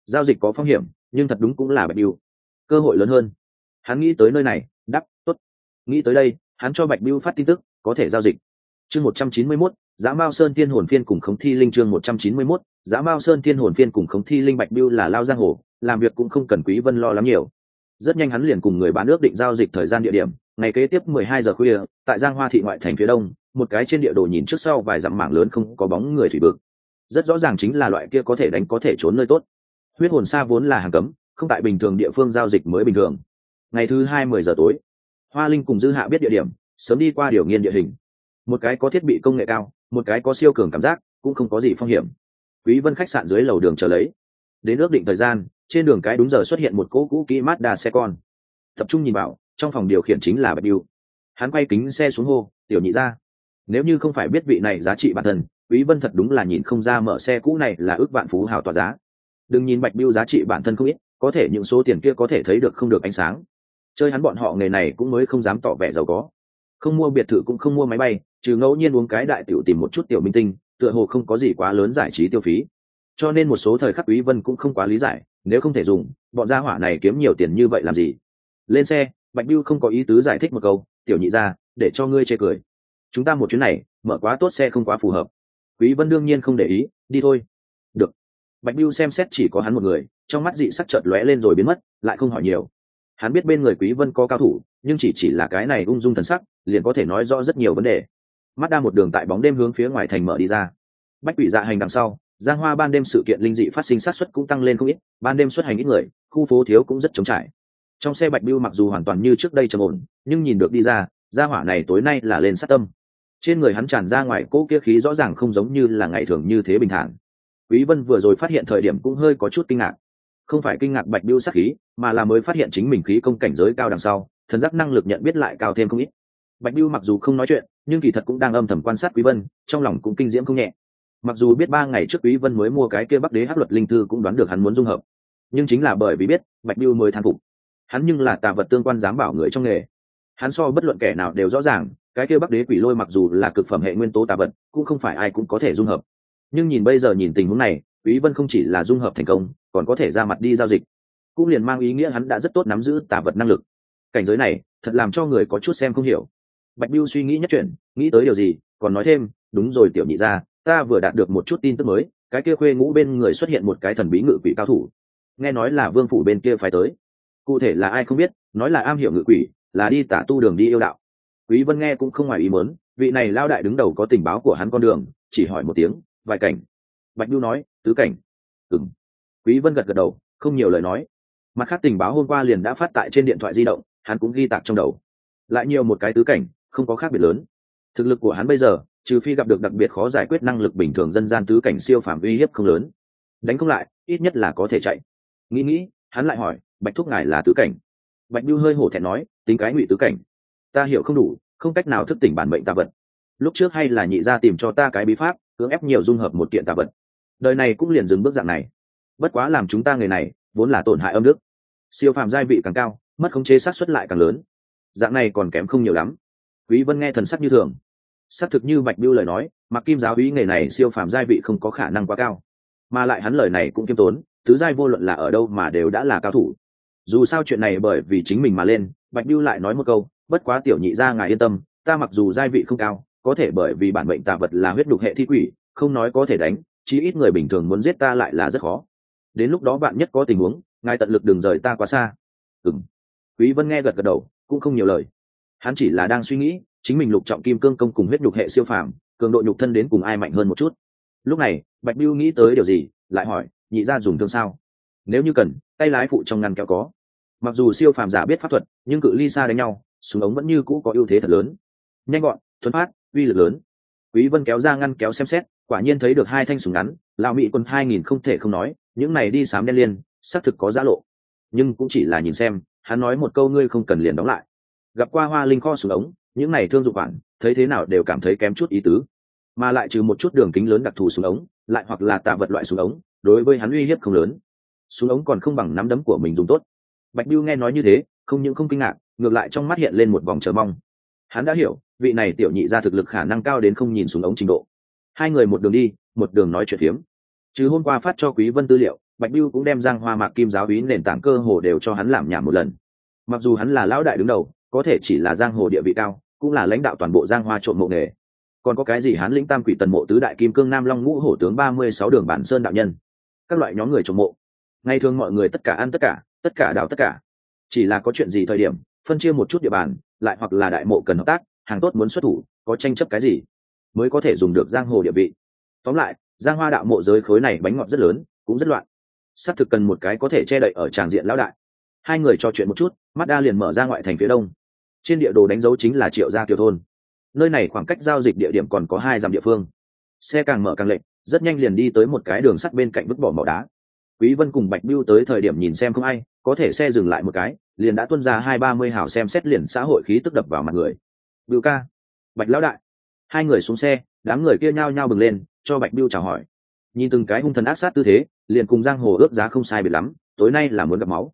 Giao dịch có phong hiểm, nhưng thật đúng cũng là bạch biêu cơ hội lớn hơn. Hắn nghĩ tới nơi này đắp tốt. Nghĩ tới đây, hắn cho bạch biêu phát tin tức, có thể giao dịch. Chương một trăm chín mươi mốt giá mao sơn thiên hồn phiên cùng khống thi linh chương một trăm chín mươi mốt giá mao sơn thiên hồn phiên cùng khống thi linh bạch biêu là lao giang hồ, làm việc cũng không cần quý vân lo lắm nhiều. Rất nhanh hắn liền cùng người bán ước định giao dịch thời gian địa điểm, ngày kế tiếp mười hai giờ khuya, tại giang hoa thị ngoại thành phía đông, một cái trên địa đồ nhìn trước sau vài dặm mảng lớn không có bóng người thủy vực rất rõ ràng chính là loại kia có thể đánh có thể trốn nơi tốt. Huyết hồn xa vốn là hàng cấm, không tại bình thường địa phương giao dịch mới bình thường. Ngày thứ hai mười giờ tối, hoa linh cùng dư hạ biết địa điểm, sớm đi qua điều nghiên địa hình. Một cái có thiết bị công nghệ cao, một cái có siêu cường cảm giác, cũng không có gì phong hiểm. Quý vân khách sạn dưới lầu đường chờ lấy. Đến ước định thời gian, trên đường cái đúng giờ xuất hiện một cỗ cũ kỹ Mazda xe con. Tập trung nhìn vào, trong phòng điều khiển chính là bạch biêu hắn quay kính xe xuống hô, tiểu nhị ra, nếu như không phải biết vị này giá trị bản thân quý vân thật đúng là nhìn không ra mở xe cũ này là ước vạn phú hào tỏa giá. Đừng nhìn bạch biêu giá trị bản thân không ít, có thể những số tiền kia có thể thấy được không được ánh sáng. Chơi hắn bọn họ nghề này cũng mới không dám tỏ vẻ giàu có. Không mua biệt thự cũng không mua máy bay, trừ ngẫu nhiên uống cái đại tiểu tìm một chút tiểu minh tinh, tựa hồ không có gì quá lớn giải trí tiêu phí. Cho nên một số thời khắc quý vân cũng không quá lý giải, nếu không thể dùng, bọn gia hỏa này kiếm nhiều tiền như vậy làm gì? Lên xe, bạch biêu không có ý tứ giải thích một câu, tiểu nhị ra để cho ngươi chê cười. Chúng ta một chuyến này, mở quá tốt xe không quá phù hợp quý vân đương nhiên không để ý, đi thôi. Được. Bạch biêu xem xét chỉ có hắn một người, trong mắt dị sắc chợt lóe lên rồi biến mất, lại không hỏi nhiều. Hắn biết bên người quý vân có cao thủ, nhưng chỉ chỉ là cái này ung dung thần sắc, liền có thể nói rõ rất nhiều vấn đề. Mắt đa một đường tại bóng đêm hướng phía ngoài thành mở đi ra. Bách quỷ dạ hành đằng sau, giang hoa ban đêm sự kiện linh dị phát sinh sát xuất cũng tăng lên không ít, ban đêm xuất hành ít người, khu phố thiếu cũng rất chống trải. Trong xe bạch biêu mặc dù hoàn toàn như trước đây trầm ổn, nhưng nhìn được đi ra, gia hỏa này tối nay là lên sát tâm trên người hắn tràn ra ngoài cỗ kia khí rõ ràng không giống như là ngày thường như thế bình thản. Quý vân vừa rồi phát hiện thời điểm cũng hơi có chút kinh ngạc. Không phải kinh ngạc bạch biêu sát khí, mà là mới phát hiện chính mình khí công cảnh giới cao đằng sau, thần giác năng lực nhận biết lại cao thêm không ít. Bạch biêu mặc dù không nói chuyện, nhưng kỳ thật cũng đang âm thầm quan sát quý vân, trong lòng cũng kinh diễm không nhẹ. Mặc dù biết ba ngày trước quý vân mới mua cái kia bắc đế hắc luật linh thư cũng đoán được hắn muốn dung hợp. Nhưng chính là bởi vì biết, bạch biêu mới than phục. Hắn nhưng là tà vật tương quan giám bảo người trong nghề. Hắn so bất luận kẻ nào đều rõ ràng cái kia bắc đế quỷ lôi mặc dù là cực phẩm hệ nguyên tố tà vật, cũng không phải ai cũng có thể dung hợp. Nhưng nhìn bây giờ nhìn tình huống này, quý vân không chỉ là dung hợp thành công, còn có thể ra mặt đi giao dịch. Cũng liền mang ý nghĩa hắn đã rất tốt nắm giữ tà vật năng lực. Cảnh giới này, thật làm cho người có chút xem không hiểu. Bạch biêu suy nghĩ nhất chuyện, nghĩ tới điều gì, còn nói thêm, đúng rồi tiểu nhị ra ta vừa đạt được một chút tin tức mới, cái kia khuê ngũ bên người xuất hiện một cái thần bí ngự quỷ cao thủ. Nghe nói là vương phủ bên kia phải tới. Cụ thể là ai không biết, nói là am hiểu ngự quỷ, là đi tả tu đường đi yêu đạo quý vân nghe cũng không ngoài ý muốn, vị này lao đại đứng đầu có tình báo của hắn con đường, chỉ hỏi một tiếng, vài cảnh? Bạch biêu nói, tứ cảnh. Ừm. Quý vân gật gật đầu, không nhiều lời nói. Mặt khác tình báo hôm qua liền đã phát tại trên điện thoại di động, hắn cũng ghi tạc trong đầu. Lại nhiều một cái tứ cảnh, không có khác biệt lớn. Thực lực của hắn bây giờ, trừ phi gặp được đặc biệt khó giải quyết năng lực bình thường dân gian tứ cảnh siêu phạm uy hiếp không lớn. Đánh không lại, ít nhất là có thể chạy. Nghĩ nghĩ, hắn lại hỏi, bạch thúc ngài là tứ cảnh? Bạch biêu hơi hổ thẹn nói, tính cái ngụy tứ cảnh ta hiểu không đủ, không cách nào thức tỉnh bản mệnh tà vật. Lúc trước hay là nhị ra tìm cho ta cái bí pháp, cưỡng ép nhiều dung hợp một kiện tà vật. Đời này cũng liền dừng bước dạng này. Bất quá làm chúng ta người này, vốn là tổn hại âm đức. Siêu phàm giai vị càng cao, mất khống chế sát xuất lại càng lớn. Dạng này còn kém không nhiều lắm. Quý vân nghe thần sắc như thường. Xác thực như bạch biêu lời nói, mặc kim giáo ý nghề này siêu phàm giai vị không có khả năng quá cao. Mà lại hắn lời này cũng kiêm tốn, tứ giai vô luận là ở đâu mà đều đã là cao thủ. Dù sao chuyện này bởi vì chính mình mà lên, bạch biêu lại nói một câu bất quá tiểu nhị ra ngài yên tâm, ta mặc dù giai vị không cao, có thể bởi vì bản mệnh tà vật là huyết đục hệ thi quỷ, không nói có thể đánh, chí ít người bình thường muốn giết ta lại là rất khó. Đến lúc đó bạn nhất có tình huống, ngài tận lực đừng rời ta quá xa. Ừng quý vân nghe gật gật đầu, cũng không nhiều lời. Hắn chỉ là đang suy nghĩ, chính mình lục trọng kim cương công cùng huyết nhục hệ siêu phàm, cường độ nhục thân đến cùng ai mạnh hơn một chút. Lúc này, bạch biêu nghĩ tới điều gì, lại hỏi, nhị ra dùng thương sao? Nếu như cần, tay lái phụ trong ngăn kéo có. Mặc dù siêu phàm giả biết pháp thuật, nhưng cự ly xa đánh nhau súng ống vẫn như cũ có ưu thế thật lớn. Nhanh gọn thuấn phát, uy lực lớn. Quý vân kéo ra ngăn kéo xem xét, quả nhiên thấy được hai thanh súng ngắn, lão mỹ quân hai nghìn không thể không nói, những này đi sám đen liên, xác thực có giá lộ. Nhưng cũng chỉ là nhìn xem, hắn nói một câu ngươi không cần liền đóng lại. Gặp qua hoa linh kho súng ống, những này thương dụng khoản thấy thế nào đều cảm thấy kém chút ý tứ. Mà lại trừ một chút đường kính lớn đặc thù súng ống, lại hoặc là tạ vật loại súng ống, đối với hắn uy hiếp không lớn. Súng ống còn không bằng nắm đấm của mình dùng tốt. Bạch biêu nghe nói như thế, không những không kinh ngạc ngược lại trong mắt hiện lên một vòng chờ mong. Hắn đã hiểu, vị này tiểu nhị ra thực lực khả năng cao đến không nhìn xuống ống trình độ. Hai người một đường đi, một đường nói chuyện phiếm. Chứ hôm qua phát cho quý vân tư liệu, bạch biêu cũng đem giang hoa mạc kim giáo úy nền tảng cơ hồ đều cho hắn làm nhảm một lần. Mặc dù hắn là lão đại đứng đầu, có thể chỉ là giang hồ địa vị cao, cũng là lãnh đạo toàn bộ giang hoa trộm mộ nghề. Còn có cái gì hắn lĩnh tam quỷ tần mộ tứ đại kim cương nam long ngũ hổ tướng ba mươi sáu đường bản sơn đạo nhân. Các loại nhóm người trộm mộ. Ngày thường mọi người tất cả ăn tất cả tất cả đào tất cả. Chỉ là có chuyện gì thời điểm phân chia một chút địa bàn, lại hoặc là đại mộ cần hợp tác, hàng tốt muốn xuất thủ, có tranh chấp cái gì, mới có thể dùng được giang hồ địa vị. Tóm lại, giang hoa đạo mộ giới khối này bánh ngọt rất lớn, cũng rất loạn. Xác thực cần một cái có thể che đậy ở tràng diện lão đại. Hai người trò chuyện một chút, mắt đa liền mở ra ngoại thành phía đông. Trên địa đồ đánh dấu chính là triệu gia kiều thôn. Nơi này khoảng cách giao dịch địa điểm còn có hai dặm địa phương. Xe càng mở càng lệnh rất nhanh liền đi tới một cái đường sắt bên cạnh vứt bỏ mỏ đá. Quý vân cùng bạch biêu tới thời điểm nhìn xem không ai, có thể xe dừng lại một cái liền đã tuân ra hai ba mươi hào xem xét liền xã hội khí tức đập vào mặt người. Biêu ca, bạch lão đại. Hai người xuống xe, đám người kia nhao nhao bừng lên, cho bạch biêu chào hỏi. Nhìn từng cái hung thần ác sát tư thế, liền cùng giang hồ ước giá không sai biệt lắm, tối nay là muốn gặp máu.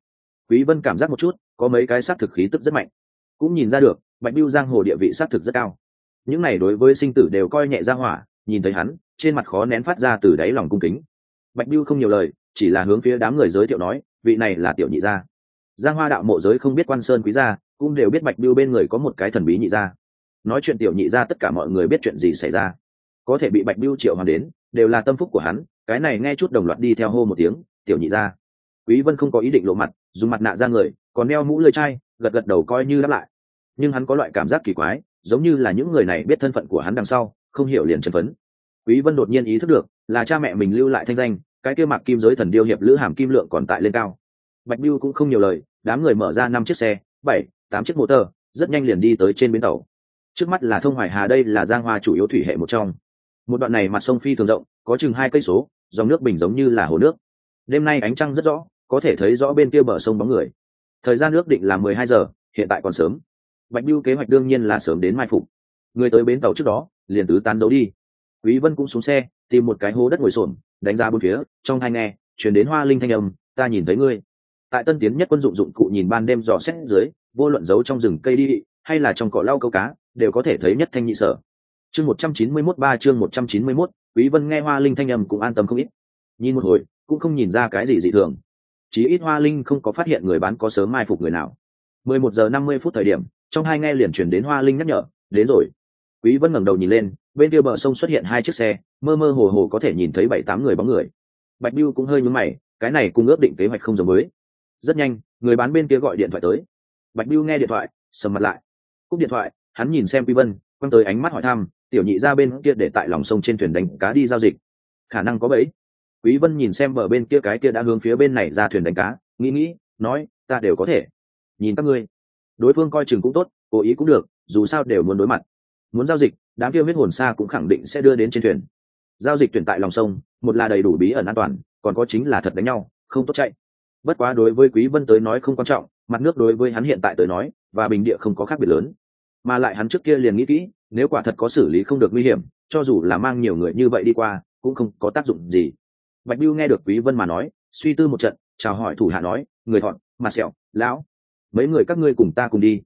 Quý vân cảm giác một chút, có mấy cái sát thực khí tức rất mạnh. Cũng nhìn ra được, bạch biêu giang hồ địa vị sát thực rất cao. Những này đối với sinh tử đều coi nhẹ ra hỏa, nhìn thấy hắn, trên mặt khó nén phát ra từ đáy lòng cung kính. Bạch biêu không nhiều lời, chỉ là hướng phía đám người giới thiệu nói, vị này là tiểu nhị gia giang hoa đạo mộ giới không biết quan sơn quý gia, cũng đều biết bạch biêu bên người có một cái thần bí nhị gia. Nói chuyện tiểu nhị gia tất cả mọi người biết chuyện gì xảy ra. Có thể bị bạch biêu triệu hoàn đến, đều là tâm phúc của hắn, cái này nghe chút đồng loạt đi theo hô một tiếng, tiểu nhị gia. Quý vân không có ý định lộ mặt, dùng mặt nạ ra người, còn đeo mũ lưỡi chai, gật gật đầu coi như đáp lại. Nhưng hắn có loại cảm giác kỳ quái, giống như là những người này biết thân phận của hắn đằng sau, không hiểu liền chân phấn. Quý vân đột nhiên ý thức được, là cha mẹ mình lưu lại thanh danh, cái kia mặc kim giới thần điêu hiệp lữ hàm kim lượng còn tại lên cao bạch biêu cũng không nhiều lời, đám người mở ra năm chiếc xe, bảy, tám chiếc motor, rất nhanh liền đi tới trên bến tàu. Trước mắt là thông hoài hà, đây là giang hoa chủ yếu thủy hệ một trong. Một đoạn này mặt sông phi thường rộng, có chừng hai cây số, dòng nước bình giống như là hồ nước. Đêm nay ánh trăng rất rõ, có thể thấy rõ bên kia bờ sông bóng người. Thời gian nước định là mười hai giờ, hiện tại còn sớm. Bạch biêu kế hoạch đương nhiên là sớm đến mai phục. Người tới bến tàu trước đó, liền tứ tán giấu đi. Quý vân cũng xuống xe, tìm một cái hố đất ngồi xổm, đánh ra bốn phía, trong hai nghe, chuyển đến hoa linh thanh âm, ta nhìn thấy ngươi tại tân tiến nhất quân dụng dụng cụ nhìn ban đêm dò xét dưới, vô luận giấu trong rừng cây đi, hay là trong cỏ lau câu cá, đều có thể thấy nhất thanh nhị sở. Chương một trăm chín mươi mốt ba, chương một trăm chín mươi mốt, quý vân nghe hoa linh thanh âm cũng an tâm không ít. Nhìn một hồi, cũng không nhìn ra cái gì dị thường. Chí ít hoa linh không có phát hiện người bán có sớm mai phục người nào. Mười một giờ năm mươi phút thời điểm, trong hai nghe liền chuyển đến hoa linh nhắc nhở, đến rồi. Quý vân ngẩng đầu nhìn lên, bên kia bờ sông xuất hiện hai chiếc xe, mơ mơ hồ hồ có thể nhìn thấy bảy tám người bóng người. Bạch biêu cũng hơi nhướng mày, cái này cùng ước định kế hoạch không giống với rất nhanh, người bán bên kia gọi điện thoại tới. Bạch biêu nghe điện thoại, sầm mặt lại. Cúp điện thoại, hắn nhìn xem quý vân, quăng tới ánh mắt hỏi thăm, tiểu nhị ra bên kia để tại lòng sông trên thuyền đánh cá đi giao dịch. Khả năng có bẫy. Quý vân nhìn xem bờ bên kia cái kia đã hướng phía bên này ra thuyền đánh cá, nghĩ nghĩ, nói, ta đều có thể. Nhìn các ngươi. Đối phương coi chừng cũng tốt, cố ý cũng được, dù sao đều muốn đối mặt. Muốn giao dịch, đám kia huyết hồn xa cũng khẳng định sẽ đưa đến trên thuyền. Giao dịch tuyển tại lòng sông, một là đầy đủ bí ẩn an toàn, còn có chính là thật đánh nhau, không tốt chạy bất quá đối với quý vân tới nói không quan trọng, mặt nước đối với hắn hiện tại tới nói và bình địa không có khác biệt lớn. Mà lại hắn trước kia liền nghĩ kỹ, nếu quả thật có xử lý không được nguy hiểm, cho dù là mang nhiều người như vậy đi qua, cũng không có tác dụng gì. Bạch biêu nghe được quý vân mà nói, suy tư một trận, chào hỏi thủ hạ nói, người thọn, mà sẹo, lão, mấy người các ngươi cùng ta cùng đi.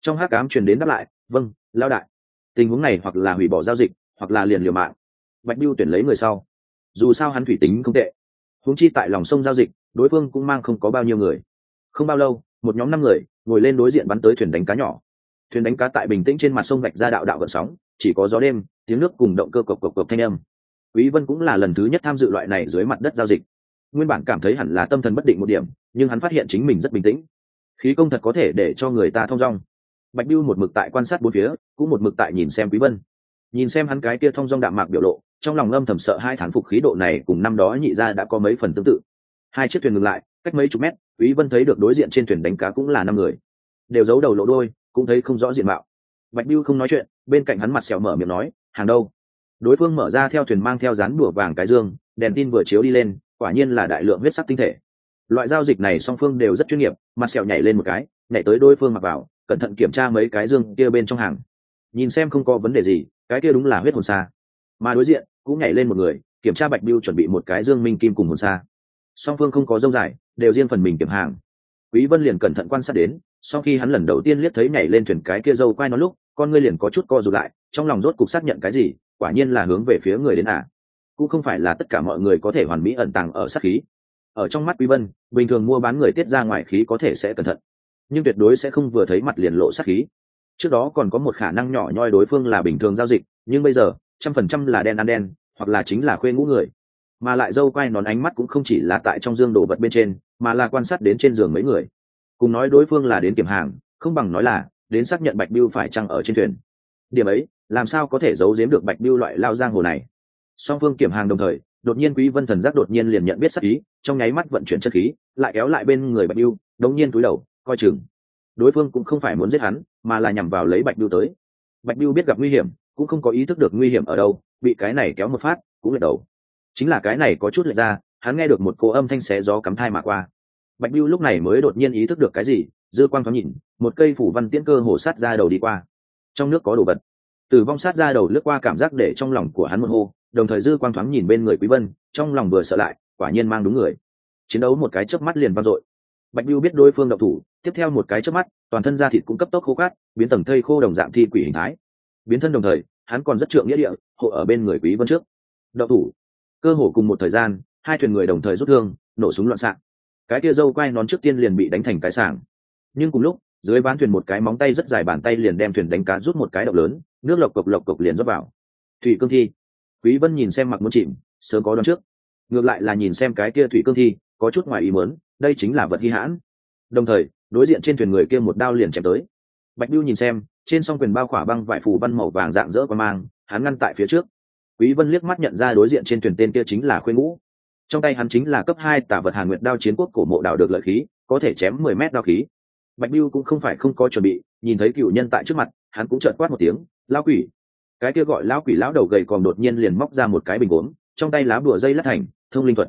Trong hát cám truyền đến đáp lại vâng lão đại. Tình huống này hoặc là hủy bỏ giao dịch, hoặc là liền liều mạng. Bạch biêu tuyển lấy người sau. Dù sao hắn thủy tính không tệ huống chi tại lòng sông giao dịch, đối phương cũng mang không có bao nhiêu người. Không bao lâu, một nhóm năm người ngồi lên đối diện bắn tới thuyền đánh cá nhỏ. Thuyền đánh cá tại bình tĩnh trên mặt sông vạch ra đạo đạo gợn sóng, chỉ có gió đêm, tiếng nước cùng động cơ cộc cộc cộc thanh âm. Quý vân cũng là lần thứ nhất tham dự loại này dưới mặt đất giao dịch. Nguyên bản cảm thấy hẳn là tâm thần bất định một điểm, nhưng hắn phát hiện chính mình rất bình tĩnh. Khí công thật có thể để cho người ta thông dong. Bạch biêu một mực tại quan sát bốn phía, cũng một mực tại nhìn xem quý vân nhìn xem hắn cái kia thông dong đạm mạc biểu lộ, trong lòng âm thầm sợ hai thán phục khí độ này cùng năm đó nhị ra đã có mấy phần tương tự. Hai chiếc thuyền ngừng lại, cách mấy chục mét, quý vân thấy được đối diện trên thuyền đánh cá cũng là năm người. Đều giấu đầu lộ đôi cũng thấy không rõ diện mạo. Bạch biêu không nói chuyện, bên cạnh hắn mặt sẹo mở miệng nói, hàng đâu? Đối phương mở ra theo thuyền mang theo dán đùa vàng cái dương, đèn tin vừa chiếu đi lên, quả nhiên là đại lượng huyết sắc tinh thể. Loại giao dịch này song phương đều rất chuyên nghiệp, mặt sẹo nhảy lên một cái, nhảy tới đối phương mặc vào, cẩn thận kiểm tra mấy cái dương kia bên trong hàng nhìn xem không có vấn đề gì, cái kia đúng là huyết hồn xa. Mà đối diện, cũng nhảy lên một người, kiểm tra bạch biêu chuẩn bị một cái dương minh kim cùng hồn xa. Song phương không có dâu dài, đều riêng phần mình kiểm hàng. Quý vân liền cẩn thận quan sát đến, sau khi hắn lần đầu tiên liếc thấy nhảy lên thuyền cái kia dâu quay nó lúc, con ngươi liền có chút co rụt lại, trong lòng rốt cục xác nhận cái gì, quả nhiên là hướng về phía người đến à cũng không phải là tất cả mọi người có thể hoàn mỹ ẩn tàng ở sát khí. Ở trong mắt quý vân, bình thường mua bán người tiết ra ngoài khí có thể sẽ cẩn thận, nhưng tuyệt đối sẽ không vừa thấy mặt liền lộ sát khí trước đó còn có một khả năng nhỏ nhoi đối phương là bình thường giao dịch, nhưng bây giờ, trăm phần trăm là đen ăn đen, hoặc là chính là khuê ngũ người. Mà lại dâu quay nón ánh mắt cũng không chỉ là tại trong dương đồ vật bên trên, mà là quan sát đến trên giường mấy người. Cùng nói đối phương là đến kiểm hàng, không bằng nói là, đến xác nhận bạch biêu phải chăng ở trên thuyền. Điểm ấy, làm sao có thể giấu giếm được bạch biêu loại lao giang hồ này? Song phương kiểm hàng đồng thời, đột nhiên quý vân thần giác đột nhiên liền nhận biết sắc ý, trong nháy mắt vận chuyển chất khí, lại kéo lại bên người bạch biêu đống nhiên túi đầu, coi chừng đối phương cũng không phải muốn giết hắn, mà là nhằm vào lấy bạch biêu tới. Bạch biêu biết gặp nguy hiểm, cũng không có ý thức được nguy hiểm ở đâu, bị cái này kéo một phát, cũng lật đầu. Chính là cái này có chút lệch ra, hắn nghe được một cô âm thanh xé gió cắm thai mà qua. Bạch biêu lúc này mới đột nhiên ý thức được cái gì, dư quang thoáng nhìn, một cây phủ văn tiễn cơ hổ sát ra đầu đi qua. Trong nước có đồ vật. Tử vong sát ra đầu lướt qua cảm giác để trong lòng của hắn một hô, đồng thời dư quang thoáng nhìn bên người quý vân, trong lòng vừa sợ lại, quả nhiên mang đúng người. Chiến đấu một cái chớp mắt liền vang dội bạch biêu biết đối phương độc thủ, tiếp theo một cái chớp mắt, toàn thân da thịt cũng cấp tốc khô cát biến tầng thây khô đồng dạng thi quỷ hình thái. Biến thân đồng thời, hắn còn rất trượng nghĩa địa, hộ ở bên người quý vân trước. Đậu thủ. Cơ hồ cùng một thời gian, hai thuyền người đồng thời rút thương, nổ súng loạn xạ. Cái kia dâu quay nón trước tiên liền bị đánh thành cái sảng. Nhưng cùng lúc, dưới bán thuyền một cái móng tay rất dài bàn tay liền đem thuyền đánh cá rút một cái động lớn, nước lộc cộc lộc cộc liền rót vào. Thủy cương thi. Quý vân nhìn xem mặc muốn chìm, sớm có đoán trước. Ngược lại là nhìn xem cái kia thủy cương thi, có chút ngoài ý muốn đây chính là vật hy hãn. Đồng thời, đối diện trên thuyền người kia một đao liền chém tới. Bạch biêu nhìn xem, trên song quyền bao khỏa băng vải phủ văn màu vàng dạng dỡ qua mang, hắn ngăn tại phía trước. Quý vân liếc mắt nhận ra đối diện trên thuyền tên kia chính là khuê ngũ. Trong tay hắn chính là cấp hai tả vật hàn nguyệt đao chiến quốc cổ mộ đảo được lợi khí, có thể chém 10 mét đao khí. Bạch biêu cũng không phải không có chuẩn bị, nhìn thấy cựu nhân tại trước mặt, hắn cũng chợt quát một tiếng lao quỷ! Cái kia gọi lão quỷ lão đầu gầy còm đột nhiên liền móc ra một cái bình gốm, trong tay lá bùa dây lát thành, thông linh thuật.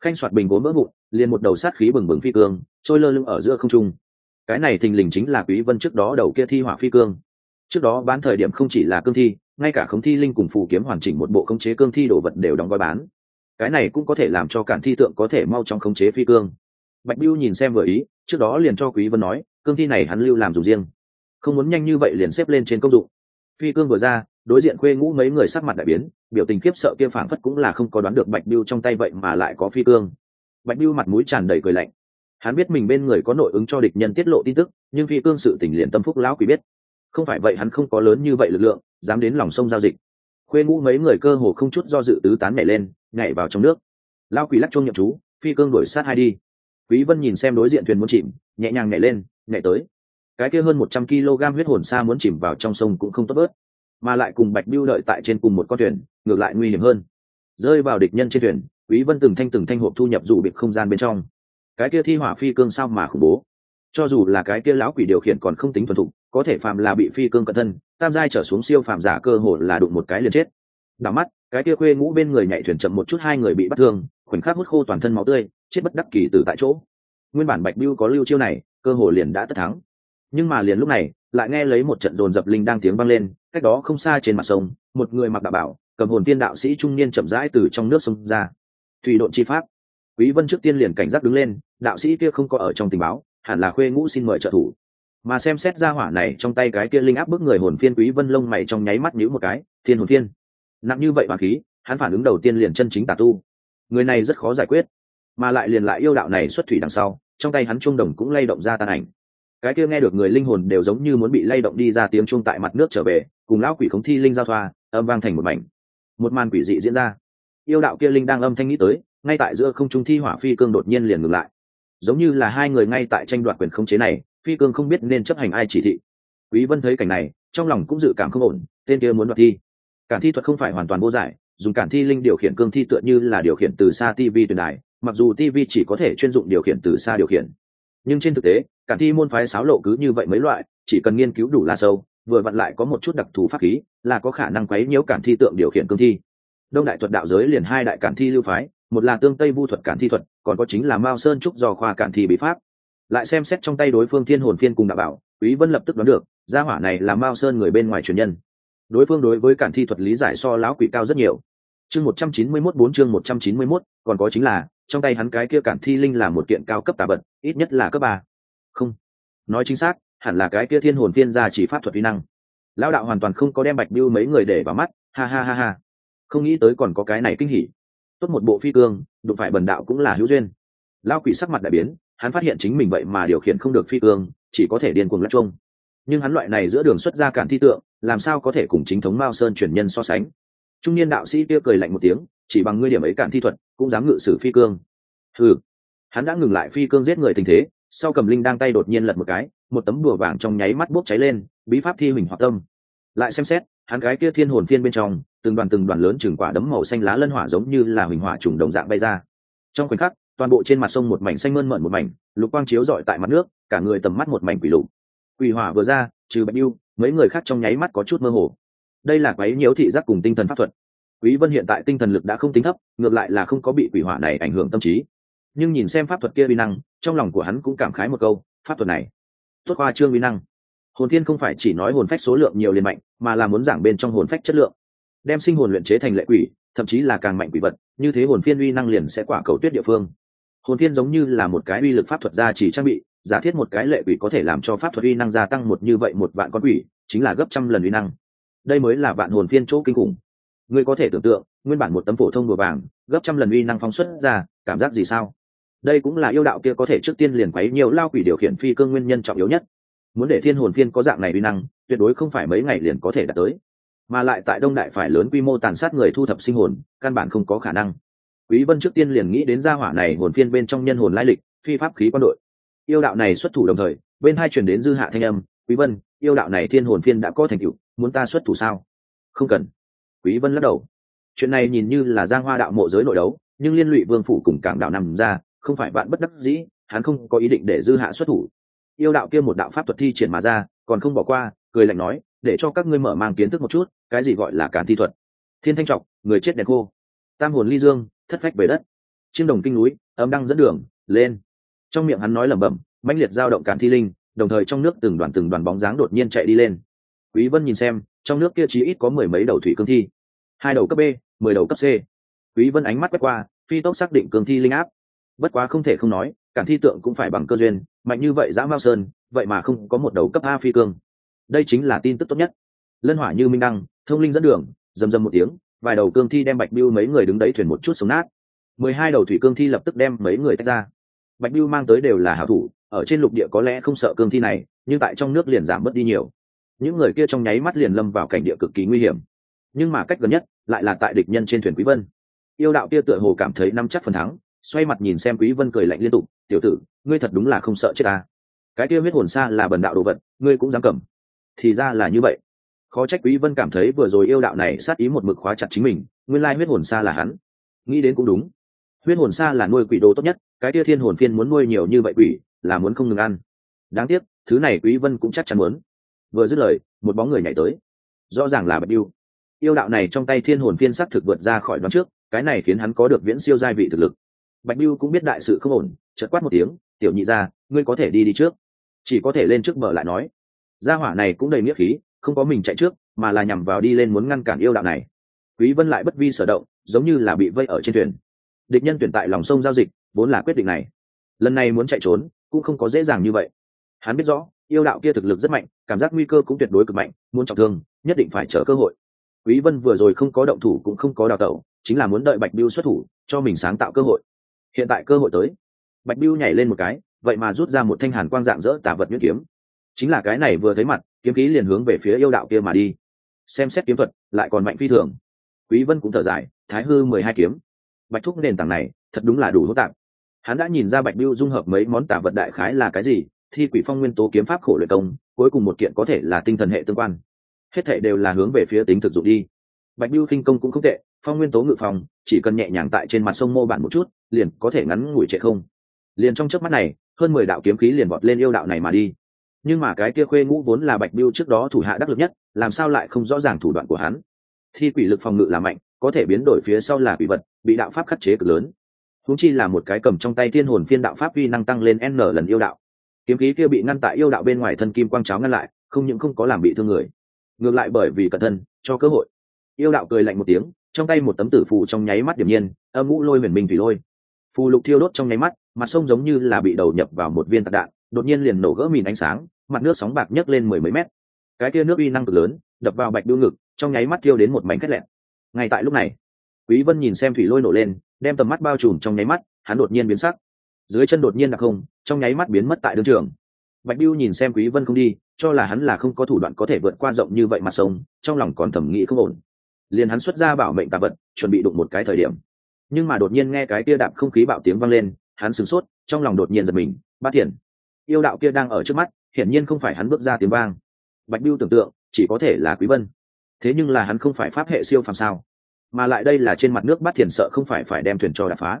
Khanh soạt bình gốm vỡ vụn liền một đầu sát khí bừng bừng phi cương, trôi lơ lưng ở giữa không trung. Cái này thình lình chính là quý vân trước đó đầu kia thi hỏa phi cương. Trước đó bán thời điểm không chỉ là cương thi, ngay cả khống thi linh cùng phù kiếm hoàn chỉnh một bộ khống chế cương thi đồ vật đều đóng gói bán. Cái này cũng có thể làm cho cản thi tượng có thể mau trong khống chế phi cương. Bạch biêu nhìn xem vừa ý, trước đó liền cho quý vân nói, cương thi này hắn lưu làm dùng riêng. Không muốn nhanh như vậy liền xếp lên trên công dụng. Phi cương vừa ra, đối diện khuê ngũ mấy người sắc mặt đại biến, biểu tình khiếp sợ kia phảng phất cũng là không có đoán được bạch biêu trong tay vậy mà lại có phi cương bạch biêu mặt mũi tràn đầy cười lạnh. Hắn biết mình bên người có nội ứng cho địch nhân tiết lộ tin tức, nhưng phi cương sự tỉnh liền tâm phúc lão quỷ biết. Không phải vậy hắn không có lớn như vậy lực lượng, dám đến lòng sông giao dịch. Khuê ngũ mấy người cơ hồ không chút do dự tứ tán nhảy lên, nhảy vào trong nước. Lao quỷ lắc chuông nhậm chú, phi cương đuổi sát hai đi. Quý vân nhìn xem đối diện thuyền muốn chìm, nhẹ nhàng nhảy lên, nhảy tới. Cái kia hơn một trăm kg huyết hồn xa muốn chìm vào trong sông cũng không tốt bớt, mà lại cùng bạch biêu đợi tại trên cùng một con thuyền, ngược lại nguy hiểm hơn. Rơi vào địch nhân trên thuyền quý vân từng thanh từng thanh hộp thu nhập dù biệt không gian bên trong. Cái kia thi hỏa phi cương sao mà khủng bố? Cho dù là cái kia lão quỷ điều khiển còn không tính thuần thục, có thể phàm là bị phi cương cận thân, tam giai trở xuống siêu phàm giả cơ hồ là đụng một cái liền chết. Đảo mắt, cái kia khuê ngũ bên người nhảy thuyền chậm một chút hai người bị bắt thương, khoảnh khắc hút khô toàn thân máu tươi, chết bất đắc kỳ từ tại chỗ. Nguyên bản bạch biêu có lưu chiêu này, cơ hồ liền đã tất thắng. Nhưng mà liền lúc này, lại nghe lấy một trận dồn dập linh đang tiếng vang lên, cách đó không xa trên mặt sông, một người mặc đạo bảo, cầm hồn tiên đạo sĩ trung niên chậm rãi từ trong nước sông ra thủy độn chi pháp. Quý vân trước tiên liền cảnh giác đứng lên, đạo sĩ kia không có ở trong tình báo, hẳn là khuê ngũ xin mời trợ thủ. Mà xem xét ra hỏa này trong tay cái kia linh áp bức người hồn phiên quý vân lông mày trong nháy mắt nhíu một cái, thiên hồn phiên. Nặng như vậy mà khí, hắn phản ứng đầu tiên liền chân chính tà tu. Người này rất khó giải quyết, mà lại liền lại yêu đạo này xuất thủy đằng sau, trong tay hắn trung đồng cũng lay động ra tàn ảnh. Cái kia nghe được người linh hồn đều giống như muốn bị lay động đi ra tiếng chuông tại mặt nước trở về, cùng lão quỷ khống thi linh giao thoa, âm vang thành một mảnh. Một màn quỷ dị diễn ra yêu đạo kia linh đang âm thanh nghĩ tới, ngay tại giữa không trung thi hỏa phi cương đột nhiên liền ngừng lại. Giống như là hai người ngay tại tranh đoạt quyền khống chế này, phi cương không biết nên chấp hành ai chỉ thị. Quý vân thấy cảnh này, trong lòng cũng dự cảm không ổn, tên kia muốn đoạt thi. Cản thi thuật không phải hoàn toàn vô giải, dùng cản thi linh điều khiển cương thi tựa như là điều khiển từ xa tv tuyển đài, mặc dù tv chỉ có thể chuyên dụng điều khiển từ xa điều khiển. Nhưng trên thực tế, cản thi môn phái sáo lộ cứ như vậy mấy loại, chỉ cần nghiên cứu đủ là sâu, vừa vặn lại có một chút đặc thù pháp khí, là có khả năng quấy nhiễu cản thi tượng điều khiển cương thi đông đại thuật đạo giới liền hai đại cản thi lưu phái một là tương tây vu thuật cản thi thuật còn có chính là mao sơn trúc do khoa cản thi bí pháp. Lại xem xét trong tay đối phương thiên hồn phiên cùng đạo bảo quý vân lập tức đoán được gia hỏa này là mao sơn người bên ngoài truyền nhân. Đối phương đối với cản thi thuật lý giải so lão quỷ cao rất nhiều. Chương 191 bốn chương 191, còn có chính là trong tay hắn cái kia cản thi linh là một kiện cao cấp tà vật ít nhất là cấp ba. Không. Nói chính xác hẳn là cái kia thiên hồn phiên ra chỉ pháp thuật uy năng. Lão đạo hoàn toàn không có đem bạch biêu mấy người để vào mắt. Ha ha ha ha không nghĩ tới còn có cái này kinh hỉ. Tốt một bộ phi cương, đụng phải bần đạo cũng là hữu duyên. Lao quỷ sắc mặt đại biến, hắn phát hiện chính mình vậy mà điều khiển không được phi cương, chỉ có thể điên cuồng lắc chung nhưng hắn loại này giữa đường xuất ra cản thi tượng, làm sao có thể cùng chính thống mao sơn truyền nhân so sánh? Trung niên đạo sĩ kia cười lạnh một tiếng, chỉ bằng ngươi điểm ấy cản thi thuật, cũng dám ngự sử phi cương. Ừ hắn đã ngừng lại phi cương giết người tình thế, sau cầm linh đang tay đột nhiên lật một cái, một tấm đùa vàng trong nháy mắt bốc cháy lên, bí pháp thi huỳnh hoạt tâm. Lại xem xét, hắn cái kia thiên hồn phiên bên trong từng đoàn từng đoàn lớn chừng quả đấm màu xanh lá lân hỏa giống như là huỳnh hỏa trùng đồng dạng bay ra. Trong khoảnh khắc, toàn bộ trên mặt sông một mảnh xanh mơn mận một mảnh, lục quang chiếu rọi tại mặt nước, cả người tầm mắt một mảnh quỷ lục. Quỷ hỏa vừa ra, trừ bạch yêu mấy người khác trong nháy mắt có chút mơ hồ. Đây là quấy nhiễu thị giác cùng tinh thần pháp thuật. Quý vân hiện tại tinh thần lực đã không tính thấp, ngược lại là không có bị quỷ hỏa này ảnh hưởng tâm trí. Nhưng nhìn xem pháp thuật kia vi năng, trong lòng của hắn cũng cảm khái một câu, pháp thuật này, tốt khoa trương vi năng. Hồn thiên không phải chỉ nói hồn phách số lượng nhiều liền mạnh, mà là muốn giảng bên trong hồn phách chất lượng đem sinh hồn luyện chế thành lệ quỷ, thậm chí là càng mạnh quỷ vật, như thế hồn phiên uy năng liền sẽ quả cầu tuyết địa phương. Hồn phiên giống như là một cái uy lực pháp thuật gia chỉ trang bị, giả thiết một cái lệ quỷ có thể làm cho pháp thuật uy năng gia tăng một như vậy một vạn con quỷ, chính là gấp trăm lần uy năng. Đây mới là vạn hồn phiên chỗ kinh khủng. Ngươi có thể tưởng tượng, nguyên bản một tấm phổ thông đùa vàng gấp trăm lần uy năng phóng xuất ra, cảm giác gì sao? Đây cũng là yêu đạo kia có thể trước tiên liền quấy nhiều lao quỷ điều khiển phi cương nguyên nhân trọng yếu nhất. Muốn để thiên hồn phiên có dạng này uy năng, tuyệt đối không phải mấy ngày liền có thể đạt tới mà lại tại đông đại phải lớn quy mô tàn sát người thu thập sinh hồn, căn bản không có khả năng. Quý vân trước tiên liền nghĩ đến gia hỏa này hồn phiên bên trong nhân hồn lai lịch, phi pháp khí quân đội. Yêu đạo này xuất thủ đồng thời, bên hai truyền đến dư hạ thanh âm, quý vân, yêu đạo này thiên hồn phiên đã có thành tựu, muốn ta xuất thủ sao? Không cần. Quý vân lắc đầu. Chuyện này nhìn như là giang hoa đạo mộ giới nội đấu, nhưng liên lụy vương phủ cùng cảng đạo nằm ra, không phải bạn bất đắc dĩ, hắn không có ý định để dư hạ xuất thủ. Yêu đạo kia một đạo pháp thuật thi triển mà ra, còn không bỏ qua, cười lạnh nói, để cho các ngươi mở mang kiến thức một chút cái gì gọi là cản thi thuật? Thiên thanh trọc, người chết đèn khô. Tam hồn ly dương, thất phách về đất. Chiêm đồng kinh núi ấm đăng dẫn đường, lên. Trong miệng hắn nói lẩm bẩm, mãnh liệt dao động cản thi linh, đồng thời trong nước từng đoàn từng đoàn bóng dáng đột nhiên chạy đi lên. Quý vân nhìn xem, trong nước kia chỉ ít có mười mấy đầu thủy cương thi. Hai đầu cấp b, mười đầu cấp c. Quý vân ánh mắt quét qua, phi tốc xác định cương thi linh áp. Bất quá không thể không nói, cản thi tượng cũng phải bằng cơ duyên, mạnh như vậy dã mao sơn, vậy mà không có một đầu cấp a phi cương. Đây chính là tin tức tốt nhất. Lân hỏa như minh đăng thông linh dẫn đường, rầm rầm một tiếng, vài đầu cương thi đem bạch biêu mấy người đứng đấy thuyền một chút sống nát. Mười hai đầu thủy cương thi lập tức đem mấy người tách ra. Bạch biêu mang tới đều là hảo thủ, ở trên lục địa có lẽ không sợ cương thi này, nhưng tại trong nước liền giảm mất đi nhiều. Những người kia trong nháy mắt liền lâm vào cảnh địa cực kỳ nguy hiểm. Nhưng mà cách gần nhất, lại là tại địch nhân trên thuyền quý vân. Yêu đạo kia tựa hồ cảm thấy năm chắc phần thắng, xoay mặt nhìn xem quý vân cười lạnh liên tục, tiểu tử, ngươi thật đúng là không sợ chết ta. Cái kia huyết hồn xa là bần đạo đồ vật, ngươi cũng dám cầm. Thì ra là như vậy khó trách quý vân cảm thấy vừa rồi yêu đạo này sát ý một mực khóa chặt chính mình, nguyên lai huyết hồn xa là hắn. Nghĩ đến cũng đúng. Huyết hồn xa là nuôi quỷ đồ tốt nhất, cái kia thiên hồn phiên muốn nuôi nhiều như vậy quỷ, là muốn không ngừng ăn. Đáng tiếc, thứ này quý vân cũng chắc chắn muốn. Vừa dứt lời, một bóng người nhảy tới. Rõ ràng là bạch yêu yêu đạo này trong tay thiên hồn phiên sắc thực vượt ra khỏi đoán trước, cái này khiến hắn có được viễn siêu giai vị thực lực. Bạch biêu cũng biết đại sự không ổn, chợt quát một tiếng, tiểu nhị ra ngươi có thể đi đi trước. Chỉ có thể lên trước mở lại nói, gia hỏa này cũng đầy nghĩa khí không có mình chạy trước, mà là nhằm vào đi lên muốn ngăn cản yêu đạo này. Quý vân lại bất vi sở động, giống như là bị vây ở trên thuyền. Địch nhân tuyển tại lòng sông giao dịch, vốn là quyết định này. Lần này muốn chạy trốn, cũng không có dễ dàng như vậy. Hắn biết rõ, yêu đạo kia thực lực rất mạnh, cảm giác nguy cơ cũng tuyệt đối cực mạnh, muốn trọng thương, nhất định phải chờ cơ hội. Quý vân vừa rồi không có động thủ cũng không có đào tẩu, chính là muốn đợi bạch biêu xuất thủ, cho mình sáng tạo cơ hội. Hiện tại cơ hội tới. Bạch biêu nhảy lên một cái, vậy mà rút ra một thanh hàn quang dạng dỡ tả vật nhuyễn kiếm. Chính là cái này vừa thấy mặt kiếm khí liền hướng về phía yêu đạo kia mà đi. Xem xét kiếm thuật, lại còn mạnh phi thường. Quý vân cũng thở dài, thái hư mười hai kiếm. Bạch thúc nền tảng này, thật đúng là đủ hỗn tạp. Hắn đã nhìn ra bạch biêu dung hợp mấy món tả vật đại khái là cái gì, thi quỷ phong nguyên tố kiếm pháp khổ luyện công, cuối cùng một kiện có thể là tinh thần hệ tương quan. Hết thảy đều là hướng về phía tính thực dụng đi. Bạch biêu kinh công cũng không tệ, phong nguyên tố ngự phòng, chỉ cần nhẹ nhàng tại trên mặt sông mô bản một chút, liền có thể ngắn ngủi trệ không. Liền trong chớp mắt này, hơn mười đạo kiếm khí liền vọt lên yêu đạo này mà đi nhưng mà cái kia khuê ngũ vốn là bạch biêu trước đó thủ hạ đắc lực nhất, làm sao lại không rõ ràng thủ đoạn của hắn? Thi quỷ lực phòng ngự là mạnh, có thể biến đổi phía sau là quỷ vật, bị đạo pháp khắc chế cực lớn. Húng chi là một cái cầm trong tay thiên hồn phiên đạo pháp vi năng tăng lên n lần yêu đạo. Kiếm khí kia bị ngăn tại yêu đạo bên ngoài thân kim quang cháo ngăn lại, không những không có làm bị thương người, ngược lại bởi vì cẩn thân cho cơ hội. Yêu đạo cười lạnh một tiếng, trong tay một tấm tử phù trong nháy mắt điểm nhiên, âm ngũ lôi huyền minh thủy lôi. Phù lục thiêu đốt trong nháy mắt, mặt sông giống như là bị đầu nhập vào một viên tạc đạn đột nhiên liền nổ gỡ mìn ánh sáng, mặt nước sóng bạc nhấc lên mười mấy mét. Cái kia nước uy năng cực lớn, đập vào bạch đu ngực, trong nháy mắt thiêu đến một mảnh khét lẹn ngay tại lúc này, quý vân nhìn xem thủy lôi nổ lên, đem tầm mắt bao trùm trong nháy mắt, hắn đột nhiên biến sắc. Dưới chân đột nhiên đặc không, trong nháy mắt biến mất tại đường trường. Bạch biêu nhìn xem quý vân không đi, cho là hắn là không có thủ đoạn có thể vượt qua rộng như vậy mà sông trong lòng còn thẩm nghĩ không ổn. Liền hắn xuất ra bảo mệnh tà vật, chuẩn bị đụng một cái thời điểm. Nhưng mà đột nhiên nghe cái kia đạp không khí bạo tiếng vang lên, hắn sửng sốt, trong lòng đột nhiên giật mình, bát thiền yêu đạo kia đang ở trước mắt, hiển nhiên không phải hắn bước ra tiếng vang. Bạch biêu tưởng tượng, chỉ có thể là quý vân. Thế nhưng là hắn không phải pháp hệ siêu phàm sao? Mà lại đây là trên mặt nước bát thiền sợ không phải phải đem thuyền cho đạp phá.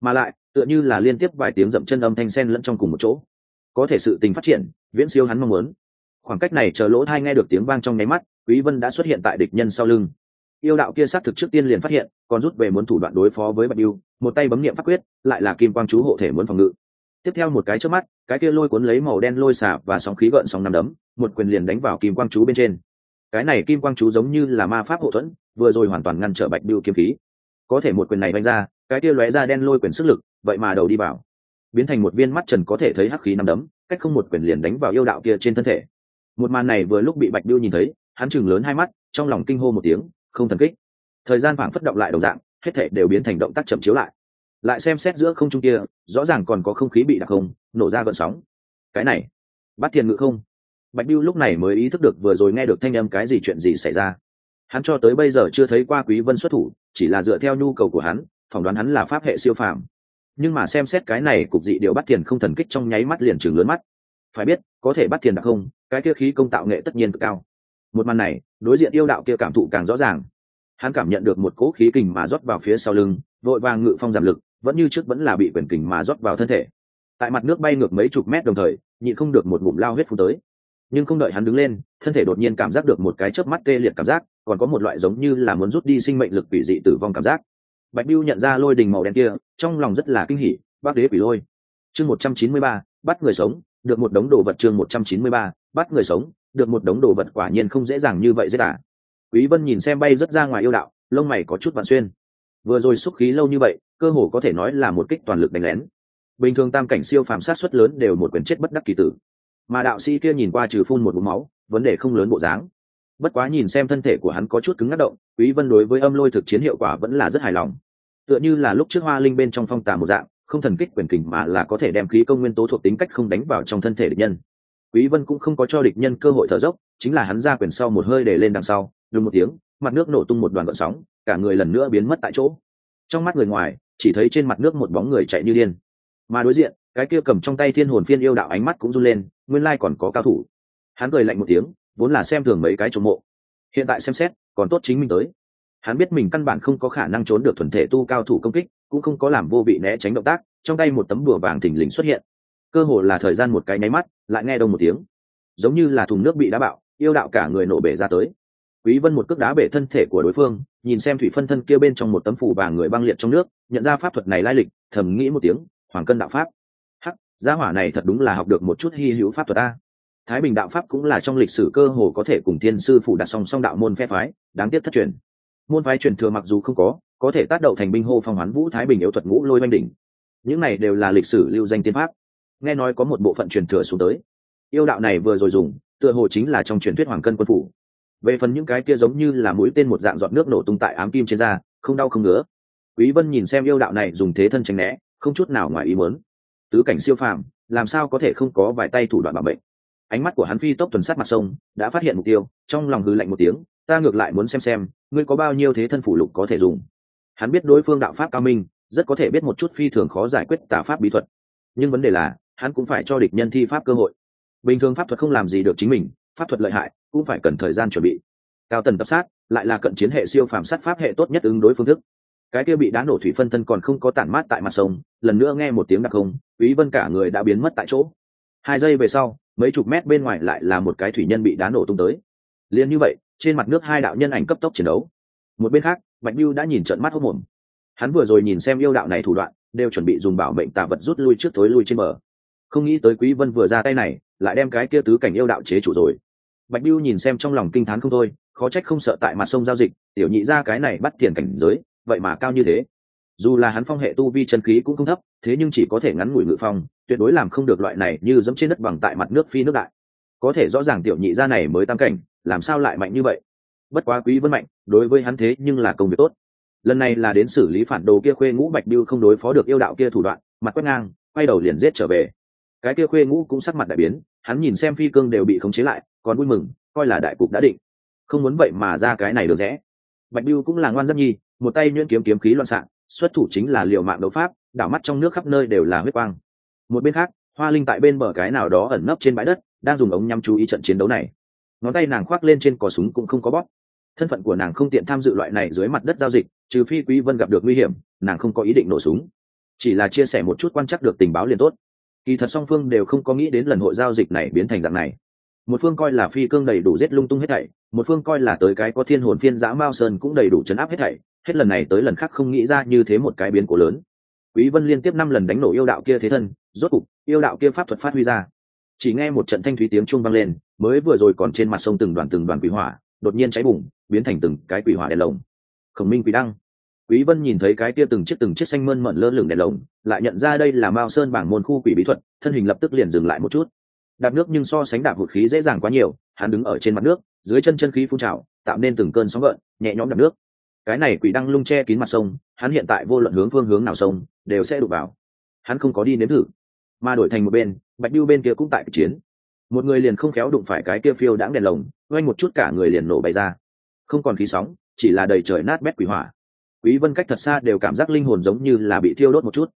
Mà lại, tựa như là liên tiếp vài tiếng dậm chân âm thanh sen lẫn trong cùng một chỗ. Có thể sự tình phát triển, viễn siêu hắn mong muốn. Khoảng cách này chờ lỗ thai nghe được tiếng vang trong nháy mắt, quý vân đã xuất hiện tại địch nhân sau lưng. Yêu đạo kia xác thực trước tiên liền phát hiện, còn rút về muốn thủ đoạn đối phó với bạch yêu một tay bấm niệm pháp quyết, lại là kim quang chú hộ thể muốn phòng ngự tiếp theo một cái trước mắt, cái kia lôi cuốn lấy màu đen lôi xả và sóng khí gợn sóng nằm đấm, một quyền liền đánh vào kim quang chú bên trên. Cái này kim quang chú giống như là ma pháp hậu thuẫn, vừa rồi hoàn toàn ngăn trở bạch biêu kiếm khí. Có thể một quyền này đánh ra, cái kia lóe ra đen lôi quyền sức lực, vậy mà đầu đi vào. Biến thành một viên mắt trần có thể thấy hắc khí nằm đấm, cách không một quyền liền đánh vào yêu đạo kia trên thân thể. Một màn này vừa lúc bị bạch biêu nhìn thấy, hắn chừng lớn hai mắt, trong lòng kinh hô một tiếng, không thần kích. Thời gian phảng phất động lại đồng dạng, hết thể đều biến thành động tác chậm chiếu lại lại xem xét giữa không trung kia, rõ ràng còn có không khí bị đặc không nổ ra gợn sóng. Cái này, bắt tiền ngự không? Bạch biêu lúc này mới ý thức được vừa rồi nghe được thanh âm cái gì chuyện gì xảy ra. Hắn cho tới bây giờ chưa thấy qua quý vân xuất thủ, chỉ là dựa theo nhu cầu của hắn, phỏng đoán hắn là pháp hệ siêu phàm. Nhưng mà xem xét cái này cục dị điều bắt tiền không thần kích trong nháy mắt liền chừng lớn mắt. Phải biết, có thể bắt tiền đặc không, cái kia khí công tạo nghệ tất nhiên cực cao. Một màn này, đối diện yêu đạo kia cảm thụ càng rõ ràng. Hắn cảm nhận được một cỗ khí kình mà rót vào phía sau lưng, vội vàng ngự phong giảm lực vẫn như trước vẫn là bị quyền kình mà rót vào thân thể. Tại mặt nước bay ngược mấy chục mét đồng thời, nhịn không được một ngụm lao huyết phun tới. Nhưng không đợi hắn đứng lên, thân thể đột nhiên cảm giác được một cái chớp mắt tê liệt cảm giác, còn có một loại giống như là muốn rút đi sinh mệnh lực quỷ dị tử vong cảm giác. Bạch biêu nhận ra lôi đình màu đen kia, trong lòng rất là kinh hỉ, bác đế quỷ lôi. Chương một trăm chín mươi ba, bắt người sống, được một đống đồ vật chương một trăm chín mươi ba, bắt người sống, được một đống đồ vật quả nhiên không dễ dàng như vậy dễ đả. Quý vân nhìn xem bay rất ra ngoài yêu đạo, lông mày có chút vạn xuyên vừa rồi xúc khí lâu như vậy, cơ hồ có thể nói là một kích toàn lực đánh lén. Bình thường tam cảnh siêu phàm sát suất lớn đều một quyền chết bất đắc kỳ tử. Mà đạo sĩ kia nhìn qua trừ phun một búng máu, vấn đề không lớn bộ dáng. Bất quá nhìn xem thân thể của hắn có chút cứng ngắc động, quý vân đối với âm lôi thực chiến hiệu quả vẫn là rất hài lòng. Tựa như là lúc trước hoa linh bên trong phong tà một dạng, không thần kích quyền kình mà là có thể đem khí công nguyên tố thuộc tính cách không đánh vào trong thân thể địch nhân. Quý vân cũng không có cho địch nhân cơ hội thở dốc, chính là hắn ra quyền sau một hơi để lên đằng sau, đùng một tiếng, mặt nước nổ tung một đoàn gợn sóng cả người lần nữa biến mất tại chỗ. Trong mắt người ngoài, chỉ thấy trên mặt nước một bóng người chạy như điên. Mà đối diện, cái kia cầm trong tay thiên hồn phiên yêu đạo ánh mắt cũng run lên, nguyên lai còn có cao thủ. Hắn cười lạnh một tiếng, vốn là xem thường mấy cái trộm mộ. Hiện tại xem xét, còn tốt chính mình tới. Hắn biết mình căn bản không có khả năng trốn được thuần thể tu cao thủ công kích, cũng không có làm vô vị né tránh động tác, trong tay một tấm đùa vàng thình lình xuất hiện. Cơ hồ là thời gian một cái nháy mắt, lại nghe đông một tiếng. Giống như là thùng nước bị đá bạo, yêu đạo cả người nổ bể ra tới quý vân một cước đá bể thân thể của đối phương, nhìn xem thủy phân thân kia bên trong một tấm phủ vàng người băng liệt trong nước, nhận ra pháp thuật này lai lịch, thầm nghĩ một tiếng, hoàng cân đạo pháp. Hắc, gia hỏa này thật đúng là học được một chút hy hữu pháp thuật a. Thái bình đạo pháp cũng là trong lịch sử cơ hồ có thể cùng thiên sư phủ đặt song song đạo môn phe phái, đáng tiếc thất truyền. Môn phái truyền thừa mặc dù không có có thể tác động thành binh hô phong hoán vũ thái bình yếu thuật ngũ lôi oanh đỉnh. Những này đều là lịch sử lưu danh tiên pháp. Nghe nói có một bộ phận truyền thừa xuống tới. Yêu đạo này vừa rồi dùng, tựa hồ chính là trong truyền thuyết hoàng cân quân phủ về phần những cái kia giống như là mũi tên một dạng giọt nước nổ tung tại ám kim trên da, không đau không ngứa. Quý vân nhìn xem yêu đạo này dùng thế thân tránh né, không chút nào ngoài ý muốn. Tứ cảnh siêu phàm, làm sao có thể không có vài tay thủ đoạn bảo mệnh? Ánh mắt của hắn phi tốc tuần sát mặt sông, đã phát hiện mục tiêu, trong lòng hư lạnh một tiếng, ta ngược lại muốn xem xem, ngươi có bao nhiêu thế thân phủ lục có thể dùng. Hắn biết đối phương đạo pháp cao minh, rất có thể biết một chút phi thường khó giải quyết tà pháp bí thuật. Nhưng vấn đề là, hắn cũng phải cho địch nhân thi pháp cơ hội. Bình thường pháp thuật không làm gì được chính mình pháp thuật lợi hại, cũng phải cần thời gian chuẩn bị. Cao tần tập sát lại là cận chiến hệ siêu phàm sát pháp hệ tốt nhất ứng đối phương thức. Cái kia bị đá nổ thủy phân thân còn không có tản mát tại mặt sông, lần nữa nghe một tiếng đặc không quý vân cả người đã biến mất tại chỗ. Hai giây về sau, mấy chục mét bên ngoài lại là một cái thủy nhân bị đá nổ tung tới. Liền như vậy, trên mặt nước hai đạo nhân ảnh cấp tốc chiến đấu. Một bên khác, bạch lưu đã nhìn trận mắt hốc mồm hắn vừa rồi nhìn xem yêu đạo này thủ đoạn, đều chuẩn bị dùng bảo mệnh tà vật rút lui trước thối lui trên bờ. Không nghĩ tới quý vân vừa ra tay này, lại đem cái kia tứ cảnh yêu đạo chế chủ rồi bạch biêu nhìn xem trong lòng kinh thán không thôi, khó trách không sợ tại mặt sông giao dịch, tiểu nhị ra cái này bắt tiền cảnh giới, vậy mà cao như thế. Dù là hắn phong hệ tu vi chân khí cũng không thấp, thế nhưng chỉ có thể ngắn ngủi ngự phong, tuyệt đối làm không được loại này như dẫm trên đất bằng tại mặt nước phi nước đại. Có thể rõ ràng tiểu nhị gia này mới tam cảnh, làm sao lại mạnh như vậy? Bất quá quý vân mạnh, đối với hắn thế nhưng là công việc tốt. Lần này là đến xử lý phản đồ kia khuê ngũ bạch biêu không đối phó được yêu đạo kia thủ đoạn, mặt quét ngang, quay đầu liền giết trở về. Cái kia khuê ngũ cũng sắc mặt đại biến, hắn nhìn xem phi cương đều bị khống chế lại còn vui mừng, coi là đại cục đã định. Không muốn vậy mà ra cái này được rẽ. Bạch biêu cũng là ngoan rất nhi, một tay nhuyễn kiếm kiếm khí loạn xạ, xuất thủ chính là liều mạng đấu pháp, đảo mắt trong nước khắp nơi đều là huyết quang. Một bên khác, hoa linh tại bên bờ cái nào đó ẩn nấp trên bãi đất, đang dùng ống nhắm chú ý trận chiến đấu này. Ngón tay nàng khoác lên trên cò súng cũng không có bóp. Thân phận của nàng không tiện tham dự loại này dưới mặt đất giao dịch, trừ phi quý vân gặp được nguy hiểm, nàng không có ý định nổ súng. Chỉ là chia sẻ một chút quan chắc được tình báo liền tốt. Kỳ thật song phương đều không có nghĩ đến lần hội giao dịch này biến thành dạng này một phương coi là phi cương đầy đủ giết lung tung hết thảy, một phương coi là tới cái có thiên hồn phiên giã mao sơn cũng đầy đủ chấn áp hết thảy, hết lần này tới lần khác không nghĩ ra như thế một cái biến cố lớn. Quý vân liên tiếp năm lần đánh nổ yêu đạo kia thế thân, rốt cục, yêu đạo kia pháp thuật phát huy ra. Chỉ nghe một trận thanh thúy tiếng chuông vang lên, mới vừa rồi còn trên mặt sông từng đoàn từng đoàn quỷ hỏa, đột nhiên cháy bùng, biến thành từng cái quỷ hỏa đèn lồng. Khổng minh quỷ đăng. Quý vân nhìn thấy cái kia từng chiếc từng chiếc xanh mơn mận lơ lửng đèn lồng, lại nhận ra đây là mao sơn bảng môn khu quỷ bí thuật, thân hình lập tức liền dừng lại một chút đạp nước nhưng so sánh đạp hụt khí dễ dàng quá nhiều, hắn đứng ở trên mặt nước, dưới chân chân khí phun trào, tạo nên từng cơn sóng gợn, nhẹ nhõm đạp nước. Cái này quỷ đăng lung che kín mặt sông, hắn hiện tại vô luận hướng phương hướng nào sông, đều sẽ đụng vào. Hắn không có đi nếm thử, mà đổi thành một bên, bạch biêu bên kia cũng tại chiến. Một người liền không khéo đụng phải cái kia phiêu đãng đèn lồng, oanh một chút cả người liền nổ bay ra. Không còn khí sóng, chỉ là đầy trời nát bét quỷ hỏa. Quý vân cách thật xa đều cảm giác linh hồn giống như là bị thiêu đốt một chút.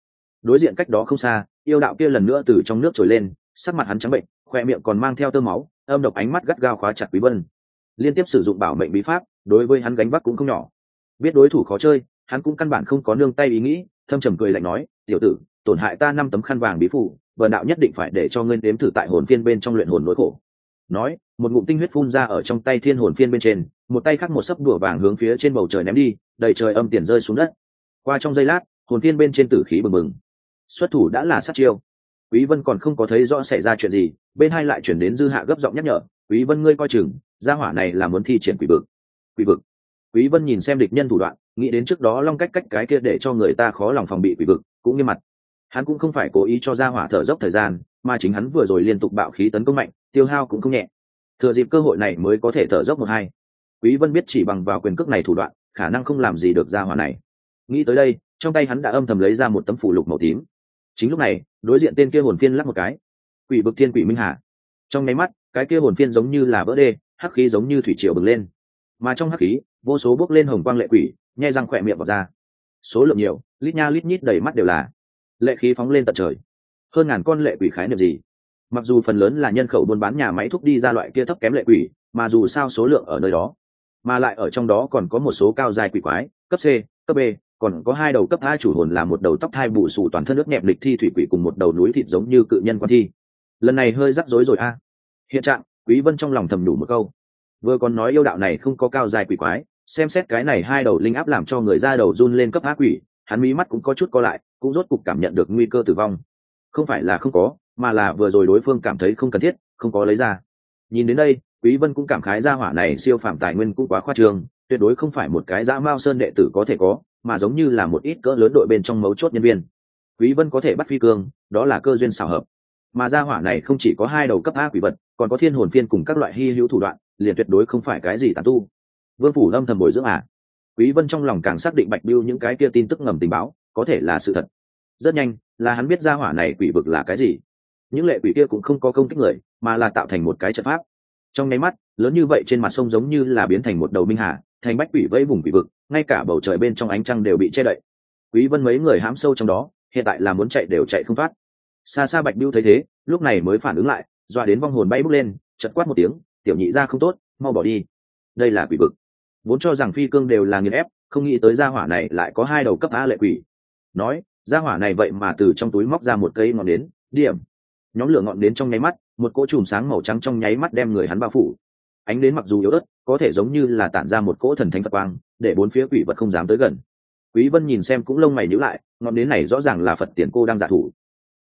Đối diện cách đó không xa, yêu đạo kia lần nữa từ trong nước trồi lên sắc mặt hắn trắng bệnh, khoe miệng còn mang theo tơ máu, âm độc ánh mắt gắt gao khóa chặt quý vân. Liên tiếp sử dụng bảo mệnh bí pháp, đối với hắn gánh vác cũng không nhỏ. Biết đối thủ khó chơi, hắn cũng căn bản không có nương tay ý nghĩ, thâm trầm cười lạnh nói, tiểu tử, tổn hại ta năm tấm khăn vàng bí phủ vợ đạo nhất định phải để cho ngươi đếm thử tại hồn phiên bên trong luyện hồn nỗi khổ. Nói, một ngụm tinh huyết phun ra ở trong tay thiên hồn phiên bên trên, một tay khác một sấp đùa vàng hướng phía trên bầu trời ném đi, đầy trời âm tiền rơi xuống đất. Qua trong giây lát, hồn phiên bên trên tử khí bừng bừng. Xuất thủ đã là sát chiêu quý vân còn không có thấy rõ xảy ra chuyện gì, bên hai lại chuyển đến dư hạ gấp giọng nhắc nhở, quý vân ngươi coi chừng, gia hỏa này là muốn thi triển quỷ vực. Quỷ vực? Quý vân nhìn xem địch nhân thủ đoạn, nghĩ đến trước đó long cách cách cái kia để cho người ta khó lòng phòng bị quỷ vực, cũng như mặt. Hắn cũng không phải cố ý cho gia hỏa thở dốc thời gian, mà chính hắn vừa rồi liên tục bạo khí tấn công mạnh, tiêu hao cũng không nhẹ. Thừa dịp cơ hội này mới có thể thở dốc một hai. Quý vân biết chỉ bằng vào quyền cước này thủ đoạn, khả năng không làm gì được gia hỏa này. Nghĩ tới đây, trong tay hắn đã âm thầm lấy ra một tấm phủ lục màu tím chính lúc này, đối diện tên kia hồn phiên lắc một cái. Quỷ vực thiên quỷ minh hà. Trong nháy mắt, cái kia hồn phiên giống như là vỡ đê, hắc khí giống như thủy triều bừng lên. Mà trong hắc khí, vô số bước lên hồng quang lệ quỷ nhai răng khỏe miệng vào ra. Số lượng nhiều, lít nha lít nhít đầy mắt đều là lệ khí phóng lên tận trời. Hơn ngàn con lệ quỷ khái niệm gì. Mặc dù phần lớn là nhân khẩu buôn bán nhà máy thuốc đi ra loại kia thấp kém lệ quỷ, mà dù sao số lượng ở nơi đó, mà lại ở trong đó còn có một số cao dài quỷ quái, cấp c, cấp b còn có hai đầu cấp hai chủ hồn là một đầu tóc thai bù sù toàn thân nước nhẹp lịch thi thủy quỷ cùng một đầu núi thịt giống như cự nhân quan thi. Lần này hơi rắc rối rồi a. Hiện trạng, quý vân trong lòng thầm đủ một câu. Vừa còn nói yêu đạo này không có cao dài quỷ quái, xem xét cái này hai đầu linh áp làm cho người ra đầu run lên cấp ác quỷ, hắn mí mắt cũng có chút co lại, cũng rốt cục cảm nhận được nguy cơ tử vong. Không phải là không có, mà là vừa rồi đối phương cảm thấy không cần thiết, không có lấy ra. Nhìn đến đây, quý vân cũng cảm khái ra hỏa này siêu phạm tài nguyên cũng quá khoa trương, tuyệt đối không phải một cái dã mao sơn đệ tử có thể có mà giống như là một ít cỡ lớn đội bên trong mấu chốt nhân viên. Quý vân có thể bắt phi cương, đó là cơ duyên xảo hợp. Mà gia hỏa này không chỉ có hai đầu cấp a quỷ vật, còn có thiên hồn phiên cùng các loại hy hữu thủ đoạn, liền tuyệt đối không phải cái gì tàn tu. Vương phủ lâm thầm bồi dưỡng à? Quý vân trong lòng càng xác định bạch biêu những cái kia tin tức ngầm tình báo, có thể là sự thật. Rất nhanh, là hắn biết gia hỏa này quỷ vực là cái gì. Những lệ quỷ kia cũng không có công kích người, mà là tạo thành một cái trận pháp. Trong nháy mắt, lớn như vậy trên mặt sông giống như là biến thành một đầu minh hà thành bách quỷ vẫy vùng quỷ vực, ngay cả bầu trời bên trong ánh trăng đều bị che đậy. Quý vân mấy người hãm sâu trong đó, hiện tại là muốn chạy đều chạy không thoát. Xa xa bạch biêu thấy thế, lúc này mới phản ứng lại, dọa đến vong hồn bay bốc lên, chật quát một tiếng, tiểu nhị ra không tốt, mau bỏ đi. Đây là quỷ vực. Vốn cho rằng phi cương đều là nghiền ép, không nghĩ tới gia hỏa này lại có hai đầu cấp a lệ quỷ. Nói, gia hỏa này vậy mà từ trong túi móc ra một cây ngọn nến, điểm. Nhóm lửa ngọn nến trong nháy mắt, một cỗ chùm sáng màu trắng trong nháy mắt đem người hắn bao phủ ánh đến mặc dù yếu ớt, có thể giống như là tản ra một cỗ thần thánh phật quang, để bốn phía quỷ vật không dám tới gần. Quý vân nhìn xem cũng lông mày nhíu lại, ngọn đến này rõ ràng là phật tiền cô đang giả thủ